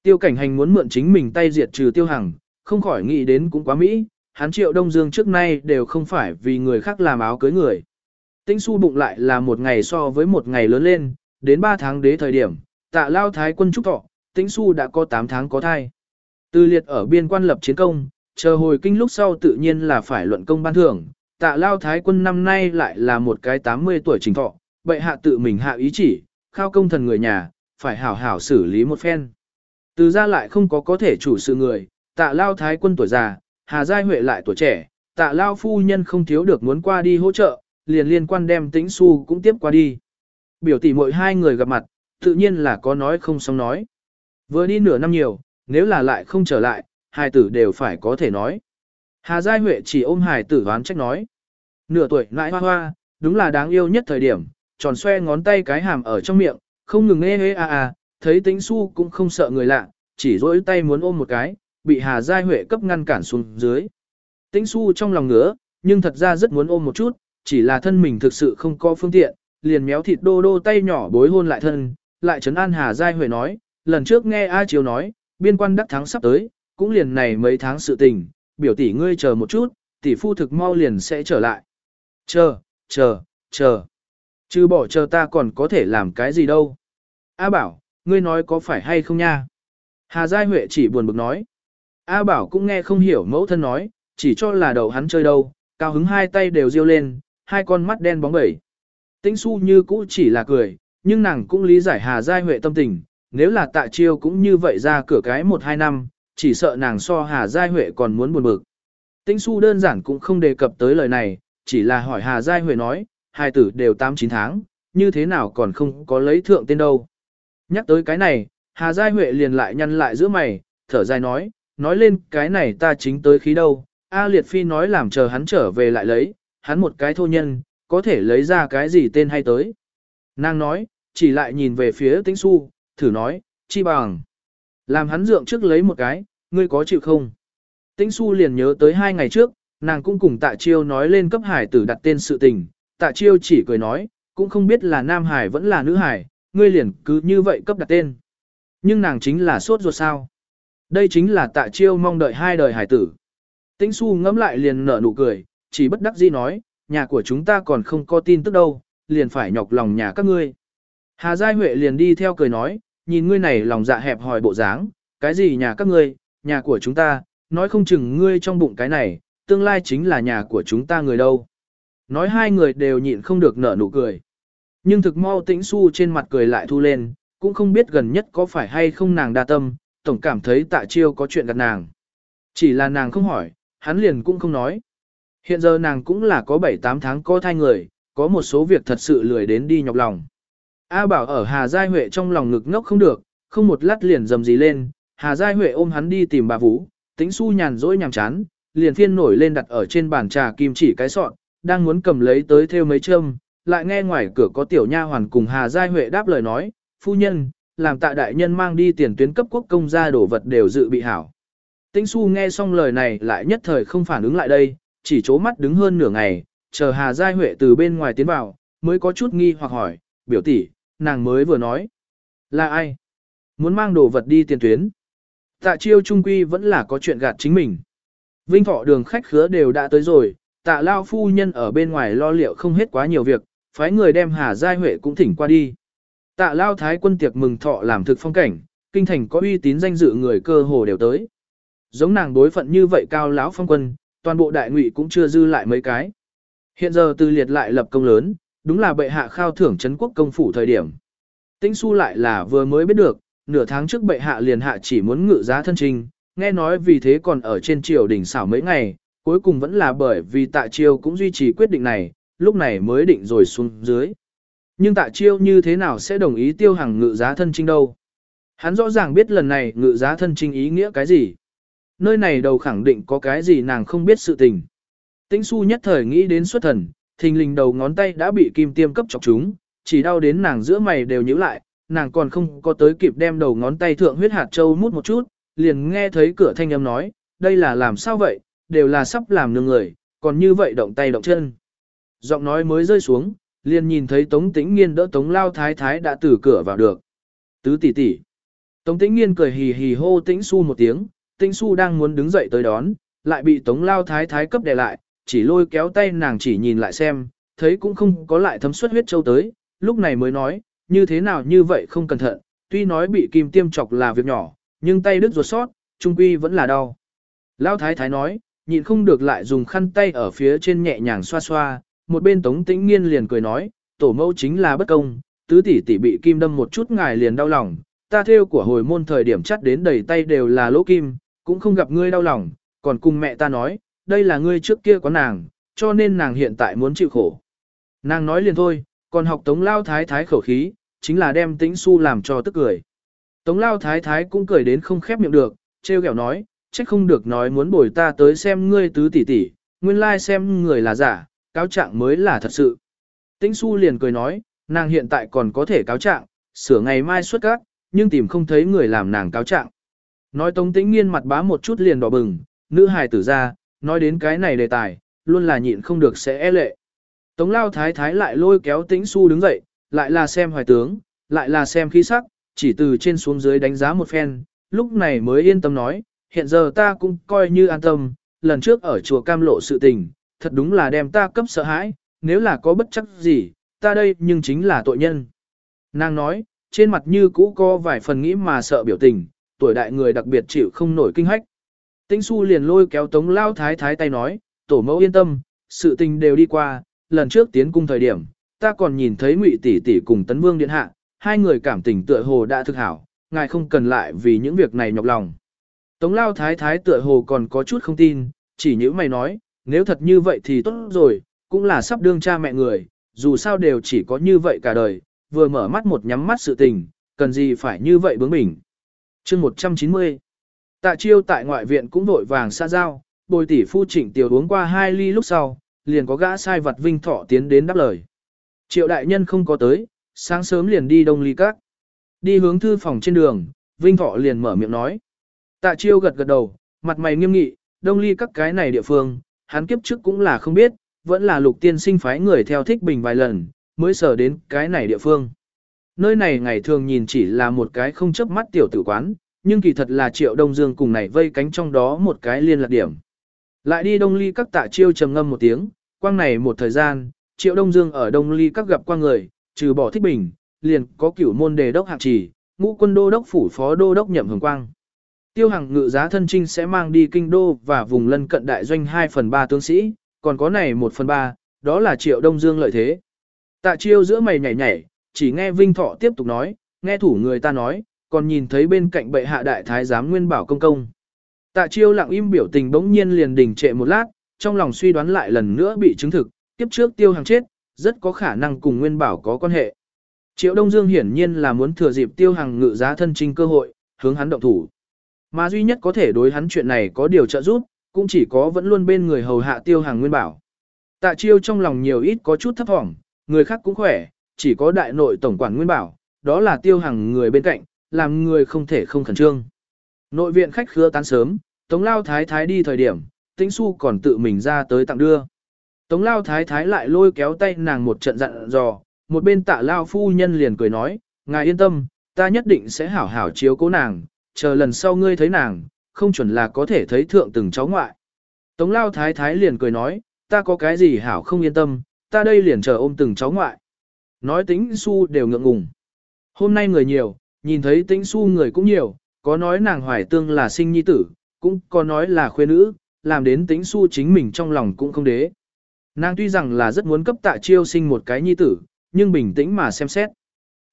Tiêu cảnh hành muốn mượn chính mình tay diệt trừ tiêu hằng, không khỏi nghĩ đến cũng quá mỹ, hắn triệu đông dương trước nay đều không phải vì người khác làm áo cưới người. Tĩnh su bụng lại là một ngày so với một ngày lớn lên, đến 3 tháng đế thời điểm, tạ lao thái quân trúc thọ, tĩnh su đã có 8 tháng có thai. Từ liệt ở biên quan lập chiến công, chờ hồi kinh lúc sau tự nhiên là phải luận công ban thưởng, tạ lao thái quân năm nay lại là một cái 80 tuổi trình thọ, bệ hạ tự mình hạ ý chỉ, khao công thần người nhà, phải hảo hảo xử lý một phen. Từ ra lại không có có thể chủ sự người, tạ lao thái quân tuổi già, hà giai huệ lại tuổi trẻ, tạ lao phu nhân không thiếu được muốn qua đi hỗ trợ, liền liên quan đem tĩnh su cũng tiếp qua đi. Biểu tỷ mỗi hai người gặp mặt, tự nhiên là có nói không xong nói. Vừa đi nửa năm nhiều, nếu là lại không trở lại, hài tử đều phải có thể nói. Hà Giai Huệ chỉ ôm hài tử đoán trách nói. Nửa tuổi nãi hoa hoa, đúng là đáng yêu nhất thời điểm, tròn xoe ngón tay cái hàm ở trong miệng, không ngừng nghe hê a a, thấy tính su cũng không sợ người lạ, chỉ rỗi tay muốn ôm một cái, bị Hà Giai Huệ cấp ngăn cản xuống dưới. Tĩnh su trong lòng ngứa, nhưng thật ra rất muốn ôm một chút, chỉ là thân mình thực sự không có phương tiện, liền méo thịt đô đô tay nhỏ bối hôn lại thân, lại trấn an Hà Giai Huệ nói, lần trước nghe A Chiếu nói, biên quan đắc thắng sắp tới, cũng liền này mấy tháng sự tình, biểu tỷ ngươi chờ một chút, tỷ phu thực mau liền sẽ trở lại. Chờ, chờ, chờ. Chứ bỏ chờ ta còn có thể làm cái gì đâu. A bảo, ngươi nói có phải hay không nha? Hà Giai Huệ chỉ buồn bực nói. A bảo cũng nghe không hiểu mẫu thân nói, chỉ cho là đầu hắn chơi đâu, cao hứng hai tay đều riêu lên, hai con mắt đen bóng bẩy. Tĩnh su như cũ chỉ là cười, nhưng nàng cũng lý giải Hà Giai Huệ tâm tình, nếu là tạ chiêu cũng như vậy ra cửa cái một hai năm, chỉ sợ nàng so Hà Giai Huệ còn muốn buồn bực. Tĩnh su đơn giản cũng không đề cập tới lời này, chỉ là hỏi Hà Giai Huệ nói, hai tử đều 8-9 tháng, như thế nào còn không có lấy thượng tên đâu. Nhắc tới cái này, Hà Giai Huệ liền lại nhăn lại giữa mày, thở dài nói, nói lên cái này ta chính tới khí đâu, A Liệt Phi nói làm chờ hắn trở về lại lấy, hắn một cái thô nhân, có thể lấy ra cái gì tên hay tới. Nàng nói, chỉ lại nhìn về phía tĩnh su, thử nói, chi bằng. Làm hắn dượng trước lấy một cái, ngươi có chịu không? Tĩnh su liền nhớ tới hai ngày trước, nàng cũng cùng tạ chiêu nói lên cấp hải tử đặt tên sự tình, tạ chiêu chỉ cười nói, cũng không biết là nam hải vẫn là nữ hải, ngươi liền cứ như vậy cấp đặt tên. Nhưng nàng chính là sốt ruột sao. Đây chính là tạ chiêu mong đợi hai đời hải tử. Tĩnh su ngẫm lại liền nở nụ cười, chỉ bất đắc dĩ nói, nhà của chúng ta còn không có tin tức đâu, liền phải nhọc lòng nhà các ngươi. Hà Giai Huệ liền đi theo cười nói, nhìn ngươi này lòng dạ hẹp hòi bộ dáng, cái gì nhà các ngươi, nhà của chúng ta, nói không chừng ngươi trong bụng cái này, tương lai chính là nhà của chúng ta người đâu. Nói hai người đều nhịn không được nở nụ cười. Nhưng thực mau tĩnh su trên mặt cười lại thu lên, cũng không biết gần nhất có phải hay không nàng đa tâm, tổng cảm thấy tạ chiêu có chuyện gặp nàng. Chỉ là nàng không hỏi, hắn liền cũng không nói. Hiện giờ nàng cũng là có 7-8 tháng có thai người, có một số việc thật sự lười đến đi nhọc lòng. A bảo ở Hà Giai Huệ trong lòng ngực ngốc không được, không một lát liền dầm gì lên, Hà Giai Huệ ôm hắn đi tìm bà Vũ, tính su nhàn rỗi nhàm chán, liền phiên nổi lên đặt ở trên bàn trà kim chỉ cái sọn, đang muốn cầm lấy tới theo mấy châm, lại nghe ngoài cửa có tiểu nha hoàn cùng Hà Giai Huệ đáp lời nói, phu nhân, làm tạ đại nhân mang đi tiền tuyến cấp quốc công gia đổ vật đều dự bị hảo. Tĩnh su nghe xong lời này lại nhất thời không phản ứng lại đây, chỉ chố mắt đứng hơn nửa ngày, chờ Hà Giai Huệ từ bên ngoài tiến vào, mới có chút nghi hoặc hỏi, biểu tỷ, nàng mới vừa nói. Là ai? Muốn mang đồ vật đi tiền tuyến. Tạ chiêu trung quy vẫn là có chuyện gạt chính mình. Vinh thọ đường khách khứa đều đã tới rồi, tạ lao phu nhân ở bên ngoài lo liệu không hết quá nhiều việc, phái người đem Hà Giai Huệ cũng thỉnh qua đi. Tạ lao thái quân tiệc mừng thọ làm thực phong cảnh, kinh thành có uy tín danh dự người cơ hồ đều tới. Giống nàng đối phận như vậy cao lão phong quân, toàn bộ đại ngụy cũng chưa dư lại mấy cái. Hiện giờ từ liệt lại lập công lớn, đúng là bệ hạ khao thưởng Trấn quốc công phủ thời điểm. Tĩnh su lại là vừa mới biết được, nửa tháng trước bệ hạ liền hạ chỉ muốn ngự giá thân trình, nghe nói vì thế còn ở trên triều đỉnh xảo mấy ngày, cuối cùng vẫn là bởi vì tạ triều cũng duy trì quyết định này, lúc này mới định rồi xuống dưới. Nhưng tạ chiêu như thế nào sẽ đồng ý tiêu hàng ngự giá thân trinh đâu? Hắn rõ ràng biết lần này ngự giá thân trinh ý nghĩa cái gì. Nơi này đầu khẳng định có cái gì nàng không biết sự tình. Tĩnh su nhất thời nghĩ đến xuất thần, thình lình đầu ngón tay đã bị kim tiêm cấp chọc chúng, chỉ đau đến nàng giữa mày đều nhíu lại, nàng còn không có tới kịp đem đầu ngón tay thượng huyết hạt châu mút một chút, liền nghe thấy cửa thanh âm nói, đây là làm sao vậy, đều là sắp làm nương người, còn như vậy động tay động chân. Giọng nói mới rơi xuống, liền nhìn thấy Tống Tĩnh Nghiên đỡ Tống Lao Thái Thái đã từ cửa vào được. Tứ tỷ tỷ. Tống Tĩnh Nghiên cười hì hì hô Tĩnh Su một tiếng, Tĩnh Su đang muốn đứng dậy tới đón, lại bị Tống Lao Thái Thái cấp đè lại, chỉ lôi kéo tay nàng chỉ nhìn lại xem, thấy cũng không có lại thấm suất huyết châu tới, lúc này mới nói, như thế nào như vậy không cẩn thận, tuy nói bị kim tiêm chọc là việc nhỏ, nhưng tay đứt ruột sót, trung quy vẫn là đau. Lao Thái Thái nói, nhịn không được lại dùng khăn tay ở phía trên nhẹ nhàng xoa xoa, một bên Tống Tĩnh Nghiên liền cười nói, tổ mẫu chính là bất công, tứ tỷ tỷ bị kim đâm một chút ngài liền đau lòng, ta theo của hồi môn thời điểm chắt đến đầy tay đều là lỗ kim, cũng không gặp ngươi đau lòng, còn cùng mẹ ta nói, đây là ngươi trước kia có nàng, cho nên nàng hiện tại muốn chịu khổ. Nàng nói liền thôi, còn học Tống Lao Thái Thái khẩu khí, chính là đem Tĩnh Su làm cho tức cười. Tống Lao Thái Thái cũng cười đến không khép miệng được, trêu ghẹo nói, trách không được nói muốn bồi ta tới xem ngươi tứ tỷ tỷ, nguyên lai like xem người là giả, cáo trạng mới là thật sự. Tĩnh su liền cười nói, nàng hiện tại còn có thể cáo trạng, sửa ngày mai xuất các, nhưng tìm không thấy người làm nàng cáo trạng. Nói tống tĩnh nghiên mặt bá một chút liền đỏ bừng, nữ hài tử ra, nói đến cái này đề tài, luôn là nhịn không được sẽ e lệ. Tống lao thái thái lại lôi kéo tĩnh su đứng dậy, lại là xem hoài tướng, lại là xem khí sắc, chỉ từ trên xuống dưới đánh giá một phen, lúc này mới yên tâm nói, hiện giờ ta cũng coi như an tâm, lần trước ở chùa cam lộ sự tình, thật đúng là đem ta cấp sợ hãi, nếu là có bất chắc gì, ta đây nhưng chính là tội nhân. Nàng nói, trên mặt như cũ có vài phần nghĩ mà sợ biểu tình, tuổi đại người đặc biệt chịu không nổi kinh hách. Tĩnh su liền lôi kéo tống lao thái thái tay nói, tổ mẫu yên tâm, sự tình đều đi qua, lần trước tiến cung thời điểm, ta còn nhìn thấy ngụy tỷ tỷ cùng tấn vương điện hạ, hai người cảm tình tựa hồ đã thực hảo, ngài không cần lại vì những việc này nhọc lòng. Tống lao thái thái tựa hồ còn có chút không tin, chỉ như mày nói, nếu thật như vậy thì tốt rồi, cũng là sắp đương cha mẹ người, dù sao đều chỉ có như vậy cả đời, vừa mở mắt một nhắm mắt sự tình, cần gì phải như vậy bướng bỉnh. chương 190 Tạ chiêu tại ngoại viện cũng vội vàng xa giao, bồi tỷ phu trịnh tiểu uống qua hai ly lúc sau, liền có gã sai vật vinh thọ tiến đến đáp lời. Triệu đại nhân không có tới, sáng sớm liền đi đông ly các. Đi hướng thư phòng trên đường, vinh thọ liền mở miệng nói. Tạ chiêu gật gật đầu, mặt mày nghiêm nghị, đông ly các cái này địa phương, hắn kiếp trước cũng là không biết, vẫn là lục tiên sinh phái người theo thích bình vài lần, mới sở đến cái này địa phương. Nơi này ngày thường nhìn chỉ là một cái không chấp mắt tiểu tử quán, nhưng kỳ thật là triệu đông dương cùng này vây cánh trong đó một cái liên lạc điểm. Lại đi đông ly các tạ chiêu trầm ngâm một tiếng, quang này một thời gian, triệu đông dương ở đông ly các gặp qua người, trừ bỏ thích bình, liền có cửu môn đề đốc hạng trì, ngũ quân đô đốc phủ phó đô đốc nhậm hưởng quang. Tiêu hàng ngự giá thân trinh sẽ mang đi kinh đô và vùng lân cận đại doanh 2 phần 3 tướng sĩ, còn có này 1 phần 3, đó là triệu đông dương lợi thế. Tạ chiêu giữa mày nhảy nhảy, chỉ nghe Vinh Thọ tiếp tục nói, nghe thủ người ta nói, còn nhìn thấy bên cạnh bệ hạ đại thái giám nguyên bảo công công. Tạ chiêu lặng im biểu tình bỗng nhiên liền đình trệ một lát, trong lòng suy đoán lại lần nữa bị chứng thực, kiếp trước tiêu hàng chết, rất có khả năng cùng nguyên bảo có quan hệ. Triệu Đông Dương hiển nhiên là muốn thừa dịp tiêu hàng ngự giá thân trinh cơ hội, hướng hắn động thủ. Mà duy nhất có thể đối hắn chuyện này có điều trợ giúp, cũng chỉ có vẫn luôn bên người hầu hạ tiêu hàng nguyên bảo. Tạ chiêu trong lòng nhiều ít có chút thấp thỏm, người khác cũng khỏe, chỉ có đại nội tổng quản nguyên bảo, đó là tiêu hàng người bên cạnh, làm người không thể không khẩn trương. Nội viện khách khứa tán sớm, Tống Lao Thái Thái đi thời điểm, Tĩnh Xu còn tự mình ra tới tặng đưa. Tống Lao Thái Thái lại lôi kéo tay nàng một trận dặn dò, một bên tạ Lao Phu Nhân liền cười nói, ngài yên tâm, ta nhất định sẽ hảo hảo chiếu cố nàng, chờ lần sau ngươi thấy nàng, không chuẩn là có thể thấy thượng từng cháu ngoại. Tống Lao Thái Thái liền cười nói, ta có cái gì hảo không yên tâm, ta đây liền chờ ôm từng cháu ngoại. Nói tính su đều ngượng ngùng. Hôm nay người nhiều, nhìn thấy Tĩnh su người cũng nhiều, có nói nàng hoài tương là sinh nhi tử, cũng có nói là khuê nữ, làm đến Tĩnh su chính mình trong lòng cũng không đế. Nàng tuy rằng là rất muốn cấp tạ chiêu sinh một cái nhi tử, nhưng bình tĩnh mà xem xét.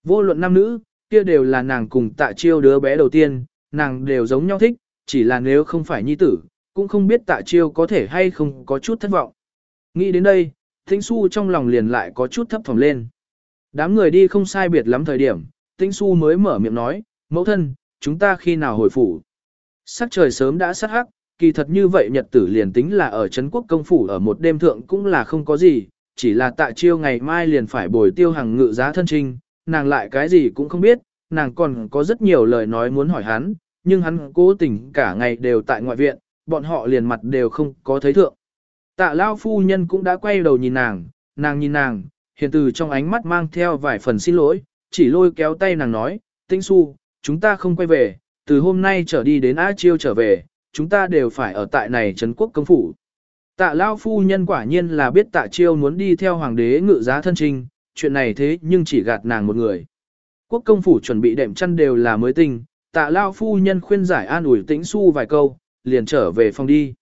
Vô luận nam nữ, kia đều là nàng cùng tạ chiêu đứa bé đầu tiên, nàng đều giống nhau thích, chỉ là nếu không phải nhi tử, cũng không biết tạ chiêu có thể hay không có chút thất vọng. Nghĩ đến đây, tĩnh su trong lòng liền lại có chút thấp thỏm lên. Đám người đi không sai biệt lắm thời điểm, tĩnh su mới mở miệng nói, mẫu thân, chúng ta khi nào hồi phủ. Sắc trời sớm đã sát hắc, kỳ thật như vậy nhật tử liền tính là ở Trấn quốc công phủ ở một đêm thượng cũng là không có gì, chỉ là tạ chiêu ngày mai liền phải bồi tiêu hàng ngự giá thân trinh, nàng lại cái gì cũng không biết, nàng còn có rất nhiều lời nói muốn hỏi hắn, nhưng hắn cố tình cả ngày đều tại ngoại viện, bọn họ liền mặt đều không có thấy thượng. Tạ Lao phu nhân cũng đã quay đầu nhìn nàng, nàng nhìn nàng, hiện từ trong ánh mắt mang theo vài phần xin lỗi, chỉ lôi kéo tay nàng nói, Tĩnh Xu, chúng ta không quay về, từ hôm nay trở đi đến a Chiêu trở về, chúng ta đều phải ở tại này Trấn quốc công phủ. Tạ Lao phu nhân quả nhiên là biết tạ chiêu muốn đi theo hoàng đế ngự giá thân trinh, chuyện này thế nhưng chỉ gạt nàng một người. Quốc công phủ chuẩn bị đệm chăn đều là mới tinh, tạ Lao phu nhân khuyên giải an ủi tĩnh su vài câu, liền trở về phòng đi.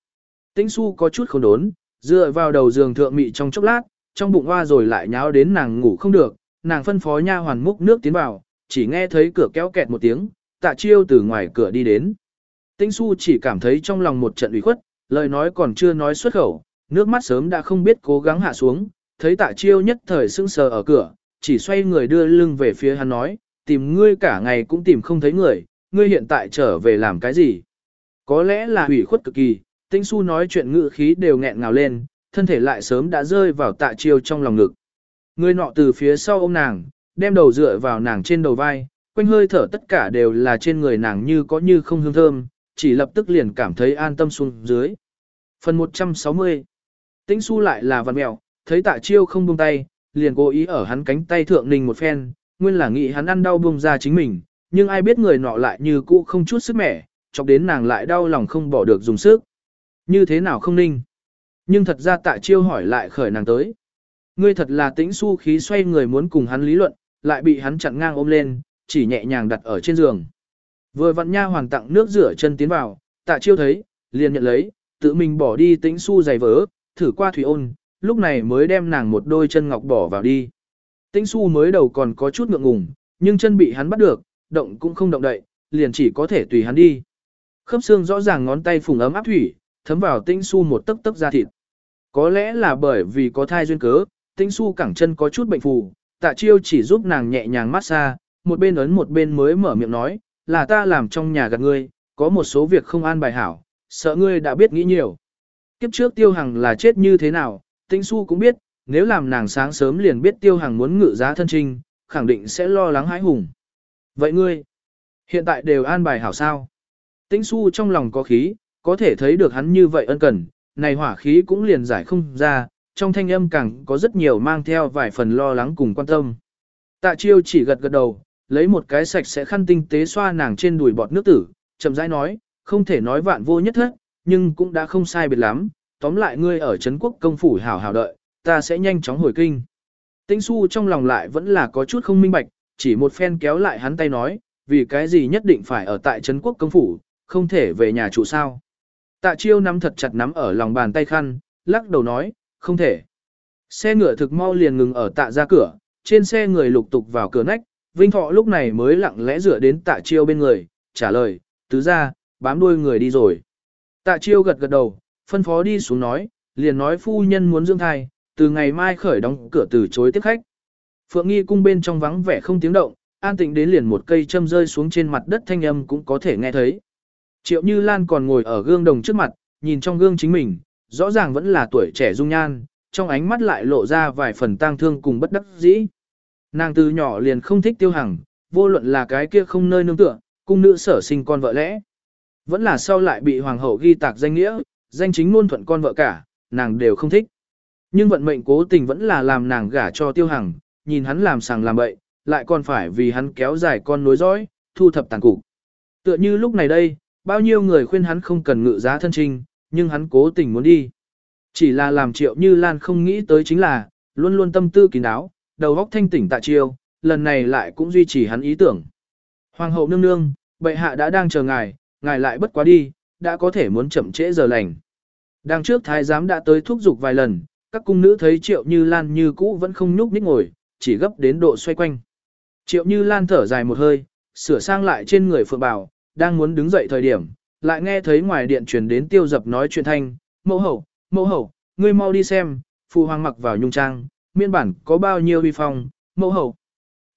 Tĩnh su có chút không đốn, dựa vào đầu giường thượng mị trong chốc lát, trong bụng hoa rồi lại nháo đến nàng ngủ không được, nàng phân phó nha hoàn múc nước tiến vào, chỉ nghe thấy cửa kéo kẹt một tiếng, tạ chiêu từ ngoài cửa đi đến. Tĩnh su chỉ cảm thấy trong lòng một trận ủy khuất, lời nói còn chưa nói xuất khẩu, nước mắt sớm đã không biết cố gắng hạ xuống, thấy tạ chiêu nhất thời sững sờ ở cửa, chỉ xoay người đưa lưng về phía hắn nói, tìm ngươi cả ngày cũng tìm không thấy người, ngươi hiện tại trở về làm cái gì? Có lẽ là ủy khuất cực kỳ, Tĩnh Su nói chuyện ngữ khí đều nghẹn ngào lên, thân thể lại sớm đã rơi vào tạ chiêu trong lòng ngực. Người nọ từ phía sau ôm nàng, đem đầu dựa vào nàng trên đầu vai, quanh hơi thở tất cả đều là trên người nàng như có như không hương thơm, chỉ lập tức liền cảm thấy an tâm xuống dưới. Phần 160 Tĩnh su lại là văn mèo, thấy tạ chiêu không buông tay, liền cố ý ở hắn cánh tay thượng ninh một phen, nguyên là nghĩ hắn ăn đau buông ra chính mình, nhưng ai biết người nọ lại như cũ không chút sức mẻ, chọc đến nàng lại đau lòng không bỏ được dùng sức. Như thế nào không ninh? Nhưng thật ra tạ chiêu hỏi lại khởi nàng tới. Ngươi thật là tĩnh su khí xoay người muốn cùng hắn lý luận, lại bị hắn chặn ngang ôm lên, chỉ nhẹ nhàng đặt ở trên giường. Vừa vặn nha hoàng tặng nước rửa chân tiến vào, tạ chiêu thấy, liền nhận lấy, tự mình bỏ đi tĩnh su giày vỡ, thử qua thủy ôn, lúc này mới đem nàng một đôi chân ngọc bỏ vào đi. Tĩnh su mới đầu còn có chút ngượng ngùng, nhưng chân bị hắn bắt được, động cũng không động đậy, liền chỉ có thể tùy hắn đi. Khớp xương rõ ràng ngón tay phùng ấm áp thủy, thấm vào tĩnh su một tấc tấc da thịt. Có lẽ là bởi vì có thai duyên cớ, tĩnh su cẳng chân có chút bệnh phù, tạ chiêu chỉ giúp nàng nhẹ nhàng massage, một bên ấn một bên mới mở miệng nói, là ta làm trong nhà gạt ngươi, có một số việc không an bài hảo, sợ ngươi đã biết nghĩ nhiều. Kiếp trước tiêu hằng là chết như thế nào, tinh su cũng biết, nếu làm nàng sáng sớm liền biết tiêu hằng muốn ngự giá thân trinh, khẳng định sẽ lo lắng hãi hùng. Vậy ngươi, hiện tại đều an bài hảo sao? Tinh su trong lòng có khí, có thể thấy được hắn như vậy ân cần, này hỏa khí cũng liền giải không ra, trong thanh âm càng có rất nhiều mang theo vài phần lo lắng cùng quan tâm. Tạ chiêu chỉ gật gật đầu, lấy một cái sạch sẽ khăn tinh tế xoa nàng trên đùi bọt nước tử, chậm rãi nói, không thể nói vạn vô nhất thất, nhưng cũng đã không sai biệt lắm, tóm lại ngươi ở Trấn quốc công phủ hảo hảo đợi, ta sẽ nhanh chóng hồi kinh. Tinh su trong lòng lại vẫn là có chút không minh bạch, chỉ một phen kéo lại hắn tay nói, vì cái gì nhất định phải ở tại Trấn quốc công phủ, không thể về nhà trụ sao. Tạ chiêu nắm thật chặt nắm ở lòng bàn tay khăn, lắc đầu nói, không thể. Xe ngựa thực mau liền ngừng ở tạ ra cửa, trên xe người lục tục vào cửa nách, Vinh Thọ lúc này mới lặng lẽ dựa đến tạ chiêu bên người, trả lời, tứ ra, bám đuôi người đi rồi. Tạ chiêu gật gật đầu, phân phó đi xuống nói, liền nói phu nhân muốn dưỡng thai, từ ngày mai khởi đóng cửa từ chối tiếp khách. Phượng nghi cung bên trong vắng vẻ không tiếng động, an tĩnh đến liền một cây châm rơi xuống trên mặt đất thanh âm cũng có thể nghe thấy. Triệu Như Lan còn ngồi ở gương đồng trước mặt, nhìn trong gương chính mình, rõ ràng vẫn là tuổi trẻ dung nhan, trong ánh mắt lại lộ ra vài phần tang thương cùng bất đắc dĩ. Nàng từ nhỏ liền không thích tiêu hằng, vô luận là cái kia không nơi nương tựa, cung nữ sở sinh con vợ lẽ. Vẫn là sau lại bị hoàng hậu ghi tạc danh nghĩa, danh chính luôn thuận con vợ cả, nàng đều không thích. Nhưng vận mệnh cố tình vẫn là làm nàng gả cho tiêu hằng, nhìn hắn làm sàng làm bậy, lại còn phải vì hắn kéo dài con nối dõi, thu thập tàn cục. Tựa như lúc này đây, bao nhiêu người khuyên hắn không cần ngự giá thân trinh, nhưng hắn cố tình muốn đi. Chỉ là làm triệu như Lan không nghĩ tới chính là, luôn luôn tâm tư kín đáo, đầu óc thanh tỉnh tạ chiêu, lần này lại cũng duy trì hắn ý tưởng. Hoàng hậu nương nương, bệ hạ đã đang chờ ngài, ngài lại bất quá đi, đã có thể muốn chậm trễ giờ lành. đang trước thái giám đã tới thúc giục vài lần, các cung nữ thấy triệu như lan như cũ vẫn không nhúc nhích ngồi, chỉ gấp đến độ xoay quanh. Triệu như lan thở dài một hơi, sửa sang lại trên người phượng bào, đang muốn đứng dậy thời điểm, lại nghe thấy ngoài điện truyền đến tiêu dập nói chuyện thanh, mẫu hậu, mẫu hậu, ngươi mau đi xem, phụ hoàng mặc vào nhung trang, miên bản có bao nhiêu uy phong, mẫu hậu.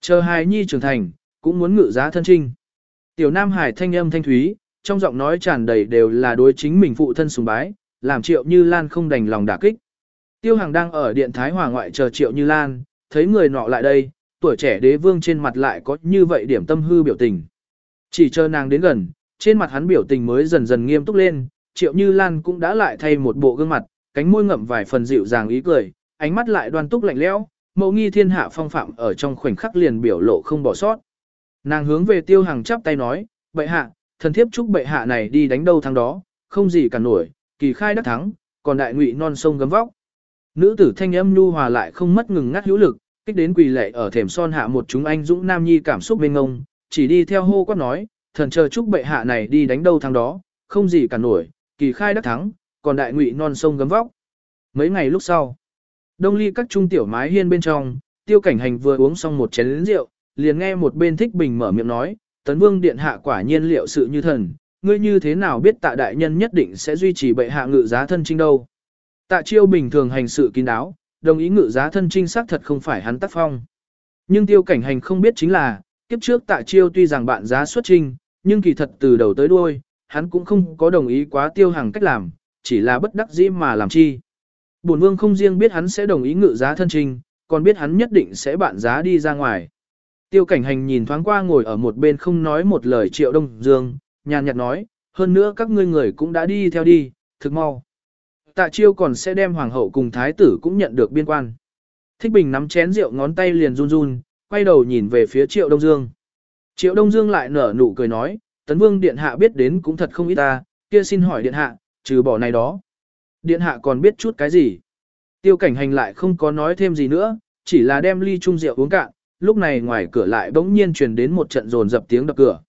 Chờ hài nhi trưởng thành, cũng muốn ngự giá thân trinh. Tiểu Nam Hải thanh âm thanh thúy, trong giọng nói tràn đầy đều là đối chính mình phụ thân sùng bái, làm Triệu Như Lan không đành lòng đả kích. Tiêu hàng đang ở điện Thái Hòa ngoại chờ Triệu Như Lan, thấy người nọ lại đây, tuổi trẻ đế vương trên mặt lại có như vậy điểm tâm hư biểu tình. Chỉ chờ nàng đến gần, trên mặt hắn biểu tình mới dần dần nghiêm túc lên, Triệu Như Lan cũng đã lại thay một bộ gương mặt, cánh môi ngậm vài phần dịu dàng ý cười, ánh mắt lại đoan túc lạnh lẽo, mẫu nghi thiên hạ phong phạm ở trong khoảnh khắc liền biểu lộ không bỏ sót. Nàng hướng về tiêu hàng chắp tay nói, bệ hạ, thần thiếp chúc bệ hạ này đi đánh đâu thắng đó, không gì cả nổi, kỳ khai đắc thắng, còn đại ngụy non sông gấm vóc. Nữ tử thanh âm nhu hòa lại không mất ngừng ngắt hữu lực, kích đến quỳ lệ ở thềm son hạ một chúng anh dũng nam nhi cảm xúc bên ngông, chỉ đi theo hô quát nói, thần chờ chúc bệ hạ này đi đánh đâu thắng đó, không gì cả nổi, kỳ khai đắc thắng, còn đại ngụy non sông gấm vóc. Mấy ngày lúc sau, đông ly các trung tiểu mái hiên bên trong, tiêu cảnh hành vừa uống xong một chén rượu, liền nghe một bên thích bình mở miệng nói, tấn vương điện hạ quả nhiên liệu sự như thần, ngươi như thế nào biết tạ đại nhân nhất định sẽ duy trì bệ hạ ngự giá thân trinh đâu. Tạ chiêu bình thường hành sự kín đáo, đồng ý ngự giá thân trinh xác thật không phải hắn tác phong. Nhưng tiêu cảnh hành không biết chính là, kiếp trước tạ chiêu tuy rằng bạn giá xuất trinh, nhưng kỳ thật từ đầu tới đuôi, hắn cũng không có đồng ý quá tiêu hàng cách làm, chỉ là bất đắc dĩ mà làm chi. Bổn vương không riêng biết hắn sẽ đồng ý ngự giá thân trinh, còn biết hắn nhất định sẽ bạn giá đi ra ngoài. Tiêu cảnh hành nhìn thoáng qua ngồi ở một bên không nói một lời triệu đông dương, nhàn nhạt nói, hơn nữa các ngươi người cũng đã đi theo đi, thực mau. Tạ chiêu còn sẽ đem hoàng hậu cùng thái tử cũng nhận được biên quan. Thích bình nắm chén rượu ngón tay liền run run, quay đầu nhìn về phía triệu đông dương. Triệu đông dương lại nở nụ cười nói, tấn vương điện hạ biết đến cũng thật không ít ta, kia xin hỏi điện hạ, trừ bỏ này đó. Điện hạ còn biết chút cái gì? Tiêu cảnh hành lại không có nói thêm gì nữa, chỉ là đem ly chung rượu uống cạn, lúc này ngoài cửa lại bỗng nhiên truyền đến một trận rồn dập tiếng đập cửa.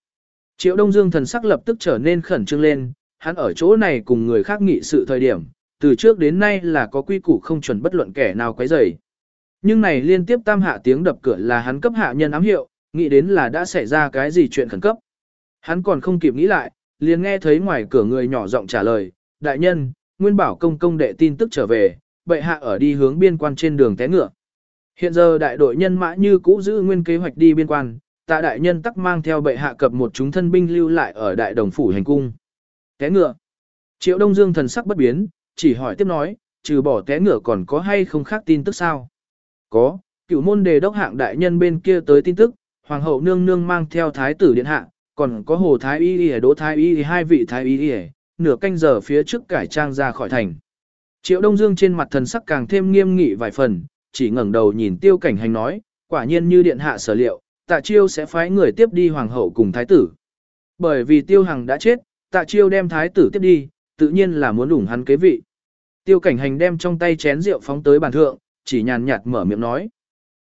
Triệu Đông Dương thần sắc lập tức trở nên khẩn trương lên, hắn ở chỗ này cùng người khác nghị sự thời điểm, từ trước đến nay là có quy củ không chuẩn bất luận kẻ nào quấy rầy. Nhưng này liên tiếp tam hạ tiếng đập cửa là hắn cấp hạ nhân ám hiệu, nghĩ đến là đã xảy ra cái gì chuyện khẩn cấp. Hắn còn không kịp nghĩ lại, liền nghe thấy ngoài cửa người nhỏ giọng trả lời, đại nhân, nguyên bảo công công đệ tin tức trở về, bệ hạ ở đi hướng biên quan trên đường té ngựa. Hiện giờ đại đội nhân mã như cũ giữ nguyên kế hoạch đi biên quan, tạ đại nhân tắc mang theo bệ hạ cập một chúng thân binh lưu lại ở đại đồng phủ hành cung. Té ngựa. Triệu Đông Dương thần sắc bất biến, chỉ hỏi tiếp nói, trừ bỏ té ngựa còn có hay không khác tin tức sao? Có, cựu môn đề đốc hạng đại nhân bên kia tới tin tức, hoàng hậu nương nương mang theo thái tử điện hạ, còn có hồ thái y y đỗ thái y hai vị thái y y nửa canh giờ phía trước cải trang ra khỏi thành. Triệu Đông Dương trên mặt thần sắc càng thêm nghiêm nghị vài phần, chỉ ngẩng đầu nhìn tiêu cảnh hành nói, quả nhiên như điện hạ sở liệu, tạ chiêu sẽ phái người tiếp đi hoàng hậu cùng thái tử. Bởi vì tiêu hằng đã chết, tạ chiêu đem thái tử tiếp đi, tự nhiên là muốn đủng hắn kế vị. Tiêu cảnh hành đem trong tay chén rượu phóng tới bàn thượng, chỉ nhàn nhạt mở miệng nói.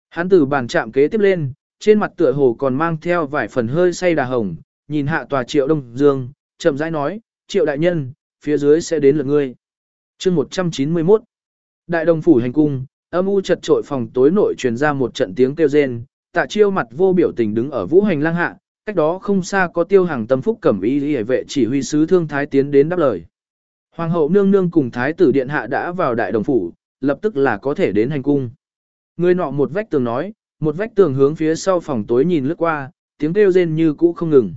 Hắn từ bàn chạm kế tiếp lên, trên mặt tựa hồ còn mang theo vài phần hơi say đà hồng, nhìn hạ tòa triệu đông dương, chậm rãi nói, triệu đại nhân, phía dưới sẽ đến lượt ngươi. chương 191 Đại đồng phủ hành cung, Âm u chật trội phòng tối nội truyền ra một trận tiếng kêu rên, tạ chiêu mặt vô biểu tình đứng ở vũ hành lang hạ, cách đó không xa có tiêu hàng tâm phúc cẩm y hệ vệ chỉ huy sứ thương thái tiến đến đáp lời. Hoàng hậu nương nương cùng thái tử điện hạ đã vào đại đồng phủ, lập tức là có thể đến hành cung. Người nọ một vách tường nói, một vách tường hướng phía sau phòng tối nhìn lướt qua, tiếng kêu rên như cũ không ngừng.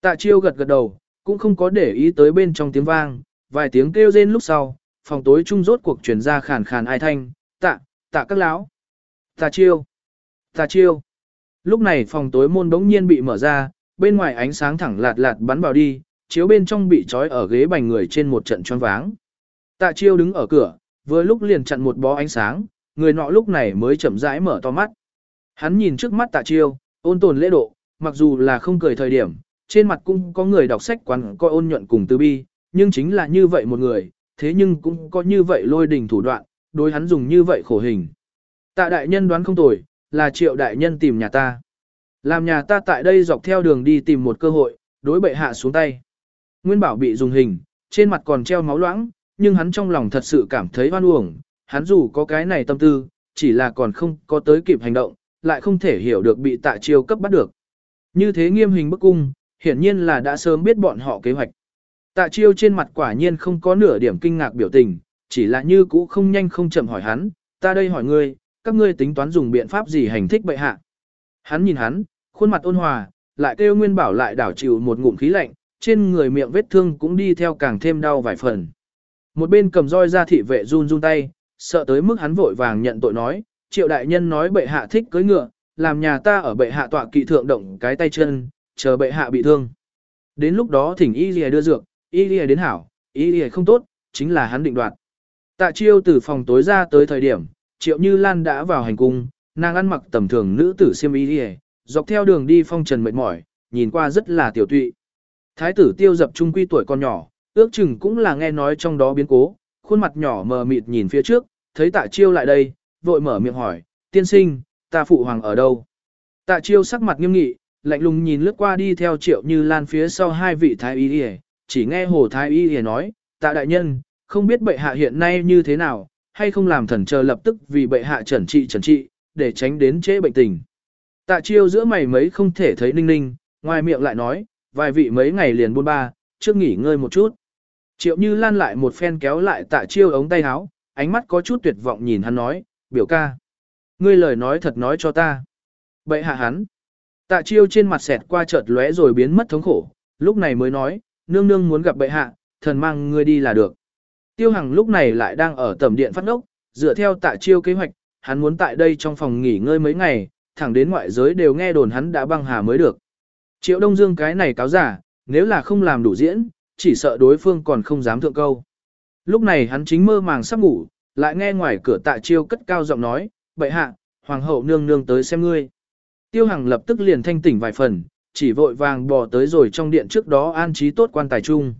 Tạ chiêu gật gật đầu, cũng không có để ý tới bên trong tiếng vang, vài tiếng kêu rên lúc sau, phòng tối trung rốt cuộc truyền ra khàn khàn ai thanh, tạ, tạ các lão. Tạ chiêu, tạ chiêu. Lúc này phòng tối môn đống nhiên bị mở ra, bên ngoài ánh sáng thẳng lạt lạt bắn vào đi, chiếu bên trong bị trói ở ghế bành người trên một trận choáng váng. Tạ chiêu đứng ở cửa, vừa lúc liền chặn một bó ánh sáng, người nọ lúc này mới chậm rãi mở to mắt. Hắn nhìn trước mắt tạ chiêu, ôn tồn lễ độ, mặc dù là không cười thời điểm, trên mặt cũng có người đọc sách quán coi ôn nhuận cùng từ bi, nhưng chính là như vậy một người, thế nhưng cũng có như vậy lôi đình thủ đoạn, đối hắn dùng như vậy khổ hình. Tạ đại nhân đoán không tồi, là triệu đại nhân tìm nhà ta. Làm nhà ta tại đây dọc theo đường đi tìm một cơ hội, đối bệ hạ xuống tay. Nguyên bảo bị dùng hình, trên mặt còn treo máu loãng, nhưng hắn trong lòng thật sự cảm thấy hoan uổng, hắn dù có cái này tâm tư, chỉ là còn không có tới kịp hành động, lại không thể hiểu được bị tạ chiêu cấp bắt được. Như thế nghiêm hình bức cung, hiển nhiên là đã sớm biết bọn họ kế hoạch. Tạ chiêu trên mặt quả nhiên không có nửa điểm kinh ngạc biểu tình, chỉ là như cũ không nhanh không chậm hỏi hắn, ta đây hỏi ngươi, các ngươi tính toán dùng biện pháp gì hành thích bệ hạ. Hắn nhìn hắn, khuôn mặt ôn hòa, lại kêu nguyên bảo lại đảo chịu một ngụm khí lạnh, trên người miệng vết thương cũng đi theo càng thêm đau vài phần. Một bên cầm roi ra thị vệ run run tay, sợ tới mức hắn vội vàng nhận tội nói, triệu đại nhân nói bệ hạ thích cưới ngựa, làm nhà ta ở bệ hạ tọa kỵ thượng động cái tay chân, chờ bệ hạ bị thương. Đến lúc đó thỉnh y lìa đưa dược, y lìa đến hảo, y lìa không tốt, chính là hắn định đoạt. Tạ chiêu từ phòng tối ra tới thời điểm, triệu như lan đã vào hành cung, nàng ăn mặc tầm thường nữ tử siêm y lìa, dọc theo đường đi phong trần mệt mỏi, nhìn qua rất là tiểu tụy. Thái tử tiêu dập trung quy tuổi con nhỏ, ước chừng cũng là nghe nói trong đó biến cố, khuôn mặt nhỏ mờ mịt nhìn phía trước, thấy tạ chiêu lại đây, vội mở miệng hỏi, tiên sinh, ta phụ hoàng ở đâu? Tạ chiêu sắc mặt nghiêm nghị, lạnh lùng nhìn lướt qua đi theo triệu như lan phía sau hai vị thái y đi chỉ nghe hồ thái y đi nói, tạ đại nhân, không biết bệ hạ hiện nay như thế nào, hay không làm thần chờ lập tức vì bệ hạ trần trị trần trị, để tránh đến trễ bệnh tình. Tạ chiêu giữa mày mấy không thể thấy ninh ninh, ngoài miệng lại nói, vài vị mấy ngày liền buôn ba, trước nghỉ ngơi một chút. Triệu như lan lại một phen kéo lại tạ chiêu ống tay áo, ánh mắt có chút tuyệt vọng nhìn hắn nói, biểu ca. Ngươi lời nói thật nói cho ta. Bậy hạ hắn. Tạ chiêu trên mặt xẹt qua chợt lóe rồi biến mất thống khổ, lúc này mới nói, nương nương muốn gặp bệ hạ, thần mang ngươi đi là được. Tiêu hằng lúc này lại đang ở tầm điện phát ốc, dựa theo tạ chiêu kế hoạch, hắn muốn tại đây trong phòng nghỉ ngơi mấy ngày, thẳng đến ngoại giới đều nghe đồn hắn đã băng hà mới được. Triệu Đông Dương cái này cáo giả, nếu là không làm đủ diễn, chỉ sợ đối phương còn không dám thượng câu. Lúc này hắn chính mơ màng sắp ngủ, lại nghe ngoài cửa tạ chiêu cất cao giọng nói, bệ hạ, hoàng hậu nương nương tới xem ngươi. Tiêu Hằng lập tức liền thanh tỉnh vài phần, chỉ vội vàng bò tới rồi trong điện trước đó an trí tốt quan tài trung.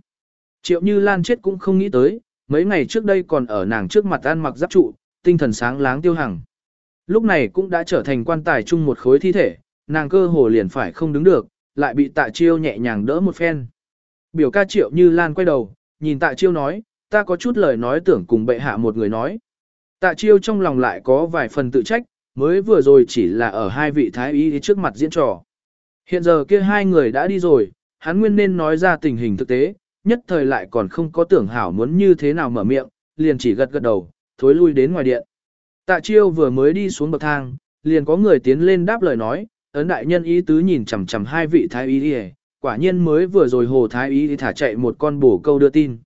Triệu Như Lan chết cũng không nghĩ tới, mấy ngày trước đây còn ở nàng trước mặt ăn mặc giáp trụ, tinh thần sáng láng Tiêu Hằng. Lúc này cũng đã trở thành quan tài chung một khối thi thể, nàng cơ hồ liền phải không đứng được, lại bị tạ chiêu nhẹ nhàng đỡ một phen. Biểu ca Triệu Như Lan quay đầu, nhìn tạ chiêu nói, ta có chút lời nói tưởng cùng bệ hạ một người nói. Tạ chiêu trong lòng lại có vài phần tự trách, mới vừa rồi chỉ là ở hai vị thái y trước mặt diễn trò. Hiện giờ kia hai người đã đi rồi, hắn nguyên nên nói ra tình hình thực tế, nhất thời lại còn không có tưởng hảo muốn như thế nào mở miệng, liền chỉ gật gật đầu, thối lui đến ngoài điện. Tạ chiêu vừa mới đi xuống bậc thang, liền có người tiến lên đáp lời nói, ấn đại nhân ý tứ nhìn chằm chằm hai vị thái y đi quả nhiên mới vừa rồi hồ thái y thả chạy một con bổ câu đưa tin.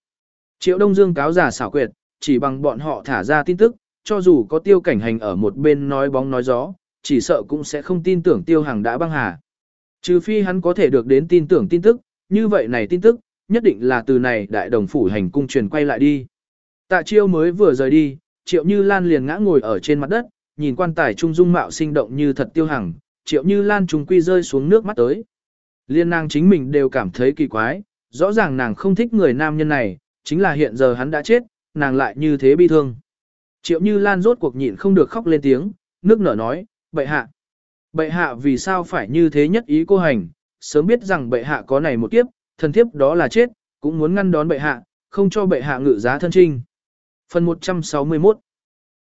Triệu Đông Dương cáo giả xảo quyệt, chỉ bằng bọn họ thả ra tin tức, cho dù có tiêu cảnh hành ở một bên nói bóng nói gió, chỉ sợ cũng sẽ không tin tưởng tiêu hàng đã băng hà. Trừ phi hắn có thể được đến tin tưởng tin tức, như vậy này tin tức, nhất định là từ này đại đồng phủ hành cung truyền quay lại đi. Tạ chiêu mới vừa rời đi, triệu như lan liền ngã ngồi ở trên mặt đất, nhìn quan tài trung dung mạo sinh động như thật tiêu hằng, triệu như lan trùng quy rơi xuống nước mắt tới. Liên nàng chính mình đều cảm thấy kỳ quái, rõ ràng nàng không thích người nam nhân này, chính là hiện giờ hắn đã chết, nàng lại như thế bi thương. Triệu Như Lan rốt cuộc nhịn không được khóc lên tiếng, nước nở nói, bệ hạ. Bệ hạ vì sao phải như thế nhất ý cô hành, sớm biết rằng bệ hạ có này một kiếp, thần thiếp đó là chết, cũng muốn ngăn đón bệ hạ, không cho bệ hạ ngự giá thân trinh. Phần 161